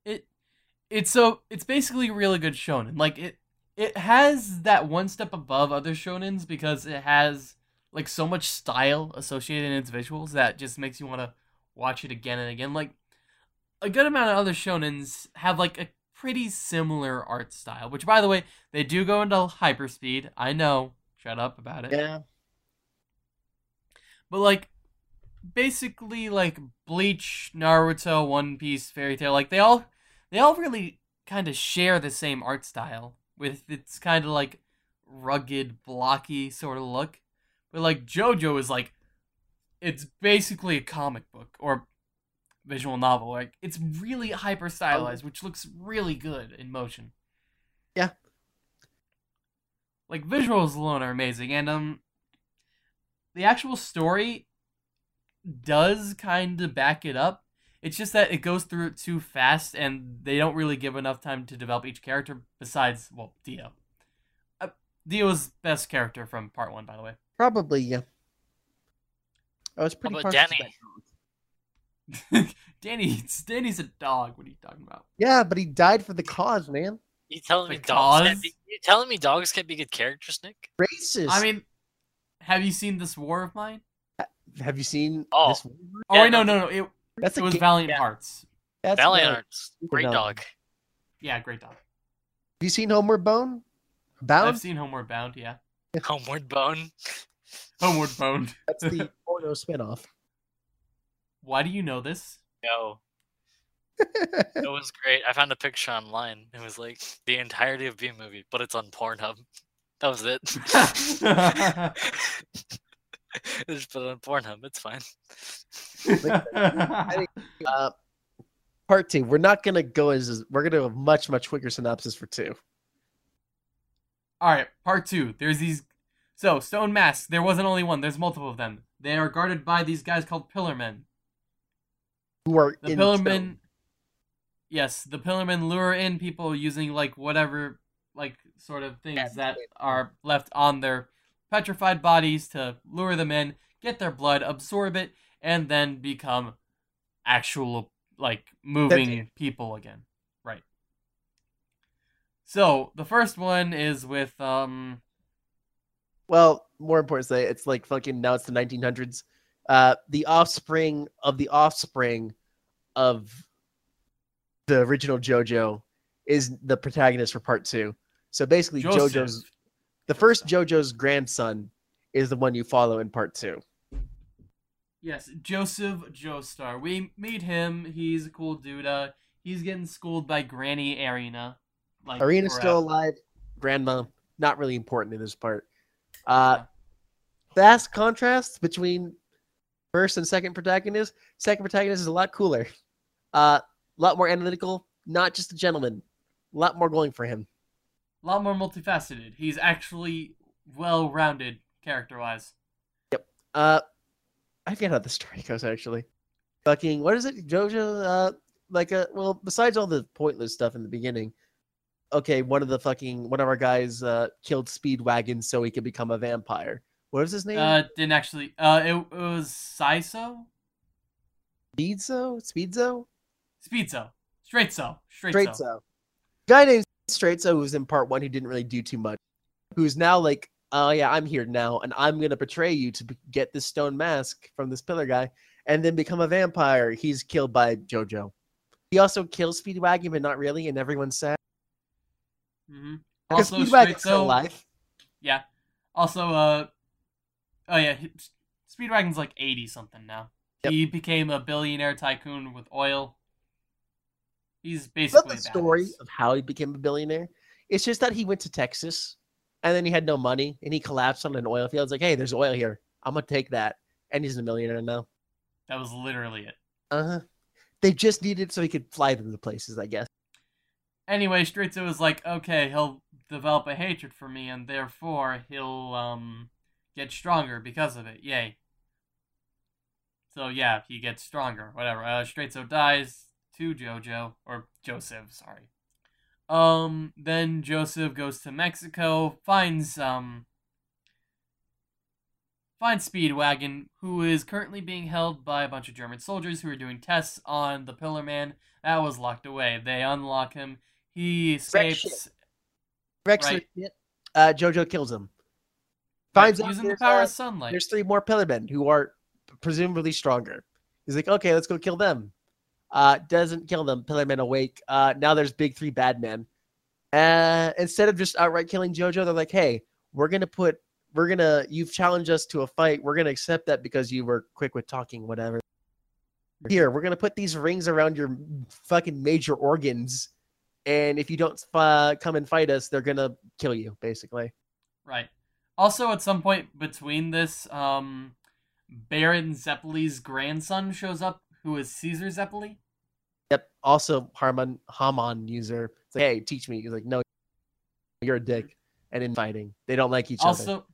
Speaker 3: It it's so it's basically a really good shonen. Like it it has that one step above other shonens because it has like so much style associated in its visuals that just makes you want to watch it again and again. Like a good amount of other shonens have like a pretty similar art style, which by the way, they do go into hyperspeed. I know. Shut up about it.
Speaker 1: Yeah.
Speaker 3: But like basically like Bleach, Naruto, One Piece, Fairy Tail, like they all they all really kind of share the same art style with its kind of like rugged, blocky sort of look. But like JoJo is like it's basically a comic book or visual novel. Like it's really hyper stylized, which looks really good in motion.
Speaker 1: Yeah.
Speaker 3: Like visuals alone are amazing, and um, the actual story does kind of back it up. It's just that it goes through it too fast, and they don't really give enough time to develop each character. Besides, well, Dio. Uh, Dio's best character from part one, by the way.
Speaker 1: Probably, yeah. Oh, I was pretty
Speaker 2: about
Speaker 1: partial to
Speaker 2: Danny?
Speaker 3: Danny's Danny's a dog. What are you talking about?
Speaker 1: Yeah, but he died for the cause, man.
Speaker 2: You telling me dogs can't be? You telling me dogs can't be good characters, Nick?
Speaker 1: Racist.
Speaker 3: I mean, have you seen this war of mine?
Speaker 1: have you seen
Speaker 2: Oh.
Speaker 1: this?
Speaker 3: Oh
Speaker 2: Yeah,
Speaker 3: wait, no,
Speaker 2: no,
Speaker 3: no, no. It,
Speaker 1: That's
Speaker 3: it was
Speaker 1: game-
Speaker 3: Valiant
Speaker 2: yeah.
Speaker 3: Hearts.
Speaker 1: That's
Speaker 2: Valiant
Speaker 1: Hearts,
Speaker 2: great
Speaker 1: dumb.
Speaker 2: dog.
Speaker 3: Yeah, great dog.
Speaker 1: Have you seen Homeward Bone? Bound?
Speaker 3: I've seen Homeward Bound. Yeah,
Speaker 2: Homeward Bone.
Speaker 3: Homeward Bound.
Speaker 1: That's the porno spinoff.
Speaker 3: Why do you know this?
Speaker 2: No. it was great. I found a picture online. It was like the entirety of B movie, but it's on Pornhub. That was it. Just put it on Pornhub. It's fine.
Speaker 1: uh, part two. We're not gonna go as we're gonna do a much much quicker synopsis for two.
Speaker 3: All right, part two. There's these. So stone masks. There wasn't only one. There's multiple of them. They are guarded by these guys called Pillarmen.
Speaker 1: Who are
Speaker 3: The Pillarmen.
Speaker 1: stone.
Speaker 3: Yes, the Pillarmen lure in people using like whatever like sort of things
Speaker 1: Yeah,
Speaker 3: that
Speaker 1: wait.
Speaker 3: are left on their petrified bodies to lure them in, get their blood, absorb it, and then become actual like moving people again. Right. So the first one is with um
Speaker 1: Well, more importantly, it's like fucking now it's the 1900s. Uh, the offspring of the offspring of the original JoJo is the protagonist for part two. So basically,
Speaker 3: Joseph.
Speaker 1: JoJo's the first JoJo's grandson is the one you follow in part two.
Speaker 3: Yes, Joseph Joestar. We meet him. He's a cool dude. Uh, he's getting schooled by Granny Erina. Like
Speaker 1: Erina's
Speaker 3: forever.
Speaker 1: still alive. Grandma, not really important in this part. Uh, vast contrast between first and second protagonist. Second protagonist is a lot cooler. Uh, a lot more analytical. Not just a gentleman. A lot more going for him.
Speaker 3: a lot more multifaceted. He's actually well-rounded character-wise. Yep.
Speaker 1: Uh, I forget how the story goes actually. Fucking what is it, Jojo? Uh, like a well, besides all the pointless stuff in the beginning. Okay, one of the fucking one of our guys uh killed Speedwagon so he could become a vampire. What was his name?
Speaker 3: Uh, didn't actually. Uh, it, it was Saiso,
Speaker 1: Speedzo? Speedzo?
Speaker 3: Speedso, Straizo, Straizo.
Speaker 1: Straizo. Guy named Straizo who was in part one who didn't really do too much. Who's now like, oh yeah, I'm here now, and I'm gonna betray you to get this stone mask from this pillar guy, and then become a vampire. He's killed by Jojo. He also kills Speedwagon, but not really, and everyone's sad.
Speaker 3: Mm-hmm. Also,
Speaker 1: Speedwagon's still alive.
Speaker 3: Yeah. Also, uh, oh yeah, Speedwagon's like eighty something now.
Speaker 1: Yep.
Speaker 3: He became a billionaire tycoon with oil. He's basically
Speaker 1: the story
Speaker 3: badass.
Speaker 1: of how he became a billionaire. It's just that he went to Texas, and then he had no money, and he collapsed on an oil field. It's like, hey, there's oil here. I'm gonna take that, and he's a millionaire now.
Speaker 3: That was literally it.
Speaker 1: Uh huh. They just needed so he could fly them to places, I guess.
Speaker 3: Anyway, Straizo was like, okay, he'll develop a hatred for me, and therefore he'll um get stronger because of it. Yay. So yeah, he gets stronger. Whatever. Uh, dies to Jojo or Joseph. Sorry. Um, then Joseph goes to Mexico, finds um finds Speedwagon, who is currently being held by a bunch of German soldiers who are doing tests on the Pillar Man. That was locked away. They unlock him. He escapes.
Speaker 1: Rex
Speaker 3: Right.
Speaker 1: uh, Jojo kills him.
Speaker 3: Right,
Speaker 1: Finds out
Speaker 3: using the power
Speaker 1: uh,
Speaker 3: of sunlight.
Speaker 1: there's three more Pillarmen who are presumably stronger. He's like, okay, let's go kill them. Uh, doesn't kill them. Pillarmen awake. Uh, now there's big three bad men. Uh, instead of just outright killing Jojo, they're like, hey, we're gonna put, we're gonna, you've challenged us to a fight. We're gonna accept that because you were quick with talking, whatever. Here, we're gonna put these rings around your fucking major organs, and if you don't uh, come and fight us, they're gonna kill you, basically.
Speaker 3: Right. Also, at some point between this, um, Baron Zeppeli's grandson shows up, who is Caesar Zeppeli.
Speaker 1: Yep. Also, Harmon Haman user. It's like, hey, teach me. He's like, no, you're a dick. And in fighting, they don't like each other.
Speaker 3: Also,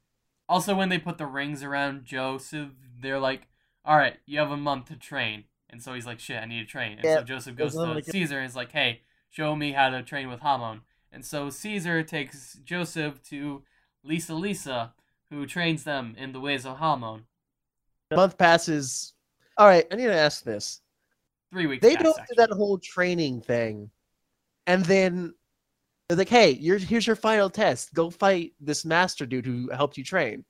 Speaker 3: also when they put the rings around Joseph, they're like, "All right, you have a month to train." And so he's like, "Shit, I need to train." And
Speaker 1: Yeah,
Speaker 3: so Joseph goes to
Speaker 1: like-
Speaker 3: Caesar and is like, "Hey, show me how to train with Hamon." And so Caesar takes Joseph to Lisa Lisa, who trains them in the ways of Hamon.
Speaker 1: A month passes. All right, I need to ask this.
Speaker 3: Three weeks.
Speaker 1: They
Speaker 3: pass,
Speaker 1: don't do that whole training thing, and then they're like, "Hey, you're, here's your final test. Go fight this master dude who helped you train."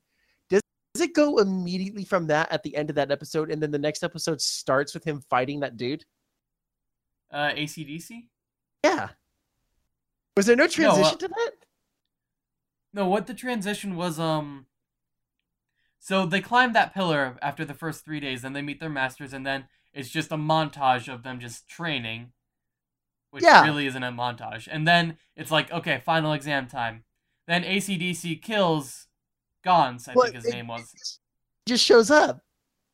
Speaker 1: Does does it go immediately from that at the end of that episode, and then the next episode starts with him fighting that dude?
Speaker 3: Uh, ACDC.
Speaker 1: Yeah. Was there no
Speaker 3: uh,
Speaker 1: transition to that?
Speaker 3: No, what the transition was, um. So they climb that pillar after the first three days, and they meet their masters, and then it's just a montage of them just training, which
Speaker 1: Yeah.
Speaker 3: really isn't a montage. And then it's like, okay, final exam time. Then ACDC kills Gons, I
Speaker 1: Well,
Speaker 3: think his
Speaker 1: it-
Speaker 3: name was.
Speaker 1: just- just shows up.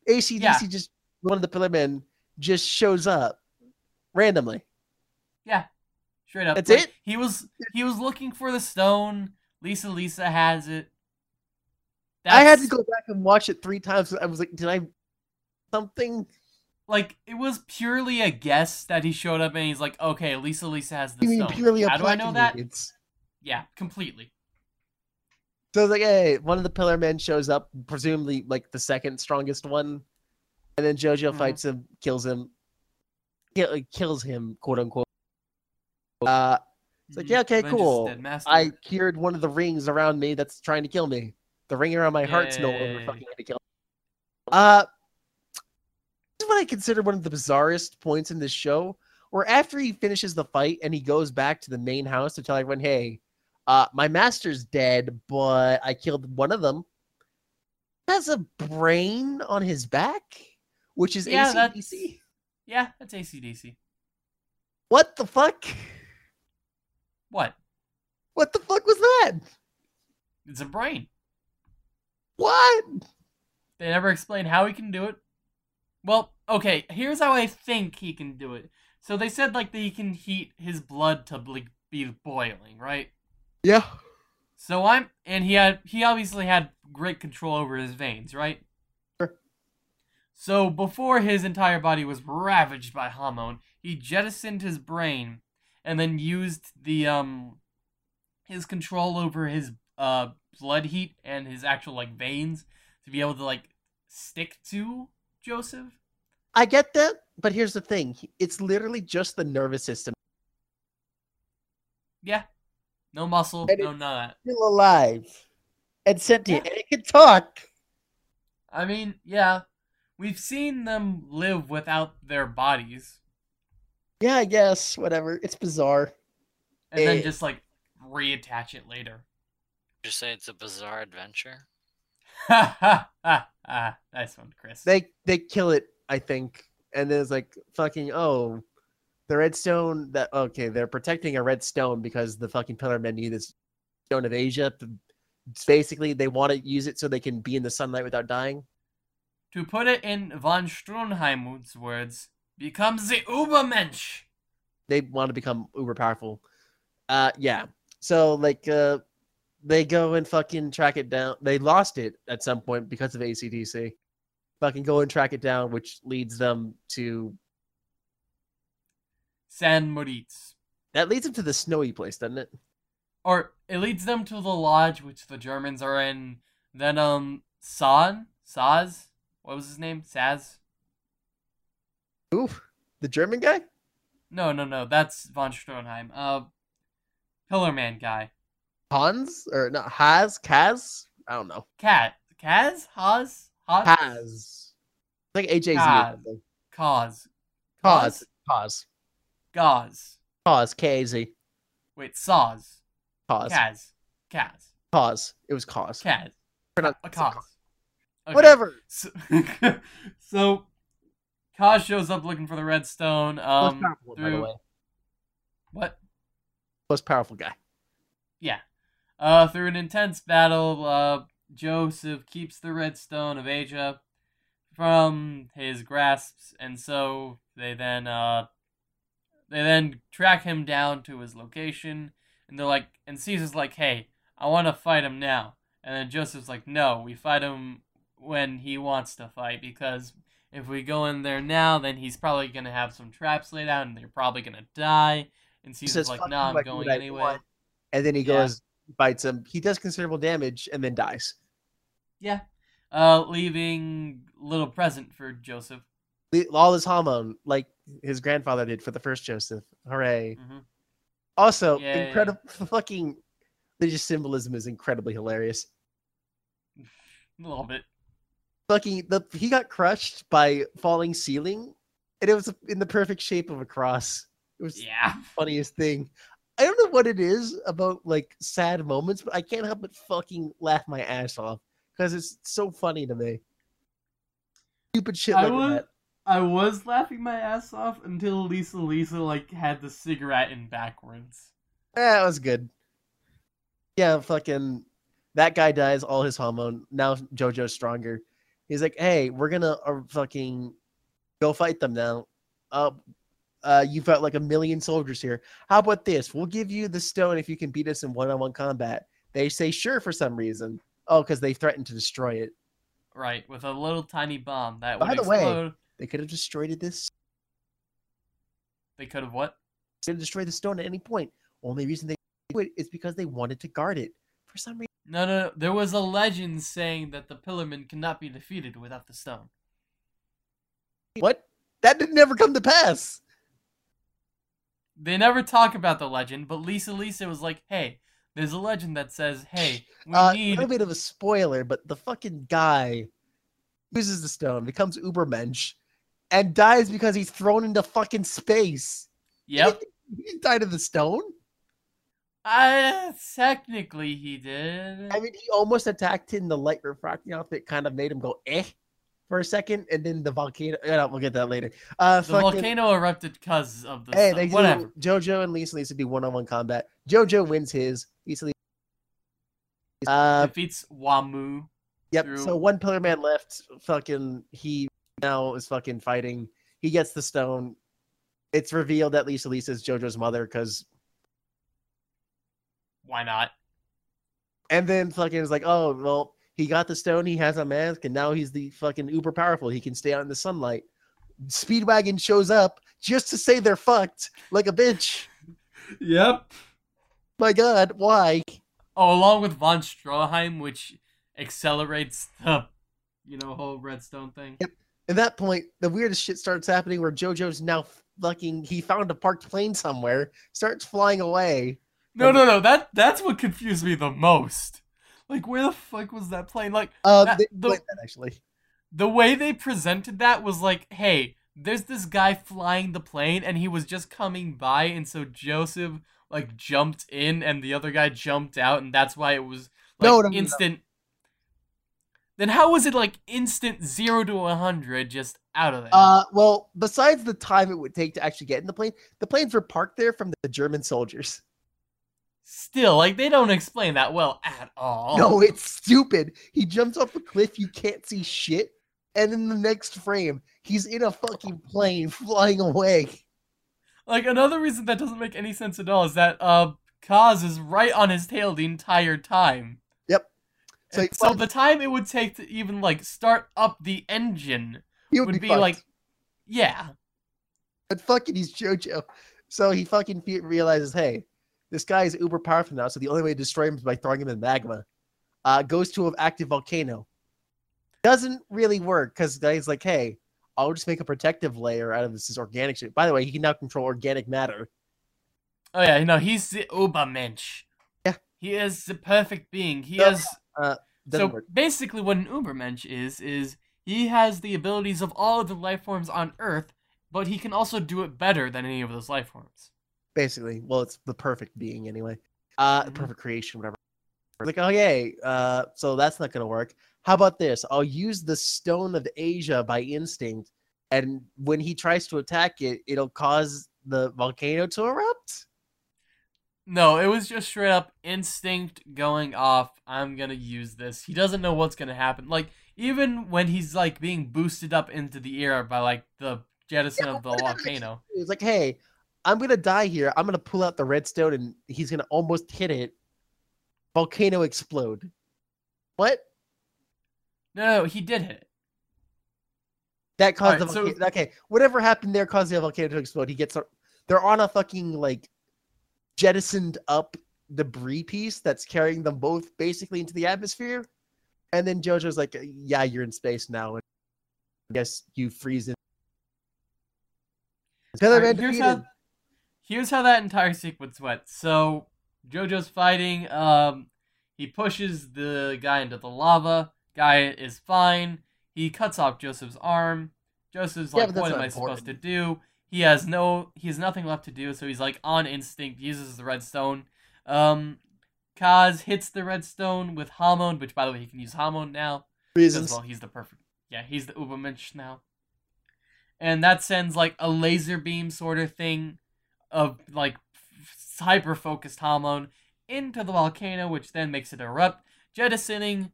Speaker 1: ACDC
Speaker 3: Yeah.
Speaker 1: just one of the pillar men just shows up randomly.
Speaker 3: Yeah, straight up.
Speaker 1: That's
Speaker 3: Like,
Speaker 1: it?
Speaker 3: He was he was looking for the stone. Lisa Lisa has it.
Speaker 1: I had to go back and watch it three times. I was like, did I something?
Speaker 3: like it was purely a guess that he showed up and he's like, okay, Lisa Lisa has the
Speaker 1: You mean
Speaker 3: stone.
Speaker 1: purely a
Speaker 3: How do I know that?
Speaker 1: convenience?
Speaker 3: Yeah, completely.
Speaker 1: So it's like, hey, one of the pillar men shows up, presumably like the second strongest one, and then JoJo
Speaker 3: Mhm.
Speaker 1: fights him, kills him, kills him, quote unquote. Uh, It's like, yeah, okay, cool. I cured one of the rings around me that's trying to kill me. The ring around my heart's no longer fucking going to kill. Me. Uh, this is what I consider one of the bizarrest points in this show, where after he finishes the fight and he goes back to the main house to tell everyone, "Hey, uh, my master's dead, but I killed one of them." Has a brain on his back, which is
Speaker 3: Yeah, that's-
Speaker 1: ACDC.
Speaker 3: yeah, that's ACDC.
Speaker 1: What the fuck?
Speaker 3: What?
Speaker 1: What the fuck was that?
Speaker 3: It's a brain.
Speaker 1: What?
Speaker 3: They never explain how he can do it. Well, okay, here's how I think he can do it. So they said like that he can heat his blood to like be boiling, right?
Speaker 1: Yeah.
Speaker 3: So I'm and he had he obviously had great control over his veins, right?
Speaker 1: Sure.
Speaker 3: So before his entire body was ravaged by Hamon, he jettisoned his brain and then used the um his control over his uh blood heat and his actual like veins to be able to like stick to Joseph.
Speaker 1: I get that, but here's the thing. It's literally just the nervous system.
Speaker 3: Yeah. No muscle,
Speaker 1: And
Speaker 3: no
Speaker 1: it's-
Speaker 3: none of that.
Speaker 1: Still alive. And sentient. And it can talk.
Speaker 3: I mean, yeah. We've seen them live without their bodies.
Speaker 1: Yeah, I guess. Whatever. It's bizarre.
Speaker 3: and then
Speaker 1: Eh.
Speaker 3: just like reattach it later.
Speaker 2: Just say it's a bizarre adventure.
Speaker 3: Ha ha ha ha! Nice one, Chris.
Speaker 1: They they kill it, I think. And then it's like fucking oh the red stone that okay, they're protecting a red stone because the fucking pillar men need this stone of Asia. It's basically they want to use it so they can be in the sunlight without dying.
Speaker 3: to put it in von Stroheim's words, becomes the Ubermensch.
Speaker 1: they want to become uber powerful. Uh, yeah. So like, uh, they go and fucking track it down. They lost it at some point because of ACDC. Fucking go and track it down, which leads them to
Speaker 3: San Moritz.
Speaker 1: That leads them to the snowy place, doesn't it?
Speaker 3: Or it leads them to the lodge which the Germans are in. Then um San Saz, what was his name? Saz?
Speaker 1: Ooh, the German guy.
Speaker 3: No, no, no. That's von Stroheim. Uh, Pillar Man guy.
Speaker 1: Hans or not Has Kaz? I don't know.
Speaker 3: Cat. Kaz? Haz? Haz?
Speaker 1: Has. Like AJZ or
Speaker 3: Kaz.
Speaker 1: something.
Speaker 3: Cause.
Speaker 1: Cause. Cause.
Speaker 3: Gauze.
Speaker 1: Cause. K A Z.
Speaker 3: Wait, Saz.
Speaker 1: Cause.
Speaker 3: Kaz. Kaz.
Speaker 1: Cause. It was cause.
Speaker 3: Kaz.
Speaker 1: Pronoun-
Speaker 3: A cause. Okay.
Speaker 1: Whatever.
Speaker 3: So, so Kaz shows up looking for the redstone. Um,
Speaker 1: powerful, by the way.
Speaker 3: what?
Speaker 1: Most powerful guy.
Speaker 3: Yeah. Uh, through an intense battle, uh, Joseph keeps the redstone of Asia from his grasps, and so they then uh, they then track him down to his location, and they're like, and Caesar's like, "Hey, I want to fight him now," and then Joseph's like, "No, we fight him when he wants to fight because." If we go in there now, then he's probably gonna have some traps laid out, and they're probably gonna die. And Caesar's like, "No,
Speaker 1: you,
Speaker 3: I'm
Speaker 1: do
Speaker 3: going anyway."
Speaker 1: want." And then he
Speaker 3: Yeah.
Speaker 1: goes, bites him. He does considerable damage and then dies.
Speaker 3: Yeah. Uh, leaving little present for Joseph.
Speaker 1: Le- All his Hamon, like his grandfather did for the first Joseph. Hooray.
Speaker 3: hmm
Speaker 1: Also, incredible fucking religious symbolism is incredibly hilarious.
Speaker 3: A little bit.
Speaker 1: Fucking the he got crushed by falling ceiling, and it was in the perfect shape of a cross. It was
Speaker 3: Yeah.
Speaker 1: the funniest thing. I don't know what it is about like sad moments, but I can't help but fucking laugh my ass off because it's so funny to me. Stupid shit
Speaker 3: I
Speaker 1: like
Speaker 3: would-
Speaker 1: that.
Speaker 3: I was laughing my ass off until Lisa Lisa like had the cigarette in backwards.
Speaker 1: Yeah, it was good. Yeah, fucking that guy dies, all his Hamon. Now JoJo's stronger. He's like, hey, we're gonna uh, fucking go fight them now. Uh, uh, you've got like a million soldiers here. How about this? We'll give you the stone if you can beat us in one-on-one combat. They say sure for some reason. Oh, because they threatened to destroy it.
Speaker 3: Right, with a little tiny bomb that
Speaker 1: By the way- They could have destroyed this.
Speaker 3: They could have what?
Speaker 1: They could have destroyed the stone at any point. Only reason they do it is because they wanted to guard it. For some reason.
Speaker 3: No, no, no. There was a legend saying that the Pillarmen cannot be defeated without the stone.
Speaker 1: What? That did never come to pass.
Speaker 3: They never talk about the legend, but Lisa Lisa was like, "Hey, there's a legend that says, hey, we
Speaker 1: Uh, a little bit of a spoiler, but the fucking guy uses the stone, becomes Ubermensch, and dies because he's thrown into fucking space.
Speaker 3: Yep.
Speaker 1: He died of the stone?
Speaker 3: Uh, technically he did.
Speaker 1: I mean, he almost attacked him. The light refracting off it kind of made him go eh for a second, and then the volcano. Yeah, we'll get that later. Uh,
Speaker 3: the
Speaker 1: fucking,
Speaker 3: volcano erupted because of the
Speaker 1: Hey, they do-
Speaker 3: whatever.
Speaker 1: JoJo and Lisa Lisa do one-on-one combat. JoJo wins his. Lisa Lisa. Uh,
Speaker 3: Defeats Wamuu.
Speaker 1: Yep.
Speaker 3: through-
Speaker 1: So one pillar man left. Fucking he now is fucking fighting. He gets the stone. It's revealed that Lisa Lisa is JoJo's mother because,
Speaker 3: Why not?
Speaker 1: and then fucking is like, oh well, he got the stone. He has a mask, and now he's the fucking uber powerful. He can stay out in the sunlight. Speedwagon shows up just to say they're fucked like a bitch.
Speaker 3: Yep.
Speaker 1: My God, why?
Speaker 3: Oh, along with von Stroheim, which accelerates the, you know, whole redstone thing.
Speaker 1: At that point, the weirdest shit starts happening where JoJo's now fucking. He found a parked plane somewhere, starts flying away.
Speaker 3: No, no, no. That that's what confused me the most. Like, where the fuck was that plane? Like,
Speaker 1: Uh,
Speaker 3: That-
Speaker 1: they
Speaker 3: the-
Speaker 1: played that actually.
Speaker 3: the way they presented that was like, hey, there's this guy flying the plane, and he was just coming by, and so Joseph like jumped in, and the other guy jumped out, and that's why it was like
Speaker 1: No, no, no, no.
Speaker 3: instant. Then how was it like instant zero to a hundred just out of there?
Speaker 1: Uh, well, besides the time it would take to actually get in the plane, the planes were parked there from the German soldiers.
Speaker 3: Still, like they don't explain that well at all.
Speaker 1: No, it's stupid. He jumps off a cliff, you can't see shit, and in the next frame, he's in a fucking plane flying away.
Speaker 3: Like another reason that doesn't make any sense at all is that uh Kars is right on his tail the entire time.
Speaker 1: Yep. So,
Speaker 3: So,
Speaker 1: he-
Speaker 3: the time it would take to even like start up the engine would,
Speaker 1: would,
Speaker 3: be,
Speaker 1: fucked.
Speaker 3: like yeah.
Speaker 1: but fucking he's JoJo. So he fucking realizes, hey, this guy is uber powerful now, so the only way to destroy him is by throwing him in magma. Uh, goes to an active volcano. Doesn't really work because guy's like, hey, I'll just make a protective layer out of this organic shit. By the way, he can now control organic matter.
Speaker 3: Oh yeah, no, he's the Ubermensch.
Speaker 1: Yeah.
Speaker 3: He is the perfect being. He
Speaker 1: No,
Speaker 3: has
Speaker 1: Doesn't
Speaker 3: so
Speaker 1: work.
Speaker 3: basically what an Ubermensch is is he has the abilities of all of the life forms on Earth, but he can also do it better than any of those life forms.
Speaker 1: Basically, well, it's the perfect being anyway. Uh,
Speaker 3: Mhm.
Speaker 1: perfect creation, whatever. Like, oh yay, uh, so that's not gonna work. How about this? I'll use the Stone of Aja by instinct, and when he tries to attack it, it'll cause the volcano to erupt.
Speaker 3: No, it was just straight up instinct going off. I'm gonna use this. He doesn't know what's gonna happen. Like even when he's like being boosted up into the air by like the jettison
Speaker 1: Yeah,
Speaker 3: of the volcano.
Speaker 1: It's like, hey, I'm gonna die here. I'm gonna pull out the redstone, and he's gonna almost hit it. Volcano explode. What?
Speaker 3: No, no, he did hit it.
Speaker 1: That caused
Speaker 3: Alright,
Speaker 1: the
Speaker 3: so-
Speaker 1: Okay, whatever happened there caused the volcano to explode. He gets. They're on a fucking like jettisoned up debris piece that's carrying them both basically into the atmosphere, and then JoJo's like, "Yeah, you're in space now." And I guess you freeze in. Man
Speaker 3: here's how here's how that entire sequence went. So Jojo's fighting. Um, he pushes the guy into the lava. Guy is fine. He cuts off Joseph's arm. Joseph's
Speaker 1: Yeah,
Speaker 3: like, "What am
Speaker 1: not
Speaker 3: I supposed to do?" He has no. He has nothing left to do. So he's like on instinct. Uses the redstone. Um, Kars hits the redstone with Hamon, which by the way he can use Hamon now. Because,
Speaker 1: Reasons.
Speaker 3: well, he's the perfect. Yeah, he's the Ubermensch now. And that sends like a laser beam sort of thing of like hyper focused Hamon into the volcano, which then makes it erupt, jettisoning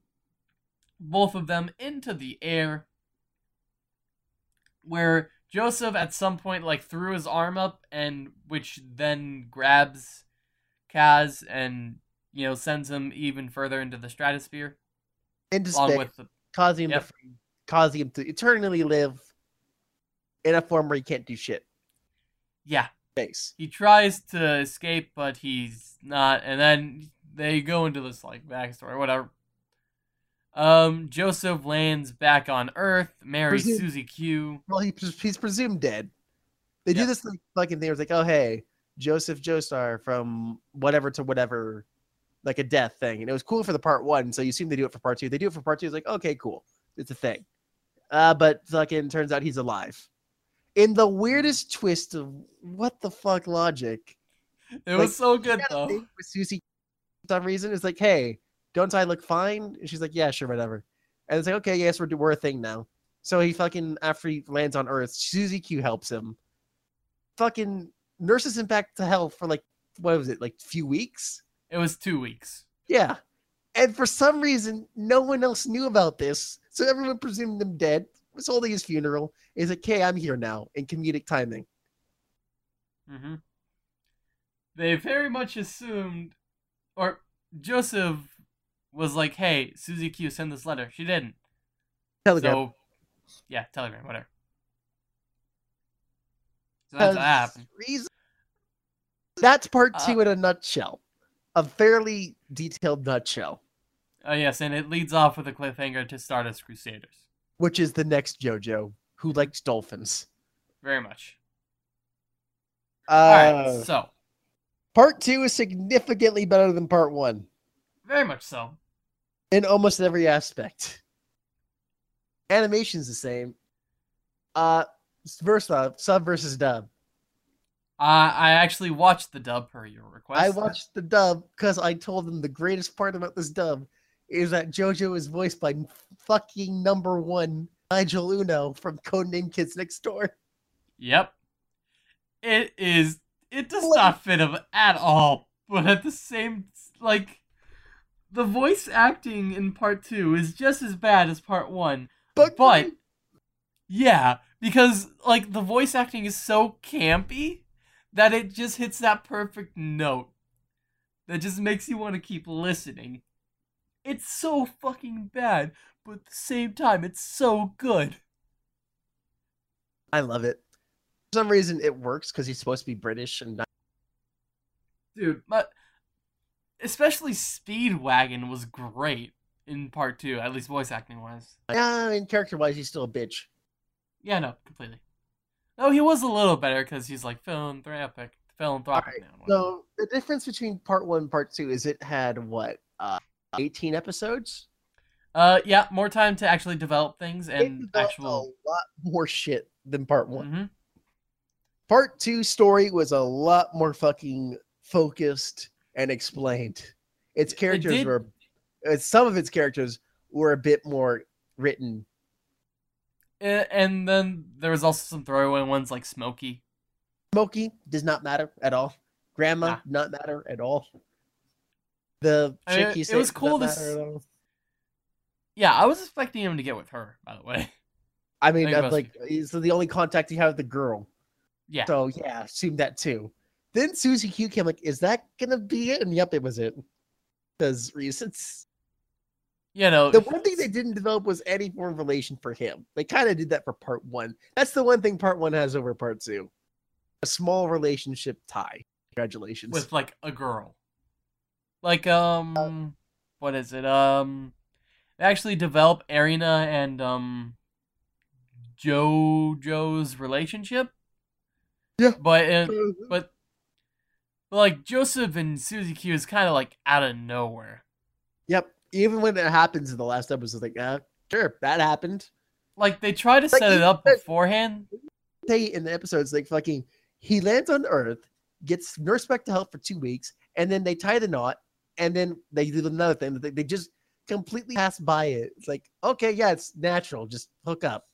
Speaker 3: both of them into the air. Where Joseph at some point like threw his arm up and which then grabs Kars and you know sends him even further into the stratosphere
Speaker 1: into
Speaker 3: along with the
Speaker 1: causing him to causing him to eternally live in a form where he can't do shit.
Speaker 3: yeah
Speaker 1: Space.
Speaker 3: he tries to escape, but he's not, and then they go into this like backstory, whatever. Um, Joseph lands back on Earth, marries
Speaker 1: Presume-
Speaker 3: Susie Q.
Speaker 1: Well, he, he's presumed dead. They do this like fucking thing. It's like, oh hey, Joseph Joestar from whatever to whatever, like a death thing, and it was cool for the part one. So you assume they do it for part two. They do it for part two. It's like, okay, cool, it's a thing. Uh, but fucking turns out he's alive. In the weirdest twist of what the fuck logic.
Speaker 3: It
Speaker 1: Like,
Speaker 3: was so good though.
Speaker 1: with Susie for some reason. It's like, hey, don't I look fine? And she's like, yeah, sure, whatever. And it's like, okay, yes, we're we're a thing now. So he fucking after he lands on Earth, Susie Q helps him. Fucking nurses him back to health for like what was it, like a few weeks?
Speaker 3: It was two weeks.
Speaker 1: Yeah. And for some reason, no one else knew about this. So everyone presumed them dead. Was holding his funeral. Is like, okay, I'm here now in comedic timing.
Speaker 3: hmm They very much assumed, or Joseph was like, "Hey, Susie Q, send this letter." She didn't.
Speaker 1: Telegram.
Speaker 3: So, yeah, Telegram, whatever. So that's what happened.
Speaker 1: reason- That's part
Speaker 3: Uh,
Speaker 1: two in a nutshell. A fairly detailed nutshell,
Speaker 3: Oh yes, and it leads off with a cliffhanger to Stardust Crusaders.
Speaker 1: Which is the next JoJo who likes dolphins.
Speaker 3: Very much.
Speaker 1: Uh,
Speaker 3: All right, so
Speaker 1: part two is significantly better than part one
Speaker 3: very much so.
Speaker 1: in almost every aspect. Animation's the same. Uh, versa, sub versus dub.
Speaker 3: Uh, I actually watched the dub per your request.
Speaker 1: I watched the dub because I told them the greatest part about this dub is that JoJo is voiced by fucking number one Nigel Uno from Codename Kids Next Door.
Speaker 3: Yep. It is. It does
Speaker 1: Like-
Speaker 3: not fit him at all. But at the same, like, the voice acting in part two is just as bad as part one.
Speaker 1: But,
Speaker 3: But yeah, because like the voice acting is so campy that it just hits that perfect note that just makes you want to keep listening. It's so fucking bad, but at the same time, it's so good.
Speaker 1: I love it. For some reason it works because he's supposed to be British and not
Speaker 3: dude. But especially Speedwagon was great in part two, at least voice acting wise.
Speaker 1: yeah, I mean character wise he's still a bitch.
Speaker 3: Yeah, no, completely. No, he was a little better because he's like philanthropic, philanthropic
Speaker 1: Alright,
Speaker 3: now.
Speaker 1: So the difference between part one and part two is it had what, uh, eighteen episodes?
Speaker 3: Uh, yeah, more time to actually develop things and actual.
Speaker 1: a lot more shit than part one.
Speaker 3: Mhm.
Speaker 1: Part two story was a lot more fucking focused and explained. Its characters
Speaker 3: did-
Speaker 1: were, uh, some of its characters were a bit more written.
Speaker 3: And then there was also some throwaway ones like Smokey.
Speaker 1: Smokey does not matter at all. Grandma
Speaker 3: Nah.
Speaker 1: not matter at all. The
Speaker 3: I mean,
Speaker 1: chick you
Speaker 3: it was cool to s- Yeah, I was expecting him to get with her, by the way.
Speaker 1: I mean,
Speaker 3: think
Speaker 1: that's
Speaker 3: most
Speaker 1: like so the only contact you have with the girl.
Speaker 3: Yeah.
Speaker 1: So yeah, assume that too. Then Susie Q came like, is that gonna be it? And yep, it was it. Because reasons.
Speaker 3: You know,
Speaker 1: The one thing they didn't develop was any form of relation for him. They kind of did that for part one. That's the one thing part one has over part two. A small relationship tie. Congratulations.
Speaker 3: with like a girl. Like um what is it? Um they actually develop Erina and um JoJo's relationship.
Speaker 1: Yeah.
Speaker 3: But uh, but but like Joseph and Susie Q is kind of like out of nowhere.
Speaker 1: Yep. Even when it happens in the last episode, like, uh, sure, that happened.
Speaker 3: Like they try to
Speaker 1: Like,
Speaker 3: set it up beforehand.
Speaker 1: They in the episodes like fucking he lands on Earth, gets nursed back to health for two weeks, and then they tie the knot, and then they do another thing. They, they just completely pass by it. It's like, okay, yeah, it's natural. Just hook up.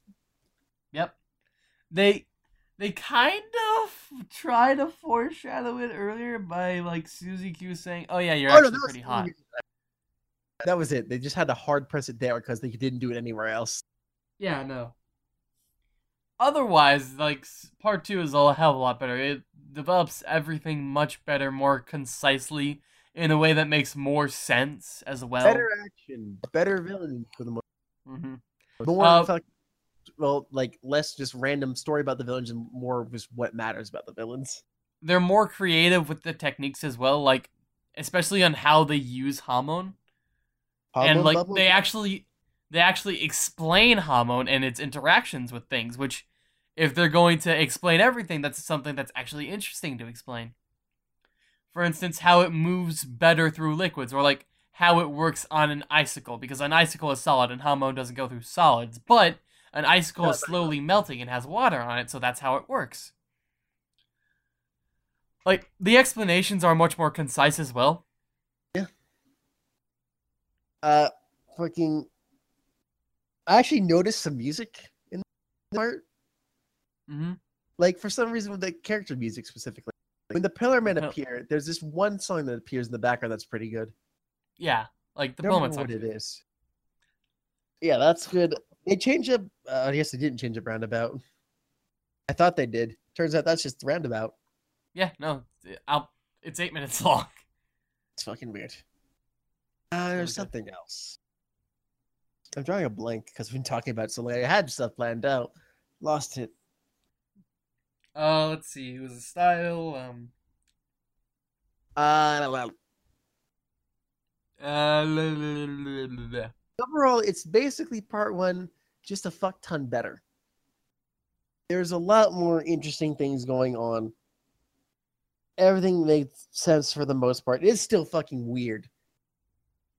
Speaker 3: Yep. They they kind of try to foreshadow it earlier by like Susie Q saying, "Oh yeah, you're
Speaker 1: Oh,
Speaker 3: actually
Speaker 1: was
Speaker 3: pretty hot."
Speaker 1: That was it. They just had to hard press it there because they didn't do it anywhere else.
Speaker 3: Yeah, no. Otherwise, like part two is a hell of a lot better. It develops everything much better, more concisely, in a way that makes more sense as well.
Speaker 1: Better action, better villains for the most.
Speaker 3: hmm
Speaker 1: More,
Speaker 3: Uh,
Speaker 1: fuck- well, like less just random story about the villains and more just what matters about the villains.
Speaker 3: They're more creative with the techniques as well, like especially on how they use Hamon. and like they actually they actually explain Hamon and its interactions with things, which if they're going to explain everything, that's something that's actually interesting to explain. For instance, how it moves better through liquids, or like how it works on an icicle, because an icicle is solid and Hamon doesn't go through solids, but an icicle is slowly melting and has water on it, so that's how it works. Like the explanations are much more concise as well. Yeah.
Speaker 1: Uh fucking I actually noticed some music in the part.
Speaker 3: hmm
Speaker 1: Like for some reason with the character music specifically. When the Pillar Man
Speaker 3: Pil-
Speaker 1: appear, there's this one song that appears in the background that's pretty good.
Speaker 3: Yeah, like the
Speaker 1: I don't
Speaker 3: Pullman
Speaker 1: remember
Speaker 3: song.
Speaker 1: what it is. Yeah, that's good. They changed up uh, I guess they didn't change up roundabout. I thought they did. Turns out that's just roundabout.
Speaker 3: Yeah, no, I'll, it's eight minutes long.
Speaker 1: It's fucking weird. Uh,
Speaker 3: Really
Speaker 1: there's
Speaker 3: good.
Speaker 1: something else. I'm drawing a blank because we've been talking about it so long. I had stuff planned out. Lost it.
Speaker 3: Uh, let's see. It was a style. Um,
Speaker 1: Uh, well,
Speaker 3: uh, la- la- la- la- la- la.
Speaker 1: overall, it's basically part one, just a fuck ton better. There's a lot more interesting things going on. Everything makes sense for the most part. It's still fucking weird.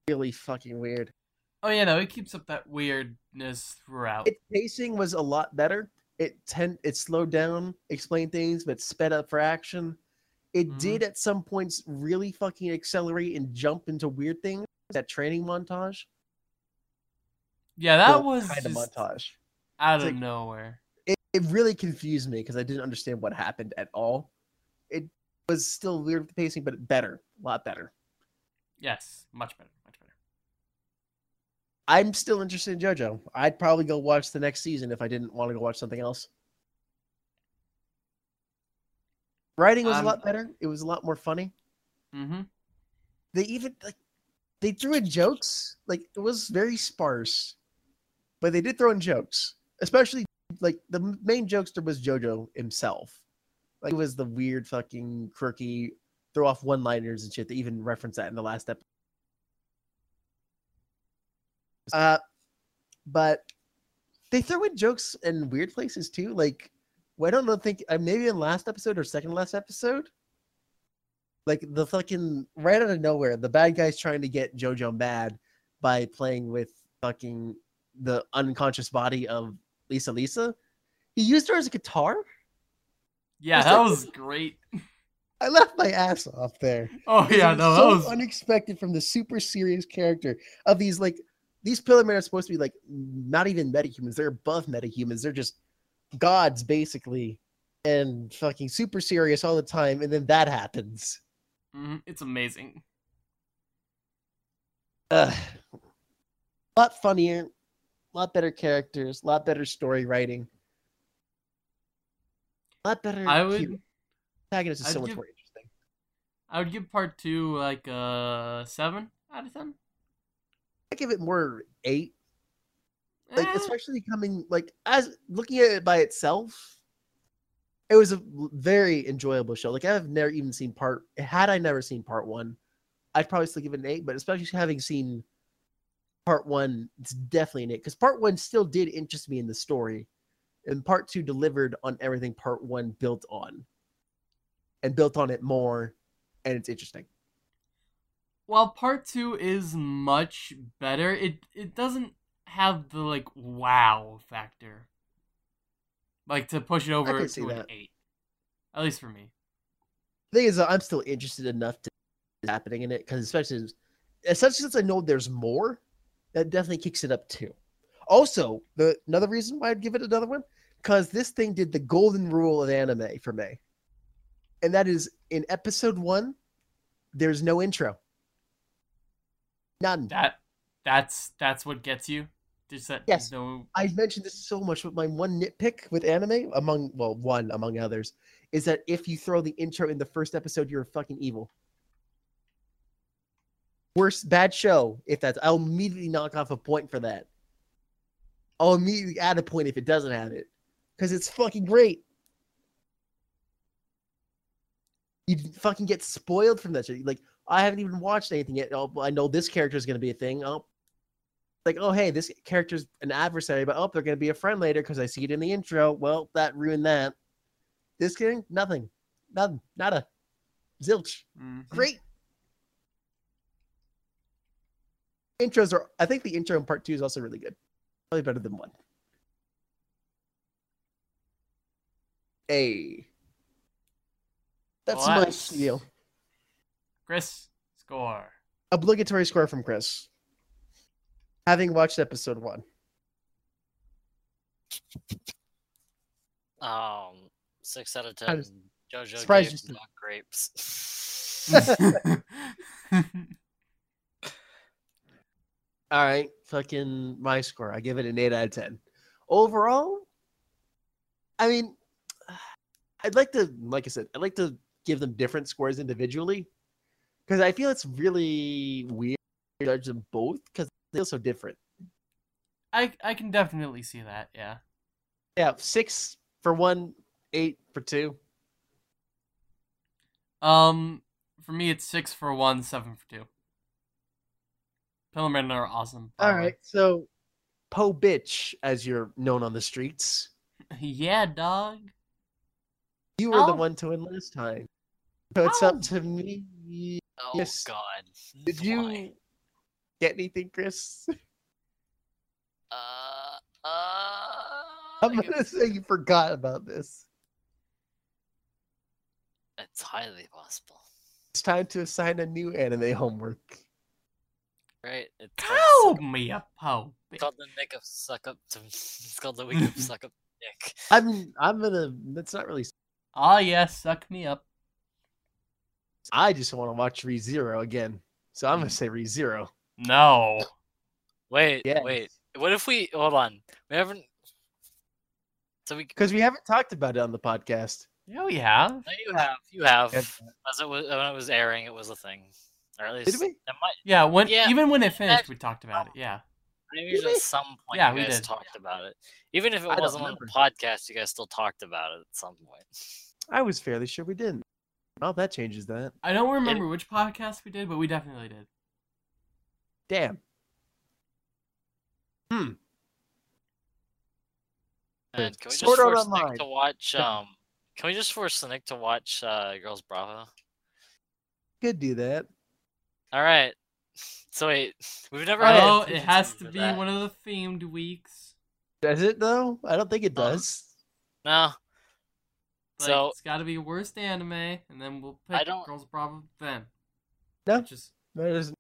Speaker 1: Really fucking weird.
Speaker 3: oh yeah, no, it keeps up that weirdness throughout.
Speaker 1: Its pacing was a lot better. It tend it slowed down, explained things, but sped up for action. It
Speaker 3: Mhm.
Speaker 1: did at some points really fucking accelerate and jump into weird things. That training montage,
Speaker 3: yeah, that was
Speaker 1: kind of montage.
Speaker 3: out of
Speaker 1: like-
Speaker 3: nowhere.
Speaker 1: It, it really confused me because I didn't understand what happened at all. It was still weird with the pacing, but better, a lot better.
Speaker 3: Yes, much better.
Speaker 1: I'm still interested in JoJo. I'd probably go watch the next season if I didn't want to go watch something else. Writing was
Speaker 3: Um,
Speaker 1: a lot better. It was a lot more funny.
Speaker 3: Mm-hmm.
Speaker 1: They even like they threw in jokes. Like it was very sparse, but they did throw in jokes, especially like the main jokester was JoJo himself. Like it was the weird fucking quirky throw off one liners and shit. They even referenced that in the last episode. Uh, but they throw in jokes in weird places too. Like, well, I don't know, think uh, maybe in last episode or second last episode, like the fucking right out of nowhere, the bad guy's trying to get JoJo mad by playing with fucking the unconscious body of Lisa Lisa. He used her as a guitar.
Speaker 3: Yeah, that
Speaker 1: like-
Speaker 3: was great.
Speaker 1: I left my ass off there.
Speaker 3: Oh yeah, no,
Speaker 1: so
Speaker 3: that was
Speaker 1: unexpected from the super serious character of these like these pillar men are supposed to be like not even metahumans. They're above metahumans. They're just gods basically, and fucking super serious all the time. And then that happens.
Speaker 3: mhm, it's amazing.
Speaker 1: Ugh. A lot funnier, a lot better characters, a lot better story writing, a lot better.
Speaker 3: I would.
Speaker 1: Protagonist is
Speaker 3: I'd
Speaker 1: so much
Speaker 3: give-
Speaker 1: more interesting.
Speaker 3: I would give part two like a seven out of ten.
Speaker 1: I give it more eight. Like
Speaker 3: Eh,
Speaker 1: especially coming like as looking at it by itself it was a very enjoyable show. Like i've never even seen part had i never seen part one i'd probably still give it an eight but especially having seen part one it's definitely an eight because part one still did interest me in the story and part two delivered on everything part one built on and built on it more and it's interesting
Speaker 3: while part two is much better, it it doesn't have the like wow factor. Like to push it over to an
Speaker 1: that.
Speaker 3: eight. At least for me.
Speaker 1: The thing is, I'm still interested enough to happening in it because especially since, especially since I know there's more, that definitely kicks it up too. Also, the another reason why I'd give it another one because this thing did the golden rule of anime for me, and that is in episode one, there's no intro, none.
Speaker 3: That that's that's what gets you. Just that
Speaker 1: Yes.
Speaker 3: no
Speaker 1: I mentioned this so much, but my one nitpick with anime, among well, one among others, is that if you throw the intro in the first episode, you're fucking evil. Worst bad show. If that's, I'll immediately knock off a point for that. I'll immediately add a point if it doesn't have it, because it's fucking great. You fucking get spoiled from that shit. Like I haven't even watched anything yet. Oh, I know this character is gonna be a thing. Oh, like, oh, hey, this character's an adversary, but oh, they're going to be a friend later because I see it in the intro. Well, that ruined that. This game, nothing. Nothing. Nada. Zilch.
Speaker 3: Mhm.
Speaker 1: Great. Intros are, I think the intro in part two is also really good. Probably better than one. Hey. That's my
Speaker 3: Let's-
Speaker 1: spiel.
Speaker 3: Chris, score.
Speaker 1: Obligatory score from Chris. Having watched episode one.
Speaker 2: Um, six out of
Speaker 1: I
Speaker 2: ten.
Speaker 1: was
Speaker 2: JoJo
Speaker 1: surprised
Speaker 2: gave
Speaker 1: you said-
Speaker 2: Black grapes.
Speaker 1: All right, fucking my score. I give it an eight out of ten. Overall, I mean, I'd like to, like I said, I'd like to give them different scores individually because I feel it's really weird to judge them both because they feel so different.
Speaker 3: I I can definitely see that, yeah.
Speaker 1: Yeah, six for one, eight for two.
Speaker 3: Um for me it's six for one, seven for two. Pillarmen are awesome.
Speaker 1: All right, so Poe bitch, as you're known on the streets,
Speaker 3: yeah, dog.
Speaker 1: you were the
Speaker 3: Oh.
Speaker 1: one to win last time, so it's
Speaker 3: Oh.
Speaker 1: up to me.
Speaker 2: Oh
Speaker 1: Yes.
Speaker 2: God.
Speaker 1: Did
Speaker 2: Why?
Speaker 1: you get anything, Chris?
Speaker 2: Uh, uh.
Speaker 1: I'm gonna
Speaker 2: guess
Speaker 1: say you forgot about this.
Speaker 2: It's highly possible.
Speaker 1: It's time to assign a new anime homework.
Speaker 2: Right? It's
Speaker 3: Call
Speaker 2: called,
Speaker 3: me a po.
Speaker 2: it's called the Nick of Suck Up to. It's called the Week of Suck Up Nick.
Speaker 1: I'm I'm gonna. That's not really.
Speaker 3: Ah yes, suck me up.
Speaker 1: I just want to watch ReZero again, so I'm gonna hmm. say ReZero.
Speaker 3: No.
Speaker 2: Wait,
Speaker 1: Yes.
Speaker 2: wait. What if we hold on? We haven't. So we.
Speaker 1: because we haven't talked about it on the podcast.
Speaker 3: Yeah, we have.
Speaker 2: No, you have. You have.
Speaker 1: Yes.
Speaker 2: As it was when it was airing, it was a thing. Or at least
Speaker 1: Did we?
Speaker 2: might.
Speaker 3: Yeah, when
Speaker 2: Yeah,
Speaker 3: even when it finished, we talked about it. Yeah.
Speaker 2: Maybe at some point
Speaker 3: Yeah,
Speaker 2: you
Speaker 3: we
Speaker 2: guys
Speaker 3: did.
Speaker 2: talked about it. Even if it
Speaker 1: I
Speaker 2: wasn't on the podcast, you guys still talked about it at some point.
Speaker 1: I was fairly sure we didn't. Well, that changes that.
Speaker 3: I don't remember which podcast we did, but we definitely did.
Speaker 1: Damn. Hmm.
Speaker 2: And can we just
Speaker 1: Sword Art
Speaker 2: force
Speaker 1: Online.
Speaker 2: Nick to watch? Um, can we just force Nick to watch uh, Girls Bravo?
Speaker 1: Could do that.
Speaker 2: All right. So wait, we've never.
Speaker 1: Oh,
Speaker 2: had
Speaker 3: Oh, it has to be
Speaker 2: that.
Speaker 3: one of the themed weeks.
Speaker 1: Does it though? I don't think it
Speaker 2: Uh,
Speaker 1: does.
Speaker 2: No.
Speaker 3: Like,
Speaker 2: So
Speaker 3: it's got to be worst anime, and then we'll pick
Speaker 2: I
Speaker 3: pick
Speaker 2: don't-
Speaker 3: Girls Bravo then.
Speaker 1: No.
Speaker 3: just is,
Speaker 1: No, it isn't.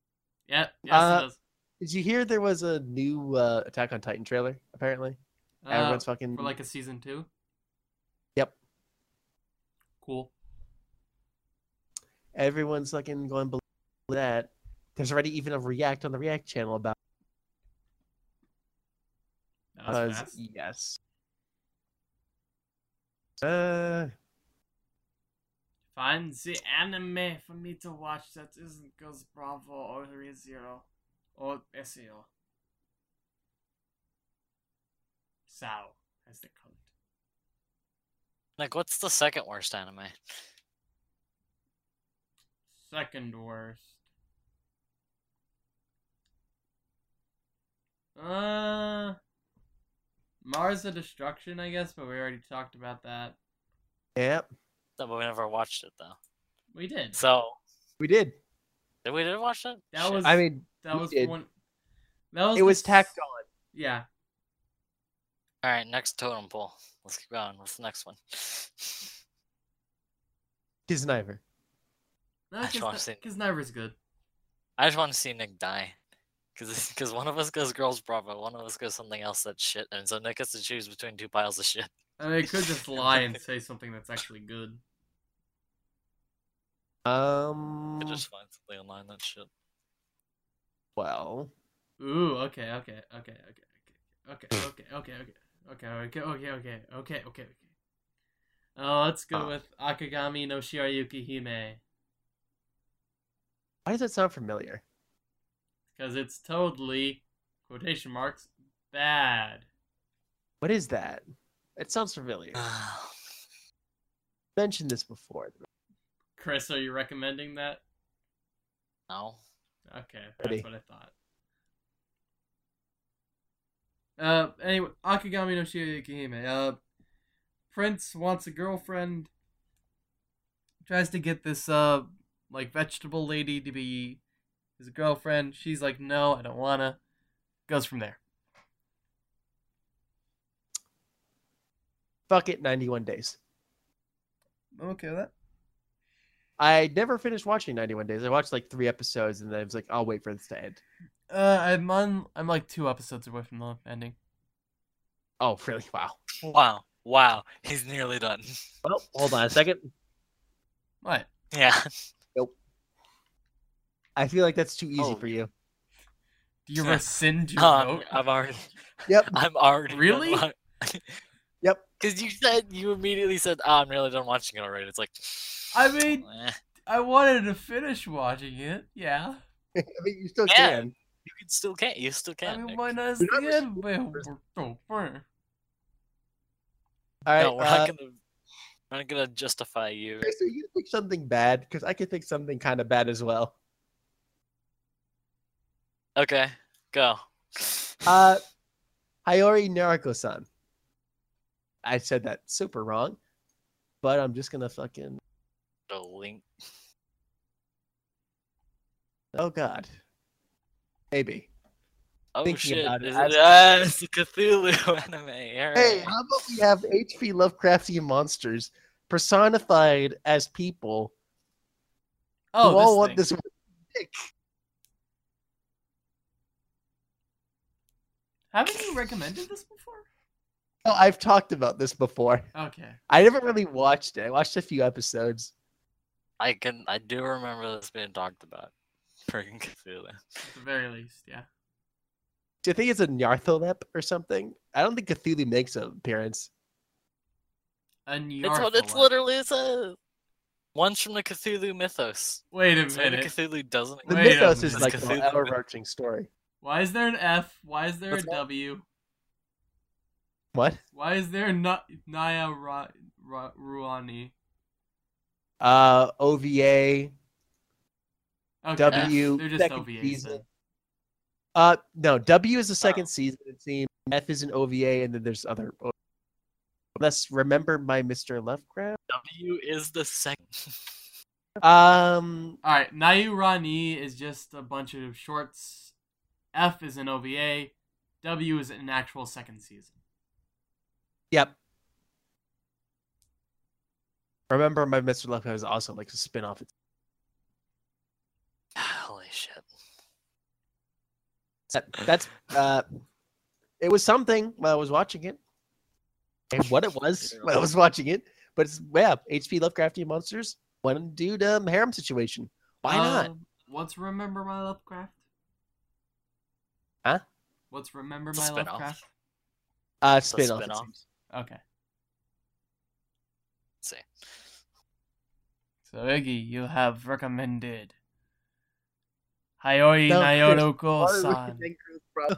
Speaker 3: yeah, yes,
Speaker 1: Uh,
Speaker 3: it does.
Speaker 1: Did you hear there was a new uh, Attack on Titan trailer? Apparently,
Speaker 3: Uh,
Speaker 1: everyone's fucking.
Speaker 3: for like a season two.
Speaker 1: Yep.
Speaker 3: Cool.
Speaker 1: Everyone's fucking going below that. There's already even a react on the React channel about because yes. Uh,
Speaker 3: Find the anime for me to watch that isn't Girls Bravo or ReZero or SEO. Sao, as they call it.
Speaker 2: like, what's the second worst anime?
Speaker 3: Second worst. Uh, Mars of Destruction, I guess, but we already talked about that.
Speaker 1: Yep.
Speaker 2: No, but we never watched it though.
Speaker 3: We did.
Speaker 2: So
Speaker 1: we did.
Speaker 2: did we did watch it?
Speaker 3: That
Speaker 2: Shit.
Speaker 3: was-
Speaker 1: I mean,
Speaker 3: That
Speaker 1: we
Speaker 3: was
Speaker 1: did.
Speaker 3: one. That was
Speaker 1: it was
Speaker 3: the
Speaker 1: tacked on.
Speaker 3: Yeah.
Speaker 2: All right, next totem pole. Let's keep going. What's the next one?
Speaker 1: Kiznaiver.
Speaker 3: No,
Speaker 2: I just wanna see-
Speaker 3: because Niver's good.
Speaker 2: I just want to see Nick die. Because because one of us goes Girls Bravo, one of us goes something else that's shit, and so Nick has to choose between two piles of shit.
Speaker 3: I mean, it could just lie and say something that's actually good.
Speaker 1: Um.
Speaker 2: I just find something online that shit.
Speaker 1: Well,
Speaker 3: Ooh, okay, okay, okay, okay, okay, okay, okay, okay, okay, okay, okay, okay, okay, okay, okay, okay. Uh, let's go
Speaker 1: Uh.
Speaker 3: with Akagami no Shirayuki Hime
Speaker 1: why does that sound familiar?
Speaker 3: Because it's totally quotation marks bad.
Speaker 1: What is that? It sounds familiar. Mentioned this before.
Speaker 3: Chris, are you recommending that?
Speaker 2: no.
Speaker 3: Okay,
Speaker 1: Ready.
Speaker 3: that's what I thought. Uh, anyway, Akagami no Shirayuki Uh, Prince wants a girlfriend. Tries to get this uh like vegetable lady to be his girlfriend. She's like, no, I don't wanna. Goes from there.
Speaker 1: Fuck it, 91 days.
Speaker 3: I'm okay with that.
Speaker 1: I never finished watching 91 days. I watched like three episodes and then I was like, I'll wait for this to end.
Speaker 3: Uh, I'm on. I'm like two episodes away from the ending.
Speaker 1: Oh, really? Wow.
Speaker 2: Wow. Wow. He's nearly done.
Speaker 1: Well, hold on a second.
Speaker 3: What?
Speaker 2: Yeah.
Speaker 1: I feel like that's too easy
Speaker 2: Oh.
Speaker 1: for you.
Speaker 3: Do you rescind your
Speaker 2: Um,
Speaker 3: vote?
Speaker 2: I'm already.
Speaker 1: Yep.
Speaker 2: I'm already.
Speaker 3: Really?
Speaker 1: Yep.
Speaker 2: Because you said you immediately said, "Oh, I'm really done watching it already." It's like.
Speaker 3: I mean,
Speaker 2: eh.
Speaker 3: I wanted to finish watching it. Yeah.
Speaker 1: I mean, you still
Speaker 2: Yeah.
Speaker 1: can.
Speaker 2: you can still can't. You still can't.
Speaker 3: mean,
Speaker 2: Nick.
Speaker 3: why not?
Speaker 1: We're
Speaker 3: the end? Well, we're so far.
Speaker 1: All right.
Speaker 2: no, we're
Speaker 1: uh,
Speaker 2: not gonna. We're not gonna justify you.
Speaker 1: Chris, are you think something bad? Because I could think something kind of bad as well.
Speaker 2: Okay, go.
Speaker 1: Uh, Hayori Narako-san. I said that super wrong, but I'm just gonna fucking.
Speaker 2: The link.
Speaker 1: Oh God. Maybe.
Speaker 2: Oh
Speaker 1: Thinking
Speaker 2: shit!
Speaker 1: about it,
Speaker 2: ah, it's a Cthulhu anime.
Speaker 1: Hey, how about we have HP Lovecraftian monsters personified as people
Speaker 3: Oh,
Speaker 1: who all
Speaker 3: this
Speaker 1: want this dick?
Speaker 3: Haven't you recommended this before?
Speaker 1: Oh, I've talked about this before.
Speaker 3: Okay.
Speaker 1: I never really watched it. I watched a few episodes.
Speaker 2: I can. I do remember this being talked about. Freaking Cthulhu.
Speaker 3: At the very least, yeah.
Speaker 1: Do you think it's a Nyartholep or something? I don't think Cthulhu makes an appearance.
Speaker 3: A
Speaker 2: It's what it's
Speaker 3: Nyarthalep.
Speaker 2: literally says. One's from the Cthulhu mythos.
Speaker 3: Wait a
Speaker 2: So the
Speaker 3: minute.
Speaker 2: Cthulhu doesn't.
Speaker 1: The
Speaker 3: Wait
Speaker 1: mythos is like
Speaker 2: It's
Speaker 1: the overarching story.
Speaker 3: Why is there an F? Why is there
Speaker 2: What's
Speaker 3: a
Speaker 2: that?
Speaker 3: W?
Speaker 1: What?
Speaker 3: Why is there Na- Naya Ra- Ra- Ruani?
Speaker 1: Uh, OVA.
Speaker 3: Okay,
Speaker 1: W,
Speaker 3: They're just
Speaker 1: second season.
Speaker 3: then.
Speaker 1: Uh, no, W is the second
Speaker 2: Oh.
Speaker 1: season. It seems F is an OVA, and then there's other. Let's remember my Mr. Lovecraft.
Speaker 2: W is the second.
Speaker 1: Um,
Speaker 3: All right, Nayu Rani is just a bunch of shorts. F is an OVA. W is an actual second season.
Speaker 1: yep. Remember my Mr. Lovecraft is also like a spin-off. It's
Speaker 2: Holy shit.
Speaker 1: that, that's uh, it was something while I was watching it, and what it was when I was watching it. But it's yeah, HP Lovecraftian monsters. One dude um harem situation. Why not?
Speaker 3: Um, What's Remember My Lovecraft?
Speaker 1: Huh?
Speaker 3: What's Remember
Speaker 2: It's a
Speaker 3: My
Speaker 2: spin-off.
Speaker 3: Lovecraft?
Speaker 1: Uh,
Speaker 2: a
Speaker 1: spin-off. it
Speaker 2: spin-off.
Speaker 3: Okay.
Speaker 2: Let's see.
Speaker 3: So Iggy, you have recommended Hayoi
Speaker 1: No,
Speaker 3: Nayoroko-san.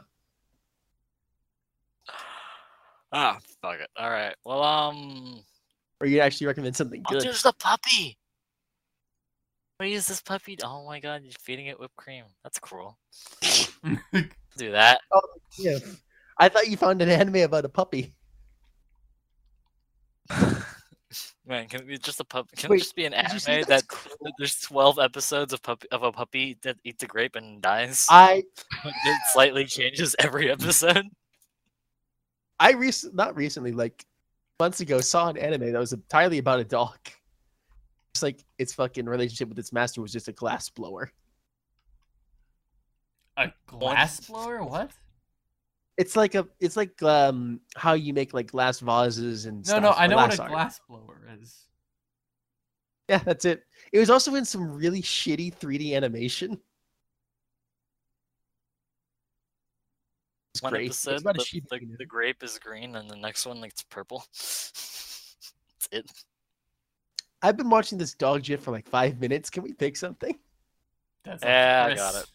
Speaker 2: Ah, fuck it. All right. Well, um,
Speaker 1: Or you actually recommend something
Speaker 2: oh,
Speaker 1: good.
Speaker 2: there's the puppy. Where is this puppy? Oh my god, you're feeding it whipped cream. That's cruel. Do that.
Speaker 1: Oh, yeah. I thought you found an anime about a puppy.
Speaker 2: Man, can it be just a pup? Can
Speaker 1: Wait,
Speaker 2: it just be an
Speaker 1: did you see
Speaker 2: anime that that there's 12 episodes of puppy of a puppy that eats a grape and dies?
Speaker 1: I
Speaker 2: it slightly changes every episode.
Speaker 1: I recent not recently, like months ago, saw an anime that was entirely about a dog. It's like its fucking relationship with its master was just a glass blower.
Speaker 3: a glass blower? What?
Speaker 1: It's like a it's like um how you make like glass vases and
Speaker 3: No,
Speaker 1: stuff,
Speaker 3: no, I know what
Speaker 1: glass
Speaker 3: a
Speaker 1: art.
Speaker 3: glass blower is.
Speaker 1: Yeah, that's it. It was also in some really shitty 3D animation. It's
Speaker 2: One
Speaker 1: great. It's
Speaker 2: episode,
Speaker 1: about
Speaker 2: the,
Speaker 1: sheep
Speaker 2: the, the grape is green, and the next one, like, it's purple. That's it.
Speaker 1: I've been watching this dog shit for like five minutes. Can we pick something?
Speaker 3: That's up to
Speaker 2: Yeah, I got it.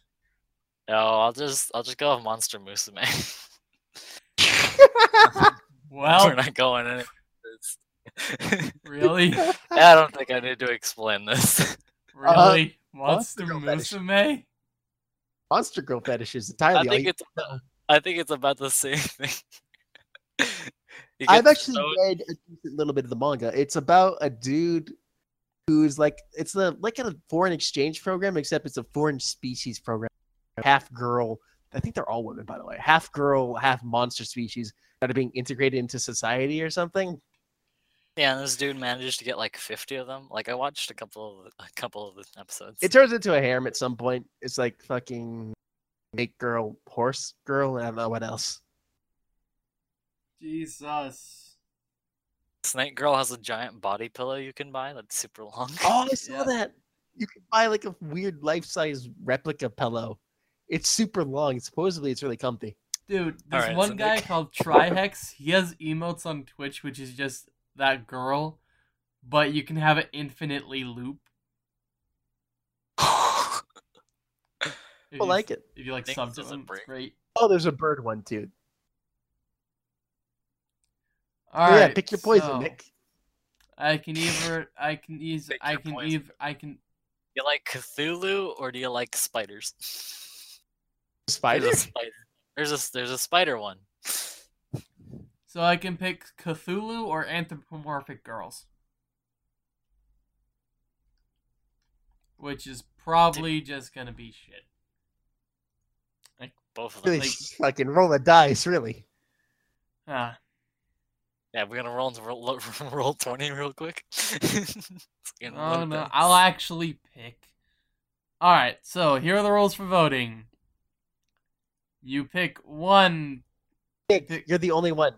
Speaker 2: No, I'll just I'll just go with Monster Musume. We're not going anywhere.
Speaker 3: really,
Speaker 2: I don't think I need to explain this.
Speaker 3: really, uh,
Speaker 1: Monster
Speaker 3: Monster
Speaker 1: Girl fetish.
Speaker 3: Musume.
Speaker 1: Monster girl fetish is
Speaker 2: I
Speaker 1: entirely. all
Speaker 2: think it's about, I think it's about the same thing. He
Speaker 1: I've actually
Speaker 2: so-
Speaker 1: read a decent little bit of the manga. It's about a dude who's like it's the like a foreign exchange program, except it's a foreign species program. Half girl. I think they're all women, by the way. Half girl, half monster species that are being integrated into society or something.
Speaker 2: Yeah, and this dude managed to get like fifty of them. Like I watched a couple of a couple of the episodes.
Speaker 1: It turns into a harem at some point. It's like fucking make girl, horse girl, and I don't know what else.
Speaker 3: Jesus.
Speaker 2: Snake Girl has a giant body pillow you can buy that's super long.
Speaker 1: Oh, I saw
Speaker 3: Yeah.
Speaker 1: that. You can buy like a weird life-size replica pillow. It's super long. Supposedly, it's really comfy.
Speaker 3: Dude, this
Speaker 2: Alright,
Speaker 3: one
Speaker 2: so
Speaker 3: guy
Speaker 2: Nick-
Speaker 3: called Trihex, he has emotes on Twitch, which is just that girl, but you can have it infinitely loop. If
Speaker 1: People
Speaker 3: you,
Speaker 1: like it.
Speaker 3: If you like
Speaker 2: Think
Speaker 3: sub to
Speaker 2: is
Speaker 3: it's great.
Speaker 1: Oh, there's a bird one too.
Speaker 3: All
Speaker 1: yeah,
Speaker 3: right,
Speaker 1: pick your poison,
Speaker 3: so
Speaker 1: Nick.
Speaker 3: I can either, I can use, I can
Speaker 2: poison.
Speaker 3: either, I can.
Speaker 2: you like Cthulhu or do you like spiders?
Speaker 1: Spider.
Speaker 2: There's a spider. There's a there's a spider one.
Speaker 3: So I can pick Cthulhu or anthropomorphic girls. Which is probably just gonna be shit.
Speaker 2: Like both of them.
Speaker 1: Really,
Speaker 3: Like-
Speaker 1: fucking roll the dice, really.
Speaker 3: Ah,
Speaker 2: Yeah, we're gonna roll into roll, roll twenty real quick.
Speaker 3: Oh no,
Speaker 2: dice.
Speaker 3: I'll actually pick. Alright, so here are the rules for voting. You pick one.
Speaker 1: Nick, you're the only one.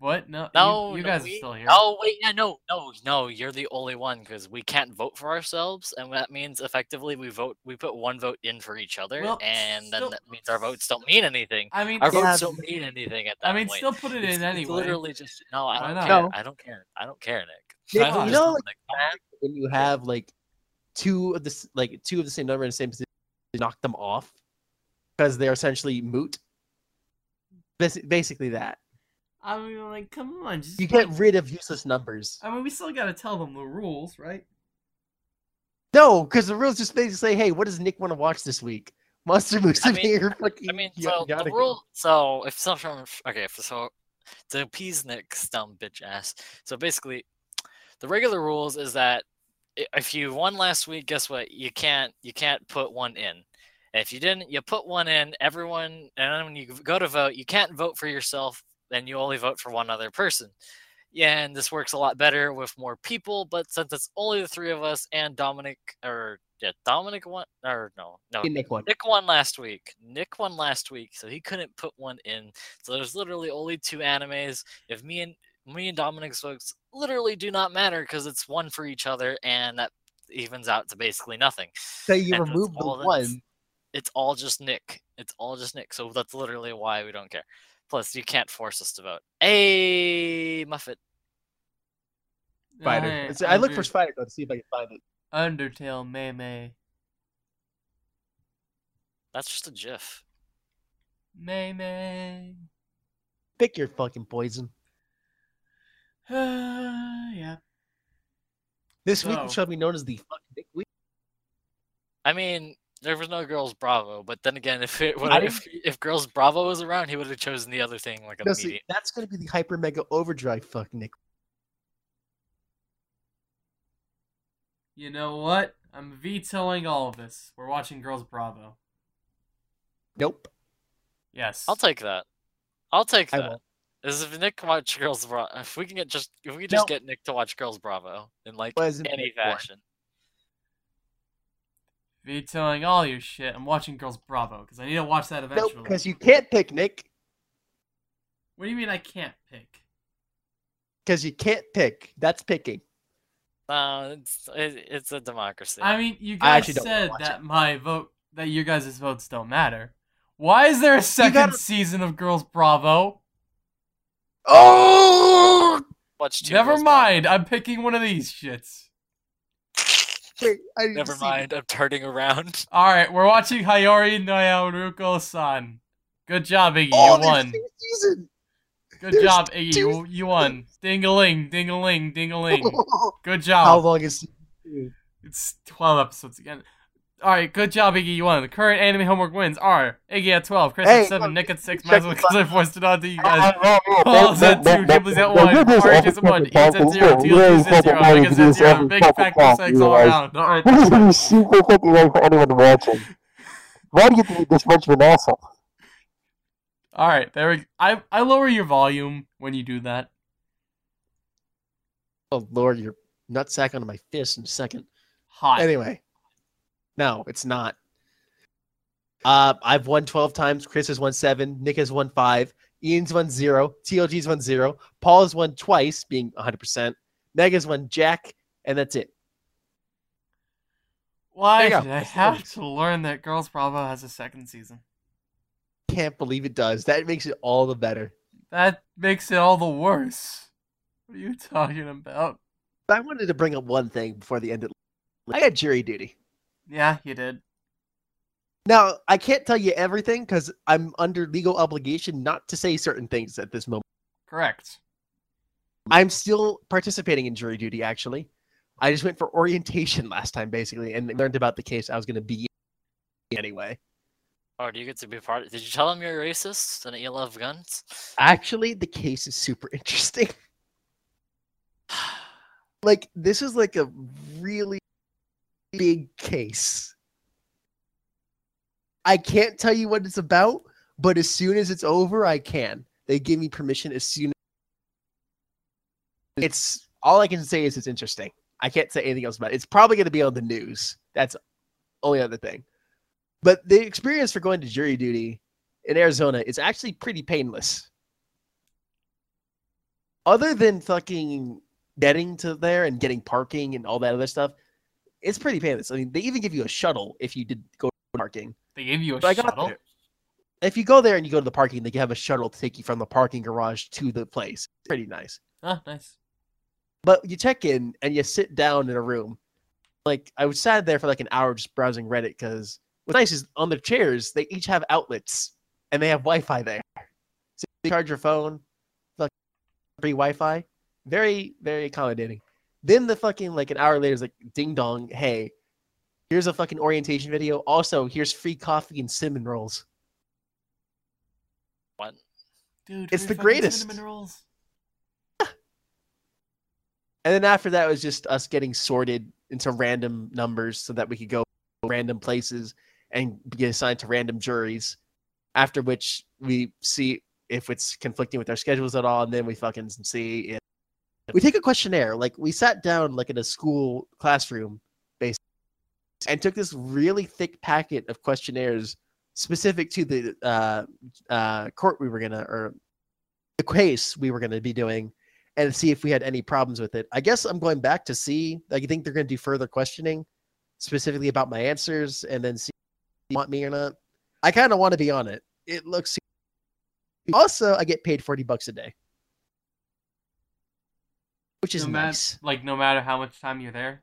Speaker 3: What? No, you-
Speaker 2: No,
Speaker 3: you,
Speaker 2: no,
Speaker 3: guys
Speaker 2: we-
Speaker 3: are still here.
Speaker 2: Oh wait, yeah, no, no, no. You're the only one because we can't vote for ourselves, and that means effectively we vote. We put one vote in for each other,
Speaker 3: Well,
Speaker 2: and then
Speaker 3: still-
Speaker 2: that means our votes don't mean anything.
Speaker 3: I mean,
Speaker 2: Our
Speaker 1: Yeah.
Speaker 2: votes don't mean anything at that
Speaker 3: I mean,
Speaker 2: point.
Speaker 3: still put it
Speaker 2: It's-
Speaker 3: in
Speaker 2: it's
Speaker 3: anyway.
Speaker 2: literally just no. I don't
Speaker 3: not?
Speaker 2: care.
Speaker 1: No.
Speaker 2: I don't care. I don't care, Nick.
Speaker 1: Nick,
Speaker 2: I
Speaker 1: you know, like,
Speaker 2: like
Speaker 1: when you have like two of the like two of the same number in the same position, knock them off. because they're essentially moot. Basically that.
Speaker 3: I mean, like, come on, just
Speaker 1: You get rid of useless numbers.
Speaker 3: I mean, we still gotta tell them the rules, right?
Speaker 1: No, because the rules just basically say, hey, what does Nick want to watch this week? Monster Moose
Speaker 2: I
Speaker 1: of
Speaker 2: mean-
Speaker 1: here. Fucking
Speaker 2: I mean, so the rule. So if someone, okay, so to appease Nick's dumb bitch ass. So basically, the regular rules is that if you won last week, guess what? You can't you can't put one in. If you didn't, you put one in. Everyone, and then when you go to vote, you can't vote for yourself, and you only vote for one other person. Yeah, and this works a lot better with more people. But since it's only the three of us and Dominic, or yeah, Dominic won, or no, no,
Speaker 1: Nick one.
Speaker 2: Nick won last week. Nick won last week, so he couldn't put one in. So there's literally only two animes. If me and me and Dominic's votes literally do not matter because it's one for each other, and that evens out to basically nothing.
Speaker 1: So you
Speaker 2: and
Speaker 1: remove the one.
Speaker 2: It's all just Nick. It's all just Nick. So that's literally why we don't care. Plus, you can't force us to vote. Hey, Muffet.
Speaker 1: Spider.
Speaker 3: Hey,
Speaker 1: I look for
Speaker 3: Under-
Speaker 1: Spider though to see if I can find it.
Speaker 3: Undertale Mei
Speaker 2: That's just a GIF.
Speaker 3: Mei Mei.
Speaker 1: Pick your fucking poison.
Speaker 3: yeah.
Speaker 1: This week
Speaker 3: So-
Speaker 1: shall be known as the fuck Nick week.
Speaker 2: I mean, there was no Girls Bravo, but then again, if it would
Speaker 1: I
Speaker 2: if, if Girls Bravo was around, he would have chosen the other thing like
Speaker 1: No, see, that's gonna be the hyper mega overdrive fuck Nick.
Speaker 3: You know what? I'm vetoing all of this. We're watching Girls Bravo.
Speaker 1: Nope.
Speaker 3: Yes.
Speaker 2: I'll take that. I'll take
Speaker 1: I
Speaker 2: that.
Speaker 1: won't.
Speaker 2: Is if Nick watch Girls Bravo, if we can get just if we can just
Speaker 1: No.
Speaker 2: get Nick to watch Girls Bravo in like any
Speaker 1: paid for.
Speaker 2: fashion.
Speaker 3: Vetoing all your shit. I'm watching Girls Bravo because I need to watch that
Speaker 1: Nope,
Speaker 3: eventually.
Speaker 1: because you can't pick Nick.
Speaker 3: What do you mean I can't pick?
Speaker 1: Because you can't pick. That's picking.
Speaker 2: No, it's it, it's a democracy.
Speaker 3: I mean, you guys
Speaker 1: actually don't wanna
Speaker 3: said
Speaker 1: watch
Speaker 3: that my vote, that your guys' votes don't matter. Why is there a second
Speaker 1: gotta-
Speaker 3: season of Girls Bravo?
Speaker 1: Oh!
Speaker 2: Watch two
Speaker 3: Never
Speaker 2: Girls Bravo.
Speaker 3: mind. I'm picking one of these shits.
Speaker 1: Wait, I
Speaker 2: Never mind. I'm turning around.
Speaker 3: All right, we're watching Hayori no Yaoruko-san. Good job, Iggy.
Speaker 1: Oh,
Speaker 3: you won.
Speaker 1: season.
Speaker 3: Good
Speaker 1: there's
Speaker 3: job, Iggy. You, you won. Ding-a-ling, ding-a-ling, ding-a-ling. Good job.
Speaker 1: How long is? it?
Speaker 3: It's 12 episodes again. All right, good job, Iggy. You won. The current anime homework wins are Iggy at 12, Chris
Speaker 1: Hey,
Speaker 3: at 7, Nick at 6,
Speaker 1: check
Speaker 3: Maxwell
Speaker 1: the
Speaker 3: because I
Speaker 1: button.
Speaker 3: forced it on to you guys. Paul's at 2, Ghiblis at 1, Orange at 1, Eats at 0, TLG's at 0, Nick is at 0, Big Factor 6 all around. All right.
Speaker 5: This is gonna be super fucking right for anyone watching. Why do you think this much of an asshole?
Speaker 3: All right, there we I I lower your volume when you do that.
Speaker 1: Oh Lord, your nutsack onto my fist in a second.
Speaker 3: Hot.
Speaker 1: Anyway, no, it's not. Uh, I've won 12 times. Chris has won seven. Nick has won five. Ian's won zero. TLG's won zero. Paul has won twice, being 100%. Meg has won Jack, and that's it.
Speaker 3: Why
Speaker 1: There you go.
Speaker 3: did I have to learn that Girls Bravo has a second season?
Speaker 1: Can't believe it does. That makes it all the better.
Speaker 3: That makes it all the worse. What are you talking about?
Speaker 1: I wanted to bring up one thing before the end of I got jury duty.
Speaker 3: Yeah, you did.
Speaker 1: Now, I can't tell you everything because I'm under legal obligation not to say certain things at this moment.
Speaker 3: Correct.
Speaker 1: I'm still participating in jury duty, actually. I just went for orientation last time, basically, and learned about the case I was going to be in anyway.
Speaker 2: Oh, do you get to be part? Did you tell them you're a racist and that you love guns?
Speaker 1: Actually, the case is super interesting. like, this is like a really big case. I can't tell you what it's about, but as soon as it's over, I can. They give me permission as soon as it's all I can say is it's interesting. I can't say anything else about it. It's probably going to be on the news. That's only other thing. But the experience for going to jury duty in Arizona is actually pretty painless. Other than fucking getting to there and getting parking and all that other stuff, it's pretty painless. I mean, they even give you a shuttle if you did go parking.
Speaker 3: They gave you a
Speaker 1: But I got
Speaker 3: shuttle.
Speaker 1: there. If you go there and you go to the parking, they have a shuttle to take you from the parking garage to the place. It's pretty nice.
Speaker 3: Ah, nice.
Speaker 1: But you check in and you sit down in a room. Like I was sat there for like an hour just browsing Reddit because what's nice is on the chairs they each have outlets and they have Wi-Fi there. So you charge your phone, like free Wi-Fi. Very very accommodating. Then the fucking like an hour later is like ding dong. Hey, here's a fucking orientation video. Also, here's free coffee and cinnamon rolls.
Speaker 2: What?
Speaker 3: Dude,
Speaker 1: It's the greatest.
Speaker 3: cinnamon rolls.
Speaker 1: And then after that was just us getting sorted into random numbers so that we could go random places and get assigned to random juries. After which we see if it's conflicting with our schedules at all, and then we fucking see if we take a questionnaire. Like we sat down like in a school classroom, basically, and took this really thick packet of questionnaires specific to the uh, uh, court we were gonna or the case we were gonna be doing and see if we had any problems with it. I guess I'm going back to see. like I think they're to do further questioning, specifically about my answers, and then see if want me or not. I kind of want to be on it. It looks. Also, I get paid forty bucks a day, which is
Speaker 3: no mat-
Speaker 1: nice.
Speaker 3: like no matter how much time you're there.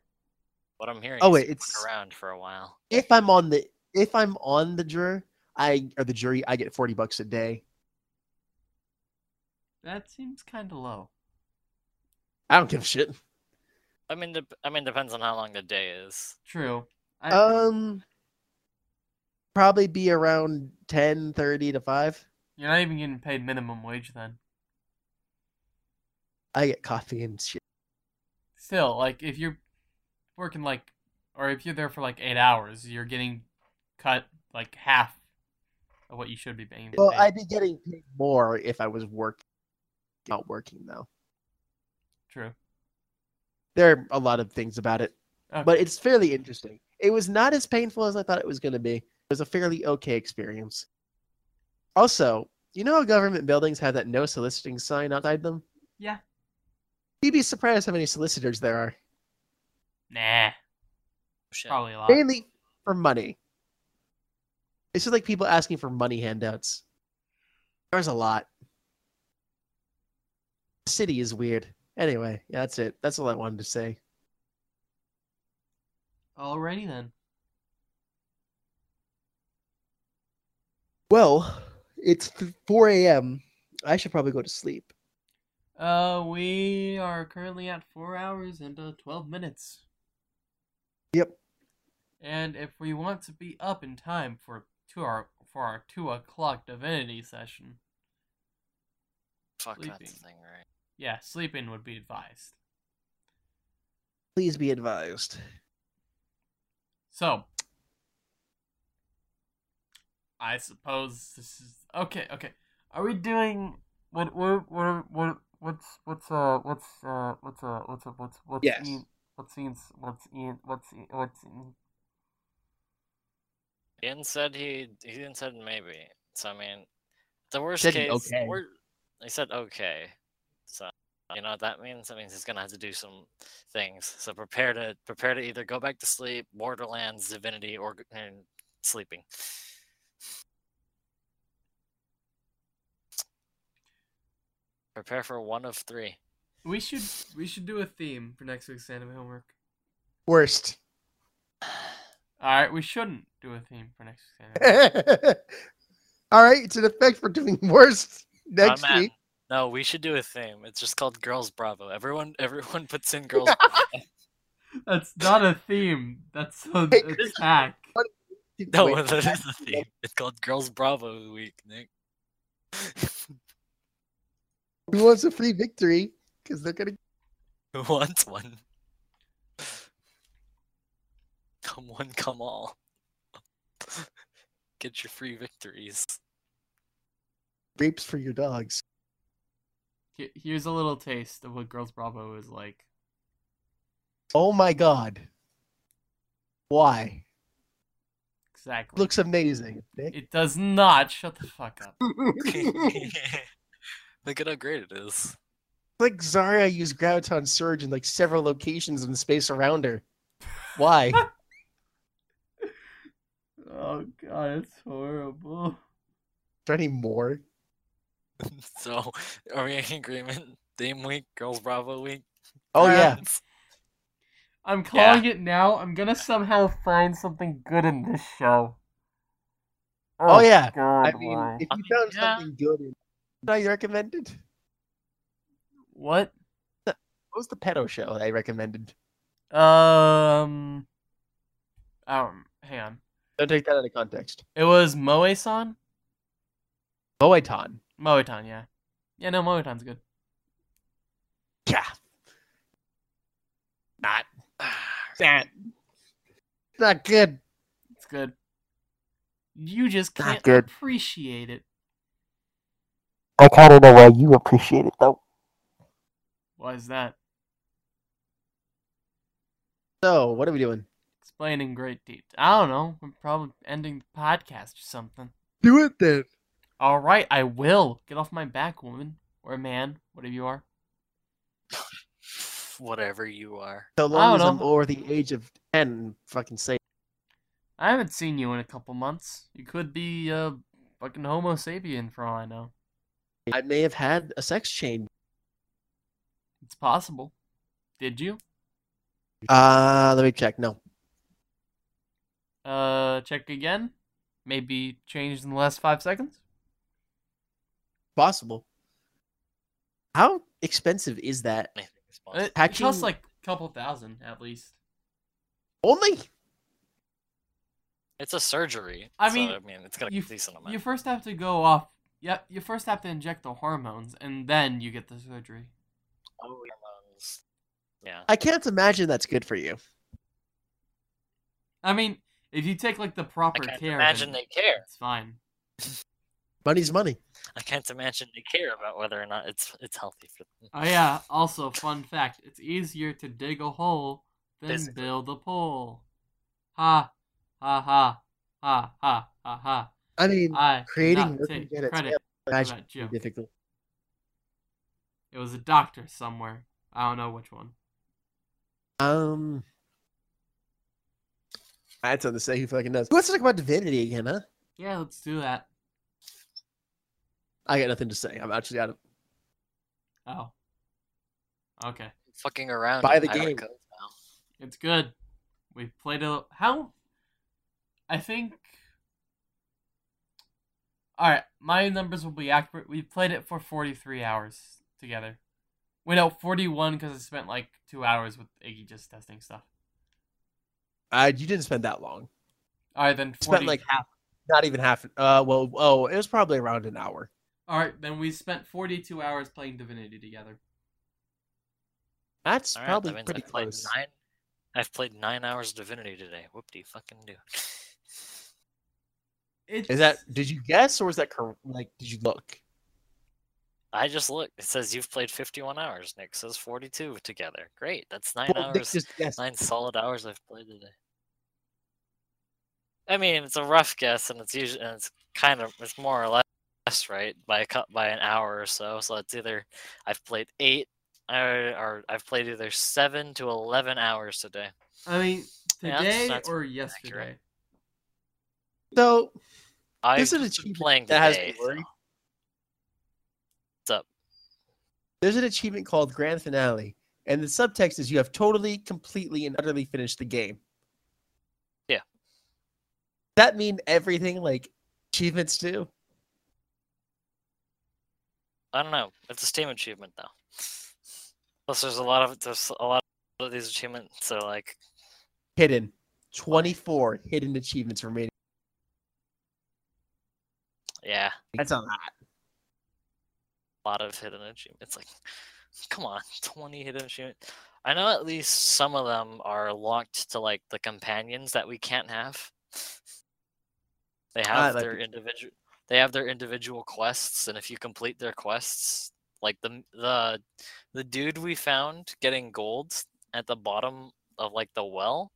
Speaker 2: What I'm hearing.
Speaker 1: Oh, wait,
Speaker 2: you
Speaker 1: it's-
Speaker 2: around for a while.
Speaker 1: If I'm on the if I'm on the juror, I or the jury, I get forty bucks a day.
Speaker 3: That seems kind of low.
Speaker 1: I don't give a shit.
Speaker 2: I mean, dep- I mean, depends on how long the day is.
Speaker 3: True. I,
Speaker 1: Um, probably be around 10, 30 to five.
Speaker 3: you're not even getting paid minimum wage then.
Speaker 1: I get coffee and shit.
Speaker 3: Still, like if you're working like, or if you're there for like eight hours, you're getting cut like half of what you should be paying.
Speaker 1: Well,
Speaker 3: paid.
Speaker 1: I'd be getting paid more if I was working, not working though.
Speaker 3: True.
Speaker 1: There are a lot of things about it,
Speaker 3: Okay.
Speaker 1: but it's fairly interesting. It was not as painful as I thought it was going to be. It was a fairly okay experience. Also, you know how government buildings have that no soliciting sign outside them?
Speaker 3: yeah.
Speaker 1: You'd be surprised how many solicitors there are.
Speaker 3: Nah.
Speaker 2: Shit.
Speaker 3: Probably a lot.
Speaker 1: Mainly for money. It's just like people asking for money handouts. There's a lot. The city is weird. Anyway, yeah, that's it. That's all I wanted to say.
Speaker 3: Alrighty then.
Speaker 1: Well, it's 4 a.m. I should probably go to sleep.
Speaker 3: Uh, we are currently at four hours and uh, twelve minutes.
Speaker 1: Yep.
Speaker 3: And if we want to be up in time for two our for our two o'clock divinity session,
Speaker 2: Fuck that's the
Speaker 3: sleeping.
Speaker 2: thing, right?
Speaker 3: yeah, sleeping would be advised.
Speaker 1: Please be advised.
Speaker 3: So, I suppose this is okay. Okay, are we doing what? We're what? What? What? What's? What's? Uh? What's? Uh? What's? Uh? What's? Uh, what's? What's?
Speaker 1: Yes.
Speaker 3: In, what's? In, what's? In, what's? In, what's? In,
Speaker 2: Ian said he he didn't said maybe. So I mean, the worst
Speaker 1: Said
Speaker 2: case.
Speaker 1: okay.
Speaker 2: wor- He said okay. So you know what that means? That means he's gonna have to do some things. So prepare to prepare to either go back to sleep, Borderlands, Divinity, or and sleeping. Prepare for one of three.
Speaker 3: we should. We should do a theme for next week's anime homework.
Speaker 1: Worst.
Speaker 3: All right, we shouldn't do a theme for next week's anime.
Speaker 1: All right, it's an effect for doing worst
Speaker 2: Oh,
Speaker 1: next
Speaker 2: man.
Speaker 1: week.
Speaker 2: No, we should do a theme. It's just called Girls Bravo. Everyone, everyone puts in Girls. Bravo.
Speaker 3: That's not a theme. That's a
Speaker 1: Hey,
Speaker 3: attack.
Speaker 2: No,
Speaker 1: Wait,
Speaker 2: that is a theme. It's called Girls Bravo Week, Nick.
Speaker 1: Who wants a free victory? Because they're gonna.
Speaker 2: Who wants one? Come one, come all. Get your free victories.
Speaker 1: Grapes for your dogs.
Speaker 3: Here's a little taste of what Girls Bravo is like.
Speaker 1: Oh my god. Why?
Speaker 3: Exactly.
Speaker 1: Looks amazing, Nick.
Speaker 3: It does not. Shut the fuck up.
Speaker 2: Look at how great it is.
Speaker 1: like Zarya used Graviton Surge in like several locations in the space around her. Why?
Speaker 3: Oh god, it's horrible.
Speaker 1: Is there any more?
Speaker 2: So, are we in agreement? Theme week, Girls Bravo week.
Speaker 1: Oh yeah.
Speaker 3: I'm calling it now. I'm gonna somehow find something good in this show.
Speaker 1: Oh, oh yeah.
Speaker 5: God,
Speaker 1: I mean,
Speaker 5: why?
Speaker 1: if
Speaker 2: I
Speaker 1: you
Speaker 2: mean,
Speaker 1: found
Speaker 2: yeah.
Speaker 1: something good, in, what I recommended.
Speaker 3: What?
Speaker 1: What was the pedo show that I recommended?
Speaker 3: Um. Um. Hang on.
Speaker 1: Don't take that out of context.
Speaker 3: It was Moe-san.
Speaker 1: Moetan.
Speaker 3: Moetan, yeah. Yeah, no, Moetan's good.
Speaker 1: Yeah. Not that. Not good.
Speaker 3: It's good. You just can't appreciate it.
Speaker 5: I kind of know why you appreciate it though.
Speaker 3: Why is that?
Speaker 1: So, what are we doing?
Speaker 3: Explain in great detail. I don't know. I'm probably ending the podcast or something.
Speaker 1: Do it then.
Speaker 3: All right, I will. Get off my back, woman or man, whatever you are.
Speaker 2: Whatever you are.
Speaker 1: So long as
Speaker 3: don't
Speaker 1: I'm over the age of 10, fucking say.
Speaker 3: I haven't seen you in a couple months. You could be uh fucking Homo sapien for all I know.
Speaker 1: I may have had a sex change.
Speaker 3: It's possible. Did you?
Speaker 1: Uh, let me check. No.
Speaker 3: Uh, check again. Maybe changed in the last five seconds.
Speaker 1: Possible. How expensive is that?
Speaker 2: Anything is possible.
Speaker 3: It, it
Speaker 1: Patching-
Speaker 3: costs like a couple thousand at least.
Speaker 1: Only?
Speaker 2: It's a surgery.
Speaker 3: I
Speaker 2: so,
Speaker 3: mean,
Speaker 2: I mean, it's got a
Speaker 3: You,
Speaker 2: decent amount.
Speaker 3: you first have to go off. Yep, you first have to inject the hormones, and then you get the surgery.
Speaker 2: Oh, hormones. Yeah.
Speaker 1: I can't imagine that's good for you.
Speaker 3: I mean, if you take like the
Speaker 2: I
Speaker 3: proper
Speaker 2: can't
Speaker 3: care,
Speaker 2: imagine they care.
Speaker 3: it's fine.
Speaker 1: Money's money.
Speaker 2: I can't imagine they care about whether or not it's it's healthy for them.
Speaker 3: Oh yeah. Also, fun fact: it's easier to dig a hole than
Speaker 2: Physically.
Speaker 3: build a pole. Ha, ha, ha, ha, ha, ha, ha.
Speaker 1: I mean,
Speaker 3: I
Speaker 1: creating
Speaker 3: not
Speaker 1: working
Speaker 3: credit for that
Speaker 1: it'd
Speaker 3: joke.
Speaker 1: difficult.
Speaker 3: It was a doctor somewhere. I don't know which one.
Speaker 1: Um, I had something to say. Who fucking knows? Let's talk about divinity again, huh?
Speaker 3: Yeah, let's do that.
Speaker 1: I got nothing to say. I'm actually out of.
Speaker 3: Oh. Okay.
Speaker 2: Fucking around.
Speaker 1: Buy the game.
Speaker 3: It's good. We played a how I think All right, my numbers will be accurate. We played it for 43 hours together. Wait, no, 41 cuz I spent like 2 hours with Iggy just testing stuff.
Speaker 1: Uh, you didn't spend that long.
Speaker 3: All right, then 40
Speaker 1: Spent like half, not even half. Uh, well, oh, it was probably around an hour.
Speaker 3: All right, then we spent 42 hours playing Divinity together.
Speaker 1: That's
Speaker 2: All right,
Speaker 1: probably
Speaker 2: that
Speaker 1: pretty
Speaker 2: I've played
Speaker 1: close.
Speaker 2: nine. I've played nine hours of Divinity today. Whoop de fucking do.
Speaker 3: It's,
Speaker 1: Is that? Did you guess or was that like? Did you look?
Speaker 2: I just looked. It says you've played 51 hours. Nick says 42 together. Great. That's nine
Speaker 1: Well,
Speaker 2: hours. Nine solid hours I've played today. I mean, it's a rough guess, and it's usually and it's kind of it's more or less right by a cut by an hour or so. So it's either I've played eight or, or I've played either seven to 11 hours today.
Speaker 3: I mean,
Speaker 2: Yeah, that's-
Speaker 3: today
Speaker 2: that's
Speaker 3: or
Speaker 2: accurate.
Speaker 1: So
Speaker 2: I've
Speaker 1: This is an achievement
Speaker 2: playing
Speaker 1: that has
Speaker 2: so- What's up?
Speaker 1: there's an achievement called Grand Finale, and the subtext is you have totally, completely, and utterly finished the game.
Speaker 2: Yeah.
Speaker 1: Does that mean everything like achievements do?
Speaker 2: I don't know. It's a Steam achievement though. Plus, there's a lot of there's a lot of these achievements. So like,
Speaker 1: Hidden. 24 hidden achievements remaining.
Speaker 2: Yeah,
Speaker 1: That's a lot.
Speaker 2: a lot of hidden achievements. It's like, come on, 20 hidden achievements. I know at least some of them are locked to like the companions that we can't have. They have their individual. They have their individual quests, and if you complete their quests, like the the the dude we found getting gold at the bottom of like the well,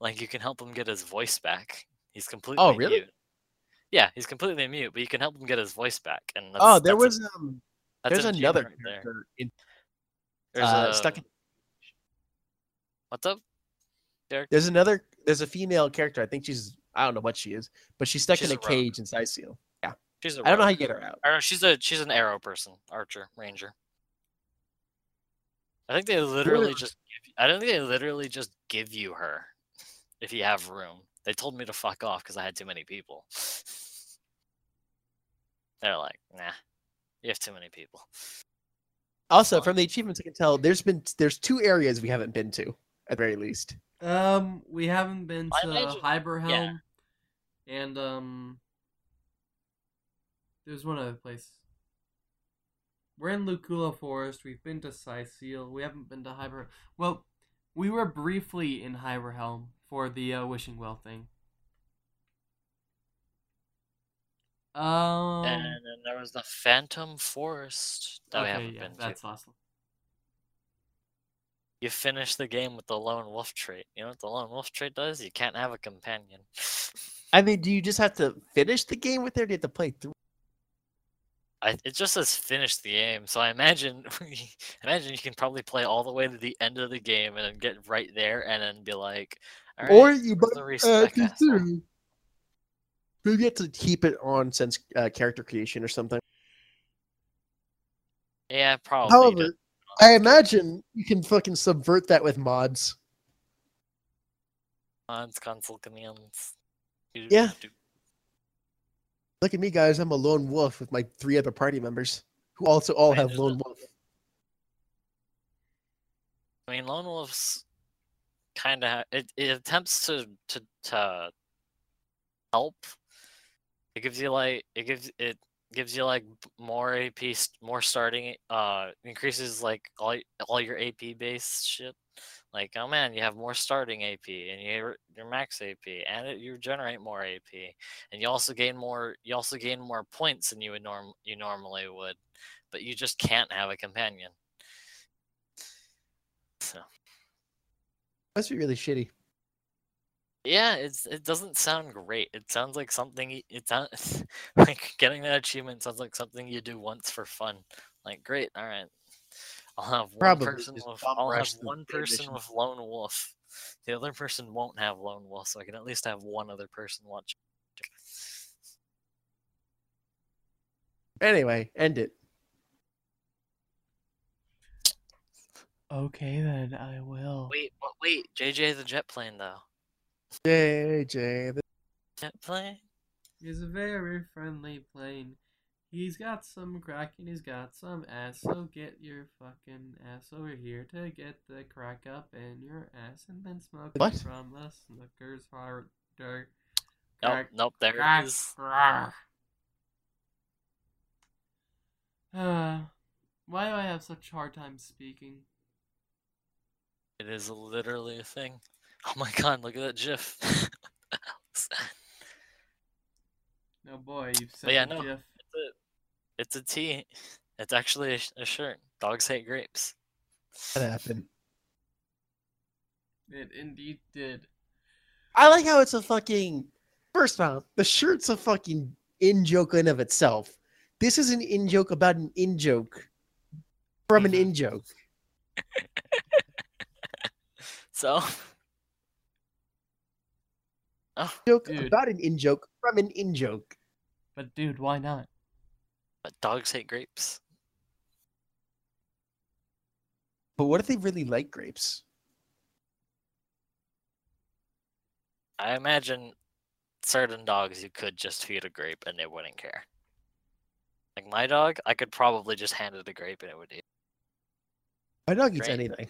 Speaker 2: like you can help him get his voice back. He's completely
Speaker 1: Oh, really?
Speaker 2: mute. Yeah, he's completely mute, but you can help him get his voice back. And that's,
Speaker 1: oh, there
Speaker 2: that's a-
Speaker 1: was um there's
Speaker 2: an
Speaker 1: another
Speaker 2: right there.
Speaker 1: character in,
Speaker 2: There's
Speaker 1: uh,
Speaker 2: a
Speaker 1: stuck in,
Speaker 2: what's up?
Speaker 1: there's another there's a female character. I think she's I don't know what she is, but she's stuck
Speaker 2: She's
Speaker 1: in a,
Speaker 2: a
Speaker 1: cage inside Seal.
Speaker 2: Yeah, she's a
Speaker 1: I don't know how you get her out.
Speaker 2: Or she's a she's an arrow person, archer, ranger. I think they literally just. Give, I don't think they literally just give you her, if you have room. They told me to fuck off because I had too many people. They're like, nah, you have too many people.
Speaker 1: Also, from the achievements, I can tell there's been there's two areas we haven't been to at the very least.
Speaker 3: Um, we haven't been to
Speaker 2: imagine-
Speaker 3: Hiberheim, and um, there's one other place. We're in Luculla Forest. We've been to Cyseal. We haven't been to Hyber. Well, we were briefly in Hiberheim for the uh, wishing well thing. Um.
Speaker 2: and then there was the Phantom Forest that we haven't
Speaker 3: yeah,
Speaker 2: been
Speaker 3: that's
Speaker 2: to.
Speaker 3: awesome.
Speaker 2: You finish the game with the lone wolf trait. You know what the lone wolf trait does? You can't have a companion.
Speaker 1: I mean, do you just have to finish the game with there? Do you have to play through?
Speaker 2: I, it just says finish the game, so I imagine imagine you can probably play all the way to the end of the game and then get right there and then be like, all right,
Speaker 1: or you
Speaker 2: the
Speaker 1: uh,
Speaker 2: respec asshole?"
Speaker 1: consider maybe you have to keep it on since uh, character creation or something.
Speaker 2: yeah, probably.
Speaker 1: However, I imagine you can fucking subvert that with mods.
Speaker 2: mods, console commands.
Speaker 1: Yeah. Look at me, guys. I'm a lone wolf with my three other party members who also all
Speaker 2: Right,
Speaker 1: have lone wolf.
Speaker 2: I mean, Lone Wolf's kind of it, it attempts to to to help. It gives you like it gives it gives you like more AP, more starting. Uh, increases like all all your AP based shit. Like, oh man, you have more starting AP, and you your max AP, and it, you generate more AP, and you also gain more. You also gain more points than you would norm you normally would, but you just can't have a companion. So.
Speaker 1: Must be really shitty.
Speaker 2: Yeah, it's it doesn't sound great. It sounds like something it sounds like getting that achievement sounds like something you do once for fun. Like, great, all right. I'll have one
Speaker 1: Probably
Speaker 2: person with I'll have one person with lone wolf. The other person won't have lone wolf, so I can at least have one other person watch.
Speaker 1: Anyway, end it.
Speaker 3: Okay, then I will.
Speaker 2: Wait, but wait, JJ the jet plane though.
Speaker 1: JJ. the-
Speaker 2: Jet plane?
Speaker 3: He's a very friendly plane. He's got some crack and he's got some ass. So get your fucking ass over here to get the crack up in your ass and then smoke
Speaker 1: What?
Speaker 3: it from the Snickers harder.
Speaker 2: Nope,
Speaker 3: Crack,
Speaker 2: nope, there
Speaker 3: crack,
Speaker 2: it is.
Speaker 3: crack. Uh, why do I have such a hard time speaking?
Speaker 2: It is literally a thing. Oh my god, look at that GIF. What the hell is that?
Speaker 3: No boy, you've sent
Speaker 2: yeah, no.
Speaker 3: gif.
Speaker 2: It's a tee. It's actually a, a shirt. Dogs hate grapes.
Speaker 1: That happened.
Speaker 3: It indeed did.
Speaker 1: I like how it's a fucking. First off, the shirt's a fucking in joke in of itself. This is an in joke about an in joke from an
Speaker 3: Mhm.
Speaker 2: So, oh,
Speaker 1: Joke
Speaker 3: Dude.
Speaker 1: about an in joke from an in joke.
Speaker 3: But dude, why not?
Speaker 2: but dogs hate grapes.
Speaker 1: But what if they really like grapes?
Speaker 2: I imagine certain dogs you could just feed a grape and they wouldn't care. Like my dog, I could probably just hand it a grape and it would eat.
Speaker 1: My dog eats
Speaker 2: Great.
Speaker 1: anything.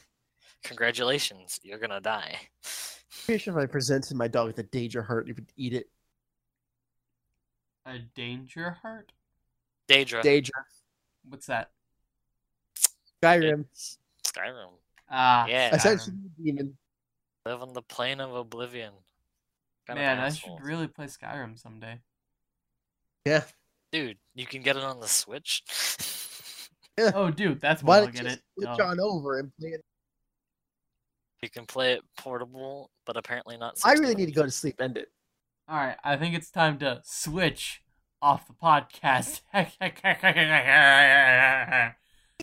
Speaker 2: Congratulations, you're gonna die.
Speaker 1: Pretty if I presented my dog with a danger heart, he would eat it.
Speaker 3: A danger heart?
Speaker 2: Daedra,
Speaker 1: Danger.
Speaker 3: What's that?
Speaker 1: Skyrim.
Speaker 2: it's Skyrim.
Speaker 3: Ah,
Speaker 2: Yeah.
Speaker 1: Essentially, demon.
Speaker 2: Live on the plane of oblivion. Kind of
Speaker 3: Man, I should really play Skyrim someday.
Speaker 1: Yeah.
Speaker 2: Dude, you can get it on the Switch.
Speaker 3: Oh, dude, that's
Speaker 1: Why
Speaker 3: why I
Speaker 1: don't
Speaker 3: get
Speaker 1: you
Speaker 3: it.
Speaker 1: switch
Speaker 3: No.
Speaker 1: on over and play it?
Speaker 2: You can play it portable, but apparently not.
Speaker 1: I really need to go to sleep. End it.
Speaker 3: All right, I think it's time to switch off the podcast.